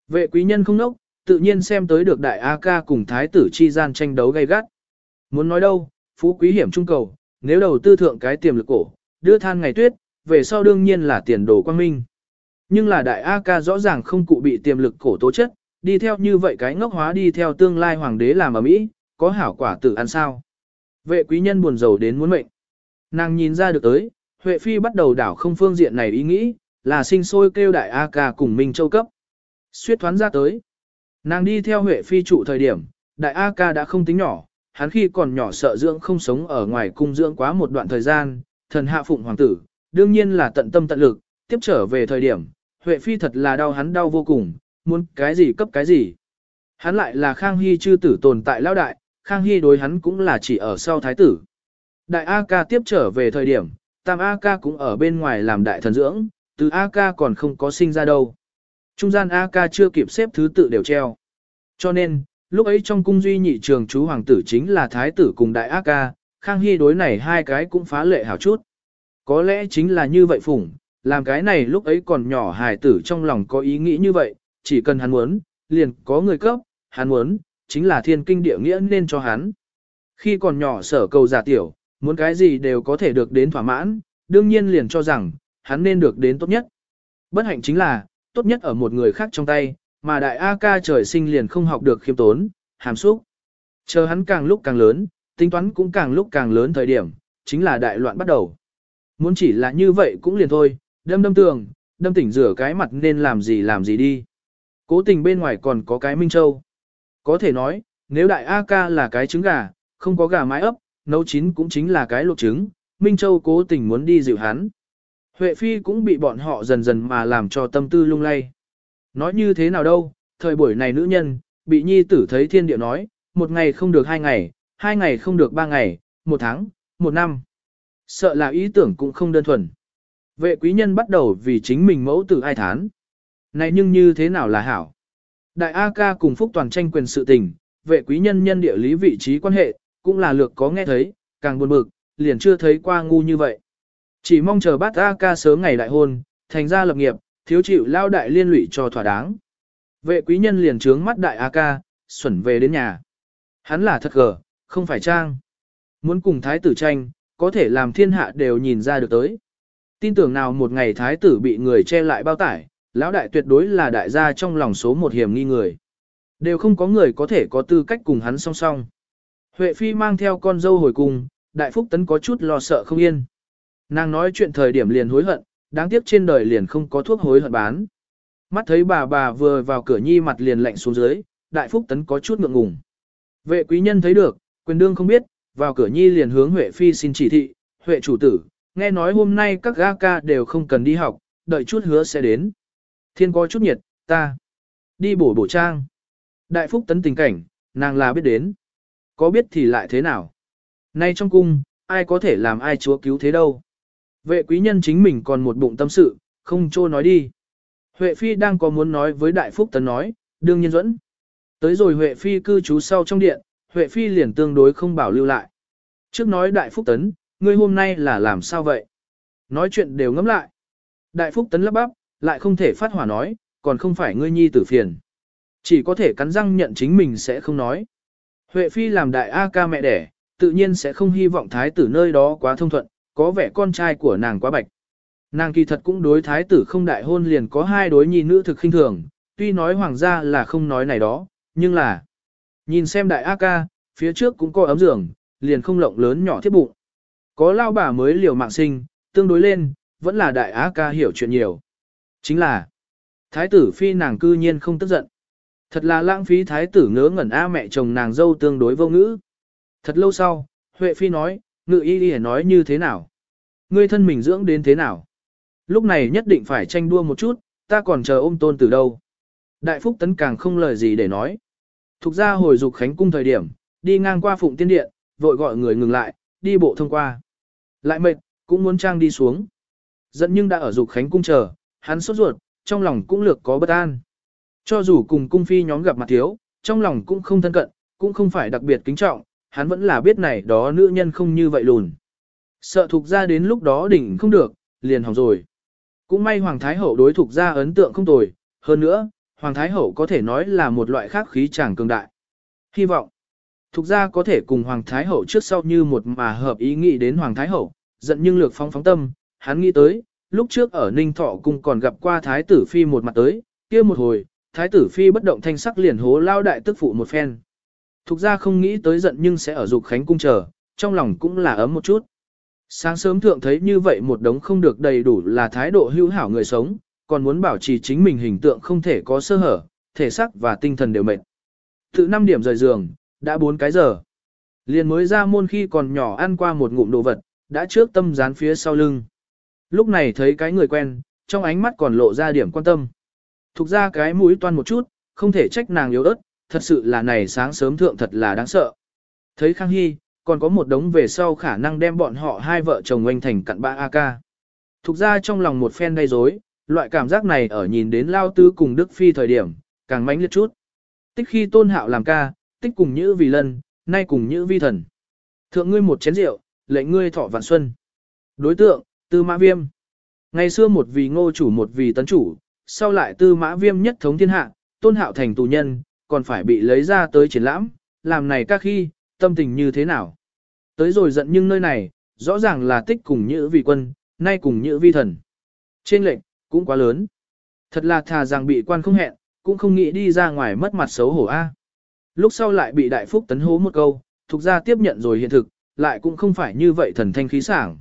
Vệ quý nhân không nốc, tự nhiên xem tới được đại á ca cùng thái tử chi gian tranh đấu gay gắt. Muốn nói đâu, phú quý hiểm trung cầu, nếu đầu tư thượng cái tiềm lực cổ, đưa than ngày tuyết, về sau đương nhiên là tiền đồ quang minh. Nhưng là đại A ca rõ ràng không cụ bị tiềm lực cổ tố chất, đi theo như vậy cái ngốc hóa đi theo tương lai hoàng đế làm ở Mỹ, có hảo quả tử ăn sao. Vệ quý nhân buồn rầu đến muốn mệnh. Nàng nhìn ra được tới, Huệ Phi bắt đầu đảo không phương diện này ý nghĩ, là sinh sôi kêu đại A ca cùng Minh Châu cấp. Xuyết thoán ra tới. Nàng đi theo Huệ Phi trụ thời điểm, đại A ca đã không tính nhỏ, hắn khi còn nhỏ sợ dưỡng không sống ở ngoài cung dưỡng quá một đoạn thời gian, thần hạ phụng hoàng tử, đương nhiên là tận tâm tận lực, tiếp trở về thời điểm, Huệ Phi thật là đau hắn đau vô cùng, muốn cái gì cấp cái gì. Hắn lại là Khang Hy chư tử tồn tại lao đại, Khang Hy đối hắn cũng là chỉ ở sau thái tử. Đại A ca tiếp trở về thời điểm, Tam A ca cũng ở bên ngoài làm đại thần dưỡng, từ A ca còn không có sinh ra đâu. Trung gian A ca chưa kịp xếp thứ tự đều treo. Cho nên, lúc ấy trong cung duy nhị trường chú hoàng tử chính là thái tử cùng đại A ca, Khang Hy đối này hai cái cũng phá lệ hảo chút. Có lẽ chính là như vậy phủng, làm cái này lúc ấy còn nhỏ hài tử trong lòng có ý nghĩ như vậy, chỉ cần hắn muốn, liền có người cấp, hắn muốn, chính là thiên kinh địa nghĩa nên cho hắn. Khi còn nhỏ sở cầu giả tiểu, muốn cái gì đều có thể được đến thỏa mãn, đương nhiên liền cho rằng, hắn nên được đến tốt nhất. Bất hạnh chính là, tốt nhất ở một người khác trong tay, mà đại A ca trời sinh liền không học được khiêm tốn, hàm xúc. Chờ hắn càng lúc càng lớn, tính toán cũng càng lúc càng lớn thời điểm, chính là đại loạn bắt đầu. Muốn chỉ là như vậy cũng liền thôi, đâm đâm tường, đâm tỉnh rửa cái mặt nên làm gì làm gì đi. Cố tình bên ngoài còn có cái Minh Châu. Có thể nói, nếu đại A ca là cái trứng gà, không có gà mái ấp, nấu chín cũng chính là cái luộc trứng, Minh Châu cố tình muốn đi dịu hắn. Huệ Phi cũng bị bọn họ dần dần mà làm cho tâm tư lung lay. Nói như thế nào đâu, thời buổi này nữ nhân, bị nhi tử thấy thiên địa nói, một ngày không được hai ngày, hai ngày không được ba ngày, một tháng, một năm. Sợ là ý tưởng cũng không đơn thuần. Vệ quý nhân bắt đầu vì chính mình mẫu tử ai thán. Này nhưng như thế nào là hảo? Đại A ca cùng Phúc Toàn tranh quyền sự tình, vệ quý nhân nhân địa lý vị trí quan hệ, cũng là lược có nghe thấy, càng buồn bực, liền chưa thấy qua ngu như vậy. Chỉ mong chờ bát A ca sớm ngày đại hôn, thành ra lập nghiệp, thiếu chịu lao đại liên lụy cho thỏa đáng. Vệ quý nhân liền trướng mắt đại A ca, xuẩn về đến nhà. Hắn là thật gờ, không phải trang. Muốn cùng thái tử tranh, có thể làm thiên hạ đều nhìn ra được tới. Tin tưởng nào một ngày thái tử bị người che lại bao tải, lão đại tuyệt đối là đại gia trong lòng số một hiểm nghi người. Đều không có người có thể có tư cách cùng hắn song song. Huệ Phi mang theo con dâu hồi cùng, đại phúc tấn có chút lo sợ không yên. Nàng nói chuyện thời điểm liền hối hận, đáng tiếc trên đời liền không có thuốc hối hận bán. Mắt thấy bà bà vừa vào cửa nhi mặt liền lạnh xuống dưới, đại phúc tấn có chút ngượng ngùng. Vệ quý nhân thấy được, quyền đương không biết, vào cửa nhi liền hướng Huệ Phi xin chỉ thị, Huệ chủ tử, nghe nói hôm nay các ga ca đều không cần đi học, đợi chút hứa sẽ đến. Thiên có chút nhiệt, ta đi bổ bổ trang. Đại phúc tấn tình cảnh, nàng là biết đến. Có biết thì lại thế nào? Nay trong cung, ai có thể làm ai chúa cứu thế đâu? Vệ quý nhân chính mình còn một bụng tâm sự, không trô nói đi. Huệ Phi đang có muốn nói với Đại Phúc Tấn nói, đương nhiên dẫn. Tới rồi Huệ Phi cư trú sau trong điện, Huệ Phi liền tương đối không bảo lưu lại. Trước nói Đại Phúc Tấn, ngươi hôm nay là làm sao vậy? Nói chuyện đều ngẫm lại. Đại Phúc Tấn lắp bắp, lại không thể phát hỏa nói, còn không phải ngươi nhi tử phiền. Chỉ có thể cắn răng nhận chính mình sẽ không nói. Huệ Phi làm đại A ca mẹ đẻ, tự nhiên sẽ không hy vọng thái tử nơi đó quá thông thuận, có vẻ con trai của nàng quá bạch. Nàng kỳ thật cũng đối thái tử không đại hôn liền có hai đối nhi nữ thực khinh thường, tuy nói hoàng gia là không nói này đó, nhưng là nhìn xem đại A ca, phía trước cũng có ấm giường, liền không lộng lớn nhỏ thiết bụng. Có lao bà mới liều mạng sinh, tương đối lên, vẫn là đại A ca hiểu chuyện nhiều. Chính là, thái tử phi nàng cư nhiên không tức giận. Thật là lãng phí thái tử ngớ ngẩn A mẹ chồng nàng dâu tương đối vô ngữ. Thật lâu sau, Huệ Phi nói, ngự y đi nói như thế nào? Ngươi thân mình dưỡng đến thế nào? Lúc này nhất định phải tranh đua một chút, ta còn chờ ôm tôn từ đâu. Đại Phúc Tấn càng không lời gì để nói. Thục ra hồi dục khánh cung thời điểm, đi ngang qua phụng tiên điện, vội gọi người ngừng lại, đi bộ thông qua. Lại mệt, cũng muốn trang đi xuống. Giận nhưng đã ở dục khánh cung chờ, hắn sốt ruột, trong lòng cũng lược có bất an. Cho dù cùng cung phi nhóm gặp mặt thiếu, trong lòng cũng không thân cận, cũng không phải đặc biệt kính trọng, hắn vẫn là biết này đó nữ nhân không như vậy lùn. Sợ thuộc ra đến lúc đó đỉnh không được, liền hỏng rồi. Cũng may Hoàng Thái Hậu đối thuộc ra ấn tượng không tồi, hơn nữa, Hoàng Thái Hậu có thể nói là một loại khác khí chàng cường đại. Hy vọng, thuộc ra có thể cùng Hoàng Thái Hậu trước sau như một mà hợp ý nghĩ đến Hoàng Thái Hậu, giận nhưng lược phóng phóng tâm, hắn nghĩ tới, lúc trước ở Ninh Thọ Cung còn gặp qua Thái tử Phi một mặt tới, kia một hồi, thái tử phi bất động thanh sắc liền hố lao đại tức phụ một phen. Thục ra không nghĩ tới giận nhưng sẽ ở dục khánh cung chờ, trong lòng cũng là ấm một chút. Sáng sớm thượng thấy như vậy một đống không được đầy đủ là thái độ hữu hảo người sống, còn muốn bảo trì chính mình hình tượng không thể có sơ hở, thể xác và tinh thần đều mệt. Tự 5 điểm rời giường, đã 4 cái giờ. Liền mới ra môn khi còn nhỏ ăn qua một ngụm đồ vật, đã trước tâm dán phía sau lưng. Lúc này thấy cái người quen, trong ánh mắt còn lộ ra điểm quan tâm. Thục ra cái mũi toan một chút, không thể trách nàng yếu ớt, thật sự là này sáng sớm thượng thật là đáng sợ. Thấy Khang Hy, còn có một đống về sau khả năng đem bọn họ hai vợ chồng anh thành cặn ba AK. Thục ra trong lòng một phen gây rối, loại cảm giác này ở nhìn đến Lao Tư cùng Đức Phi thời điểm, càng mãnh liệt chút. Tích khi tôn hạo làm ca, tích cùng như vì lân, nay cùng như vi thần. Thượng ngươi một chén rượu, lệnh ngươi thọ vạn xuân. Đối tượng, tư mã viêm. Ngày xưa một vì ngô chủ một vì tấn chủ, sau lại tư mã viêm nhất thống thiên hạ, tôn hạo thành tù nhân, còn phải bị lấy ra tới triển lãm, làm này các khi, tâm tình như thế nào. Tới rồi giận nhưng nơi này, rõ ràng là tích cùng nhữ vị quân, nay cùng nhữ vi thần. Trên lệnh, cũng quá lớn. Thật là thà rằng bị quan không hẹn, cũng không nghĩ đi ra ngoài mất mặt xấu hổ a. À. Lúc sau lại bị đại phúc tấn hố một câu, thuộc ra tiếp nhận rồi hiện thực, lại cũng không phải như vậy thần thanh khí sảng.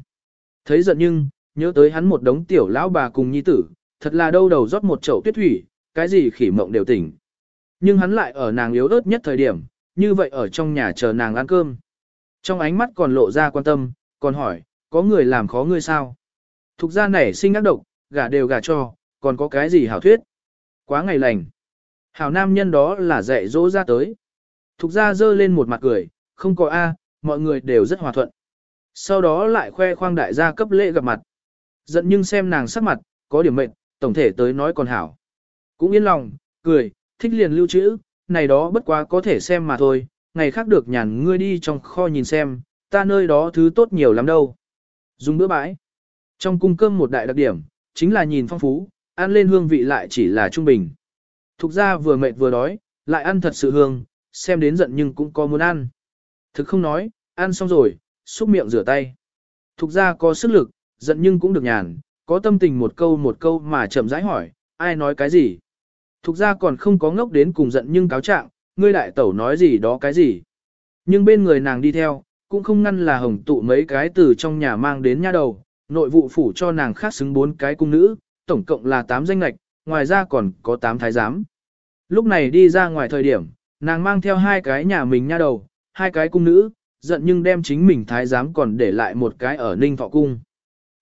Thấy giận nhưng, nhớ tới hắn một đống tiểu lão bà cùng nhi tử, thật là đâu đầu rót một chậu tuyết thủy, cái gì khỉ mộng đều tỉnh. Nhưng hắn lại ở nàng yếu ớt nhất thời điểm, như vậy ở trong nhà chờ nàng ăn cơm. Trong ánh mắt còn lộ ra quan tâm, còn hỏi, có người làm khó ngươi sao? Thục ra nảy sinh ác độc, gả đều gả cho, còn có cái gì hảo thuyết? Quá ngày lành. Hảo nam nhân đó là dạy dỗ ra tới. Thục ra dơ lên một mặt cười, không có A, mọi người đều rất hòa thuận. Sau đó lại khoe khoang đại gia cấp lễ gặp mặt. Giận nhưng xem nàng sắc mặt, có điểm mệnh, tổng thể tới nói còn hảo. Cũng yên lòng, cười, thích liền lưu trữ, này đó bất quá có thể xem mà thôi, ngày khác được nhàn ngươi đi trong kho nhìn xem, ta nơi đó thứ tốt nhiều lắm đâu. Dùng bữa bãi. Trong cung cơm một đại đặc điểm, chính là nhìn phong phú, ăn lên hương vị lại chỉ là trung bình. Thục ra vừa mệt vừa đói, lại ăn thật sự hương, xem đến giận nhưng cũng có muốn ăn. Thực không nói, ăn xong rồi, xúc miệng rửa tay. Thục ra có sức lực, giận nhưng cũng được nhàn, có tâm tình một câu một câu mà chậm rãi hỏi, ai nói cái gì. Thục ra còn không có ngốc đến cùng giận nhưng cáo trạng, ngươi đại tẩu nói gì đó cái gì. Nhưng bên người nàng đi theo, cũng không ngăn là hồng tụ mấy cái từ trong nhà mang đến nha đầu, nội vụ phủ cho nàng khác xứng bốn cái cung nữ, tổng cộng là 8 danh lạch, ngoài ra còn có 8 thái giám. Lúc này đi ra ngoài thời điểm, nàng mang theo hai cái nhà mình nha đầu, hai cái cung nữ, giận nhưng đem chính mình thái giám còn để lại một cái ở ninh thọ cung.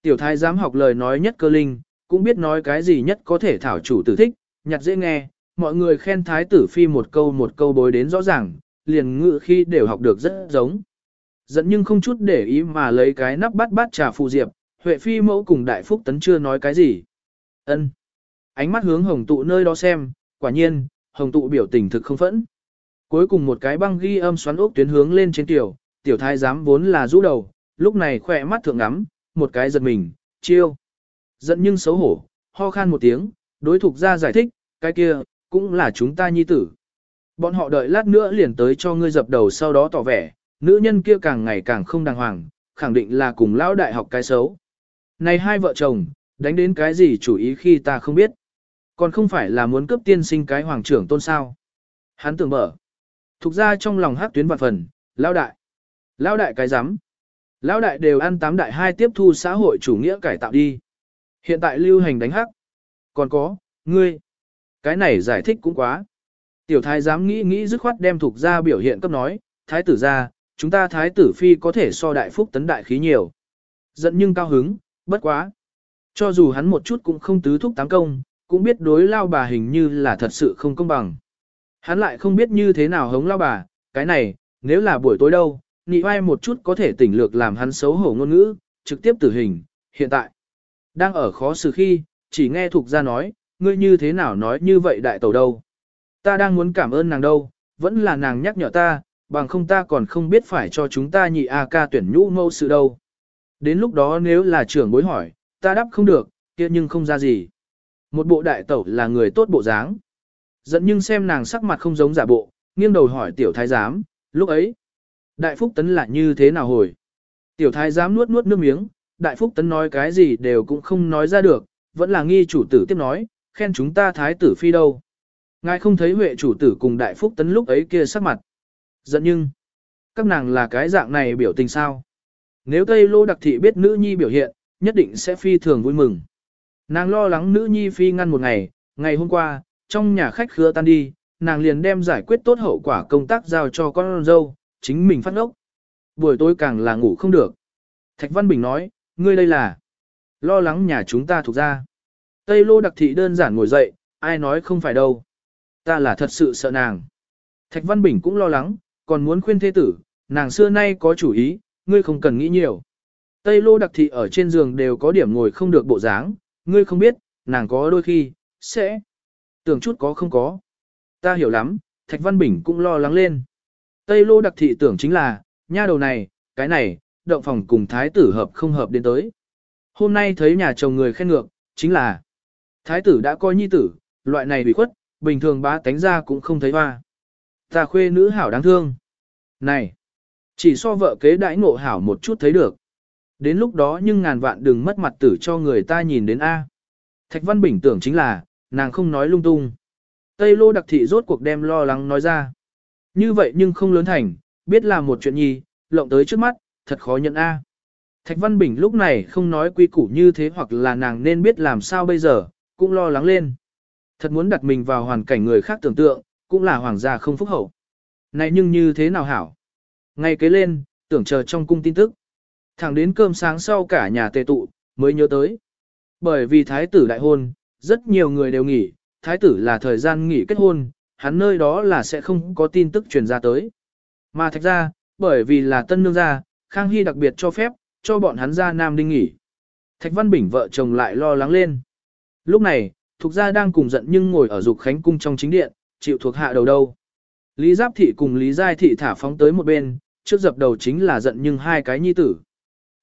Tiểu thái giám học lời nói nhất cơ linh, cũng biết nói cái gì nhất có thể thảo chủ tử thích, nhặt dễ nghe, mọi người khen thái tử phi một câu một câu bối đến rõ ràng, liền ngự khi đều học được rất giống. Dẫn nhưng không chút để ý mà lấy cái nắp bát bát trà phù diệp, Huệ phi mẫu cùng đại phúc tấn chưa nói cái gì. ân Ánh mắt hướng hồng tụ nơi đó xem, quả nhiên, hồng tụ biểu tình thực không phẫn. Cuối cùng một cái băng ghi âm xoắn ốc tuyến hướng lên trên tiểu, tiểu thái giám vốn là rũ đầu, lúc này khỏe mắt thượng ngắm, một cái giật mình, chiêu. Giận nhưng xấu hổ, ho khan một tiếng, đối thuộc ra giải thích, cái kia, cũng là chúng ta nhi tử. Bọn họ đợi lát nữa liền tới cho ngươi dập đầu sau đó tỏ vẻ, nữ nhân kia càng ngày càng không đàng hoàng, khẳng định là cùng lão đại học cái xấu. Này hai vợ chồng, đánh đến cái gì chủ ý khi ta không biết. Còn không phải là muốn cướp tiên sinh cái hoàng trưởng tôn sao. Hắn tưởng mở. Thục ra trong lòng hát tuyến vạn phần, lão đại. Lão đại cái rắm Lão đại đều ăn tám đại hai tiếp thu xã hội chủ nghĩa cải tạo đi. Hiện tại lưu hành đánh hắc. Còn có, ngươi. Cái này giải thích cũng quá. Tiểu thái dám nghĩ nghĩ dứt khoát đem thuộc ra biểu hiện cấp nói, thái tử ra, chúng ta thái tử phi có thể so đại phúc tấn đại khí nhiều. Giận nhưng cao hứng, bất quá. Cho dù hắn một chút cũng không tứ thúc tám công, cũng biết đối lao bà hình như là thật sự không công bằng. Hắn lại không biết như thế nào hống lao bà, cái này, nếu là buổi tối đâu, nị vai một chút có thể tỉnh lược làm hắn xấu hổ ngôn ngữ, trực tiếp tử hình, hiện tại. Đang ở khó xử khi, chỉ nghe thuộc ra nói, ngươi như thế nào nói như vậy đại tẩu đâu. Ta đang muốn cảm ơn nàng đâu, vẫn là nàng nhắc nhở ta, bằng không ta còn không biết phải cho chúng ta nhị A ca tuyển nhũ mâu sự đâu. Đến lúc đó nếu là trưởng bối hỏi, ta đáp không được, kia nhưng không ra gì. Một bộ đại tẩu là người tốt bộ dáng. Giận nhưng xem nàng sắc mặt không giống giả bộ, nghiêng đầu hỏi tiểu thái giám, lúc ấy. Đại phúc tấn là như thế nào hồi? Tiểu thái giám nuốt nuốt nước miếng, đại phúc tấn nói cái gì đều cũng không nói ra được, vẫn là nghi chủ tử tiếp nói, khen chúng ta thái tử phi đâu. Ngài không thấy Huệ chủ tử cùng Đại Phúc Tấn lúc ấy kia sắc mặt. Giận nhưng, các nàng là cái dạng này biểu tình sao? Nếu Tây Lô Đặc Thị biết nữ nhi biểu hiện, nhất định sẽ phi thường vui mừng. Nàng lo lắng nữ nhi phi ngăn một ngày, ngày hôm qua, trong nhà khách khứa tan đi, nàng liền đem giải quyết tốt hậu quả công tác giao cho con dâu, chính mình phát ngốc. Buổi tối càng là ngủ không được. Thạch Văn Bình nói, ngươi đây là lo lắng nhà chúng ta thuộc ra. Tây Lô Đặc Thị đơn giản ngồi dậy, ai nói không phải đâu. Ta là thật sự sợ nàng. Thạch Văn Bình cũng lo lắng, còn muốn khuyên thế tử, nàng xưa nay có chủ ý, ngươi không cần nghĩ nhiều. Tây Lô Đặc Thị ở trên giường đều có điểm ngồi không được bộ dáng, ngươi không biết, nàng có đôi khi, sẽ tưởng chút có không có. Ta hiểu lắm, Thạch Văn Bình cũng lo lắng lên. Tây Lô Đặc Thị tưởng chính là, nha đầu này, cái này, động phòng cùng thái tử hợp không hợp đến tới. Hôm nay thấy nhà chồng người khen ngược, chính là thái tử đã coi nhi tử, loại này bị khuất, bình thường bá tánh ra cũng không thấy hoa. Ta khuê nữ hảo đáng thương. Này, chỉ so vợ kế đãi ngộ hảo một chút thấy được. Đến lúc đó nhưng ngàn vạn đừng mất mặt tử cho người ta nhìn đến A. Thạch Văn Bình tưởng chính là, nàng không nói lung tung. Tây Lô đặc thị rốt cuộc đem lo lắng nói ra. Như vậy nhưng không lớn thành, biết là một chuyện nhi, lộng tới trước mắt, thật khó nhận A. Thạch Văn Bình lúc này không nói quy củ như thế hoặc là nàng nên biết làm sao bây giờ, cũng lo lắng lên. Thật muốn đặt mình vào hoàn cảnh người khác tưởng tượng, cũng là hoàng gia không phúc hậu. Này nhưng như thế nào hảo? Ngay kế lên, tưởng chờ trong cung tin tức. Thẳng đến cơm sáng sau cả nhà tề tụ, mới nhớ tới. Bởi vì thái tử đại hôn, rất nhiều người đều nghỉ, thái tử là thời gian nghỉ kết hôn, hắn nơi đó là sẽ không có tin tức truyền ra tới. Mà thạch ra, bởi vì là tân nương gia, Khang Hy đặc biệt cho phép, cho bọn hắn ra Nam Đinh nghỉ. Thạch Văn Bình vợ chồng lại lo lắng lên. Lúc này, thuộc gia đang cùng giận nhưng ngồi ở dục khánh cung trong chính điện, chịu thuộc hạ đầu đâu. Lý Giáp Thị cùng Lý Giai Thị thả phóng tới một bên, trước dập đầu chính là giận nhưng hai cái nhi tử.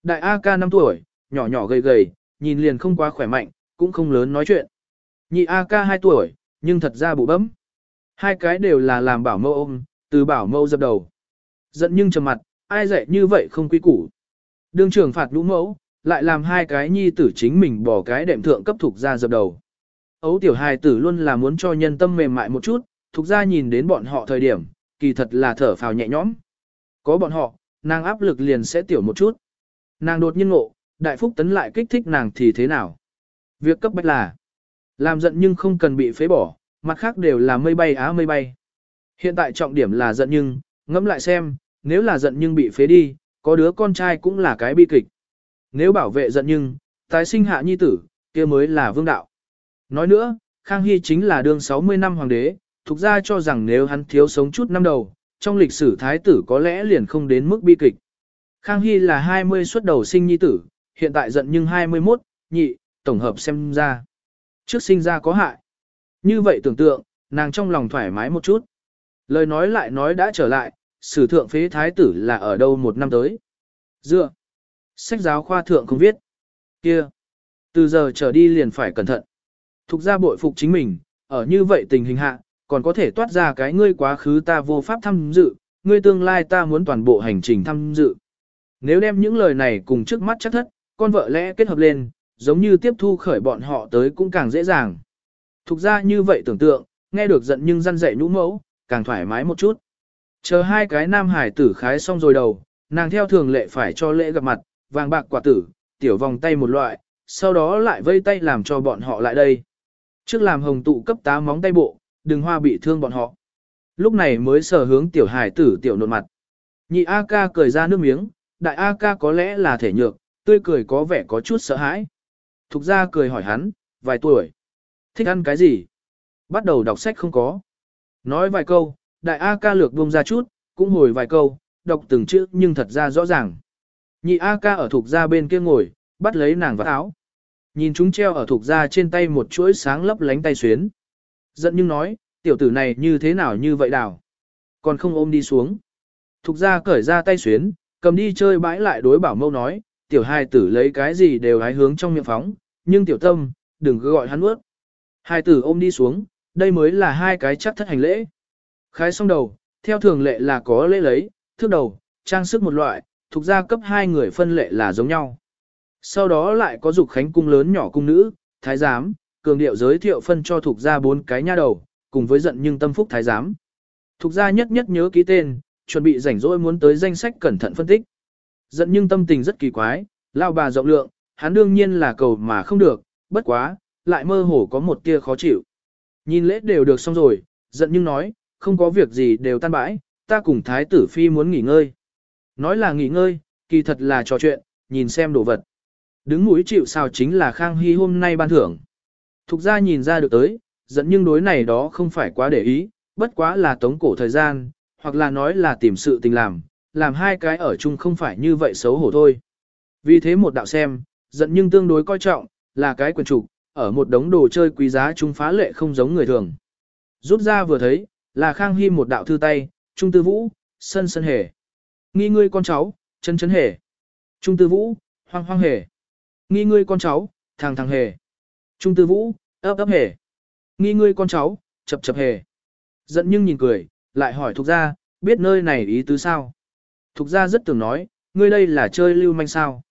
Đại A ca 5 tuổi, nhỏ nhỏ gầy gầy, nhìn liền không quá khỏe mạnh, cũng không lớn nói chuyện. Nhị A ca 2 tuổi, nhưng thật ra bụ bấm. Hai cái đều là làm bảo mâu ôm, từ bảo mâu dập đầu. Giận nhưng trầm mặt, ai dạy như vậy không quý củ. Đương trưởng phạt lũ mẫu, lại làm hai cái nhi tử chính mình bỏ cái đệm thượng cấp thuộc ra dập đầu. Ấu tiểu hài tử luôn là muốn cho nhân tâm mềm mại một chút, thuộc ra nhìn đến bọn họ thời điểm, kỳ thật là thở phào nhẹ nhõm. Có bọn họ, nàng áp lực liền sẽ tiểu một chút. Nàng đột nhiên ngộ, đại phúc tấn lại kích thích nàng thì thế nào? Việc cấp bách là, làm giận nhưng không cần bị phế bỏ, mặt khác đều là mây bay á mây bay. Hiện tại trọng điểm là giận nhưng, ngẫm lại xem, nếu là giận nhưng bị phế đi, có đứa con trai cũng là cái bi kịch. Nếu bảo vệ giận nhưng, tái sinh hạ nhi tử, kia mới là vương đạo. Nói nữa, Khang Hy chính là đương 60 năm hoàng đế, thuộc ra cho rằng nếu hắn thiếu sống chút năm đầu, trong lịch sử thái tử có lẽ liền không đến mức bi kịch. Khang Hy là 20 xuất đầu sinh nhi tử, hiện tại giận nhưng 21, nhị, tổng hợp xem ra. Trước sinh ra có hại. Như vậy tưởng tượng, nàng trong lòng thoải mái một chút. Lời nói lại nói đã trở lại, sử thượng phế thái tử là ở đâu một năm tới. Dựa. Sách giáo khoa thượng không viết. Kia. Từ giờ trở đi liền phải cẩn thận. Thục ra bội phục chính mình, ở như vậy tình hình hạ, còn có thể toát ra cái ngươi quá khứ ta vô pháp tham dự, ngươi tương lai ta muốn toàn bộ hành trình tham dự. Nếu đem những lời này cùng trước mắt chắc thất, con vợ lẽ kết hợp lên, giống như tiếp thu khởi bọn họ tới cũng càng dễ dàng. Thục ra như vậy tưởng tượng, nghe được giận nhưng răn dạy nhũ mẫu, càng thoải mái một chút. Chờ hai cái nam hải tử khái xong rồi đầu, nàng theo thường lệ phải cho lễ gặp mặt, vàng bạc quả tử, tiểu vòng tay một loại, sau đó lại vây tay làm cho bọn họ lại đây. Trước làm hồng tụ cấp tá móng tay bộ, đừng hoa bị thương bọn họ. Lúc này mới sở hướng tiểu hải tử tiểu nột mặt. Nhị A ca cười ra nước miếng, đại A ca có lẽ là thể nhược, tươi cười có vẻ có chút sợ hãi. Thục ra cười hỏi hắn, vài tuổi. Thích ăn cái gì? Bắt đầu đọc sách không có. Nói vài câu, đại A ca lược buông ra chút, cũng hồi vài câu, đọc từng chữ nhưng thật ra rõ ràng. Nhị A ca ở thuộc ra bên kia ngồi, bắt lấy nàng vào áo. Nhìn chúng treo ở thuộc ra trên tay một chuỗi sáng lấp lánh tay xuyến. Giận nhưng nói, tiểu tử này như thế nào như vậy đào. Còn không ôm đi xuống. Thục ra cởi ra tay xuyến, cầm đi chơi bãi lại đối bảo mâu nói, tiểu hai tử lấy cái gì đều hái hướng trong miệng phóng, nhưng tiểu tâm, đừng cứ gọi hắn ướt. Hai tử ôm đi xuống, đây mới là hai cái chắc thất hành lễ. Khái xong đầu, theo thường lệ là có lễ lấy, thước đầu, trang sức một loại, thuộc ra cấp hai người phân lệ là giống nhau. Sau đó lại có dục khánh cung lớn nhỏ cung nữ, thái giám, cường điệu giới thiệu phân cho thuộc ra bốn cái nha đầu, cùng với giận nhưng tâm phúc thái giám. Thục gia nhất nhất nhớ ký tên, chuẩn bị rảnh rỗi muốn tới danh sách cẩn thận phân tích. Giận nhưng tâm tình rất kỳ quái, lao bà rộng lượng, hắn đương nhiên là cầu mà không được, bất quá, lại mơ hồ có một tia khó chịu. Nhìn lễ đều được xong rồi, giận nhưng nói, không có việc gì đều tan bãi, ta cùng thái tử phi muốn nghỉ ngơi. Nói là nghỉ ngơi, kỳ thật là trò chuyện, nhìn xem đồ vật. Đứng mũi chịu sao chính là Khang Hy hôm nay ban thưởng. Thục ra nhìn ra được tới, giận nhưng đối này đó không phải quá để ý, bất quá là tống cổ thời gian, hoặc là nói là tìm sự tình làm, làm hai cái ở chung không phải như vậy xấu hổ thôi. Vì thế một đạo xem, giận nhưng tương đối coi trọng, là cái quyền trục, ở một đống đồ chơi quý giá chúng phá lệ không giống người thường. Rút ra vừa thấy, là Khang Hy một đạo thư tay, Trung Tư Vũ, Sân Sân Hề. Nghi ngươi con cháu, chân chân hề. Trung Tư Vũ, hoang hoang hề. Nghi ngươi con cháu, thằng thằng hề. Trung Tư Vũ, ấp ấp hề. Nghi ngươi con cháu, chập chập hề. Giận nhưng nhìn cười, lại hỏi Thục Gia, biết nơi này ý tứ sao? Thục Gia rất tưởng nói, ngươi đây là chơi lưu manh sao?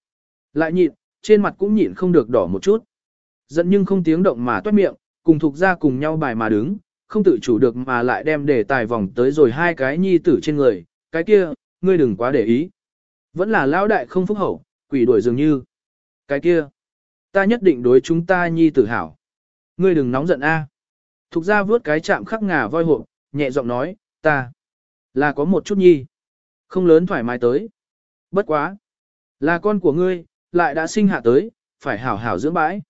Lại nhịn, trên mặt cũng nhịn không được đỏ một chút. Giận nhưng không tiếng động mà toát miệng, cùng thuộc Gia cùng nhau bài mà đứng, không tự chủ được mà lại đem đề tài vòng tới rồi hai cái nhi tử trên người, cái kia, ngươi đừng quá để ý. Vẫn là lão đại không phúc hậu, quỷ đuổi dường như. Cái kia, ta nhất định đối chúng ta nhi tử hảo. Ngươi đừng nóng giận a. Thục ra vướt cái chạm khắc ngà voi hộ, nhẹ giọng nói, ta, là có một chút nhi. Không lớn thoải mái tới. Bất quá. Là con của ngươi, lại đã sinh hạ tới, phải hảo hảo dưỡng bãi.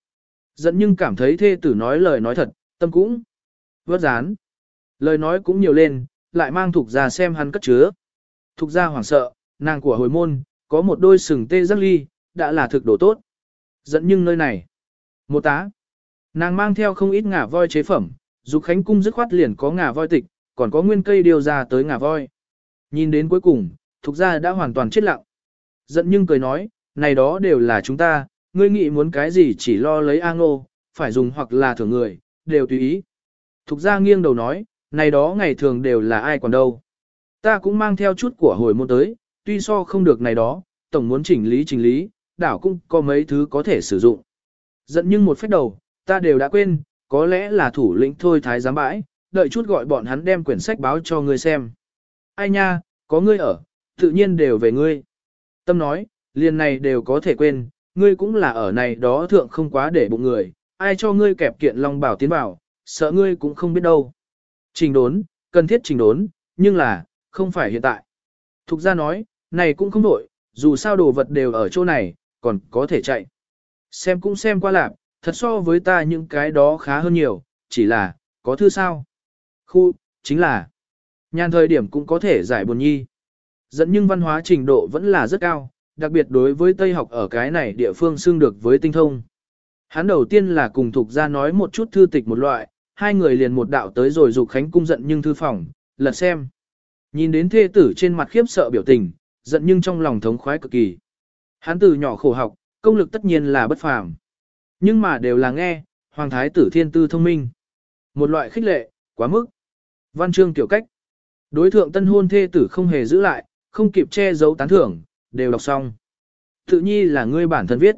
Giận nhưng cảm thấy thê tử nói lời nói thật, tâm cũng. Vớt rán. Lời nói cũng nhiều lên, lại mang thuộc ra xem hắn cất chứa. Thục ra hoảng sợ, nàng của hồi môn, có một đôi sừng tê giác ly, đã là thực đồ tốt. Dẫn nhưng nơi này. Một tá. Nàng mang theo không ít ngả voi chế phẩm, dục khánh cung dứt khoát liền có ngả voi tịch, còn có nguyên cây điều ra tới ngả voi. Nhìn đến cuối cùng, thục ra đã hoàn toàn chết lặng. Giận nhưng cười nói, này đó đều là chúng ta, ngươi nghĩ muốn cái gì chỉ lo lấy A ngô, phải dùng hoặc là thưởng người, đều tùy ý. Thục ra nghiêng đầu nói, này đó ngày thường đều là ai còn đâu. Ta cũng mang theo chút của hồi môn tới, tuy so không được này đó, tổng muốn chỉnh lý chỉnh lý, đảo cũng có mấy thứ có thể sử dụng. Giận nhưng một phép đầu, ta đều đã quên, có lẽ là thủ lĩnh thôi thái giám bãi, đợi chút gọi bọn hắn đem quyển sách báo cho ngươi xem. Ai nha, có ngươi ở, tự nhiên đều về ngươi. Tâm nói, liền này đều có thể quên, ngươi cũng là ở này đó thượng không quá để bụng người, ai cho ngươi kẹp kiện long bảo tiến vào, sợ ngươi cũng không biết đâu. Trình đốn, cần thiết trình đốn, nhưng là, không phải hiện tại. Thục ra nói, này cũng không đổi, dù sao đồ vật đều ở chỗ này, còn có thể chạy. Xem cũng xem qua lạc, thật so với ta những cái đó khá hơn nhiều, chỉ là, có thư sao? Khu, chính là, nhàn thời điểm cũng có thể giải buồn nhi. Dẫn nhưng văn hóa trình độ vẫn là rất cao, đặc biệt đối với Tây học ở cái này địa phương xưng được với tinh thông. Hắn đầu tiên là cùng thuộc ra nói một chút thư tịch một loại, hai người liền một đạo tới rồi dục khánh cung giận nhưng thư phòng, lật xem. Nhìn đến thê tử trên mặt khiếp sợ biểu tình, giận nhưng trong lòng thống khoái cực kỳ. Hắn từ nhỏ khổ học, công lực tất nhiên là bất phàm. Nhưng mà đều là nghe, hoàng thái tử thiên tư thông minh. Một loại khích lệ, quá mức. Văn chương tiểu cách. Đối thượng tân hôn thê tử không hề giữ lại, không kịp che giấu tán thưởng, đều đọc xong. Tự nhi là ngươi bản thân viết.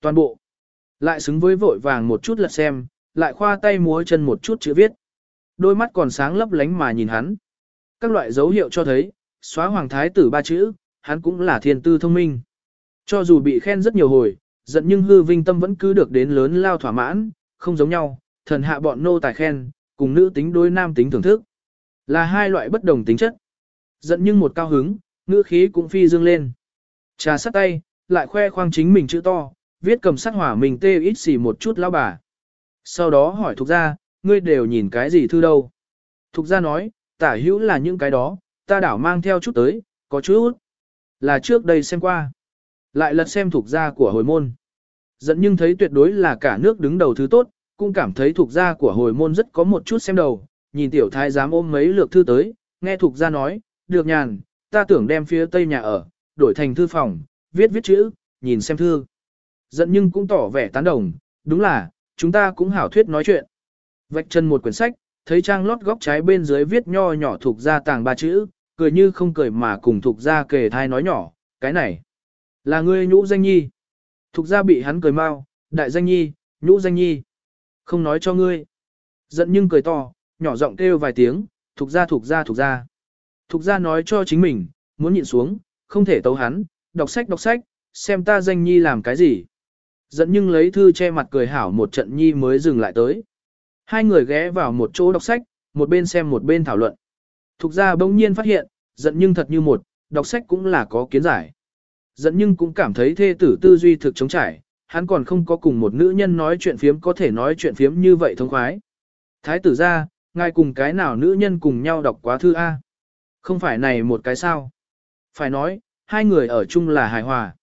Toàn bộ. Lại xứng với vội vàng một chút lật xem, lại khoa tay múa chân một chút chữ viết. Đôi mắt còn sáng lấp lánh mà nhìn hắn. Các loại dấu hiệu cho thấy, xóa hoàng thái tử ba chữ, hắn cũng là thiên tư thông minh. Cho dù bị khen rất nhiều hồi, giận nhưng hư vinh tâm vẫn cứ được đến lớn lao thỏa mãn, không giống nhau, thần hạ bọn nô tài khen, cùng nữ tính đối nam tính thưởng thức. Là hai loại bất đồng tính chất. Giận nhưng một cao hứng, ngữ khí cũng phi dương lên. Trà sắt tay, lại khoe khoang chính mình chữ to, viết cầm sắc hỏa mình tê ít xì một chút lão bà. Sau đó hỏi Thục gia, ngươi đều nhìn cái gì thư đâu? Thục gia nói, tả hữu là những cái đó, ta đảo mang theo chút tới, có chút. Là trước đây xem qua. Lại lật xem thuộc gia của hồi môn. Dẫn nhưng thấy tuyệt đối là cả nước đứng đầu thứ tốt, cũng cảm thấy thuộc gia của hồi môn rất có một chút xem đầu. Nhìn tiểu thái dám ôm mấy lược thư tới, nghe thuộc gia nói, được nhàn, ta tưởng đem phía tây nhà ở, đổi thành thư phòng, viết viết chữ, nhìn xem thư. giận nhưng cũng tỏ vẻ tán đồng, đúng là, chúng ta cũng hảo thuyết nói chuyện. Vạch chân một quyển sách, thấy trang lót góc trái bên dưới viết nho nhỏ thuộc ra tàng ba chữ, cười như không cười mà cùng thuộc ra kề thai nói nhỏ, cái này là ngươi nhũ danh nhi. Thuộc ra bị hắn cười mau, đại danh nhi, nhũ danh nhi. Không nói cho ngươi. Giận nhưng cười to, nhỏ giọng kêu vài tiếng, thuộc ra thuộc ra thuộc ra. Thục ra nói cho chính mình, muốn nhịn xuống, không thể tấu hắn, đọc sách đọc sách, xem ta danh nhi làm cái gì. Dẫn nhưng lấy thư che mặt cười hảo một trận nhi mới dừng lại tới. Hai người ghé vào một chỗ đọc sách, một bên xem một bên thảo luận. Thục ra bỗng nhiên phát hiện, giận nhưng thật như một, đọc sách cũng là có kiến giải. Giận nhưng cũng cảm thấy thê tử tư duy thực chống trải, hắn còn không có cùng một nữ nhân nói chuyện phiếm có thể nói chuyện phiếm như vậy thông khoái. Thái tử ra, ngài cùng cái nào nữ nhân cùng nhau đọc quá thư A. Không phải này một cái sao. Phải nói, hai người ở chung là hài hòa.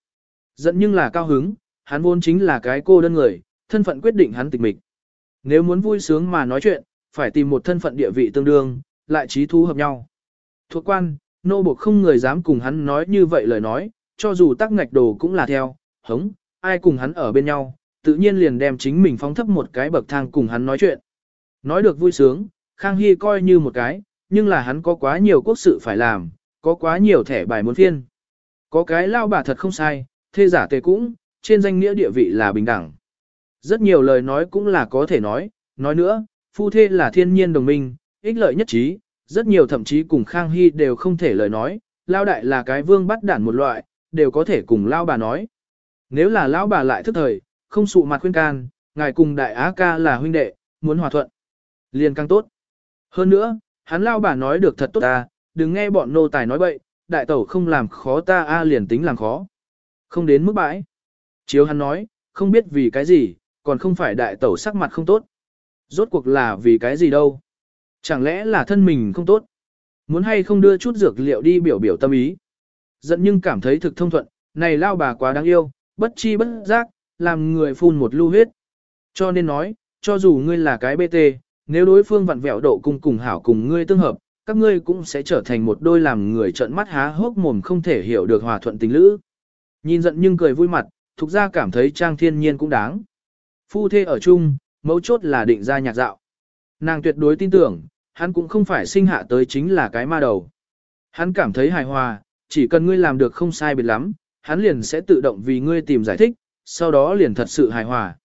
Giận nhưng là cao hứng, hắn vốn chính là cái cô đơn người, thân phận quyết định hắn tịch mịch. Nếu muốn vui sướng mà nói chuyện, phải tìm một thân phận địa vị tương đương, lại trí thú hợp nhau. Thuộc quan, nô buộc không người dám cùng hắn nói như vậy lời nói, cho dù tắc ngạch đồ cũng là theo, hống, ai cùng hắn ở bên nhau, tự nhiên liền đem chính mình phóng thấp một cái bậc thang cùng hắn nói chuyện. Nói được vui sướng, Khang Hy coi như một cái, nhưng là hắn có quá nhiều quốc sự phải làm, có quá nhiều thẻ bài muốn phiên. Có cái lao bà thật không sai, thê giả tề cũng, trên danh nghĩa địa vị là bình đẳng. Rất nhiều lời nói cũng là có thể nói, nói nữa, phu thê là thiên nhiên đồng minh, ích lợi nhất trí, rất nhiều thậm chí cùng Khang Hy đều không thể lời nói, lao đại là cái vương bắt đản một loại, đều có thể cùng lao bà nói. Nếu là lão bà lại thức thời, không sụ mặt khuyên can, ngài cùng đại á ca là huynh đệ, muốn hòa thuận. Liền càng tốt. Hơn nữa, hắn lao bà nói được thật tốt ta, đừng nghe bọn nô tài nói bậy, đại tẩu không làm khó ta a liền tính làm khó. Không đến mức bãi. Chiếu hắn nói, không biết vì cái gì, còn không phải đại tẩu sắc mặt không tốt. Rốt cuộc là vì cái gì đâu. Chẳng lẽ là thân mình không tốt. Muốn hay không đưa chút dược liệu đi biểu biểu tâm ý. Giận nhưng cảm thấy thực thông thuận, này lao bà quá đáng yêu, bất chi bất giác, làm người phun một lưu huyết. Cho nên nói, cho dù ngươi là cái bê tê, nếu đối phương vặn vẹo độ cùng cùng hảo cùng ngươi tương hợp, các ngươi cũng sẽ trở thành một đôi làm người trợn mắt há hốc mồm không thể hiểu được hòa thuận tình lữ. Nhìn giận nhưng cười vui mặt, thuộc ra cảm thấy trang thiên nhiên cũng đáng. Phu thê ở chung, mấu chốt là định ra nhạc dạo. Nàng tuyệt đối tin tưởng, hắn cũng không phải sinh hạ tới chính là cái ma đầu. Hắn cảm thấy hài hòa, chỉ cần ngươi làm được không sai biệt lắm, hắn liền sẽ tự động vì ngươi tìm giải thích, sau đó liền thật sự hài hòa.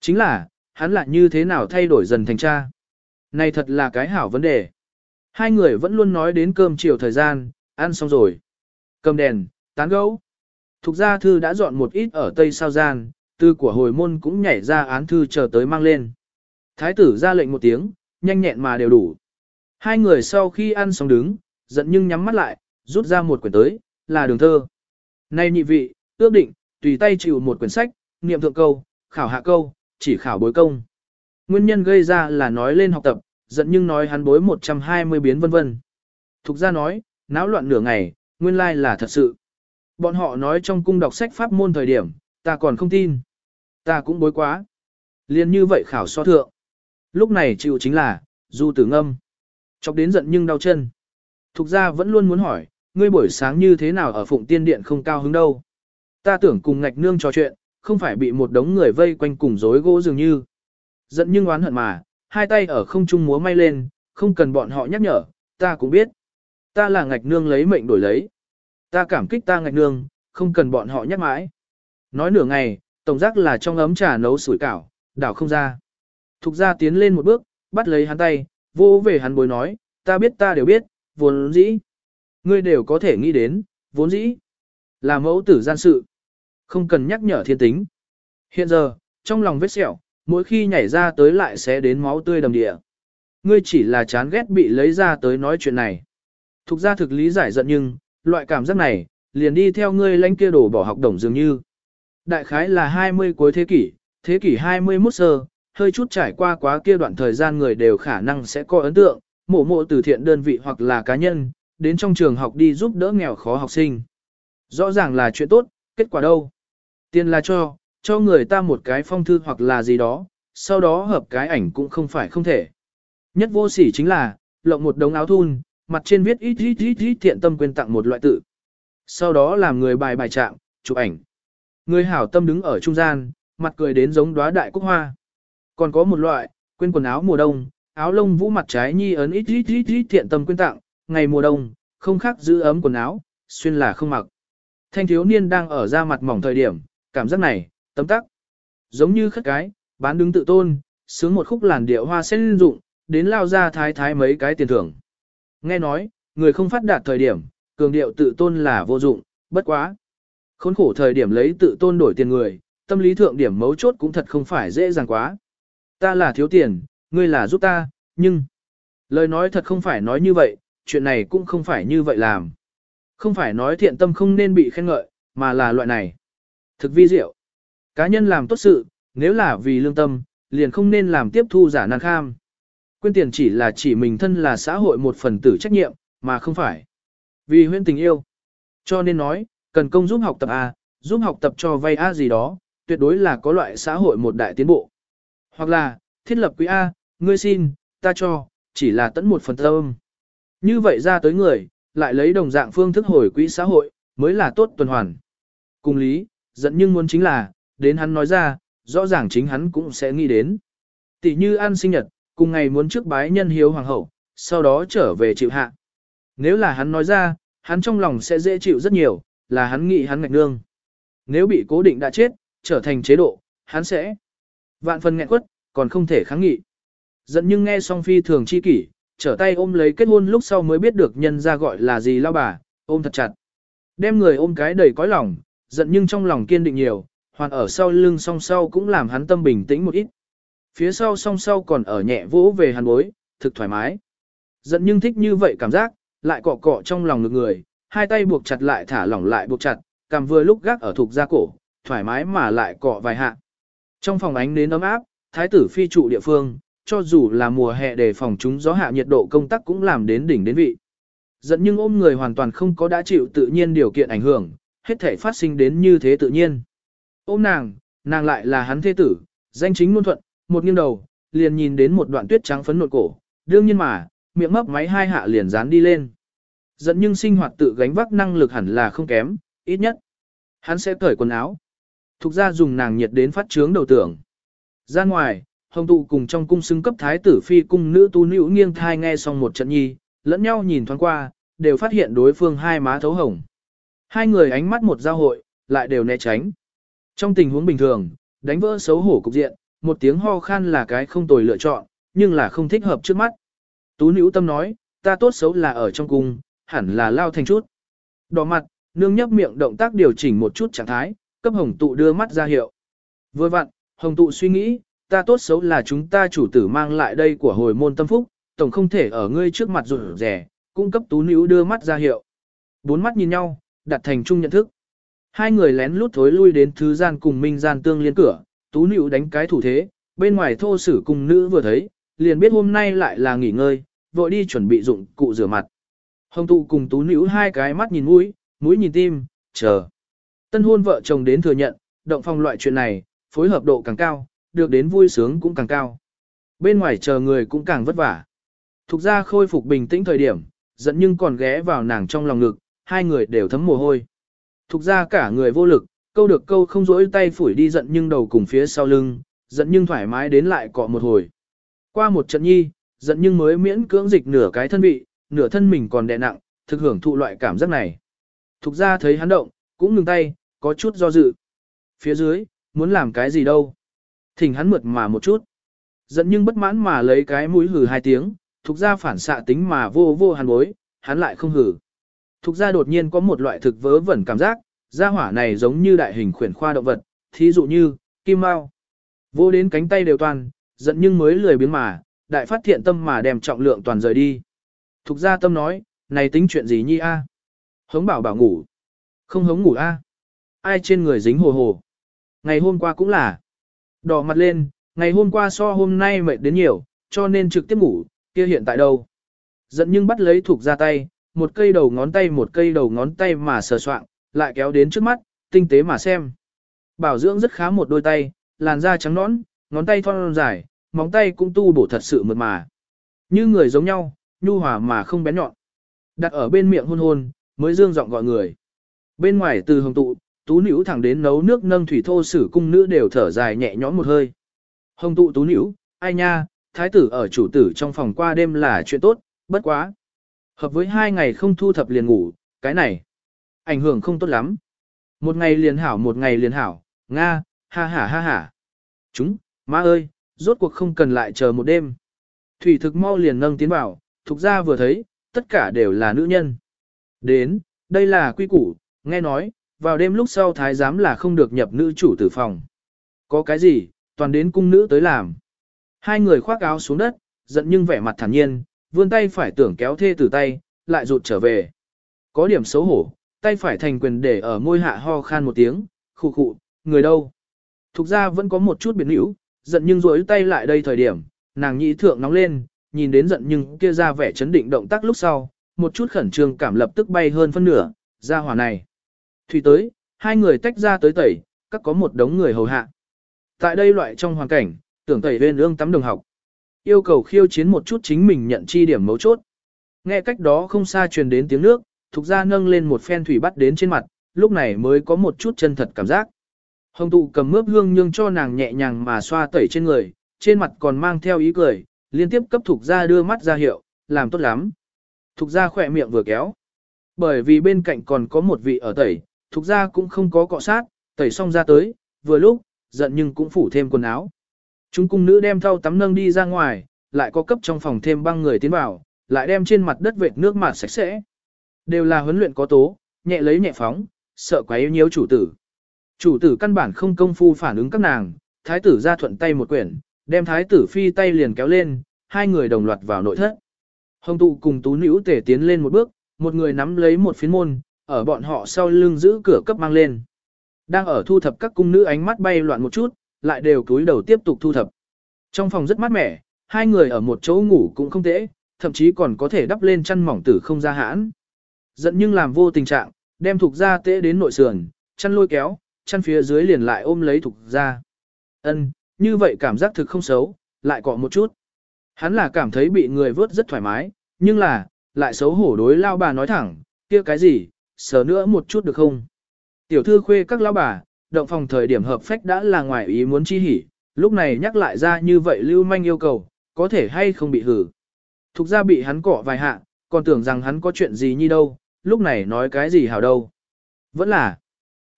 Chính là, hắn lại như thế nào thay đổi dần thành cha. Này thật là cái hảo vấn đề. Hai người vẫn luôn nói đến cơm chiều thời gian, ăn xong rồi. Cầm đèn, tán gấu. Thục gia thư đã dọn một ít ở tây sao gian, tư của hồi môn cũng nhảy ra án thư chờ tới mang lên. Thái tử ra lệnh một tiếng, nhanh nhẹn mà đều đủ. Hai người sau khi ăn xong đứng, giận nhưng nhắm mắt lại, rút ra một quyển tới, là đường thơ. Này nhị vị, ước định, tùy tay chịu một quyển sách, niệm thượng câu, khảo hạ câu, chỉ khảo bối công. Nguyên nhân gây ra là nói lên học tập, giận nhưng nói hắn bối 120 biến vân vân. Thục ra nói, náo loạn nửa ngày, nguyên lai là thật sự. Bọn họ nói trong cung đọc sách pháp môn thời điểm, ta còn không tin. Ta cũng bối quá. Liên như vậy khảo so thượng. Lúc này chịu chính là, du tử ngâm. Chọc đến giận nhưng đau chân. Thục ra vẫn luôn muốn hỏi, ngươi buổi sáng như thế nào ở phụng tiên điện không cao hứng đâu. Ta tưởng cùng ngạch nương trò chuyện, không phải bị một đống người vây quanh cùng rối gỗ dường như. Giận nhưng oán hận mà, hai tay ở không trung múa may lên, không cần bọn họ nhắc nhở, ta cũng biết. Ta là ngạch nương lấy mệnh đổi lấy. Ta cảm kích ta ngạch nương, không cần bọn họ nhắc mãi. Nói nửa ngày, tổng giác là trong ấm trà nấu sủi cảo, đảo không ra. Thục ra tiến lên một bước, bắt lấy hắn tay, vô về hắn bối nói, ta biết ta đều biết, vốn dĩ. Ngươi đều có thể nghĩ đến, vốn dĩ. Là mẫu tử gian sự. Không cần nhắc nhở thiên tính. Hiện giờ, trong lòng vết sẹo, mỗi khi nhảy ra tới lại sẽ đến máu tươi đầm địa. Ngươi chỉ là chán ghét bị lấy ra tới nói chuyện này. Thục ra thực lý giải giận nhưng, loại cảm giác này, liền đi theo ngươi lãnh kia đổ bỏ học đồng dường như. Đại khái là 20 cuối thế kỷ, thế kỷ 21 sơ, hơi chút trải qua quá kia đoạn thời gian người đều khả năng sẽ có ấn tượng, mộ mộ từ thiện đơn vị hoặc là cá nhân, đến trong trường học đi giúp đỡ nghèo khó học sinh. Rõ ràng là chuyện tốt, kết quả đâu? Tiền là cho, cho người ta một cái phong thư hoặc là gì đó, sau đó hợp cái ảnh cũng không phải không thể. Nhất vô sỉ chính là, lộng một đống áo thun, mặt trên viết ít ít ít ít thiện tâm quên tặng một loại tự. Sau đó làm người bài bài trạng, chụp ảnh. Người hảo tâm đứng ở trung gian, mặt cười đến giống đóa đại quốc hoa. Còn có một loại, quên quần áo mùa đông, áo lông vũ mặt trái nhi ấn ít ít ít ít thiện tâm quên tặng, ngày mùa đông, không khác giữ ấm quần áo, xuyên là không mặc. Thanh thiếu niên đang ở ra mặt mỏng thời điểm, cảm giác này, tấm tắc. Giống như khất cái, bán đứng tự tôn, sướng một khúc làn điệu hoa sen dụng, đến lao ra thái thái mấy cái tiền thưởng. Nghe nói, người không phát đạt thời điểm, cường điệu tự tôn là vô dụng, bất quá. Khốn khổ thời điểm lấy tự tôn đổi tiền người, tâm lý thượng điểm mấu chốt cũng thật không phải dễ dàng quá. Ta là thiếu tiền, ngươi là giúp ta, nhưng... Lời nói thật không phải nói như vậy, chuyện này cũng không phải như vậy làm. Không phải nói thiện tâm không nên bị khen ngợi, mà là loại này. Thực vi diệu. Cá nhân làm tốt sự, nếu là vì lương tâm, liền không nên làm tiếp thu giả năng kham. Quyên tiền chỉ là chỉ mình thân là xã hội một phần tử trách nhiệm, mà không phải. Vì huyên tình yêu. Cho nên nói, cần công giúp học tập A, giúp học tập cho vay A gì đó, tuyệt đối là có loại xã hội một đại tiến bộ. Hoặc là, thiết lập quỹ A, ngươi xin, ta cho, chỉ là tận một phần tâm. Như vậy ra tới người, lại lấy đồng dạng phương thức hồi quỹ xã hội, mới là tốt tuần hoàn. Cùng lý, giận nhưng muốn chính là, đến hắn nói ra, rõ ràng chính hắn cũng sẽ nghĩ đến. Tỷ như ăn sinh nhật, cùng ngày muốn trước bái nhân hiếu hoàng hậu, sau đó trở về chịu hạ. Nếu là hắn nói ra, hắn trong lòng sẽ dễ chịu rất nhiều, là hắn nghĩ hắn ngạch nương. Nếu bị cố định đã chết, trở thành chế độ, hắn sẽ vạn phần nghẹn quất, còn không thể kháng nghị. Giận nhưng nghe song phi thường chi kỷ, trở tay ôm lấy kết hôn lúc sau mới biết được nhân ra gọi là gì lao bà, ôm thật chặt. Đem người ôm cái đầy cõi lòng, giận nhưng trong lòng kiên định nhiều, hoàn ở sau lưng song sau cũng làm hắn tâm bình tĩnh một ít. Phía sau song sau còn ở nhẹ vỗ về hắn bối, thực thoải mái. Giận nhưng thích như vậy cảm giác, lại cọ cọ trong lòng ngực người, hai tay buộc chặt lại thả lỏng lại buộc chặt, cầm vừa lúc gác ở thuộc da cổ, thoải mái mà lại cọ vài hạ. Trong phòng ánh đến ấm áp, thái tử phi trụ địa phương, cho dù là mùa hè để phòng chúng gió hạ nhiệt độ công tác cũng làm đến đỉnh đến vị. Giận nhưng ôm người hoàn toàn không có đã chịu tự nhiên điều kiện ảnh hưởng, hết thể phát sinh đến như thế tự nhiên. Ôm nàng, nàng lại là hắn thế tử, danh chính ngôn thuận, một nghiêng đầu, liền nhìn đến một đoạn tuyết trắng phấn nộn cổ, đương nhiên mà, miệng mấp máy hai hạ liền dán đi lên. Giận nhưng sinh hoạt tự gánh vác năng lực hẳn là không kém, ít nhất. Hắn sẽ cởi quần áo. Thục ra dùng nàng nhiệt đến phát trướng đầu tưởng. Ra ngoài, hồng tụ cùng trong cung xứng cấp thái tử phi cung nữ tu nữ nghiêng thai nghe xong một trận nhi, lẫn nhau nhìn thoáng qua, đều phát hiện đối phương hai má thấu hồng. Hai người ánh mắt một giao hội, lại đều né tránh. Trong tình huống bình thường, đánh vỡ xấu hổ cục diện, một tiếng ho khan là cái không tồi lựa chọn, nhưng là không thích hợp trước mắt. Tú nữ tâm nói, ta tốt xấu là ở trong cung, hẳn là lao thành chút. Đỏ mặt, nương nhấp miệng động tác điều chỉnh một chút trạng thái, cấp hồng tụ đưa mắt ra hiệu. Vừa vặn, hồng tụ suy nghĩ, ta tốt xấu là chúng ta chủ tử mang lại đây của hồi môn tâm phúc, tổng không thể ở ngươi trước mặt rụt rẻ, cung cấp tú nữ đưa mắt ra hiệu. Bốn mắt nhìn nhau, đặt thành chung nhận thức. Hai người lén lút thối lui đến thứ gian cùng minh gian tương liên cửa, tú nữ đánh cái thủ thế, bên ngoài thô sử cùng nữ vừa thấy, liền biết hôm nay lại là nghỉ ngơi, vội đi chuẩn bị dụng cụ rửa mặt. Hồng tụ cùng tú nữ hai cái mắt nhìn mũi, mũi nhìn tim, chờ. Tân hôn vợ chồng đến thừa nhận, động phong loại chuyện này, phối hợp độ càng cao, được đến vui sướng cũng càng cao. Bên ngoài chờ người cũng càng vất vả. Thục ra khôi phục bình tĩnh thời điểm, giận nhưng còn ghé vào nàng trong lòng ngực, hai người đều thấm mồ hôi. Thục ra cả người vô lực, câu được câu không rỗi tay phủi đi giận nhưng đầu cùng phía sau lưng, giận nhưng thoải mái đến lại cọ một hồi. Qua một trận nhi, giận nhưng mới miễn cưỡng dịch nửa cái thân vị, nửa thân mình còn đè nặng, thực hưởng thụ loại cảm giác này. Thục ra thấy hắn động, cũng ngừng tay, có chút do dự. Phía dưới, muốn làm cái gì đâu. Thỉnh hắn mượt mà một chút. Giận nhưng bất mãn mà lấy cái mũi hử hai tiếng, thục ra phản xạ tính mà vô vô hắn bối, hắn lại không hử. Thục ra đột nhiên có một loại thực vớ vẩn cảm giác, gia hỏa này giống như đại hình khuyển khoa động vật, thí dụ như, kim mao. Vô đến cánh tay đều toàn, giận nhưng mới lười biếng mà, đại phát thiện tâm mà đem trọng lượng toàn rời đi. Thục ra tâm nói, này tính chuyện gì nhi a? Hống bảo bảo ngủ. Không hống ngủ a? Ai trên người dính hồ hồ? Ngày hôm qua cũng là. Đỏ mặt lên, ngày hôm qua so hôm nay mệt đến nhiều, cho nên trực tiếp ngủ, kia hiện tại đâu? Giận nhưng bắt lấy thục ra tay, một cây đầu ngón tay một cây đầu ngón tay mà sờ soạng, lại kéo đến trước mắt, tinh tế mà xem. Bảo dưỡng rất khá một đôi tay, làn da trắng nõn, ngón tay thon dài, móng tay cũng tu bổ thật sự mượt mà. Như người giống nhau, nhu hòa mà không bén nhọn. Đặt ở bên miệng hôn hôn, mới dương giọng gọi người. Bên ngoài từ hồng tụ, tú nữ thẳng đến nấu nước nâng thủy thô sử cung nữ đều thở dài nhẹ nhõm một hơi. Hồng tụ tú nữ, ai nha, thái tử ở chủ tử trong phòng qua đêm là chuyện tốt, bất quá. Hợp với hai ngày không thu thập liền ngủ, cái này, ảnh hưởng không tốt lắm. Một ngày liền hảo một ngày liền hảo, Nga, ha ha ha ha. Chúng, má ơi, rốt cuộc không cần lại chờ một đêm. Thủy thực mau liền nâng tiến vào, thuộc ra vừa thấy, tất cả đều là nữ nhân. Đến, đây là quy củ, nghe nói, vào đêm lúc sau thái giám là không được nhập nữ chủ tử phòng. Có cái gì, toàn đến cung nữ tới làm. Hai người khoác áo xuống đất, giận nhưng vẻ mặt thản nhiên, vươn tay phải tưởng kéo thê từ tay, lại rụt trở về. Có điểm xấu hổ, tay phải thành quyền để ở môi hạ ho khan một tiếng, khụ khụ, người đâu. Thục ra vẫn có một chút biến hữu, giận nhưng rối tay lại đây thời điểm, nàng nhị thượng nóng lên, nhìn đến giận nhưng kia ra vẻ chấn định động tác lúc sau, một chút khẩn trương cảm lập tức bay hơn phân nửa, ra hỏa này. Thủy tới, hai người tách ra tới tẩy, các có một đống người hầu hạ. Tại đây loại trong hoàn cảnh, tưởng tẩy bên ương tắm đồng học. Yêu cầu khiêu chiến một chút chính mình nhận chi điểm mấu chốt. Nghe cách đó không xa truyền đến tiếng nước, thuộc ra nâng lên một phen thủy bắt đến trên mặt, lúc này mới có một chút chân thật cảm giác. Hồng tụ cầm mướp hương nhưng cho nàng nhẹ nhàng mà xoa tẩy trên người, trên mặt còn mang theo ý cười, liên tiếp cấp thuộc ra đưa mắt ra hiệu, làm tốt lắm. thuộc ra khỏe miệng vừa kéo. Bởi vì bên cạnh còn có một vị ở tẩy, thuộc ra cũng không có cọ sát, tẩy xong ra tới, vừa lúc, giận nhưng cũng phủ thêm quần áo. Chúng cung nữ đem thau tắm nâng đi ra ngoài, lại có cấp trong phòng thêm băng người tiến vào, lại đem trên mặt đất vệt nước mặt sạch sẽ. Đều là huấn luyện có tố, nhẹ lấy nhẹ phóng, sợ quá yêu nhiều chủ tử. Chủ tử căn bản không công phu phản ứng các nàng, thái tử ra thuận tay một quyển, đem thái tử phi tay liền kéo lên, hai người đồng loạt vào nội thất. Hồng tụ cùng tú nữ tể tiến lên một bước, một người nắm lấy một phiến môn, ở bọn họ sau lưng giữ cửa cấp mang lên. Đang ở thu thập các cung nữ ánh mắt bay loạn một chút, lại đều cúi đầu tiếp tục thu thập. Trong phòng rất mát mẻ, hai người ở một chỗ ngủ cũng không tệ, thậm chí còn có thể đắp lên chăn mỏng tử không ra hãn. Giận nhưng làm vô tình trạng, đem thuộc ra tễ đến nội sườn, chăn lôi kéo, chăn phía dưới liền lại ôm lấy thuộc ra. Ân, như vậy cảm giác thực không xấu, lại cọ một chút. Hắn là cảm thấy bị người vớt rất thoải mái, nhưng là, lại xấu hổ đối lao bà nói thẳng, kia cái gì, sờ nữa một chút được không? Tiểu thư khuê các lao bà, động phòng thời điểm hợp phách đã là ngoài ý muốn chi hỉ, lúc này nhắc lại ra như vậy lưu manh yêu cầu, có thể hay không bị hử. Thục ra bị hắn cọ vài hạ, còn tưởng rằng hắn có chuyện gì như đâu, lúc này nói cái gì hảo đâu. Vẫn là,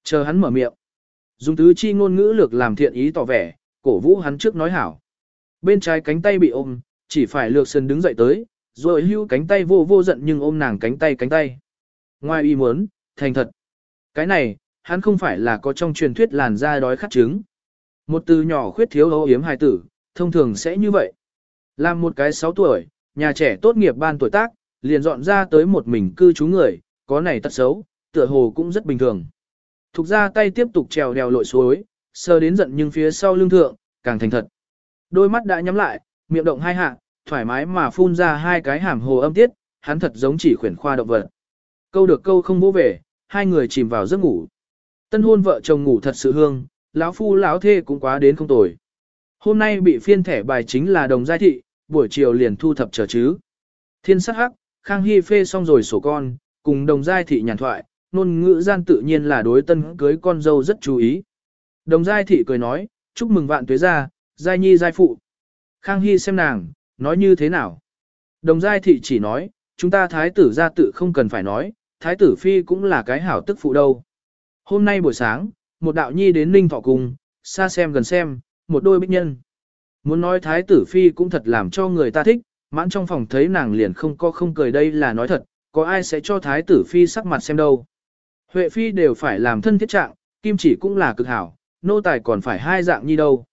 chờ hắn mở miệng. Dùng tứ chi ngôn ngữ lược làm thiện ý tỏ vẻ, cổ vũ hắn trước nói hảo. Bên trái cánh tay bị ôm, chỉ phải lược sân đứng dậy tới, rồi hưu cánh tay vô vô giận nhưng ôm nàng cánh tay cánh tay. Ngoài ý muốn, thành thật. Cái này, hắn không phải là có trong truyền thuyết làn da đói khát trứng. Một từ nhỏ khuyết thiếu ấu yếm hài tử, thông thường sẽ như vậy. Làm một cái 6 tuổi, nhà trẻ tốt nghiệp ban tuổi tác, liền dọn ra tới một mình cư trú người, có này tật xấu, tựa hồ cũng rất bình thường. Thục ra tay tiếp tục trèo đèo lội suối, sơ đến giận nhưng phía sau lưng thượng, càng thành thật. Đôi mắt đã nhắm lại, miệng động hai hạ, thoải mái mà phun ra hai cái hàm hồ âm tiết, hắn thật giống chỉ khuyển khoa động vật. Câu được câu không bố về, hai người chìm vào giấc ngủ. Tân hôn vợ chồng ngủ thật sự hương, lão phu lão thê cũng quá đến không tồi. Hôm nay bị phiên thẻ bài chính là đồng giai thị, buổi chiều liền thu thập chờ chứ. Thiên sắc hắc, Khang Hy phê xong rồi sổ con, cùng đồng giai thị nhàn thoại, nôn ngữ gian tự nhiên là đối tân cưới con dâu rất chú ý. Đồng giai thị cười nói, chúc mừng vạn tuế gia, giai nhi giai phụ. Khang Hy xem nàng, nói như thế nào. Đồng giai thị chỉ nói, chúng ta thái tử gia tự không cần phải nói, thái tử phi cũng là cái hảo tức phụ đâu. Hôm nay buổi sáng, một đạo nhi đến Ninh Thọ Cung, xa xem gần xem, một đôi bích nhân. Muốn nói thái tử phi cũng thật làm cho người ta thích, mãn trong phòng thấy nàng liền không có không cười đây là nói thật, có ai sẽ cho thái tử phi sắc mặt xem đâu. Huệ phi đều phải làm thân thiết trạng, kim chỉ cũng là cực hảo, nô tài còn phải hai dạng nhi đâu.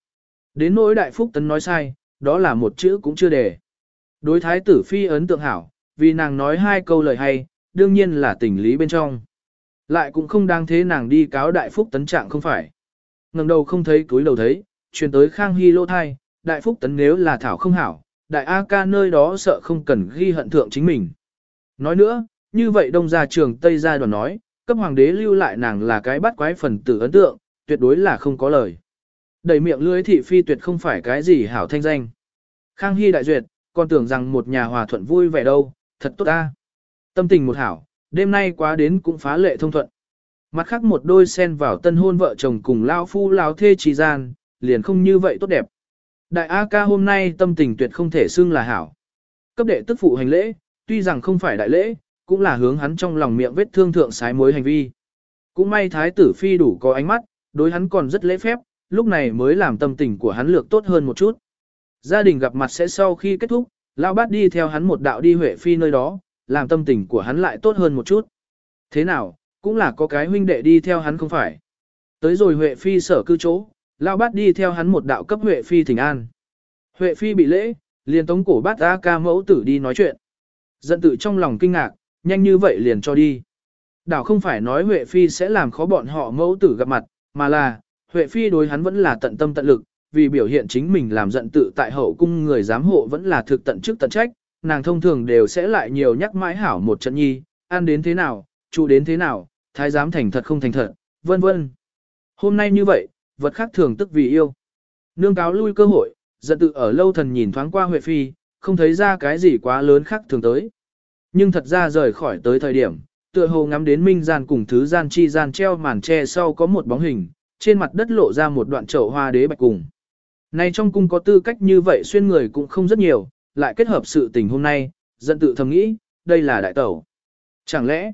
Đến nỗi đại phúc tấn nói sai, đó là một chữ cũng chưa để. Đối thái tử phi ấn tượng hảo, vì nàng nói hai câu lời hay, đương nhiên là tình lý bên trong. Lại cũng không đáng thế nàng đi cáo đại phúc tấn trạng không phải. ngẩng đầu không thấy túi đầu thấy, truyền tới khang hy lô thai, đại phúc tấn nếu là thảo không hảo, đại A ca nơi đó sợ không cần ghi hận thượng chính mình. Nói nữa, như vậy đông gia trường Tây gia đoàn nói, cấp hoàng đế lưu lại nàng là cái bắt quái phần tử ấn tượng, tuyệt đối là không có lời. Đầy miệng lưới thị phi tuyệt không phải cái gì hảo thanh danh. Khang Hy đại duyệt, còn tưởng rằng một nhà hòa thuận vui vẻ đâu, thật tốt ta. Tâm tình một hảo, đêm nay quá đến cũng phá lệ thông thuận. Mặt khác một đôi sen vào tân hôn vợ chồng cùng lao phu lao thê trì gian, liền không như vậy tốt đẹp. Đại A ca hôm nay tâm tình tuyệt không thể xưng là hảo. Cấp đệ tức phụ hành lễ, tuy rằng không phải đại lễ, cũng là hướng hắn trong lòng miệng vết thương thượng sái mối hành vi. Cũng may thái tử phi đủ có ánh mắt, đối hắn còn rất lễ phép, lúc này mới làm tâm tình của hắn lược tốt hơn một chút. Gia đình gặp mặt sẽ sau khi kết thúc, Lão bát đi theo hắn một đạo đi Huệ Phi nơi đó, làm tâm tình của hắn lại tốt hơn một chút. Thế nào, cũng là có cái huynh đệ đi theo hắn không phải. Tới rồi Huệ Phi sở cư chỗ, Lão bát đi theo hắn một đạo cấp Huệ Phi thỉnh an. Huệ Phi bị lễ, liền tống cổ bát A ca mẫu tử đi nói chuyện. Giận tự trong lòng kinh ngạc, nhanh như vậy liền cho đi. Đảo không phải nói Huệ Phi sẽ làm khó bọn họ mẫu tử gặp mặt, mà là, Huệ Phi đối hắn vẫn là tận tâm tận lực, vì biểu hiện chính mình làm giận tự tại hậu cung người giám hộ vẫn là thực tận chức tận trách, nàng thông thường đều sẽ lại nhiều nhắc mãi hảo một trận nhi, ăn đến thế nào, trụ đến thế nào, thái giám thành thật không thành thật, vân vân. Hôm nay như vậy, vật khác thường tức vì yêu. Nương cáo lui cơ hội, giận tự ở lâu thần nhìn thoáng qua Huệ Phi, không thấy ra cái gì quá lớn khác thường tới. Nhưng thật ra rời khỏi tới thời điểm, tựa hồ ngắm đến minh gian cùng thứ gian chi gian treo màn tre sau có một bóng hình, trên mặt đất lộ ra một đoạn chậu hoa đế bạch cùng. Này trong cung có tư cách như vậy xuyên người cũng không rất nhiều, lại kết hợp sự tình hôm nay, giận tự thầm nghĩ, đây là đại tẩu. Chẳng lẽ,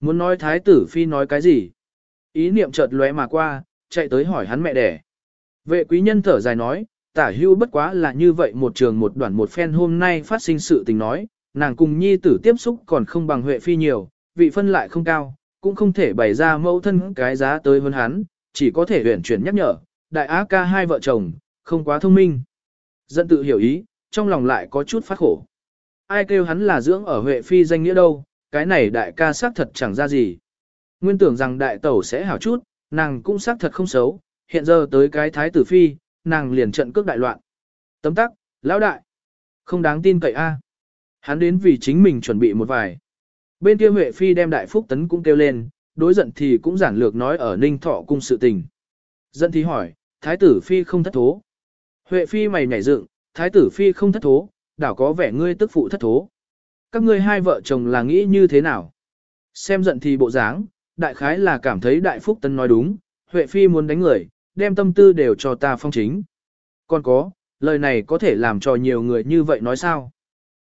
muốn nói thái tử phi nói cái gì? Ý niệm chợt lóe mà qua, chạy tới hỏi hắn mẹ đẻ. Vệ quý nhân thở dài nói, tả hưu bất quá là như vậy một trường một đoạn một phen hôm nay phát sinh sự tình nói, nàng cùng nhi tử tiếp xúc còn không bằng huệ phi nhiều, vị phân lại không cao, cũng không thể bày ra mẫu thân cái giá tới hơn hắn, chỉ có thể huyển chuyển nhắc nhở, đại á ca hai vợ chồng, không quá thông minh. Dân tự hiểu ý, trong lòng lại có chút phát khổ. Ai kêu hắn là dưỡng ở Huệ Phi danh nghĩa đâu, cái này đại ca xác thật chẳng ra gì. Nguyên tưởng rằng đại tẩu sẽ hảo chút, nàng cũng xác thật không xấu, hiện giờ tới cái thái tử phi, nàng liền trận cước đại loạn. Tấm tắc, lão đại, không đáng tin cậy a. Hắn đến vì chính mình chuẩn bị một vài. Bên kia Huệ Phi đem đại phúc tấn cũng kêu lên, đối giận thì cũng giản lược nói ở ninh thọ cung sự tình. Giận thì hỏi, thái tử Phi không thất thố. Huệ Phi mày nhảy dựng, thái tử Phi không thất thố, đảo có vẻ ngươi tức phụ thất thố. Các ngươi hai vợ chồng là nghĩ như thế nào? Xem giận thì bộ dáng, đại khái là cảm thấy đại phúc tân nói đúng, Huệ Phi muốn đánh người, đem tâm tư đều cho ta phong chính. Còn có, lời này có thể làm cho nhiều người như vậy nói sao?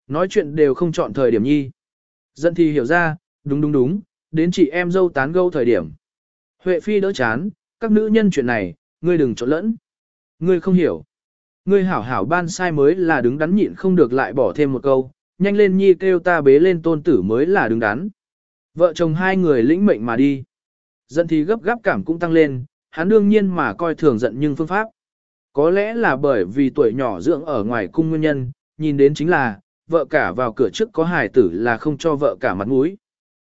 Nói chuyện đều không chọn thời điểm nhi. Giận thì hiểu ra, đúng đúng đúng, đến chị em dâu tán gâu thời điểm. Huệ Phi đỡ chán, các nữ nhân chuyện này, ngươi đừng trộn lẫn. Ngươi không hiểu. Ngươi hảo hảo ban sai mới là đứng đắn nhịn không được lại bỏ thêm một câu, nhanh lên nhi kêu ta bế lên tôn tử mới là đứng đắn. Vợ chồng hai người lĩnh mệnh mà đi. Dân thì gấp gáp cảm cũng tăng lên, hắn đương nhiên mà coi thường giận nhưng phương pháp. Có lẽ là bởi vì tuổi nhỏ dưỡng ở ngoài cung nguyên nhân, nhìn đến chính là, vợ cả vào cửa trước có hài tử là không cho vợ cả mặt mũi.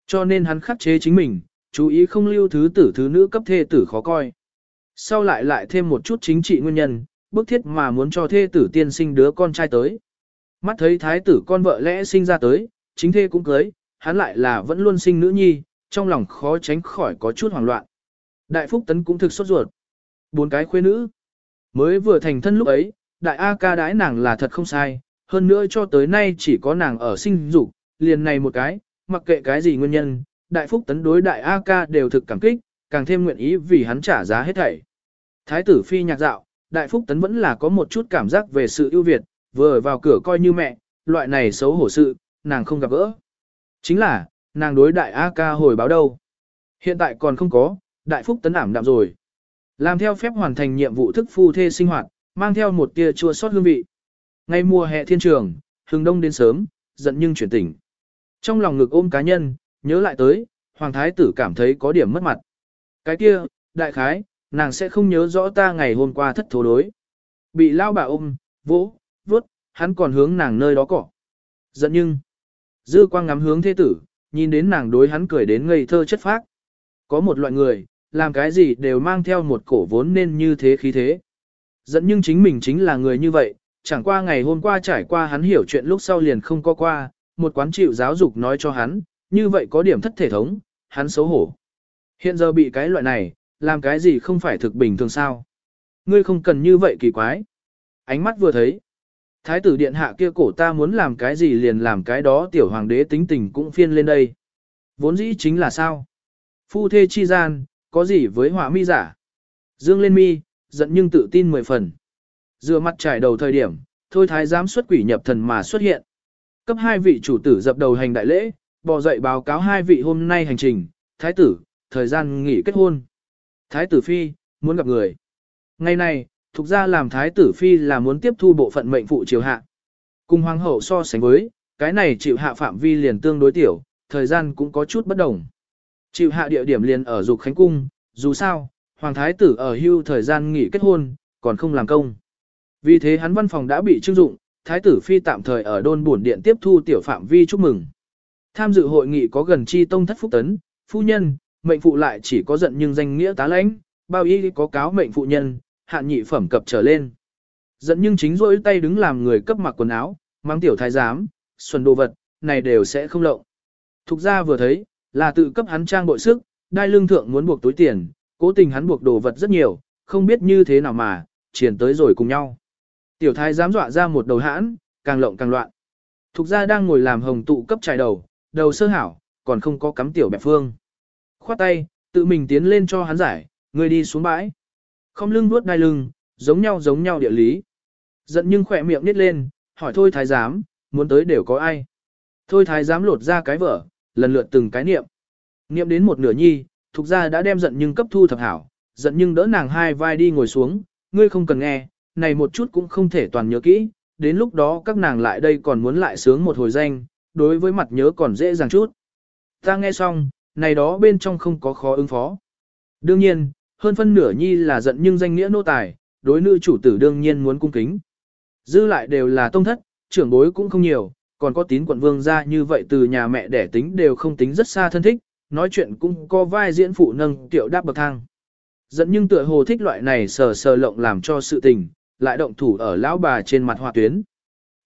Cho nên hắn khắc chế chính mình, chú ý không lưu thứ tử thứ nữ cấp thê tử khó coi. Sau lại lại thêm một chút chính trị nguyên nhân, bức thiết mà muốn cho thê tử tiên sinh đứa con trai tới. Mắt thấy thái tử con vợ lẽ sinh ra tới, chính thê cũng cưới, hắn lại là vẫn luôn sinh nữ nhi, trong lòng khó tránh khỏi có chút hoảng loạn. Đại Phúc Tấn cũng thực sốt ruột. Bốn cái khuê nữ. Mới vừa thành thân lúc ấy, đại A ca đái nàng là thật không sai, hơn nữa cho tới nay chỉ có nàng ở sinh dục, liền này một cái, mặc kệ cái gì nguyên nhân, đại phúc tấn đối đại A ca đều thực cảm kích, càng thêm nguyện ý vì hắn trả giá hết thảy. Thái tử phi nhạc dạo, đại phúc tấn vẫn là có một chút cảm giác về sự ưu việt, vừa vào cửa coi như mẹ, loại này xấu hổ sự, nàng không gặp gỡ. Chính là, nàng đối đại A ca hồi báo đâu. Hiện tại còn không có, đại phúc tấn ảm đạm rồi. Làm theo phép hoàn thành nhiệm vụ thức phu thê sinh hoạt, mang theo một tia chua sót hương vị. Ngay mùa hè thiên trường, hừng đông đến sớm, giận nhưng chuyển tỉnh. Trong lòng ngực ôm cá nhân, nhớ lại tới, hoàng thái tử cảm thấy có điểm mất mặt. Cái kia, đại khái, nàng sẽ không nhớ rõ ta ngày hôm qua thất thố đối. Bị lao bà ôm, vỗ, vuốt, hắn còn hướng nàng nơi đó cỏ. Giận nhưng, dư quang ngắm hướng thế tử, nhìn đến nàng đối hắn cười đến ngây thơ chất phác. Có một loại người, làm cái gì đều mang theo một cổ vốn nên như thế khí thế. Giận nhưng chính mình chính là người như vậy, chẳng qua ngày hôm qua trải qua hắn hiểu chuyện lúc sau liền không có qua, một quán chịu giáo dục nói cho hắn, như vậy có điểm thất thể thống, hắn xấu hổ. Hiện giờ bị cái loại này, làm cái gì không phải thực bình thường sao. Ngươi không cần như vậy kỳ quái. Ánh mắt vừa thấy. Thái tử điện hạ kia cổ ta muốn làm cái gì liền làm cái đó tiểu hoàng đế tính tình cũng phiên lên đây. Vốn dĩ chính là sao? Phu thê chi gian, có gì với họa mi giả? Dương lên mi, giận nhưng tự tin mười phần. Dựa mặt trải đầu thời điểm, thôi thái giám xuất quỷ nhập thần mà xuất hiện. Cấp hai vị chủ tử dập đầu hành đại lễ, bò dậy báo cáo hai vị hôm nay hành trình, thái tử, thời gian nghỉ kết hôn. Thái tử phi, muốn gặp người. Ngày này, thuộc ra làm thái tử phi là muốn tiếp thu bộ phận mệnh phụ triều hạ. Cùng hoàng hậu so sánh với, cái này chịu hạ phạm vi liền tương đối tiểu, thời gian cũng có chút bất đồng. Chịu hạ địa điểm liền ở dục khánh cung, dù sao, hoàng thái tử ở hưu thời gian nghỉ kết hôn, còn không làm công. Vì thế hắn văn phòng đã bị trưng dụng, thái tử phi tạm thời ở đôn buồn điện tiếp thu tiểu phạm vi chúc mừng. Tham dự hội nghị có gần chi tông thất phúc tấn, phu nhân, mệnh phụ lại chỉ có giận nhưng danh nghĩa tá lãnh, bao y có cáo mệnh phụ nhân, hạn nhị phẩm cập trở lên. Giận nhưng chính rỗi tay đứng làm người cấp mặc quần áo, mang tiểu thái giám, xuân đồ vật, này đều sẽ không lộng. Thục ra vừa thấy, là tự cấp hắn trang bội sức, đai lương thượng muốn buộc túi tiền, cố tình hắn buộc đồ vật rất nhiều, không biết như thế nào mà, triển tới rồi cùng nhau. Tiểu thái dám dọa ra một đầu hãn, càng lộng càng loạn. Thục ra đang ngồi làm hồng tụ cấp trải đầu, đầu sơ hảo, còn không có cắm tiểu bẹp phương. Khoát tay, tự mình tiến lên cho hắn giải, người đi xuống bãi. Không lưng vuốt đai lưng, giống nhau giống nhau địa lý. Giận nhưng khỏe miệng nít lên, hỏi thôi thái giám, muốn tới đều có ai. Thôi thái giám lột ra cái vở, lần lượt từng cái niệm. Niệm đến một nửa nhi, thuộc ra đã đem giận nhưng cấp thu thập hảo, giận nhưng đỡ nàng hai vai đi ngồi xuống, ngươi không cần nghe, này một chút cũng không thể toàn nhớ kỹ, đến lúc đó các nàng lại đây còn muốn lại sướng một hồi danh, đối với mặt nhớ còn dễ dàng chút. Ta nghe xong, này đó bên trong không có khó ứng phó. Đương nhiên, hơn phân nửa nhi là giận nhưng danh nghĩa nô tài, đối nữ chủ tử đương nhiên muốn cung kính. Dư lại đều là tông thất, trưởng bối cũng không nhiều, còn có tín quận vương ra như vậy từ nhà mẹ đẻ tính đều không tính rất xa thân thích, nói chuyện cũng có vai diễn phụ nâng tiểu đáp bậc thang. Dẫn nhưng tựa hồ thích loại này sờ sờ lộng làm cho sự tình, lại động thủ ở lão bà trên mặt hòa tuyến.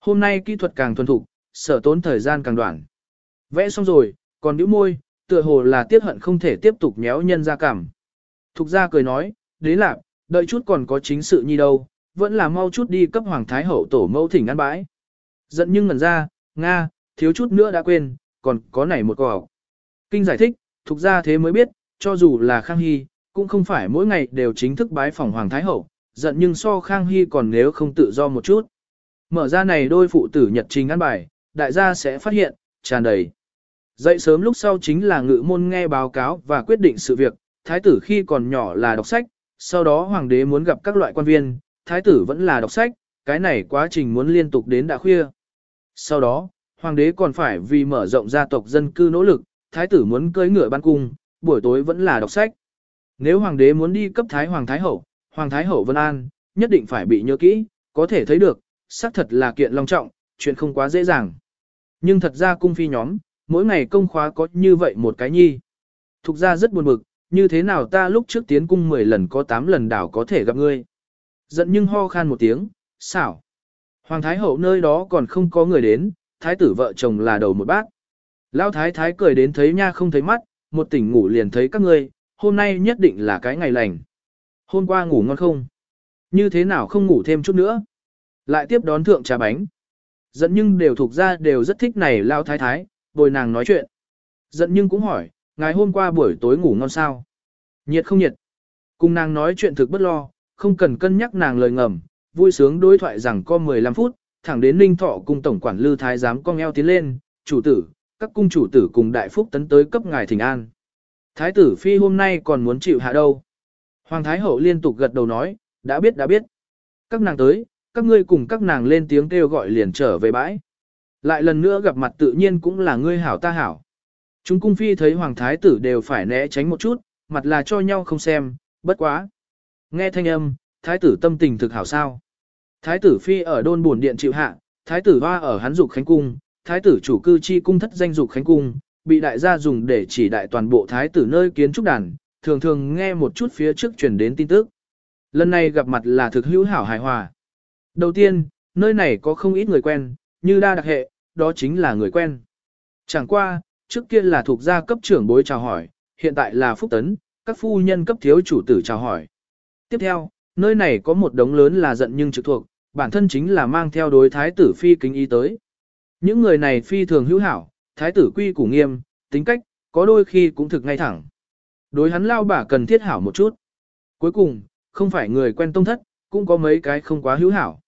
Hôm nay kỹ thuật càng thuần thục, sở tốn thời gian càng đoạn. Vẽ xong rồi, còn nhíu môi, tựa hồ là tiếc hận không thể tiếp tục nhéo nhân ra cảm. Thục ra cười nói, đế lạc, đợi chút còn có chính sự như đâu, vẫn là mau chút đi cấp hoàng thái hậu tổ mẫu thỉnh ăn bãi. Giận nhưng ngần ra, Nga, thiếu chút nữa đã quên, còn có này một cỏ. Kinh giải thích, thục ra thế mới biết, cho dù là Khang Hy, cũng không phải mỗi ngày đều chính thức bái phòng Hoàng Thái Hậu, giận nhưng so Khang Hy còn nếu không tự do một chút. Mở ra này đôi phụ tử nhật trình ăn bài, đại gia sẽ phát hiện, tràn đầy. Dậy sớm lúc sau chính là ngự môn nghe báo cáo và quyết định sự việc, thái tử khi còn nhỏ là đọc sách, sau đó hoàng đế muốn gặp các loại quan viên, thái tử vẫn là đọc sách, cái này quá trình muốn liên tục đến đã khuya. Sau đó, hoàng đế còn phải vì mở rộng gia tộc dân cư nỗ lực, thái tử muốn cưỡi ngựa ban cung, buổi tối vẫn là đọc sách. Nếu hoàng đế muốn đi cấp thái hoàng thái hậu, hoàng thái hậu Vân An, nhất định phải bị nhớ kỹ, có thể thấy được, xác thật là kiện long trọng, chuyện không quá dễ dàng. Nhưng thật ra cung phi nhóm, mỗi ngày công khóa có như vậy một cái nhi. Thục ra rất buồn bực, như thế nào ta lúc trước tiến cung 10 lần có 8 lần đảo có thể gặp ngươi. Giận nhưng ho khan một tiếng, xảo. Hoàng Thái Hậu nơi đó còn không có người đến, Thái tử vợ chồng là đầu một bát. Lão Thái Thái cười đến thấy nha không thấy mắt, một tỉnh ngủ liền thấy các ngươi, hôm nay nhất định là cái ngày lành. Hôm qua ngủ ngon không? Như thế nào không ngủ thêm chút nữa? Lại tiếp đón thượng trà bánh. Giận nhưng đều thuộc ra đều rất thích này Lão Thái Thái, bồi nàng nói chuyện. Giận nhưng cũng hỏi, ngày hôm qua buổi tối ngủ ngon sao? Nhiệt không nhiệt? Cùng nàng nói chuyện thực bất lo, không cần cân nhắc nàng lời ngầm, vui sướng đối thoại rằng có 15 phút, thẳng đến Ninh Thọ cung tổng quản Lư Thái giám cong eo tiến lên, chủ tử, các cung chủ tử cùng đại phúc tấn tới cấp ngài thỉnh an. Thái tử phi hôm nay còn muốn chịu hạ đâu. Hoàng Thái hậu liên tục gật đầu nói, đã biết đã biết. Các nàng tới, các ngươi cùng các nàng lên tiếng kêu gọi liền trở về bãi. Lại lần nữa gặp mặt tự nhiên cũng là ngươi hảo ta hảo. Chúng cung phi thấy hoàng thái tử đều phải né tránh một chút, mặt là cho nhau không xem, bất quá. Nghe thanh âm, thái tử tâm tình thực hảo sao. Thái tử phi ở đôn buồn điện chịu hạ, thái tử hoa ở hắn dục khánh cung, thái tử chủ cư chi cung thất danh dục khánh cung, bị đại gia dùng để chỉ đại toàn bộ thái tử nơi kiến trúc đàn, thường thường nghe một chút phía trước truyền đến tin tức. Lần này gặp mặt là thực hữu hảo hài hòa. Đầu tiên, nơi này có không ít người quen, như đa đặc hệ, đó chính là người quen. Chẳng qua, trước kia là thuộc gia cấp trưởng bối chào hỏi, hiện tại là phúc tấn, các phu nhân cấp thiếu chủ tử chào hỏi. Tiếp theo, nơi này có một đống lớn là giận nhưng trực thuộc, bản thân chính là mang theo đối thái tử phi kính ý tới. Những người này phi thường hữu hảo, thái tử quy củ nghiêm, tính cách, có đôi khi cũng thực ngay thẳng. Đối hắn lao bả cần thiết hảo một chút. Cuối cùng, không phải người quen tông thất, cũng có mấy cái không quá hữu hảo.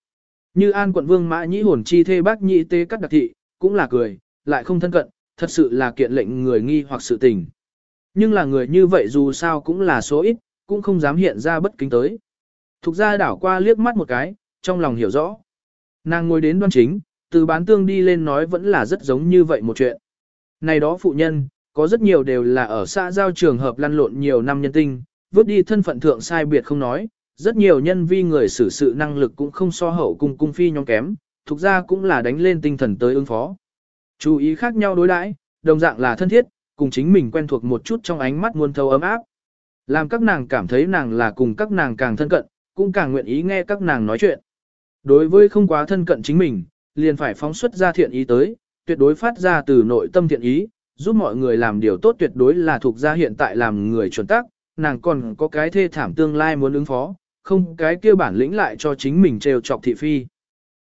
Như An quận vương mã nhĩ hồn chi thê bác nhị tê cắt đặc thị, cũng là cười, lại không thân cận, thật sự là kiện lệnh người nghi hoặc sự tình. Nhưng là người như vậy dù sao cũng là số ít, cũng không dám hiện ra bất kính tới. Thục ra đảo qua liếc mắt một cái, trong lòng hiểu rõ. Nàng ngồi đến đoan chính, từ bán tương đi lên nói vẫn là rất giống như vậy một chuyện. Này đó phụ nhân, có rất nhiều đều là ở xã giao trường hợp lăn lộn nhiều năm nhân tinh, vứt đi thân phận thượng sai biệt không nói, rất nhiều nhân vi người xử sự năng lực cũng không so hậu cung cung phi nhóm kém, thuộc ra cũng là đánh lên tinh thần tới ứng phó. Chú ý khác nhau đối đãi, đồng dạng là thân thiết, cùng chính mình quen thuộc một chút trong ánh mắt muôn thâu ấm áp. Làm các nàng cảm thấy nàng là cùng các nàng càng thân cận, cũng càng nguyện ý nghe các nàng nói chuyện. Đối với không quá thân cận chính mình, liền phải phóng xuất ra thiện ý tới, tuyệt đối phát ra từ nội tâm thiện ý, giúp mọi người làm điều tốt tuyệt đối là thuộc ra hiện tại làm người chuẩn tắc, nàng còn có cái thê thảm tương lai muốn ứng phó, không cái kia bản lĩnh lại cho chính mình trêu chọc thị phi.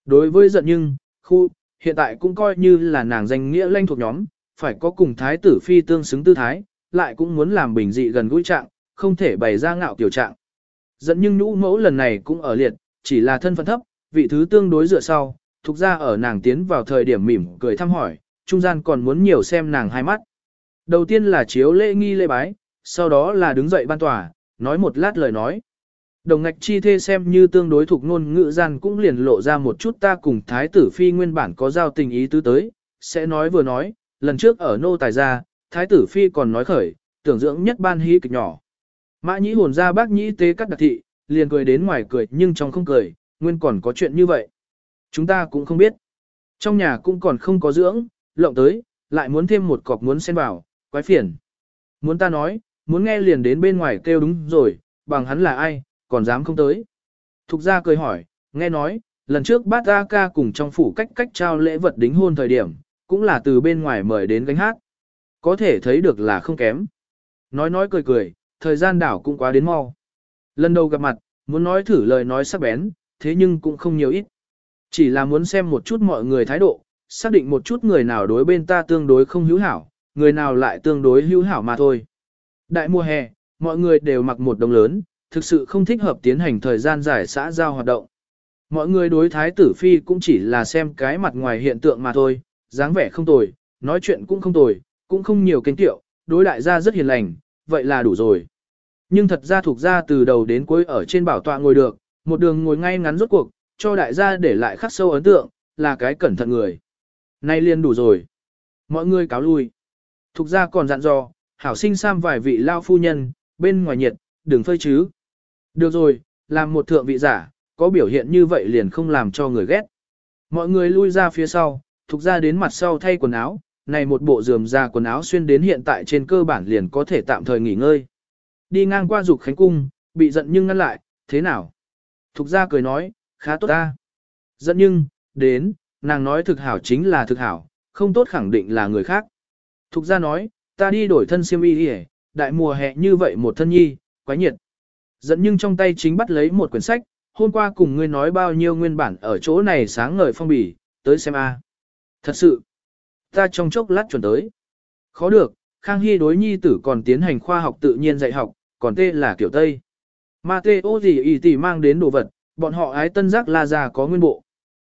Đối với giận nhưng, khu, hiện tại cũng coi như là nàng danh nghĩa lanh thuộc nhóm, phải có cùng thái tử phi tương xứng tư thái, lại cũng muốn làm bình dị gần gũi trạng, không thể bày ra ngạo tiểu trạng. Giận nhưng nhũ mẫu lần này cũng ở liệt, chỉ là thân phận thấp, vị thứ tương đối dựa sau, thuộc ra ở nàng tiến vào thời điểm mỉm cười thăm hỏi, trung gian còn muốn nhiều xem nàng hai mắt. Đầu tiên là chiếu lễ nghi lễ bái, sau đó là đứng dậy ban tòa, nói một lát lời nói. Đồng ngạch chi thê xem như tương đối thuộc ngôn ngữ gian cũng liền lộ ra một chút ta cùng thái tử phi nguyên bản có giao tình ý tứ tới, sẽ nói vừa nói, lần trước ở nô tài gia, thái tử phi còn nói khởi, tưởng dưỡng nhất ban hí kịch nhỏ. Mã nhĩ hồn ra bác nhĩ tế cắt đặc thị, liền cười đến ngoài cười nhưng trong không cười, nguyên còn có chuyện như vậy. Chúng ta cũng không biết. Trong nhà cũng còn không có dưỡng, lộng tới, lại muốn thêm một cọc muốn xen vào, quái phiền. Muốn ta nói, muốn nghe liền đến bên ngoài kêu đúng rồi, bằng hắn là ai, còn dám không tới. Thục ra cười hỏi, nghe nói, lần trước bát A ca cùng trong phủ cách cách trao lễ vật đính hôn thời điểm, cũng là từ bên ngoài mời đến gánh hát. Có thể thấy được là không kém. Nói nói cười cười, thời gian đảo cũng quá đến mau. Lần đầu gặp mặt, muốn nói thử lời nói sắc bén, thế nhưng cũng không nhiều ít. Chỉ là muốn xem một chút mọi người thái độ, xác định một chút người nào đối bên ta tương đối không hữu hảo, người nào lại tương đối hữu hảo mà thôi. Đại mùa hè, mọi người đều mặc một đồng lớn, thực sự không thích hợp tiến hành thời gian giải xã giao hoạt động. Mọi người đối thái tử phi cũng chỉ là xem cái mặt ngoài hiện tượng mà thôi, dáng vẻ không tồi, nói chuyện cũng không tồi, cũng không nhiều kênh tiệu, đối đại gia rất hiền lành, vậy là đủ rồi. Nhưng thật ra thuộc ra từ đầu đến cuối ở trên bảo tọa ngồi được, một đường ngồi ngay ngắn rốt cuộc, cho đại gia để lại khắc sâu ấn tượng, là cái cẩn thận người. Nay liền đủ rồi. Mọi người cáo lui. Thục ra còn dặn dò, hảo sinh sam vài vị lao phu nhân, bên ngoài nhiệt, đừng phơi chứ. Được rồi, làm một thượng vị giả, có biểu hiện như vậy liền không làm cho người ghét. Mọi người lui ra phía sau, thục ra đến mặt sau thay quần áo, này một bộ dườm ra quần áo xuyên đến hiện tại trên cơ bản liền có thể tạm thời nghỉ ngơi. Đi ngang qua dục khánh cung, bị giận nhưng ngăn lại, thế nào? Thục ra cười nói, khá tốt ta. Giận nhưng, đến, nàng nói thực hảo chính là thực hảo, không tốt khẳng định là người khác. Thục ra nói, ta đi đổi thân siêm y đi đại mùa hè như vậy một thân nhi, quái nhiệt. Giận nhưng trong tay chính bắt lấy một quyển sách, hôm qua cùng ngươi nói bao nhiêu nguyên bản ở chỗ này sáng ngời phong bì, tới xem a. À. Thật sự, ta trong chốc lát chuẩn tới. Khó được, Khang Hy đối nhi tử còn tiến hành khoa học tự nhiên dạy học, còn tê là kiểu Tây. mà tê ô gì ý tỷ mang đến đồ vật, bọn họ ái tân giác la già có nguyên bộ.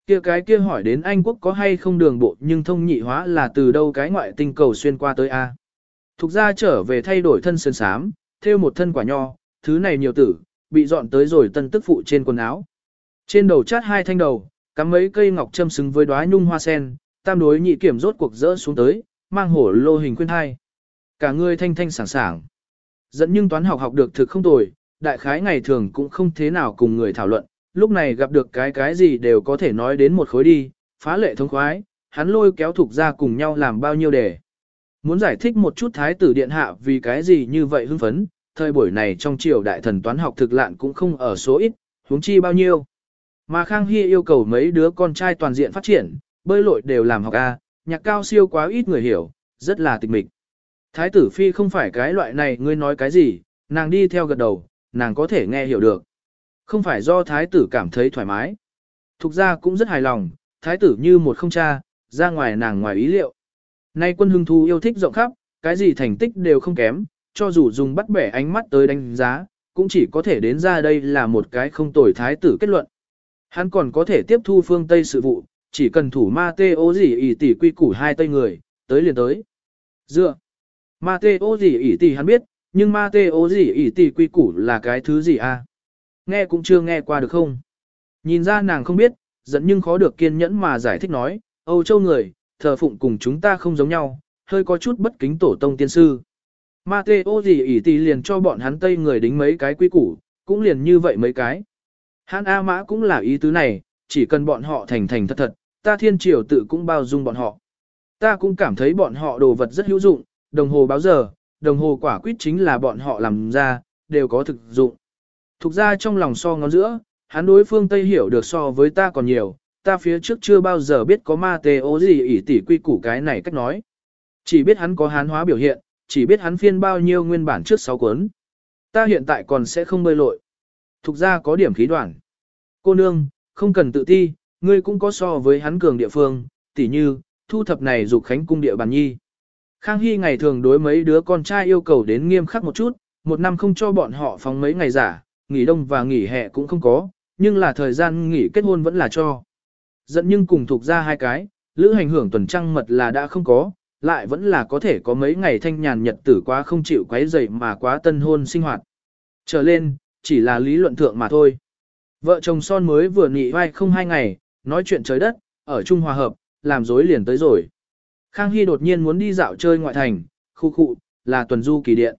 Kia cái kia hỏi đến Anh quốc có hay không đường bộ nhưng thông nhị hóa là từ đâu cái ngoại tinh cầu xuyên qua tới A. Thục ra trở về thay đổi thân sơn sám, theo một thân quả nho, thứ này nhiều tử, bị dọn tới rồi tân tức phụ trên quần áo. Trên đầu chát hai thanh đầu, cắm mấy cây ngọc châm xứng với đóa nhung hoa sen, tam đối nhị kiểm rốt cuộc rỡ xuống tới, mang hổ lô hình khuyên thai. Cả người thanh thanh sảng sảng. Dẫn nhưng toán học học được thực không tồi, đại khái ngày thường cũng không thế nào cùng người thảo luận, lúc này gặp được cái cái gì đều có thể nói đến một khối đi, phá lệ thông khoái, hắn lôi kéo thuộc ra cùng nhau làm bao nhiêu đề. Muốn giải thích một chút thái tử điện hạ vì cái gì như vậy hưng phấn, thời buổi này trong triều đại thần toán học thực lạn cũng không ở số ít, huống chi bao nhiêu. Mà Khang Hy yêu cầu mấy đứa con trai toàn diện phát triển, bơi lội đều làm học A, nhạc cao siêu quá ít người hiểu, rất là tịch mịch. Thái tử phi không phải cái loại này ngươi nói cái gì, nàng đi theo gật đầu, nàng có thể nghe hiểu được. Không phải do thái tử cảm thấy thoải mái. Thục ra cũng rất hài lòng, thái tử như một không cha, ra ngoài nàng ngoài ý liệu. Nay quân hưng thu yêu thích rộng khắp, cái gì thành tích đều không kém, cho dù dùng bắt bẻ ánh mắt tới đánh giá, cũng chỉ có thể đến ra đây là một cái không tồi thái tử kết luận. Hắn còn có thể tiếp thu phương Tây sự vụ, chỉ cần thủ ma tê ô gì ỉ tỷ quy củ hai Tây người, tới liền tới. Dựa. Ma tê ô gì ỉ tỷ hắn biết, nhưng ma tê ô gì ỉ tỷ quy củ là cái thứ gì a? Nghe cũng chưa nghe qua được không? Nhìn ra nàng không biết, dẫn nhưng khó được kiên nhẫn mà giải thích nói, Âu Châu người, thờ phụng cùng chúng ta không giống nhau, hơi có chút bất kính tổ tông tiên sư. Mateo gì ỉ tì liền cho bọn hắn tây người đính mấy cái quy củ, cũng liền như vậy mấy cái. Hán A Mã cũng là ý tứ này, chỉ cần bọn họ thành thành thật thật, ta thiên triều tự cũng bao dung bọn họ. Ta cũng cảm thấy bọn họ đồ vật rất hữu dụng, đồng hồ báo giờ, đồng hồ quả quyết chính là bọn họ làm ra, đều có thực dụng. Thục ra trong lòng so ngón giữa, hắn đối phương Tây hiểu được so với ta còn nhiều, ta phía trước chưa bao giờ biết có ma tê gì ỉ tỉ quy củ cái này cách nói. Chỉ biết hắn có hán hóa biểu hiện, chỉ biết hắn phiên bao nhiêu nguyên bản trước sáu cuốn. Ta hiện tại còn sẽ không bơi lội. Thục ra có điểm khí đoạn. Cô nương, không cần tự ti, ngươi cũng có so với hắn cường địa phương, tỉ như, thu thập này dục khánh cung địa bàn nhi. Khang Hy ngày thường đối mấy đứa con trai yêu cầu đến nghiêm khắc một chút, một năm không cho bọn họ phóng mấy ngày giả, nghỉ đông và nghỉ hè cũng không có, nhưng là thời gian nghỉ kết hôn vẫn là cho. Dẫn nhưng cùng thuộc ra hai cái, lữ hành hưởng tuần trăng mật là đã không có, lại vẫn là có thể có mấy ngày thanh nhàn nhật tử quá không chịu quấy dậy mà quá tân hôn sinh hoạt. Trở lên, chỉ là lý luận thượng mà thôi. Vợ chồng son mới vừa nghỉ vai không hai ngày, nói chuyện trời đất, ở Trung Hòa Hợp, làm dối liền tới rồi. Khang Hy đột nhiên muốn đi dạo chơi ngoại thành, khu khu, là tuần du kỳ điện.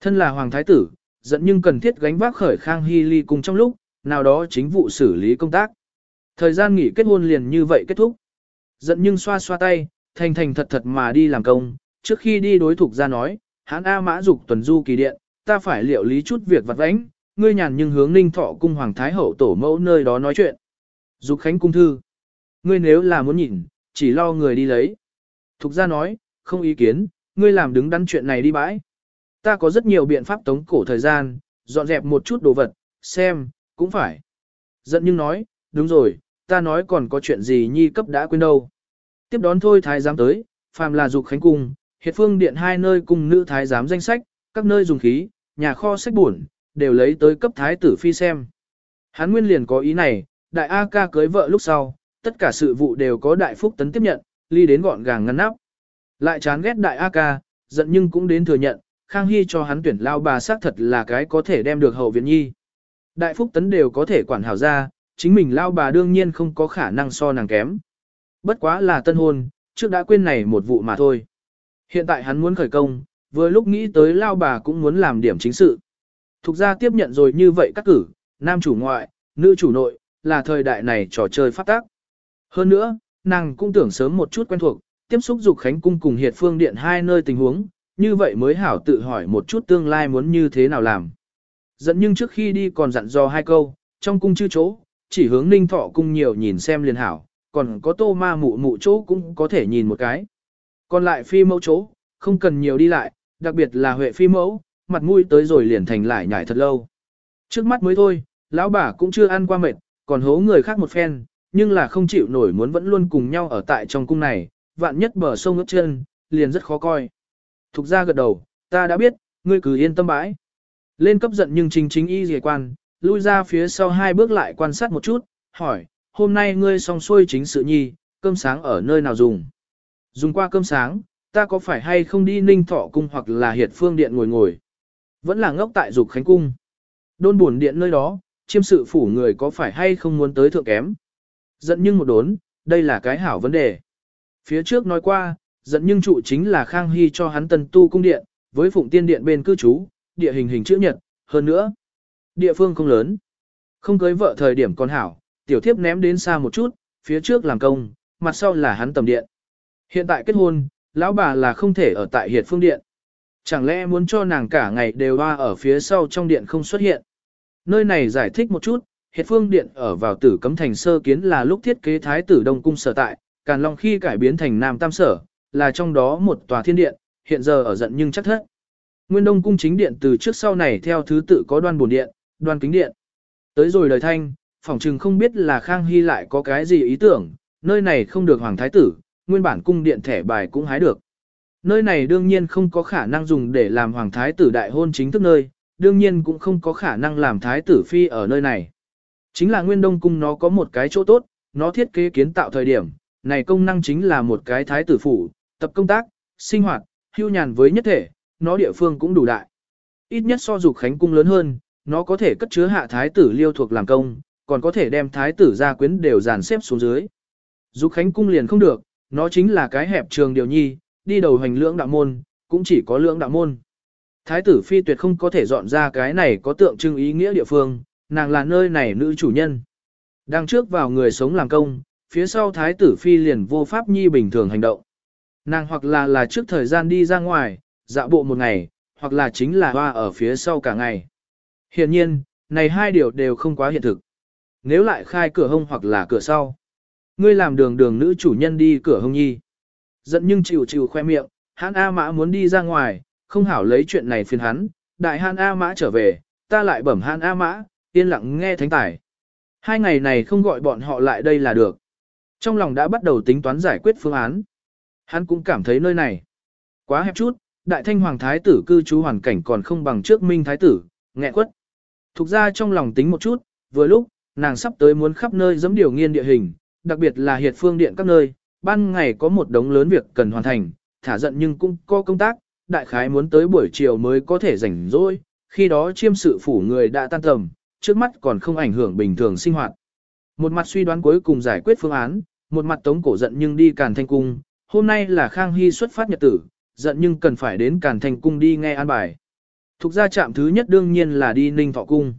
Thân là Hoàng Thái Tử, dẫn nhưng cần thiết gánh vác khởi Khang Hy ly cùng trong lúc, nào đó chính vụ xử lý công tác. Thời gian nghỉ kết hôn liền như vậy kết thúc. Dẫn nhưng xoa xoa tay, thành thành thật thật mà đi làm công, trước khi đi đối thuộc ra nói, hắn A mã dục tuần du kỳ điện, ta phải liệu lý chút việc vặt vãnh, ngươi nhàn nhưng hướng ninh thọ cung Hoàng Thái Hậu tổ mẫu nơi đó nói chuyện. Dục khánh cung thư. Ngươi nếu là muốn nhìn, chỉ lo người đi lấy. Thục ra nói, không ý kiến, ngươi làm đứng đắn chuyện này đi bãi. Ta có rất nhiều biện pháp tống cổ thời gian, dọn dẹp một chút đồ vật, xem, cũng phải. Giận nhưng nói, đúng rồi, ta nói còn có chuyện gì nhi cấp đã quên đâu. Tiếp đón thôi thái giám tới, phàm là dục khánh cung, hiệt phương điện hai nơi cùng nữ thái giám danh sách, các nơi dùng khí, nhà kho sách buồn, đều lấy tới cấp thái tử phi xem. Hắn nguyên liền có ý này, đại A ca cưới vợ lúc sau, tất cả sự vụ đều có đại phúc tấn tiếp nhận, ly đến gọn gàng ngăn nắp. Lại chán ghét đại A ca, giận nhưng cũng đến thừa nhận, Khang Hy cho hắn tuyển lao bà xác thật là cái có thể đem được hậu viện nhi. Đại phúc tấn đều có thể quản hảo ra, chính mình lao bà đương nhiên không có khả năng so nàng kém. Bất quá là tân hôn, trước đã quên này một vụ mà thôi. Hiện tại hắn muốn khởi công, vừa lúc nghĩ tới lao bà cũng muốn làm điểm chính sự. Thục ra tiếp nhận rồi như vậy các cử, nam chủ ngoại, nữ chủ nội, là thời đại này trò chơi phát tác. Hơn nữa, nàng cũng tưởng sớm một chút quen thuộc, tiếp xúc dục khánh cung cùng hiệt phương điện hai nơi tình huống, như vậy mới hảo tự hỏi một chút tương lai muốn như thế nào làm. Dẫn nhưng trước khi đi còn dặn dò hai câu, trong cung chư chỗ, chỉ hướng ninh thọ cung nhiều nhìn xem liền hảo, còn có tô ma mụ mụ chỗ cũng có thể nhìn một cái. Còn lại phi mẫu chỗ, không cần nhiều đi lại, đặc biệt là huệ phi mẫu, mặt mũi tới rồi liền thành lại nhảy thật lâu. Trước mắt mới thôi, lão bà cũng chưa ăn qua mệt, còn hố người khác một phen, nhưng là không chịu nổi muốn vẫn luôn cùng nhau ở tại trong cung này, vạn nhất bờ sông ướt chân, liền rất khó coi. Thục ra gật đầu, ta đã biết, ngươi cứ yên tâm bãi. Lên cấp giận nhưng chính chính y dề quan, lui ra phía sau hai bước lại quan sát một chút, hỏi, hôm nay ngươi xong xuôi chính sự nhi, cơm sáng ở nơi nào dùng? Dùng qua cơm sáng, ta có phải hay không đi ninh thọ cung hoặc là hiệt phương điện ngồi ngồi? Vẫn là ngốc tại dục khánh cung. Đôn buồn điện nơi đó, chiêm sự phủ người có phải hay không muốn tới thượng kém? Giận nhưng một đốn, đây là cái hảo vấn đề. Phía trước nói qua, giận nhưng trụ chính là Khang Hy cho hắn tân tu cung điện, với phụng tiên điện bên cư trú, địa hình hình chữ nhật, hơn nữa. Địa phương không lớn. Không cưới vợ thời điểm còn hảo, tiểu thiếp ném đến xa một chút, phía trước làm công, mặt sau là hắn tầm điện. Hiện tại kết hôn, lão bà là không thể ở tại hiệt phương điện. Chẳng lẽ muốn cho nàng cả ngày đều hoa ở phía sau trong điện không xuất hiện. Nơi này giải thích một chút, hiệt phương điện ở vào tử cấm thành sơ kiến là lúc thiết kế thái tử đông cung sở tại, càn long khi cải biến thành nam tam sở, là trong đó một tòa thiên điện, hiện giờ ở giận nhưng chắc thất. Nguyên đông cung chính điện từ trước sau này theo thứ tự có đoan Bổn điện, đoan kính điện. Tới rồi lời thanh, phỏng chừng không biết là Khang Hy lại có cái gì ý tưởng, nơi này không được hoàng thái tử, nguyên bản cung điện thẻ bài cũng hái được. Nơi này đương nhiên không có khả năng dùng để làm hoàng thái tử đại hôn chính thức nơi, đương nhiên cũng không có khả năng làm thái tử phi ở nơi này. Chính là nguyên đông cung nó có một cái chỗ tốt, nó thiết kế kiến tạo thời điểm, này công năng chính là một cái thái tử phủ, tập công tác, sinh hoạt, hưu nhàn với nhất thể, nó địa phương cũng đủ đại. Ít nhất so dục khánh cung lớn hơn, nó có thể cất chứa hạ thái tử liêu thuộc làm công, còn có thể đem thái tử gia quyến đều dàn xếp xuống dưới. Dục Khánh cung liền không được, nó chính là cái hẹp trường điều nhi, đi đầu hành lưỡng đạo môn, cũng chỉ có lưỡng đạo môn. Thái tử phi tuyệt không có thể dọn ra cái này có tượng trưng ý nghĩa địa phương, nàng là nơi này nữ chủ nhân. Đang trước vào người sống làm công, phía sau thái tử phi liền vô pháp nhi bình thường hành động. Nàng hoặc là là trước thời gian đi ra ngoài, dạ bộ một ngày, hoặc là chính là hoa ở phía sau cả ngày. Hiện nhiên, này hai điều đều không quá hiện thực. Nếu lại khai cửa hông hoặc là cửa sau, ngươi làm đường đường nữ chủ nhân đi cửa hông nhi. Giận nhưng chịu chịu khoe miệng, hãn A Mã muốn đi ra ngoài, không hảo lấy chuyện này phiền hắn, đại hãn A Mã trở về, ta lại bẩm hãn A Mã, yên lặng nghe thánh tải. Hai ngày này không gọi bọn họ lại đây là được. Trong lòng đã bắt đầu tính toán giải quyết phương án. Hắn cũng cảm thấy nơi này quá hẹp chút, đại thanh hoàng thái tử cư trú hoàn cảnh còn không bằng trước minh thái tử, nghẹn quất. Thục ra trong lòng tính một chút, vừa lúc, nàng sắp tới muốn khắp nơi giẫm điều nghiên địa hình, đặc biệt là hiệt phương điện các nơi, ban ngày có một đống lớn việc cần hoàn thành, thả giận nhưng cũng có công tác, đại khái muốn tới buổi chiều mới có thể rảnh rỗi, khi đó chiêm sự phủ người đã tan tầm, trước mắt còn không ảnh hưởng bình thường sinh hoạt. Một mặt suy đoán cuối cùng giải quyết phương án, một mặt tống cổ giận nhưng đi càn thanh cung, hôm nay là Khang Hy xuất phát nhật tử, giận nhưng cần phải đến càn thanh cung đi nghe an bài. Thục ra chạm thứ nhất đương nhiên là đi ninh thọ cung.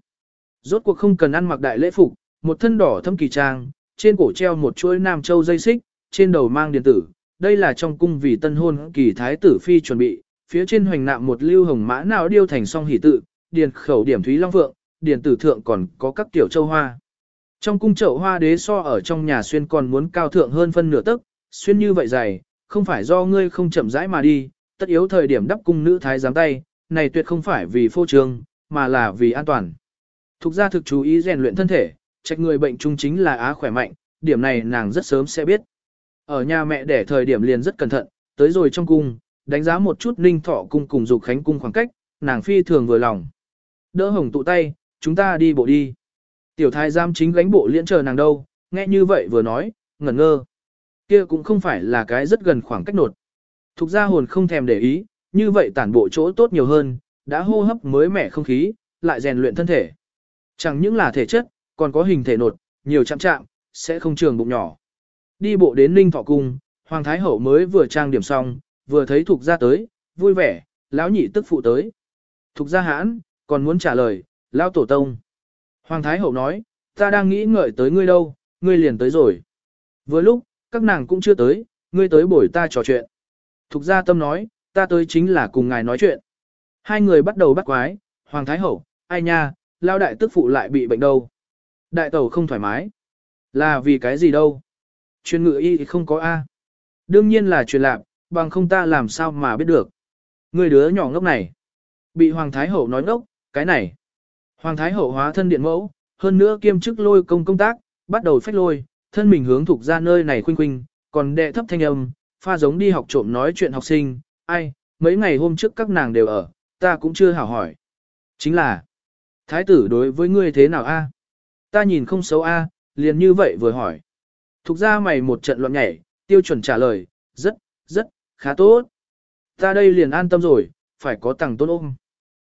Rốt cuộc không cần ăn mặc đại lễ phục, một thân đỏ thâm kỳ trang, trên cổ treo một chuỗi nam châu dây xích, trên đầu mang điện tử. Đây là trong cung vì tân hôn kỳ thái tử phi chuẩn bị, phía trên hoành nạm một lưu hồng mã nào điêu thành song hỷ tự, điền khẩu điểm thúy long vượng, điền tử thượng còn có các tiểu châu hoa. Trong cung chậu hoa đế so ở trong nhà xuyên còn muốn cao thượng hơn phân nửa tấc, xuyên như vậy dày, không phải do ngươi không chậm rãi mà đi, tất yếu thời điểm đắp cung nữ thái giám tay, này tuyệt không phải vì phô trương, mà là vì an toàn. Thục ra thực chú ý rèn luyện thân thể, trách người bệnh trung chính là á khỏe mạnh, điểm này nàng rất sớm sẽ biết. Ở nhà mẹ đẻ thời điểm liền rất cẩn thận, tới rồi trong cung, đánh giá một chút ninh thọ cung cùng dục khánh cung khoảng cách, nàng phi thường vừa lòng. Đỡ hồng tụ tay, chúng ta đi bộ đi. Tiểu thái giam chính gánh bộ liễn chờ nàng đâu, nghe như vậy vừa nói, ngẩn ngơ. Kia cũng không phải là cái rất gần khoảng cách nột. Thục ra hồn không thèm để ý, như vậy tản bộ chỗ tốt nhiều hơn, đã hô hấp mới mẻ không khí, lại rèn luyện thân thể. Chẳng những là thể chất, còn có hình thể nột, nhiều chạm chạm, sẽ không trường bụng nhỏ. Đi bộ đến Ninh Thọ Cung, Hoàng Thái Hậu mới vừa trang điểm xong, vừa thấy Thục gia tới, vui vẻ, lão nhị tức phụ tới. Thục gia hãn, còn muốn trả lời, lão tổ tông. Hoàng Thái Hậu nói, ta đang nghĩ ngợi tới ngươi đâu, ngươi liền tới rồi. Vừa lúc, các nàng cũng chưa tới, ngươi tới bổi ta trò chuyện. Thục gia tâm nói, ta tới chính là cùng ngài nói chuyện. Hai người bắt đầu bắt quái, Hoàng Thái Hậu, ai nha, lao đại tức phụ lại bị bệnh đâu. Đại tẩu không thoải mái. Là vì cái gì đâu? Truyền ngự y thì không có A. Đương nhiên là truyền lạc, bằng không ta làm sao mà biết được. Người đứa nhỏ ngốc này. Bị Hoàng Thái Hậu nói ngốc, cái này. Hoàng Thái Hậu hóa thân điện mẫu, hơn nữa kiêm chức lôi công công tác, bắt đầu phách lôi, thân mình hướng thuộc ra nơi này khuynh khuynh, còn đệ thấp thanh âm, pha giống đi học trộm nói chuyện học sinh, ai, mấy ngày hôm trước các nàng đều ở, ta cũng chưa hảo hỏi. Chính là, thái tử đối với ngươi thế nào a? Ta nhìn không xấu a, liền như vậy vừa hỏi. Thục ra mày một trận loạn nhảy, tiêu chuẩn trả lời, rất, rất, khá tốt. Ta đây liền an tâm rồi, phải có tặng tốt ôm.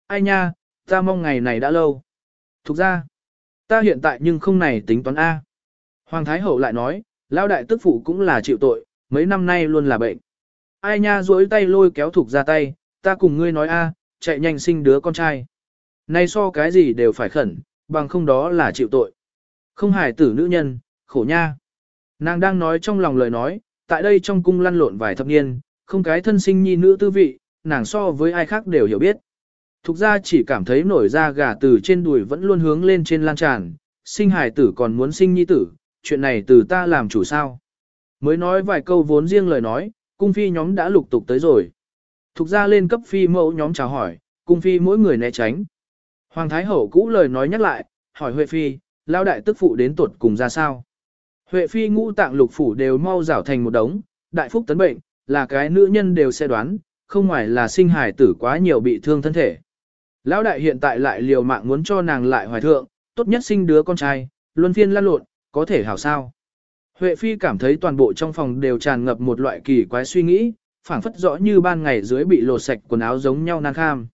Ai nha, ta mong ngày này đã lâu. Thục ra, ta hiện tại nhưng không này tính toán A. Hoàng Thái Hậu lại nói, lao đại tức phụ cũng là chịu tội, mấy năm nay luôn là bệnh. Ai nha duỗi tay lôi kéo thục ra tay, ta cùng ngươi nói A, chạy nhanh sinh đứa con trai. Nay so cái gì đều phải khẩn, bằng không đó là chịu tội. Không hài tử nữ nhân, khổ nha. Nàng đang nói trong lòng lời nói, tại đây trong cung lăn lộn vài thập niên, không cái thân sinh nhi nữ tư vị, nàng so với ai khác đều hiểu biết. Thục ra chỉ cảm thấy nổi da gà từ trên đùi vẫn luôn hướng lên trên lan tràn, sinh hài tử còn muốn sinh nhi tử, chuyện này từ ta làm chủ sao. Mới nói vài câu vốn riêng lời nói, cung phi nhóm đã lục tục tới rồi. Thục ra lên cấp phi mẫu nhóm chào hỏi, cung phi mỗi người né tránh. Hoàng Thái Hậu cũ lời nói nhắc lại, hỏi Huệ Phi, lao đại tức phụ đến tuột cùng ra sao. Huệ Phi ngũ tạng lục phủ đều mau rảo thành một đống, đại phúc tấn bệnh, là cái nữ nhân đều sẽ đoán, không ngoài là sinh hài tử quá nhiều bị thương thân thể. Lão đại hiện tại lại liều mạng muốn cho nàng lại hoài thượng, tốt nhất sinh đứa con trai, luân phiên lan lộn, có thể hảo sao. Huệ Phi cảm thấy toàn bộ trong phòng đều tràn ngập một loại kỳ quái suy nghĩ, phảng phất rõ như ban ngày dưới bị lột sạch quần áo giống nhau nàng kham.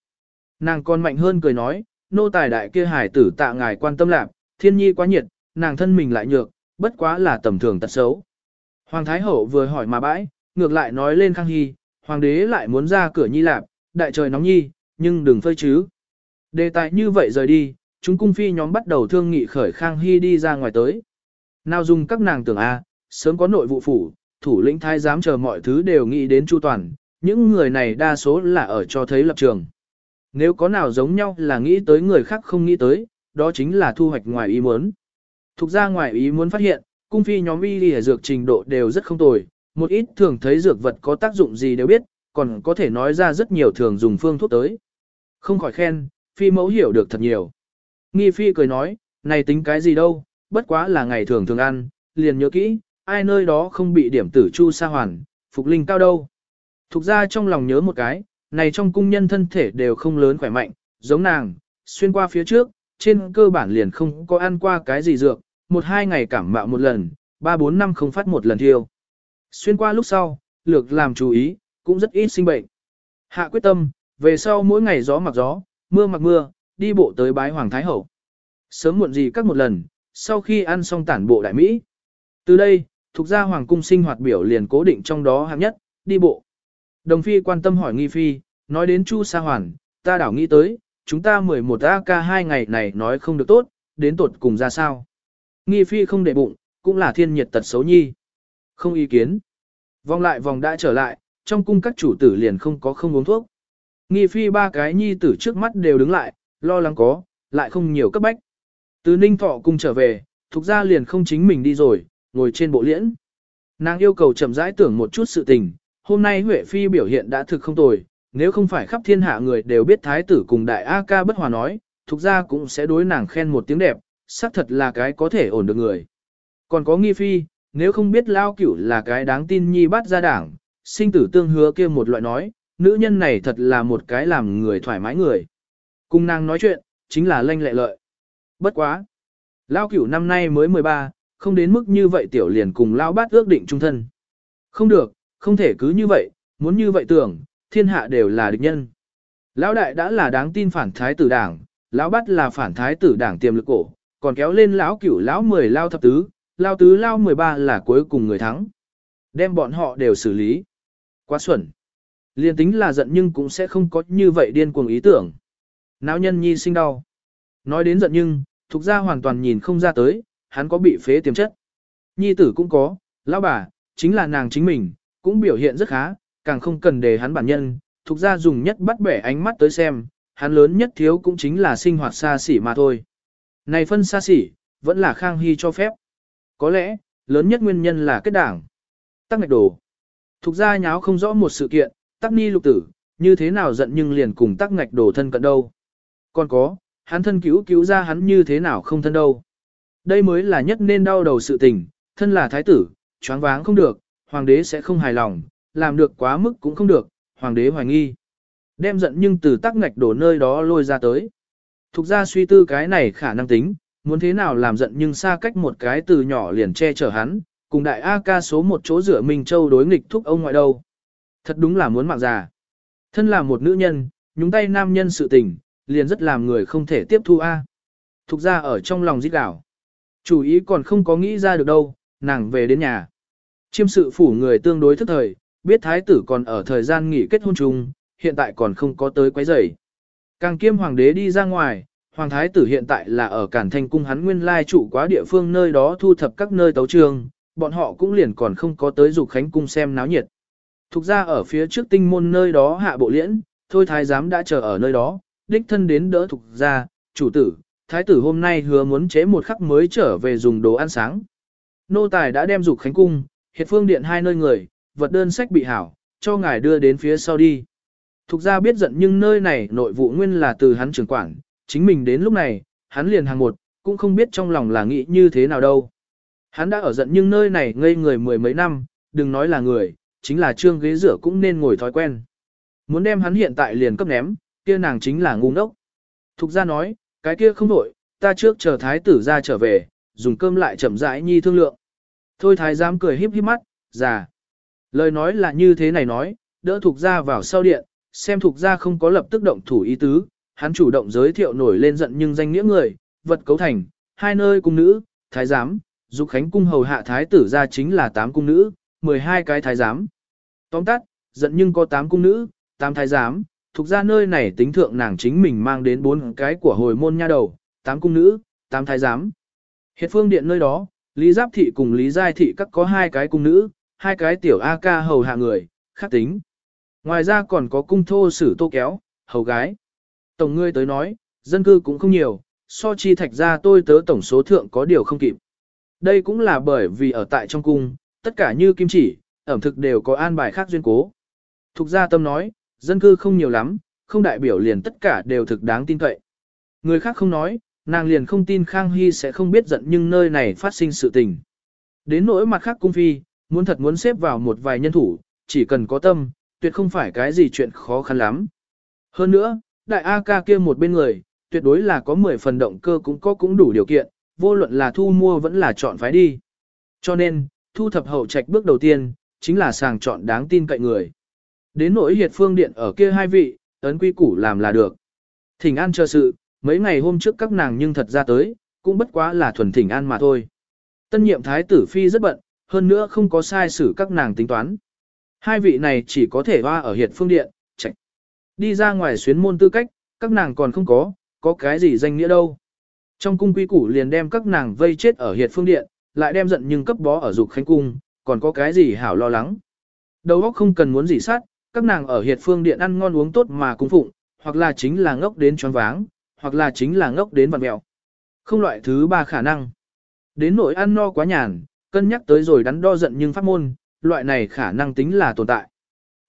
Nàng còn mạnh hơn cười nói, nô tài đại kia hải tử tạ ngài quan tâm lạc, thiên nhi quá nhiệt, nàng thân mình lại nhược, bất quá là tầm thường tật xấu. Hoàng Thái Hậu vừa hỏi mà bãi, ngược lại nói lên Khang Hy, Hoàng đế lại muốn ra cửa nhi lạp, đại trời nóng nhi, nhưng đừng phơi chứ. Đề tài như vậy rời đi, chúng cung phi nhóm bắt đầu thương nghị khởi Khang Hy đi ra ngoài tới. Nào dùng các nàng tưởng A, sớm có nội vụ phủ, thủ lĩnh thái giám chờ mọi thứ đều nghĩ đến chu toàn, những người này đa số là ở cho thấy lập trường. Nếu có nào giống nhau là nghĩ tới người khác không nghĩ tới, đó chính là thu hoạch ngoài ý muốn. Thục ra ngoài ý muốn phát hiện, cung phi nhóm y đi dược trình độ đều rất không tồi, một ít thường thấy dược vật có tác dụng gì đều biết, còn có thể nói ra rất nhiều thường dùng phương thuốc tới. Không khỏi khen, phi mẫu hiểu được thật nhiều. Nghi phi cười nói, này tính cái gì đâu, bất quá là ngày thường thường ăn, liền nhớ kỹ, ai nơi đó không bị điểm tử chu sa hoàn, phục linh cao đâu. Thục ra trong lòng nhớ một cái, này trong cung nhân thân thể đều không lớn khỏe mạnh, giống nàng, xuyên qua phía trước, trên cơ bản liền không có ăn qua cái gì dược, một hai ngày cảm mạo một lần, ba bốn năm không phát một lần thiêu. Xuyên qua lúc sau, lược làm chú ý, cũng rất ít sinh bệnh. Hạ quyết tâm, về sau mỗi ngày gió mặc gió, mưa mặc mưa, đi bộ tới bái Hoàng Thái Hậu. Sớm muộn gì các một lần, sau khi ăn xong tản bộ đại Mỹ. Từ đây, thuộc gia Hoàng cung sinh hoạt biểu liền cố định trong đó hạng nhất, đi bộ. Đồng Phi quan tâm hỏi Nghi Phi, nói đến Chu Sa Hoàn, ta đảo nghĩ tới, chúng ta 11 AK hai ngày này nói không được tốt, đến tột cùng ra sao. Nghi Phi không để bụng, cũng là thiên nhiệt tật xấu nhi. Không ý kiến. Vòng lại vòng đã trở lại, trong cung các chủ tử liền không có không uống thuốc. Nghi Phi ba cái nhi tử trước mắt đều đứng lại, lo lắng có, lại không nhiều cấp bách. Từ Ninh Thọ cung trở về, thuộc ra liền không chính mình đi rồi, ngồi trên bộ liễn. Nàng yêu cầu chậm rãi tưởng một chút sự tình, hôm nay Huệ Phi biểu hiện đã thực không tồi, nếu không phải khắp thiên hạ người đều biết thái tử cùng đại A ca bất hòa nói, thuộc ra cũng sẽ đối nàng khen một tiếng đẹp, xác thật là cái có thể ổn được người. Còn có nghi phi, nếu không biết lao cửu là cái đáng tin nhi bắt ra đảng, sinh tử tương hứa kia một loại nói, nữ nhân này thật là một cái làm người thoải mái người. Cùng nàng nói chuyện, chính là lanh lệ lợi. Bất quá. Lao cửu năm nay mới 13, không đến mức như vậy tiểu liền cùng lao bát ước định trung thân. Không được, không thể cứ như vậy, muốn như vậy tưởng, thiên hạ đều là địch nhân. Lão đại đã là đáng tin phản thái tử đảng, lão bát là phản thái tử đảng tiềm lực cổ, còn kéo lên lão cửu lão 10 lao thập tứ, lao tứ lao 13 là cuối cùng người thắng. Đem bọn họ đều xử lý. Quá xuẩn. Liên tính là giận nhưng cũng sẽ không có như vậy điên cuồng ý tưởng. Náo nhân nhi sinh đau. Nói đến giận nhưng, thuộc ra hoàn toàn nhìn không ra tới, hắn có bị phế tiềm chất. Nhi tử cũng có, lão bà, chính là nàng chính mình, cũng biểu hiện rất khá, càng không cần để hắn bản nhân, thuộc ra dùng nhất bắt bẻ ánh mắt tới xem, hắn lớn nhất thiếu cũng chính là sinh hoạt xa xỉ mà thôi. Này phân xa xỉ, vẫn là Khang Hy cho phép. Có lẽ, lớn nhất nguyên nhân là kết đảng. Tắc ngạch đồ. Thục ra nháo không rõ một sự kiện, tắc ni lục tử, như thế nào giận nhưng liền cùng tắc ngạch đồ thân cận đâu. Còn có, hắn thân cứu cứu ra hắn như thế nào không thân đâu. Đây mới là nhất nên đau đầu sự tình, thân là thái tử, choáng váng không được, hoàng đế sẽ không hài lòng, làm được quá mức cũng không được, hoàng đế hoài nghi. Đem giận nhưng từ tắc ngạch đổ nơi đó lôi ra tới. Thục ra suy tư cái này khả năng tính, muốn thế nào làm giận nhưng xa cách một cái từ nhỏ liền che chở hắn, cùng đại A ca số một chỗ rửa Minh Châu đối nghịch thúc ông ngoại đâu. Thật đúng là muốn mạng già. Thân là một nữ nhân, nhúng tay nam nhân sự tình, liền rất làm người không thể tiếp thu A. Thục ra ở trong lòng giết đảo. Chủ ý còn không có nghĩ ra được đâu, nàng về đến nhà. Chiêm sự phủ người tương đối thức thời, biết thái tử còn ở thời gian nghỉ kết hôn chung, hiện tại còn không có tới quấy rầy. Càng kiêm hoàng đế đi ra ngoài, hoàng thái tử hiện tại là ở Cản Thanh cung hắn nguyên lai trụ quá địa phương nơi đó thu thập các nơi tấu trường, bọn họ cũng liền còn không có tới dục khánh cung xem náo nhiệt. Thục ra ở phía trước tinh môn nơi đó hạ bộ liễn, thôi thái giám đã chờ ở nơi đó, đích thân đến đỡ thục ra, chủ tử, thái tử hôm nay hứa muốn chế một khắc mới trở về dùng đồ ăn sáng. Nô tài đã đem dục khánh cung, hiệt phương điện hai nơi người, vật đơn sách bị hảo, cho ngài đưa đến phía sau đi. Thục ra biết giận nhưng nơi này nội vụ nguyên là từ hắn trưởng quản, chính mình đến lúc này, hắn liền hàng một, cũng không biết trong lòng là nghĩ như thế nào đâu. Hắn đã ở giận nhưng nơi này ngây người mười mấy năm, đừng nói là người, chính là trương ghế rửa cũng nên ngồi thói quen. Muốn đem hắn hiện tại liền cấp ném, kia nàng chính là ngu ngốc. Thục ra nói, cái kia không đổi, ta trước chờ thái tử ra trở về, dùng cơm lại chậm rãi nhi thương lượng. Thôi thái giám cười híp híp mắt, già. Lời nói là như thế này nói, đỡ thuộc ra vào sau điện, xem thuộc ra không có lập tức động thủ ý tứ, hắn chủ động giới thiệu nổi lên giận nhưng danh nghĩa người, vật cấu thành, hai nơi cùng nữ, thái giám, dục khánh cung hầu hạ thái tử ra chính là 8 cung nữ, 12 cái thái giám. Tóm tắt, giận nhưng có 8 cung nữ, 8 thái giám, thuộc ra nơi này tính thượng nàng chính mình mang đến 4 cái của hồi môn nha đầu, 8 cung nữ, 8 thái giám. Hiệt phương điện nơi đó, Lý Giáp Thị cùng Lý Giai Thị các có hai cái cung nữ, hai cái tiểu A ca hầu hạ người, khác tính. Ngoài ra còn có cung thô sử tô kéo, hầu gái. Tổng ngươi tới nói, dân cư cũng không nhiều, so chi thạch ra tôi tớ tổng số thượng có điều không kịp. Đây cũng là bởi vì ở tại trong cung, tất cả như kim chỉ, ẩm thực đều có an bài khác duyên cố. Thục gia tâm nói, dân cư không nhiều lắm, không đại biểu liền tất cả đều thực đáng tin cậy. Người khác không nói, nàng liền không tin Khang Hy sẽ không biết giận nhưng nơi này phát sinh sự tình. Đến nỗi mặt khác cung phi, muốn thật muốn xếp vào một vài nhân thủ, chỉ cần có tâm, tuyệt không phải cái gì chuyện khó khăn lắm. Hơn nữa, đại A ca kia một bên người, tuyệt đối là có 10 phần động cơ cũng có cũng đủ điều kiện, vô luận là thu mua vẫn là chọn phái đi. Cho nên, thu thập hậu trạch bước đầu tiên, chính là sàng chọn đáng tin cậy người. Đến nỗi hiệt phương điện ở kia hai vị, ấn quy củ làm là được. Thỉnh an chờ sự, mấy ngày hôm trước các nàng nhưng thật ra tới, cũng bất quá là thuần thỉnh an mà thôi. Tân nhiệm thái tử phi rất bận, hơn nữa không có sai xử các nàng tính toán. Hai vị này chỉ có thể hoa ở hiệt phương điện, chạy. Đi ra ngoài xuyến môn tư cách, các nàng còn không có, có cái gì danh nghĩa đâu. Trong cung quy củ liền đem các nàng vây chết ở hiệt phương điện, lại đem giận nhưng cấp bó ở dục khánh cung, còn có cái gì hảo lo lắng. Đầu óc không cần muốn gì sát, các nàng ở hiệt phương điện ăn ngon uống tốt mà cung phụng, hoặc là chính là ngốc đến choáng váng, hoặc là chính là ngốc đến vặn mẹo. Không loại thứ ba khả năng. Đến nỗi ăn no quá nhàn, cân nhắc tới rồi đắn đo giận nhưng pháp môn, loại này khả năng tính là tồn tại.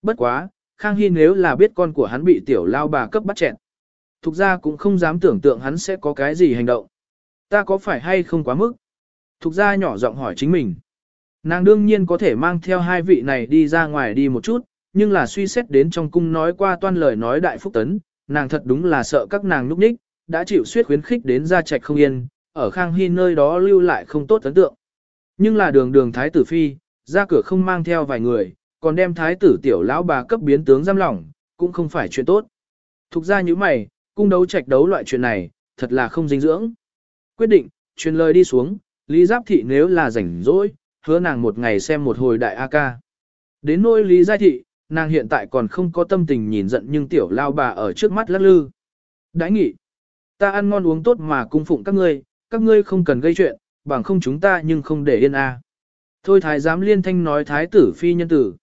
Bất quá, Khang Hy nếu là biết con của hắn bị tiểu lao bà cấp bắt chẹn, Thục ra cũng không dám tưởng tượng hắn sẽ có cái gì hành động. Ta có phải hay không quá mức? Thục ra nhỏ giọng hỏi chính mình. Nàng đương nhiên có thể mang theo hai vị này đi ra ngoài đi một chút, nhưng là suy xét đến trong cung nói qua toan lời nói đại phúc tấn, nàng thật đúng là sợ các nàng núp ních, đã chịu suyết khuyến khích đến ra trạch không yên, ở Khang Hy nơi đó lưu lại không tốt ấn tượng. Nhưng là đường đường thái tử phi, ra cửa không mang theo vài người, còn đem thái tử tiểu lão bà cấp biến tướng giam lỏng, cũng không phải chuyện tốt. Thục ra như mày, cung đấu trạch đấu loại chuyện này, thật là không dinh dưỡng. Quyết định, truyền lời đi xuống, Lý Giáp Thị nếu là rảnh rỗi, hứa nàng một ngày xem một hồi đại A ca. Đến nỗi Lý Giai Thị, nàng hiện tại còn không có tâm tình nhìn giận nhưng tiểu lao bà ở trước mắt lắc lư. Đãi nghị, ta ăn ngon uống tốt mà cung phụng các ngươi, các ngươi không cần gây chuyện, bằng không chúng ta nhưng không để yên a. À. Thôi thái giám liên thanh nói thái tử phi nhân tử.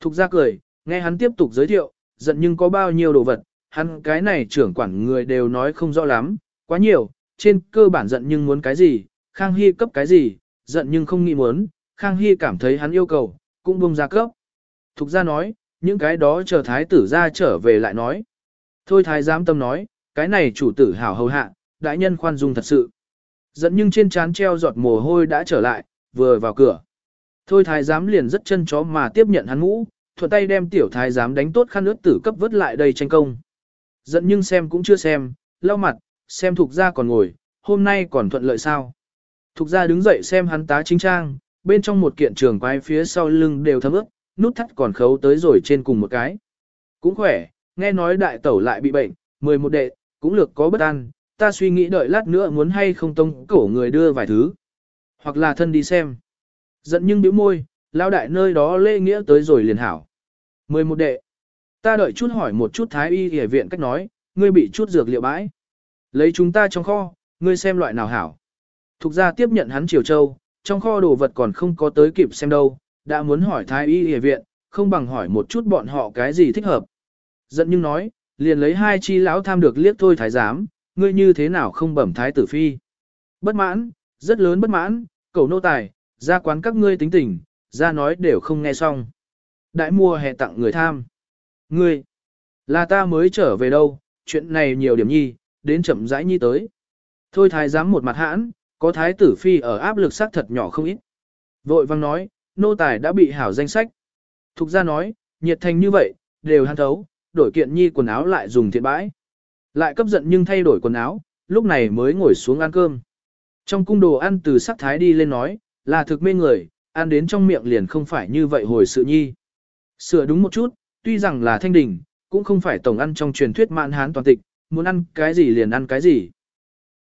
Thục ra cười, nghe hắn tiếp tục giới thiệu, giận nhưng có bao nhiêu đồ vật, hắn cái này trưởng quản người đều nói không rõ lắm, quá nhiều, trên cơ bản giận nhưng muốn cái gì, Khang Hy cấp cái gì, giận nhưng không nghĩ muốn, Khang Hy cảm thấy hắn yêu cầu, cũng buông ra cấp. Thục ra nói, những cái đó chờ thái tử ra trở về lại nói. Thôi thái giám tâm nói, cái này chủ tử hảo hầu hạ, đại nhân khoan dung thật sự. Dẫn nhưng trên trán treo giọt mồ hôi đã trở lại, vừa vào cửa. Thôi thái giám liền rất chân chó mà tiếp nhận hắn ngũ, thuận tay đem tiểu thái giám đánh tốt khăn ướt tử cấp vứt lại đây tranh công. Dẫn nhưng xem cũng chưa xem, lau mặt, xem thuộc gia còn ngồi, hôm nay còn thuận lợi sao. Thục gia đứng dậy xem hắn tá chính trang, bên trong một kiện trường quái phía sau lưng đều thấm ướt, nút thắt còn khấu tới rồi trên cùng một cái. Cũng khỏe, nghe nói đại tẩu lại bị bệnh, mười một đệ, cũng lược có bất an, ta suy nghĩ đợi lát nữa muốn hay không tông cổ người đưa vài thứ. Hoặc là thân đi xem. Giận nhưng biểu môi, lao đại nơi đó lê nghĩa tới rồi liền hảo. Mười một đệ. Ta đợi chút hỏi một chút thái y y viện cách nói, ngươi bị chút dược liệu bãi. Lấy chúng ta trong kho, ngươi xem loại nào hảo. Thục ra tiếp nhận hắn Triều Châu, trong kho đồ vật còn không có tới kịp xem đâu, đã muốn hỏi thái y y viện, không bằng hỏi một chút bọn họ cái gì thích hợp. Giận nhưng nói, liền lấy hai chi lão tham được liếc thôi thái giám, ngươi như thế nào không bẩm thái tử phi. Bất mãn, rất lớn bất mãn, cầu nô tài, ra quán các ngươi tính tình, ra nói đều không nghe xong. Đại mua hè tặng người tham. Ngươi, là ta mới trở về đâu, chuyện này nhiều điểm nhi, đến chậm rãi nhi tới. Thôi thái giám một mặt hãn, có thái tử phi ở áp lực sắc thật nhỏ không ít. Vội vang nói, nô tài đã bị hảo danh sách. Thục ra nói, nhiệt thành như vậy, đều hắn thấu, đổi kiện nhi quần áo lại dùng thiện bãi. Lại cấp giận nhưng thay đổi quần áo, lúc này mới ngồi xuống ăn cơm. Trong cung đồ ăn từ sắc thái đi lên nói, là thực mê người, ăn đến trong miệng liền không phải như vậy hồi sự nhi. Sửa đúng một chút, tuy rằng là thanh đình, cũng không phải tổng ăn trong truyền thuyết mạn hán toàn tịch, muốn ăn cái gì liền ăn cái gì.